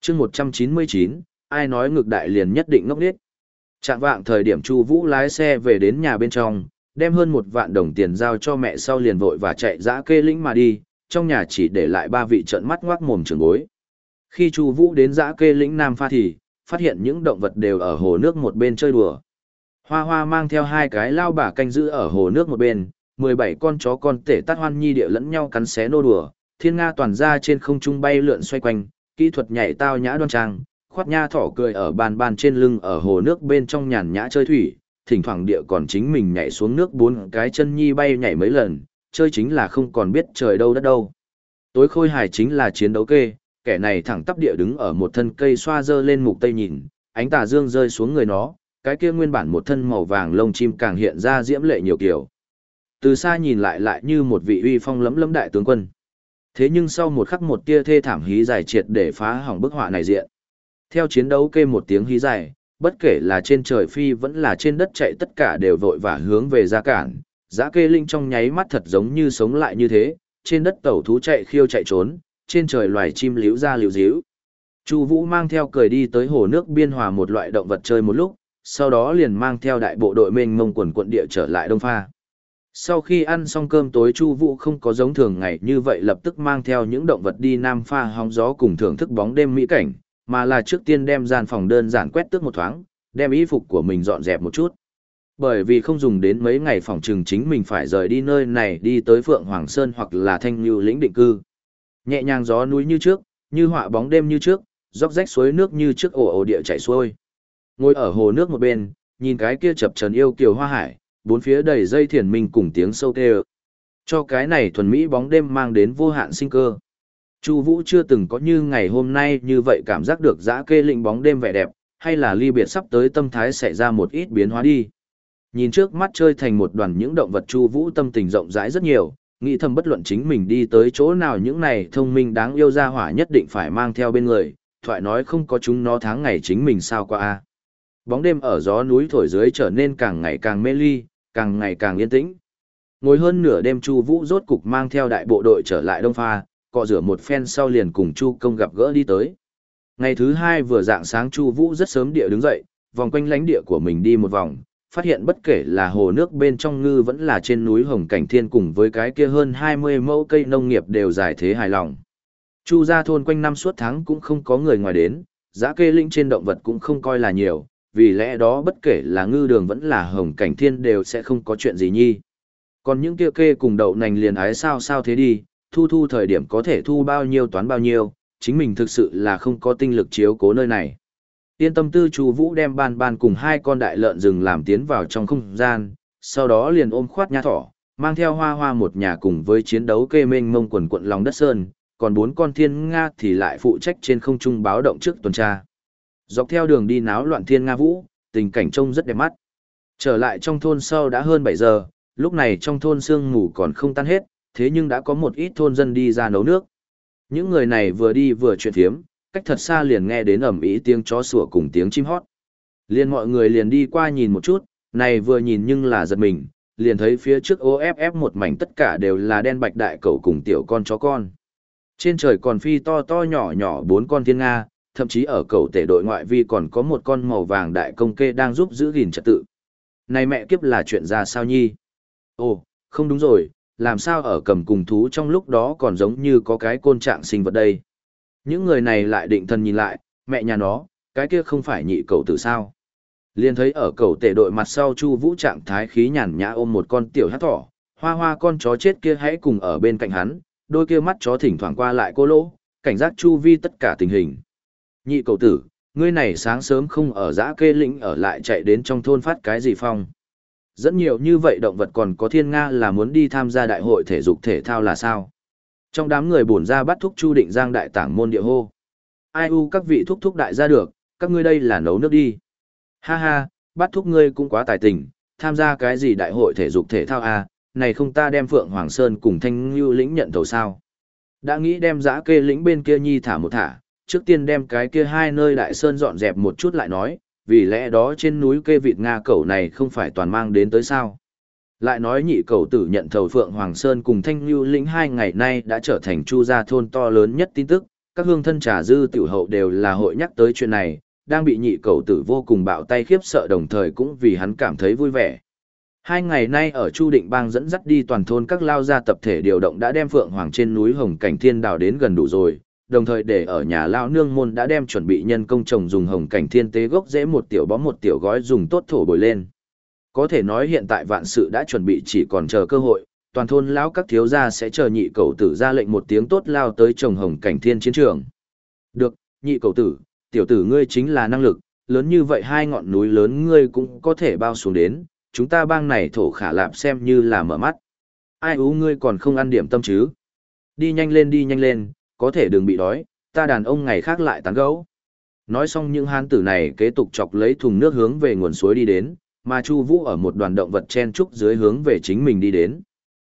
Chương 199, ai nói ngược đại liền nhất định ngốc nghếch. Trạng vạng thời điểm Chu Vũ lái xe về đến nhà bên trong, đem hơn một vạn đồng tiền giao cho mẹ sau liền vội và chạy dã kê lĩnh mà đi, trong nhà chỉ để lại ba vị trợn mắt ngoác mồm trưởng bối. Khi Chu Vũ đến dã kê lĩnh Nam Pha thì, phát hiện những động vật đều ở hồ nước một bên chơi đùa. Hoa Hoa mang theo hai cái lao bà canh giữ ở hồ nước một bên, 17 con chó con tể tát hoan nhi địa lẫn nhau cắn xé nô đùa, thiên nga toàn ra trên không trung bay lượn xoay quanh, kỹ thuật nhảy tao nhã đoan trang, khoát nha thỏ cười ở bàn bàn trên lưng ở hồ nước bên trong nhàn nhã chơi thủy, thỉnh thoảng địa còn chính mình nhảy xuống nước bốn cái chân nhi bay nhảy mấy lần, chơi chính là không còn biết trời đâu đất đâu. Tối khôi hài chính là chiến đấu kê, kẻ này thẳng tắp địa đứng ở một thân cây xoa dơ lên mục tây nhìn, ánh tà dương rơi xuống người nó, cái kia nguyên bản một thân màu vàng lông chim càng hiện ra diễm lệ nhiều kiểu. Từ xa nhìn lại lại như một vị uy phong lẫm lẫm đại tướng quân. Thế nhưng sau một khắc một tia thê thảm hí dài triệt để phá hỏng bức họa này diện. Theo chiến đấu kê một tiếng hí dài, bất kể là trên trời phi vẫn là trên đất chạy tất cả đều vội vã hướng về ra cản. Giã kê linh trong nháy mắt thật giống như sống lại như thế, trên đất tẩu thú chạy khiêu chạy trốn, trên trời loài chim liễu ra liễu díu. Chu Vũ mang theo cười đi tới hồ nước biên hòa một loại động vật chơi một lúc, sau đó liền mang theo đại bộ đội mênh mông quần quận địa trở lại Đông Pha. Sau khi ăn xong cơm tối Chu Vũ không có giống thường ngày như vậy lập tức mang theo những động vật đi Nam Pha hóng gió cùng thưởng thức bóng đêm mỹ cảnh, mà là trước tiên đem gian phòng đơn giản quét tước một thoáng, đem y phục của mình dọn dẹp một chút. Bởi vì không dùng đến mấy ngày phòng trường chính mình phải rời đi nơi này đi tới Phượng Hoàng Sơn hoặc là Thanh Nhu lĩnh định cư. Nhẹ nhàng gió núi như trước, như họa bóng đêm như trước, róc rách suối nước như trước ổ ổ địa chảy xuôi. Ngồi ở hồ nước một bên, nhìn cái kia chập trần yêu kiều hoa hải, bốn phía đầy dây thiền minh cùng tiếng sâu tê Cho cái này thuần mỹ bóng đêm mang đến vô hạn sinh cơ. Chu Vũ chưa từng có như ngày hôm nay như vậy cảm giác được dã kê lĩnh bóng đêm vẻ đẹp, hay là ly biệt sắp tới tâm thái xảy ra một ít biến hóa đi. Nhìn trước mắt chơi thành một đoàn những động vật Chu Vũ tâm tình rộng rãi rất nhiều, nghĩ thầm bất luận chính mình đi tới chỗ nào những này thông minh đáng yêu ra hỏa nhất định phải mang theo bên người, thoại nói không có chúng nó tháng ngày chính mình sao qua a. Bóng đêm ở gió núi thổi dưới trở nên càng ngày càng mê ly, càng ngày càng yên tĩnh. Ngồi hơn nửa đêm Chu Vũ rốt cục mang theo đại bộ đội trở lại Đông Pha, cọ rửa một phen sau liền cùng Chu Công gặp gỡ đi tới. Ngày thứ hai vừa dạng sáng Chu Vũ rất sớm địa đứng dậy, vòng quanh lãnh địa của mình đi một vòng, phát hiện bất kể là hồ nước bên trong ngư vẫn là trên núi Hồng Cảnh Thiên cùng với cái kia hơn 20 mẫu cây nông nghiệp đều giải thế hài lòng. Chu gia thôn quanh năm suốt tháng cũng không có người ngoài đến, giá kê linh trên động vật cũng không coi là nhiều, vì lẽ đó bất kể là ngư đường vẫn là hồng cảnh thiên đều sẽ không có chuyện gì nhi. Còn những kia kê cùng đậu nành liền ái sao sao thế đi, thu thu thời điểm có thể thu bao nhiêu toán bao nhiêu, chính mình thực sự là không có tinh lực chiếu cố nơi này. Yên tâm tư chú Vũ đem ban ban cùng hai con đại lợn rừng làm tiến vào trong không gian, sau đó liền ôm khoát nha thỏ, mang theo hoa hoa một nhà cùng với chiến đấu kê mênh mông quần quận lòng đất sơn, còn bốn con thiên Nga thì lại phụ trách trên không trung báo động trước tuần tra. Dọc theo đường đi náo loạn thiên Nga vũ, tình cảnh trông rất đẹp mắt. Trở lại trong thôn sau đã hơn 7 giờ, lúc này trong thôn sương mù còn không tan hết, thế nhưng đã có một ít thôn dân đi ra nấu nước. Những người này vừa đi vừa chuyện thiếm, cách thật xa liền nghe đến ầm ĩ tiếng chó sủa cùng tiếng chim hót. Liền mọi người liền đi qua nhìn một chút, này vừa nhìn nhưng là giật mình, liền thấy phía trước OFF một mảnh tất cả đều là đen bạch đại cầu cùng tiểu con chó con. Trên trời còn phi to to nhỏ nhỏ bốn con thiên Nga, thậm chí ở cầu tể đội ngoại vi còn có một con màu vàng đại công kê đang giúp giữ gìn trật tự. Này mẹ kiếp là chuyện ra sao nhi? Ồ, không đúng rồi, làm sao ở cầm cùng thú trong lúc đó còn giống như có cái côn trạng sinh vật đây? Những người này lại định thần nhìn lại, mẹ nhà nó, cái kia không phải nhị cầu tử sao? Liên thấy ở cầu tể đội mặt sau Chu Vũ trạng thái khí nhàn nhã ôm một con tiểu hắc thỏ, hoa hoa con chó chết kia hãy cùng ở bên cạnh hắn, đôi kia mắt chó thỉnh thoảng qua lại cô lỗ, cảnh giác chu vi tất cả tình hình. Nhị cầu tử, ngươi này sáng sớm không ở giã kê lĩnh ở lại chạy đến trong thôn phát cái gì phong. Dẫn nhiều như vậy động vật còn có thiên Nga là muốn đi tham gia đại hội thể dục thể thao là sao? Trong đám người bổn ra bắt thúc chu định giang đại tảng môn địa hô. Ai u các vị thúc thúc đại ra được, các ngươi đây là nấu nước đi. Ha ha, bắt thúc ngươi cũng quá tài tình, tham gia cái gì đại hội thể dục thể thao à, này không ta đem Phượng Hoàng Sơn cùng Thanh Ngưu lĩnh nhận thầu sao. Đã nghĩ đem giã kê lĩnh bên kia nhi thả một thả, trước tiên đem cái kia hai nơi đại sơn dọn dẹp một chút lại nói, vì lẽ đó trên núi kê vịt Nga cẩu này không phải toàn mang đến tới sao. Lại nói nhị cầu tử nhận thầu Phượng Hoàng Sơn cùng Thanh lưu lĩnh hai ngày nay đã trở thành chu gia thôn to lớn nhất tin tức, các hương thân trà dư tiểu hậu đều là hội nhắc tới chuyện này, đang bị nhị cầu tử vô cùng bạo tay khiếp sợ đồng thời cũng vì hắn cảm thấy vui vẻ. Hai ngày nay ở Chu Định Bang dẫn dắt đi toàn thôn các lao gia tập thể điều động đã đem Phượng Hoàng trên núi Hồng Cảnh Thiên đào đến gần đủ rồi, đồng thời để ở nhà lao nương môn đã đem chuẩn bị nhân công trồng dùng Hồng Cảnh Thiên tế gốc dễ một tiểu bó một tiểu gói dùng tốt thổ bồi lên. Có thể nói hiện tại vạn sự đã chuẩn bị chỉ còn chờ cơ hội, toàn thôn lão các thiếu gia sẽ chờ nhị cầu tử ra lệnh một tiếng tốt lao tới trồng Hồng Cảnh Thiên chiến trường. Được, nhị cầu tử, tiểu tử ngươi chính là năng lực, lớn như vậy hai ngọn núi lớn ngươi cũng có thể bao xuống đến chúng ta bang này thổ khả lạp xem như là mở mắt. Ai ú ngươi còn không ăn điểm tâm chứ? Đi nhanh lên đi nhanh lên, có thể đừng bị đói, ta đàn ông ngày khác lại tán gấu. Nói xong những hán tử này kế tục chọc lấy thùng nước hướng về nguồn suối đi đến, mà Chu Vũ ở một đoàn động vật chen trúc dưới hướng về chính mình đi đến.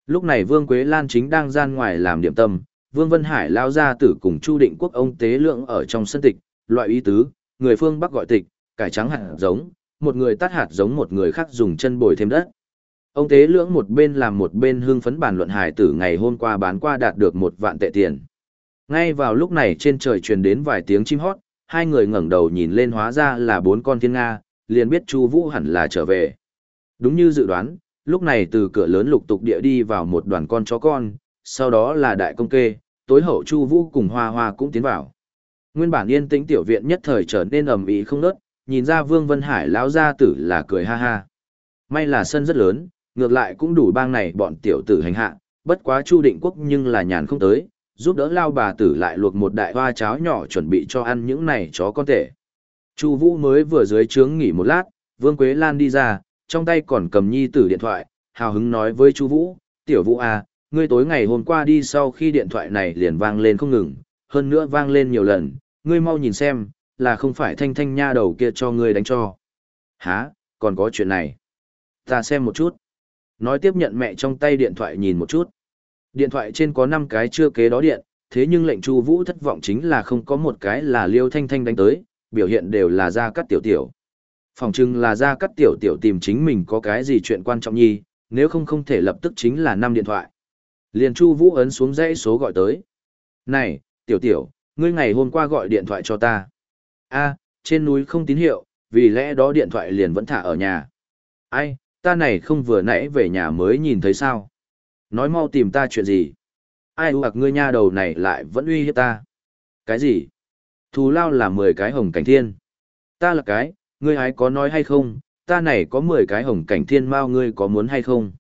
Lúc này Vương Quế Lan chính đang gian ngoài làm điểm tâm, Vương Vân Hải lao ra tử cùng Chu Định Quốc ông tế lượng ở trong sân tịch, loại ý tứ, người phương Bắc gọi tịch, cải trắng hạt giống, một người tát hạt giống một người khác dùng chân bồi thêm đất. Ông tế lưỡng một bên làm một bên hương phấn bàn luận hải tử ngày hôm qua bán qua đạt được một vạn tệ tiền. Ngay vào lúc này trên trời truyền đến vài tiếng chim hót, hai người ngẩng đầu nhìn lên hóa ra là bốn con thiên nga, liền biết Chu Vũ hẳn là trở về. Đúng như dự đoán, lúc này từ cửa lớn lục tục địa đi vào một đoàn con chó con, sau đó là đại công kê, tối hậu Chu Vũ cùng Hoa Hoa cũng tiến vào. Nguyên bản yên tĩnh tiểu viện nhất thời trở nên ầm ĩ không ngớt, nhìn ra Vương Vân Hải lão gia tử là cười ha ha. May là sân rất lớn, ngược lại cũng đủ bang này bọn tiểu tử hành hạ, bất quá Chu Định Quốc nhưng là nhàn không tới, giúp đỡ lao bà tử lại luộc một đại hoa cháo nhỏ chuẩn bị cho ăn những này chó con tệ. Chu Vũ mới vừa dưới trướng nghỉ một lát, Vương Quế Lan đi ra, trong tay còn cầm nhi tử điện thoại, hào hứng nói với Chu Vũ, "Tiểu Vũ à, ngươi tối ngày hôm qua đi sau khi điện thoại này liền vang lên không ngừng, hơn nữa vang lên nhiều lần, ngươi mau nhìn xem, là không phải Thanh Thanh nha đầu kia cho ngươi đánh cho." "Hả? Còn có chuyện này?" "Ta xem một chút." Nói tiếp nhận mẹ trong tay điện thoại nhìn một chút. Điện thoại trên có 5 cái chưa kế đó điện, thế nhưng lệnh Chu Vũ thất vọng chính là không có một cái là Liêu Thanh Thanh đánh tới, biểu hiện đều là ra cắt tiểu tiểu. Phòng trưng là ra cắt tiểu tiểu tìm chính mình có cái gì chuyện quan trọng nhi, nếu không không thể lập tức chính là năm điện thoại. Liền Chu Vũ ấn xuống dãy số gọi tới. "Này, tiểu tiểu, ngươi ngày hôm qua gọi điện thoại cho ta." "A, trên núi không tín hiệu, vì lẽ đó điện thoại liền vẫn thả ở nhà." "Ai, ta này không vừa nãy về nhà mới nhìn thấy sao?" Nói mau tìm ta chuyện gì? Ai u ưu ngươi nha đầu này lại vẫn uy hiếp ta? Cái gì? Thù lao là 10 cái hồng cảnh thiên. Ta là cái, ngươi ai có nói hay không? Ta này có 10 cái hồng cảnh thiên mao ngươi có muốn hay không?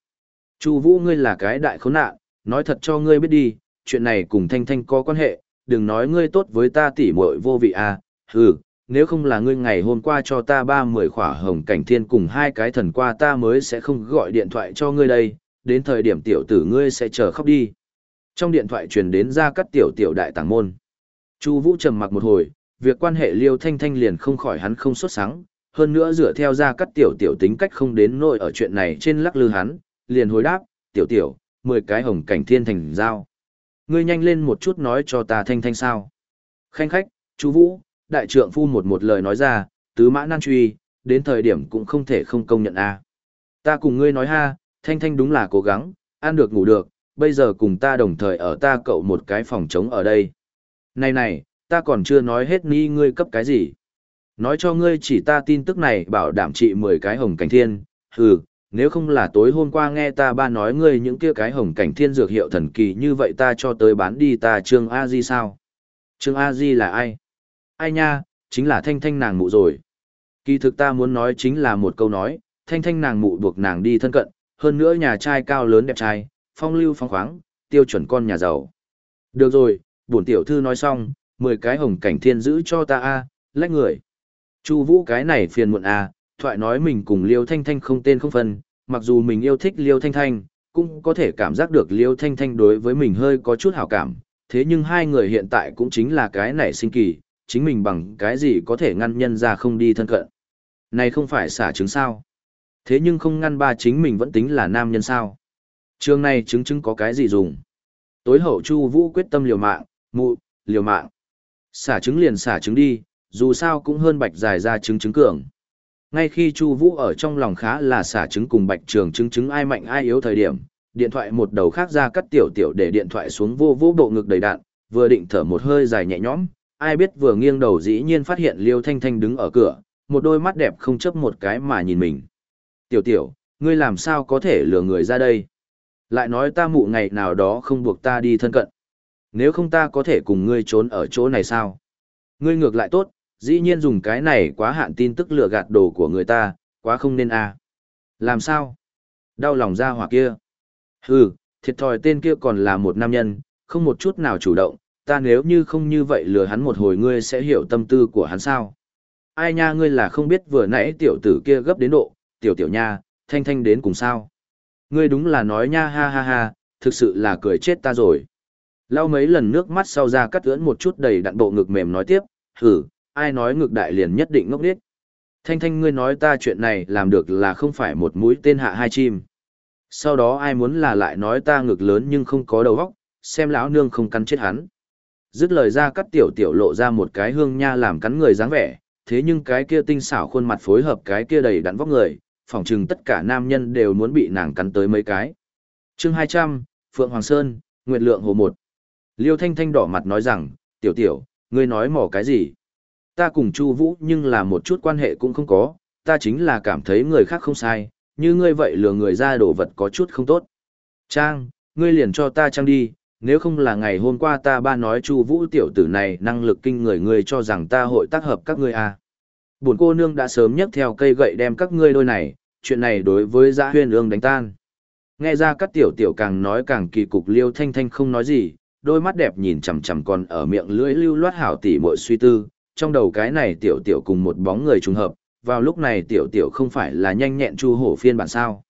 Chu Vũ ngươi là cái đại khốn nạn, nói thật cho ngươi biết đi, chuyện này cùng Thanh Thanh có quan hệ, đừng nói ngươi tốt với ta tỉ muội vô vị à, hừ, nếu không là ngươi ngày hôm qua cho ta ba mười khỏa hồng cảnh thiên cùng hai cái thần qua ta mới sẽ không gọi điện thoại cho ngươi đây, đến thời điểm tiểu tử ngươi sẽ chờ khóc đi. Trong điện thoại truyền đến ra các tiểu tiểu đại tàng môn. Chu Vũ trầm mặc một hồi, việc quan hệ Liêu Thanh Thanh liền không khỏi hắn không xuất sáng, hơn nữa dựa theo ra cắt tiểu tiểu tính cách không đến nỗi ở chuyện này trên lắc lư hắn, liền hồi đáp, "Tiểu tiểu, mười cái hồng cảnh thiên thành giao. Ngươi nhanh lên một chút nói cho ta Thanh Thanh sao?" Khanh khách, Chu Vũ, đại trượng phu một một lời nói ra, tứ mã nan truy, đến thời điểm cũng không thể không công nhận a. Ta cùng ngươi nói ha, Thanh Thanh đúng là cố gắng, ăn được ngủ được, bây giờ cùng ta đồng thời ở ta cậu một cái phòng trống ở đây. Này này, ta còn chưa nói hết ni ngươi cấp cái gì. Nói cho ngươi chỉ ta tin tức này bảo đảm trị 10 cái hồng cảnh thiên, hừ, nếu không là tối hôm qua nghe ta ba nói ngươi những kia cái hồng cảnh thiên dược hiệu thần kỳ như vậy ta cho tới bán đi ta Trương A Di sao? Trương A Di là ai? Ai nha, chính là thanh thanh nàng mụ rồi. Kỳ thực ta muốn nói chính là một câu nói, thanh thanh nàng mụ buộc nàng đi thân cận, hơn nữa nhà trai cao lớn đẹp trai, phong lưu phong khoáng, tiêu chuẩn con nhà giàu. Được rồi, bổn tiểu thư nói xong, 10 cái hồng cảnh thiên giữ cho ta a, lách người. Chu Vũ cái này phiền muộn a, thoại nói mình cùng Liêu Thanh Thanh không tên không phân, mặc dù mình yêu thích Liêu Thanh Thanh, cũng có thể cảm giác được Liêu Thanh Thanh đối với mình hơi có chút hảo cảm, thế nhưng hai người hiện tại cũng chính là cái này sinh kỳ, chính mình bằng cái gì có thể ngăn nhân ra không đi thân cận. Này không phải xả trứng sao? Thế nhưng không ngăn ba chính mình vẫn tính là nam nhân sao. Trường này chứng chứng có cái gì dùng. Tối hậu Chu Vũ quyết tâm liều mạng, mụ, liều mạng. Xả trứng liền xả trứng đi, dù sao cũng hơn bạch dài ra trứng trứng cường. Ngay khi Chu Vũ ở trong lòng khá là xả trứng cùng bạch trường trứng trứng ai mạnh ai yếu thời điểm, điện thoại một đầu khác ra cắt tiểu tiểu để điện thoại xuống vô vô bộ ngực đầy đạn, vừa định thở một hơi dài nhẹ nhõm, ai biết vừa nghiêng đầu dĩ nhiên phát hiện Liêu Thanh Thanh đứng ở cửa, một đôi mắt đẹp không chấp một cái mà nhìn mình. Tiểu tiểu, ngươi làm sao có thể lừa người ra đây? Lại nói ta mụ ngày nào đó không buộc ta đi thân cận. Nếu không ta có thể cùng ngươi trốn ở chỗ này sao? Ngươi ngược lại tốt, dĩ nhiên dùng cái này quá hạn tin tức lừa gạt đồ của người ta, quá không nên à. Làm sao? Đau lòng ra hỏa kia. Hừ, thiệt thòi tên kia còn là một nam nhân, không một chút nào chủ động, ta nếu như không như vậy lừa hắn một hồi ngươi sẽ hiểu tâm tư của hắn sao? Ai nha ngươi là không biết vừa nãy tiểu tử kia gấp đến độ, tiểu tiểu nha, thanh thanh đến cùng sao. Ngươi đúng là nói nha ha ha ha, thực sự là cười chết ta rồi. Lau mấy lần nước mắt sau ra cắt ưỡn một chút đầy đặn bộ ngực mềm nói tiếp, hử, ai nói ngực đại liền nhất định ngốc điếc. Thanh thanh ngươi nói ta chuyện này làm được là không phải một mũi tên hạ hai chim. Sau đó ai muốn là lại nói ta ngực lớn nhưng không có đầu óc, xem lão nương không cắn chết hắn. Dứt lời ra cắt tiểu tiểu lộ ra một cái hương nha làm cắn người dáng vẻ, thế nhưng cái kia tinh xảo khuôn mặt phối hợp cái kia đầy đặn vóc người, phỏng chừng tất cả nam nhân đều muốn bị nàng cắn tới mấy cái. chương 200, Phượng Hoàng Sơn, Nguyệt Lượng Hồ một Liêu Thanh Thanh đỏ mặt nói rằng, tiểu tiểu, ngươi nói mỏ cái gì? Ta cùng Chu Vũ nhưng là một chút quan hệ cũng không có, ta chính là cảm thấy người khác không sai, như ngươi vậy lừa người ra đổ vật có chút không tốt. Trang, ngươi liền cho ta trang đi, nếu không là ngày hôm qua ta ba nói Chu Vũ tiểu tử này năng lực kinh người ngươi cho rằng ta hội tác hợp các ngươi à. Buồn cô nương đã sớm nhấc theo cây gậy đem các ngươi đôi này, chuyện này đối với Giã Huyên Ương đánh tan. Nghe ra các tiểu tiểu càng nói càng kỳ cục Liêu Thanh Thanh không nói gì, đôi mắt đẹp nhìn chằm chằm còn ở miệng lưỡi lưu loát hảo tỉ muội suy tư, trong đầu cái này tiểu tiểu cùng một bóng người trùng hợp, vào lúc này tiểu tiểu không phải là nhanh nhẹn chu hổ phiên bản sao.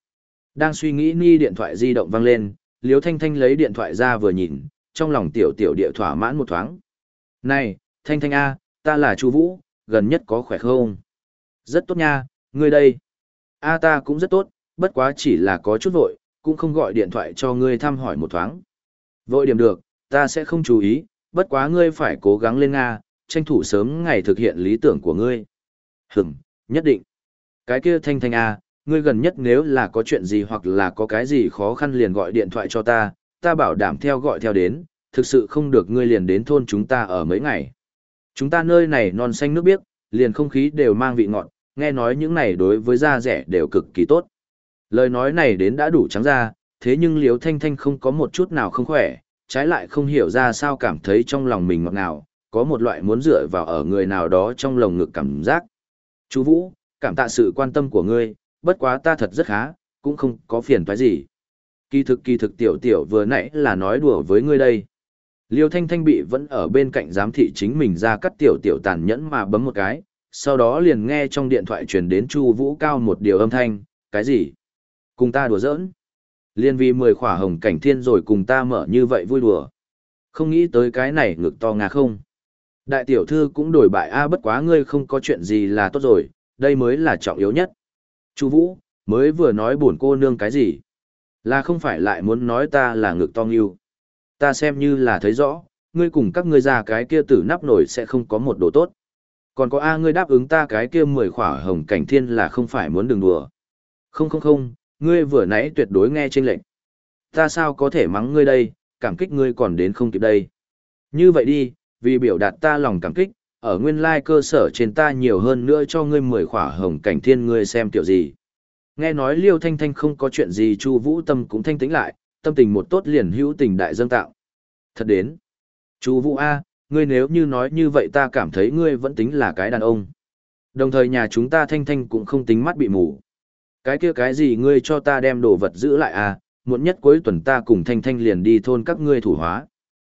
Đang suy nghĩ ni điện thoại di động vang lên, Liêu Thanh Thanh lấy điện thoại ra vừa nhìn, trong lòng tiểu tiểu địa thỏa mãn một thoáng. Này, Thanh Thanh A, ta là Chu Vũ, gần nhất có khỏe không? Rất tốt nha, ngươi đây. A ta cũng rất tốt, bất quá chỉ là có chút vội, cũng không gọi điện thoại cho ngươi thăm hỏi một thoáng. Vội điểm được, ta sẽ không chú ý, bất quá ngươi phải cố gắng lên Nga, tranh thủ sớm ngày thực hiện lý tưởng của ngươi. Hửm, nhất định. Cái kia thanh thanh A, ngươi gần nhất nếu là có chuyện gì hoặc là có cái gì khó khăn liền gọi điện thoại cho ta, ta bảo đảm theo gọi theo đến, thực sự không được ngươi liền đến thôn chúng ta ở mấy ngày. Chúng ta nơi này non xanh nước biếc, liền không khí đều mang vị ngọt, nghe nói những này đối với da rẻ đều cực kỳ tốt. Lời nói này đến đã đủ trắng ra, thế nhưng Liễu Thanh Thanh không có một chút nào không khỏe, trái lại không hiểu ra sao cảm thấy trong lòng mình ngọt ngào, có một loại muốn dựa vào ở người nào đó trong lồng ngực cảm giác. Chú Vũ, cảm tạ sự quan tâm của ngươi, bất quá ta thật rất khá, cũng không có phiền toái gì. Kỳ thực kỳ thực tiểu tiểu vừa nãy là nói đùa với ngươi đây. Liêu Thanh Thanh bị vẫn ở bên cạnh giám thị chính mình ra cắt tiểu tiểu tàn nhẫn mà bấm một cái, sau đó liền nghe trong điện thoại truyền đến Chu Vũ cao một điều âm thanh, cái gì? Cùng ta đùa giỡn? Liên vì mười khỏa hồng cảnh thiên rồi cùng ta mở như vậy vui đùa. Không nghĩ tới cái này ngực to ngà không? Đại tiểu thư cũng đổi bại a bất quá ngươi không có chuyện gì là tốt rồi, đây mới là trọng yếu nhất. Chu Vũ, mới vừa nói buồn cô nương cái gì? Là không phải lại muốn nói ta là ngực to nghiêu. Ta xem như là thấy rõ, ngươi cùng các ngươi ra cái kia tử nắp nổi sẽ không có một đồ tốt. Còn có A ngươi đáp ứng ta cái kia mười khỏa hồng cảnh thiên là không phải muốn đừng đùa. Không không không, ngươi vừa nãy tuyệt đối nghe trên lệnh. Ta sao có thể mắng ngươi đây, cảm kích ngươi còn đến không kịp đây. Như vậy đi, vì biểu đạt ta lòng cảm kích, ở nguyên lai cơ sở trên ta nhiều hơn nữa cho ngươi mười khỏa hồng cảnh thiên ngươi xem tiểu gì. Nghe nói Liêu Thanh Thanh không có chuyện gì Chu Vũ Tâm cũng thanh tĩnh lại, tâm tình một tốt liền hữu tình đại dâng tạo. Thật đến. Chu Vũ A, ngươi nếu như nói như vậy ta cảm thấy ngươi vẫn tính là cái đàn ông. Đồng thời nhà chúng ta thanh thanh cũng không tính mắt bị mù. Cái kia cái gì ngươi cho ta đem đồ vật giữ lại à, muộn nhất cuối tuần ta cùng thanh thanh liền đi thôn các ngươi thủ hóa.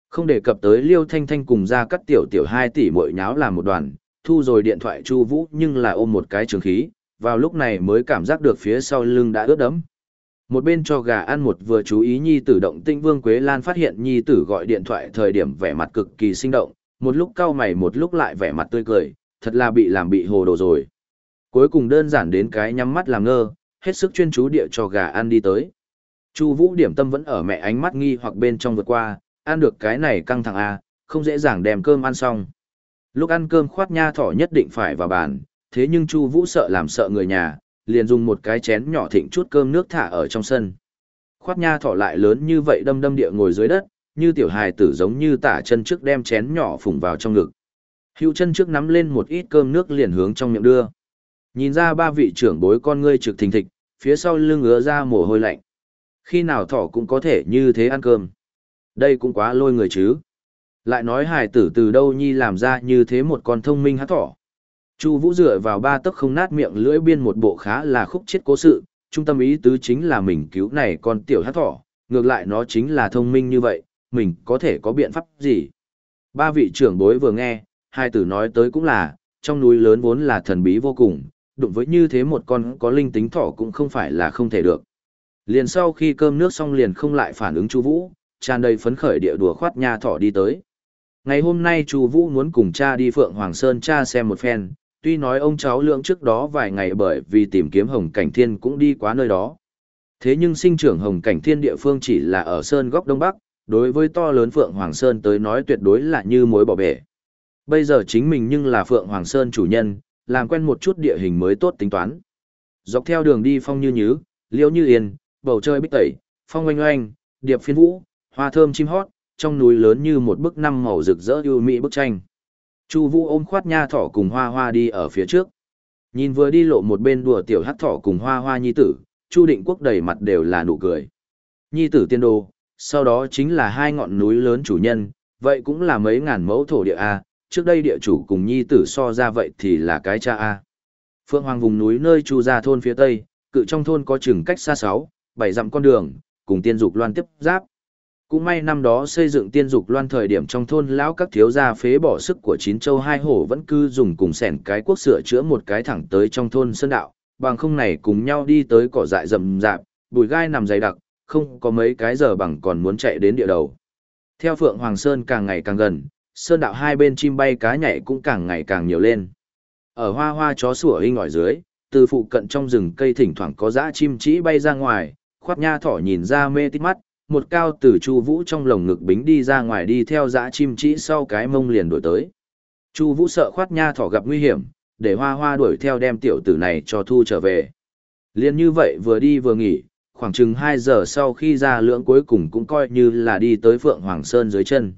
Không đề cập tới liêu thanh thanh cùng ra cắt tiểu tiểu hai tỷ mội nháo làm một đoàn, thu rồi điện thoại chu vũ nhưng là ôm một cái trường khí, vào lúc này mới cảm giác được phía sau lưng đã ướt đẫm. Một bên cho gà ăn một vừa chú ý nhi tử động tinh Vương Quế Lan phát hiện nhi tử gọi điện thoại thời điểm vẻ mặt cực kỳ sinh động, một lúc cau mày một lúc lại vẻ mặt tươi cười, thật là bị làm bị hồ đồ rồi. Cuối cùng đơn giản đến cái nhắm mắt làm ngơ, hết sức chuyên chú địa cho gà ăn đi tới. Chu Vũ điểm tâm vẫn ở mẹ ánh mắt nghi hoặc bên trong vượt qua, ăn được cái này căng thẳng a, không dễ dàng đem cơm ăn xong. Lúc ăn cơm khoát nha thỏ nhất định phải vào bàn, thế nhưng Chu Vũ sợ làm sợ người nhà, liền dùng một cái chén nhỏ thịnh chút cơm nước thả ở trong sân. Khoát nha thỏ lại lớn như vậy đâm đâm địa ngồi dưới đất, như tiểu hài tử giống như tả chân trước đem chén nhỏ phùng vào trong ngực. Hữu chân trước nắm lên một ít cơm nước liền hướng trong miệng đưa. Nhìn ra ba vị trưởng bối con ngươi trực thình thịch, phía sau lưng ứa ra mồ hôi lạnh. Khi nào thỏ cũng có thể như thế ăn cơm. Đây cũng quá lôi người chứ. Lại nói hài tử từ đâu nhi làm ra như thế một con thông minh hát thỏ. Chu Vũ dựa vào ba tấc không nát miệng lưỡi biên một bộ khá là khúc chết cố sự, trung tâm ý tứ chính là mình cứu này con tiểu hát thỏ, ngược lại nó chính là thông minh như vậy, mình có thể có biện pháp gì. Ba vị trưởng bối vừa nghe, hai tử nói tới cũng là, trong núi lớn vốn là thần bí vô cùng, đụng với như thế một con có linh tính thỏ cũng không phải là không thể được. Liền sau khi cơm nước xong liền không lại phản ứng Chu Vũ, tràn đầy phấn khởi địa đùa khoát nha thỏ đi tới. Ngày hôm nay Chu Vũ muốn cùng cha đi Phượng Hoàng Sơn cha xem một phen, tuy nói ông cháu lượng trước đó vài ngày bởi vì tìm kiếm Hồng Cảnh Thiên cũng đi quá nơi đó. Thế nhưng sinh trưởng Hồng Cảnh Thiên địa phương chỉ là ở Sơn góc Đông Bắc, đối với to lớn Phượng Hoàng Sơn tới nói tuyệt đối là như mối bỏ bể. Bây giờ chính mình nhưng là Phượng Hoàng Sơn chủ nhân, làm quen một chút địa hình mới tốt tính toán. Dọc theo đường đi phong như nhứ, liễu như yên, bầu trời bích tẩy, phong oanh oanh, điệp phiên vũ, hoa thơm chim hót, trong núi lớn như một bức năm màu rực rỡ ưu mỹ bức tranh. Chu Vũ ôm khoát nha thỏ cùng Hoa Hoa đi ở phía trước. Nhìn vừa đi lộ một bên đùa tiểu hắc thỏ cùng Hoa Hoa nhi tử, Chu Định Quốc đầy mặt đều là nụ cười. Nhi tử tiên đồ, sau đó chính là hai ngọn núi lớn chủ nhân, vậy cũng là mấy ngàn mẫu thổ địa a, trước đây địa chủ cùng nhi tử so ra vậy thì là cái cha a. Phượng Hoàng vùng núi nơi Chu gia thôn phía tây, cự trong thôn có chừng cách xa 6, 7 dặm con đường, cùng tiên dục loan tiếp giáp. Cũng may năm đó xây dựng tiên dục loan thời điểm trong thôn lão các thiếu gia phế bỏ sức của chín châu hai hổ vẫn cứ dùng cùng sẻn cái quốc sửa chữa một cái thẳng tới trong thôn sơn đạo, bằng không này cùng nhau đi tới cỏ dại rậm rạp, bụi gai nằm dày đặc, không có mấy cái giờ bằng còn muốn chạy đến địa đầu. Theo Phượng Hoàng Sơn càng ngày càng gần, sơn đạo hai bên chim bay cá nhảy cũng càng ngày càng nhiều lên. Ở hoa hoa chó sủa hinh ngòi dưới, từ phụ cận trong rừng cây thỉnh thoảng có dã chim chỉ bay ra ngoài, khoát nha thỏ nhìn ra mê tít mắt, một cao từ Chu Vũ trong lồng ngực bính đi ra ngoài đi theo dã chim chỉ sau cái mông liền đuổi tới. Chu Vũ sợ khoát nha thỏ gặp nguy hiểm, để Hoa Hoa đuổi theo đem tiểu tử này cho thu trở về. Liên như vậy vừa đi vừa nghỉ, khoảng chừng 2 giờ sau khi ra lưỡng cuối cùng cũng coi như là đi tới Phượng Hoàng Sơn dưới chân.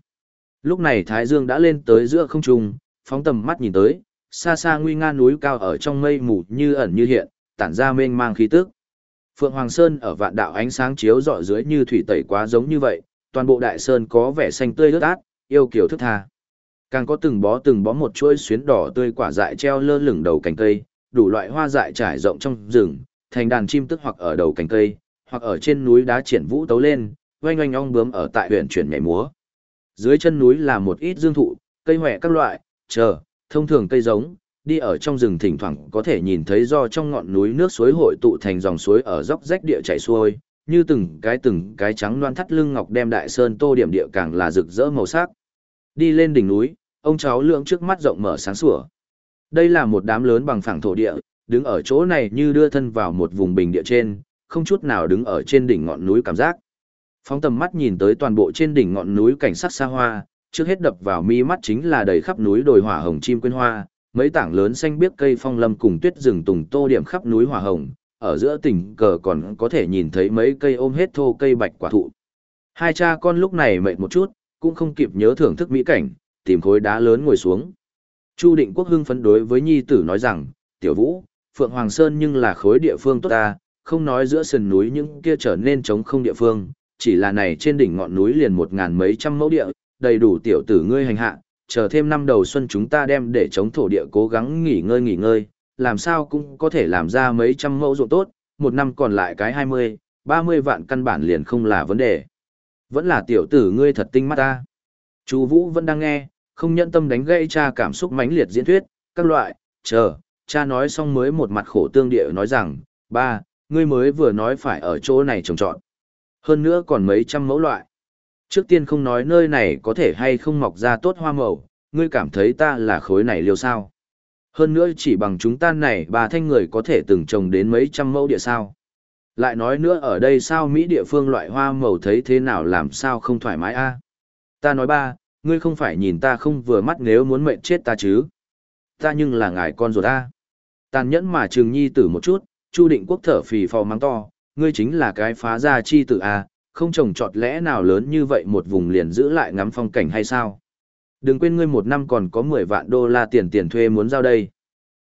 Lúc này Thái Dương đã lên tới giữa không trung, phóng tầm mắt nhìn tới, xa xa nguy nga núi cao ở trong mây mù như ẩn như hiện, tản ra mênh mang khí tức. Phượng Hoàng Sơn ở vạn đạo ánh sáng chiếu rọi dưới như thủy tẩy quá giống như vậy, toàn bộ đại sơn có vẻ xanh tươi rực át, yêu kiều thức tha. Càng có từng bó từng bó một chuỗi xuyến đỏ tươi quả dại treo lơ lửng đầu cành cây, đủ loại hoa dại trải rộng trong rừng, thành đàn chim tức hoặc ở đầu cành cây, hoặc ở trên núi đá triển vũ tấu lên, oanh oanh ong bướm ở tại huyện chuyển nhảy múa. Dưới chân núi là một ít dương thụ, cây hòe các loại, chờ, thông thường cây giống, đi ở trong rừng thỉnh thoảng có thể nhìn thấy do trong ngọn núi nước suối hội tụ thành dòng suối ở dốc rách địa chảy xuôi, như từng cái từng cái trắng loan thắt lưng ngọc đem đại sơn tô điểm địa càng là rực rỡ màu sắc. Đi lên đỉnh núi, ông cháu lượng trước mắt rộng mở sáng sủa. Đây là một đám lớn bằng phẳng thổ địa, đứng ở chỗ này như đưa thân vào một vùng bình địa trên, không chút nào đứng ở trên đỉnh ngọn núi cảm giác. Phóng tầm mắt nhìn tới toàn bộ trên đỉnh ngọn núi cảnh sắc xa hoa, trước hết đập vào mi mắt chính là đầy khắp núi đồi hỏa hồng chim quên hoa, mấy tảng lớn xanh biếc cây phong lâm cùng tuyết rừng tùng tô điểm khắp núi hỏa hồng, ở giữa tỉnh cờ còn có thể nhìn thấy mấy cây ôm hết thô cây bạch quả thụ. Hai cha con lúc này mệt một chút, cũng không kịp nhớ thưởng thức mỹ cảnh, tìm khối đá lớn ngồi xuống. Chu Định Quốc hưng phấn đối với nhi tử nói rằng, tiểu vũ, Phượng Hoàng Sơn nhưng là khối địa phương tốt ta, không nói giữa sườn núi những kia trở nên trống không địa phương, chỉ là này trên đỉnh ngọn núi liền một ngàn mấy trăm mẫu địa, đầy đủ tiểu tử ngươi hành hạ, chờ thêm năm đầu xuân chúng ta đem để chống thổ địa cố gắng nghỉ ngơi nghỉ ngơi, làm sao cũng có thể làm ra mấy trăm mẫu ruộng tốt, một năm còn lại cái hai mươi, ba mươi vạn căn bản liền không là vấn đề. Vẫn là tiểu tử ngươi thật tinh mắt ta. Chú Vũ vẫn đang nghe, không nhận tâm đánh gây cha cảm xúc mãnh liệt diễn thuyết, các loại, chờ, cha nói xong mới một mặt khổ tương địa nói rằng, ba, ngươi mới vừa nói phải ở chỗ này trồng trọt. Hơn nữa còn mấy trăm mẫu loại. Trước tiên không nói nơi này có thể hay không mọc ra tốt hoa màu, ngươi cảm thấy ta là khối này liêu sao. Hơn nữa chỉ bằng chúng ta này bà thanh người có thể từng trồng đến mấy trăm mẫu địa sao. Lại nói nữa ở đây sao Mỹ địa phương loại hoa màu thấy thế nào làm sao không thoải mái a Ta nói ba, ngươi không phải nhìn ta không vừa mắt nếu muốn mệnh chết ta chứ. Ta nhưng là ngài con ruột ta. Tàn nhẫn mà trường nhi tử một chút, Chu Định Quốc thở phì phò mắng to, ngươi chính là cái phá gia chi tử a, không trồng trọt lẽ nào lớn như vậy một vùng liền giữ lại ngắm phong cảnh hay sao? Đừng quên ngươi một năm còn có 10 vạn đô la tiền tiền thuê muốn giao đây.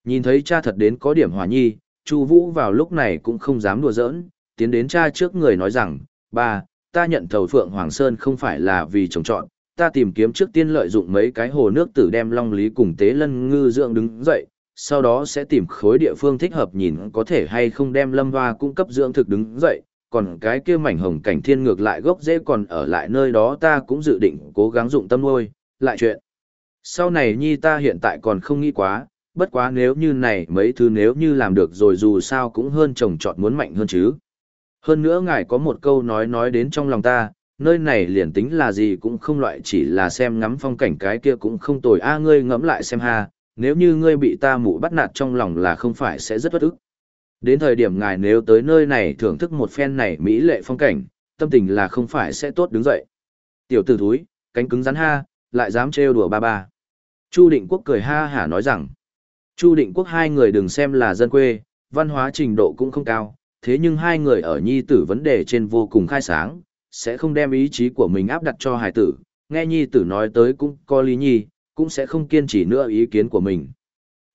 Nhìn thấy cha thật đến có điểm hòa nhi, Chu Vũ vào lúc này cũng không dám đùa giỡn, tiến đến cha trước người nói rằng, ba, ta nhận thầu Phượng Hoàng Sơn không phải là vì trồng trọt, ta tìm kiếm trước tiên lợi dụng mấy cái hồ nước tử đem long lý cùng tế lân ngư dưỡng đứng dậy, sau đó sẽ tìm khối địa phương thích hợp nhìn có thể hay không đem lâm hoa cung cấp dưỡng thực đứng dậy, còn cái kia mảnh hồng cảnh thiên ngược lại gốc dễ còn ở lại nơi đó ta cũng dự định cố gắng dụng tâm nuôi, lại chuyện. Sau này nhi ta hiện tại còn không nghĩ quá, bất quá nếu như này mấy thứ nếu như làm được rồi dù sao cũng hơn chồng chọn muốn mạnh hơn chứ. Hơn nữa ngài có một câu nói nói đến trong lòng ta, nơi này liền tính là gì cũng không loại chỉ là xem ngắm phong cảnh cái kia cũng không tồi a ngươi ngẫm lại xem ha, nếu như ngươi bị ta mụ bắt nạt trong lòng là không phải sẽ rất bất ức. Đến thời điểm ngài nếu tới nơi này thưởng thức một phen này mỹ lệ phong cảnh, tâm tình là không phải sẽ tốt đứng dậy. Tiểu tử thúi, cánh cứng rắn ha, lại dám trêu đùa ba ba. Chu Định Quốc cười ha hả nói rằng, Chu Định Quốc hai người đừng xem là dân quê, văn hóa trình độ cũng không cao, thế nhưng hai người ở nhi tử vấn đề trên vô cùng khai sáng, sẽ không đem ý chí của mình áp đặt cho hài tử, nghe nhi tử nói tới cũng có lý nhi, cũng sẽ không kiên trì nữa ý kiến của mình.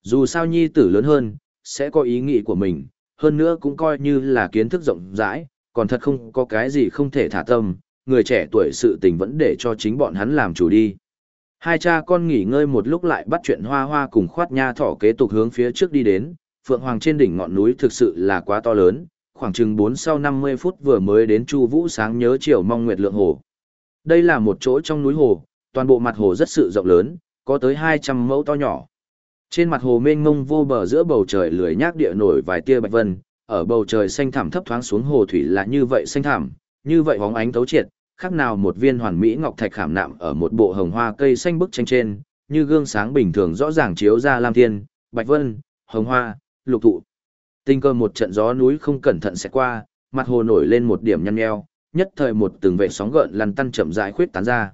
Dù sao nhi tử lớn hơn, sẽ có ý nghĩ của mình, hơn nữa cũng coi như là kiến thức rộng rãi, còn thật không có cái gì không thể thả tâm, người trẻ tuổi sự tình vẫn để cho chính bọn hắn làm chủ đi. Hai cha con nghỉ ngơi một lúc lại bắt chuyện hoa hoa cùng khoát nha thỏ kế tục hướng phía trước đi đến, Phượng Hoàng trên đỉnh ngọn núi thực sự là quá to lớn, khoảng chừng 4 sau 50 phút vừa mới đến Chu Vũ sáng nhớ chiều mong nguyệt lượng hồ. Đây là một chỗ trong núi hồ, toàn bộ mặt hồ rất sự rộng lớn, có tới 200 mẫu to nhỏ. Trên mặt hồ mênh mông vô bờ giữa bầu trời lười nhác địa nổi vài tia bạch vân, ở bầu trời xanh thẳm thấp thoáng xuống hồ thủy là như vậy xanh thẳm, như vậy bóng ánh tấu triệt, khác nào một viên hoàn mỹ ngọc thạch khảm nạm ở một bộ hồng hoa cây xanh bức tranh trên, như gương sáng bình thường rõ ràng chiếu ra lam thiên, bạch vân, hồng hoa, lục thụ. Tình cơ một trận gió núi không cẩn thận sẽ qua, mặt hồ nổi lên một điểm nhăn nheo, nhất thời một từng vệ sóng gợn lăn tăn chậm rãi khuyết tán ra.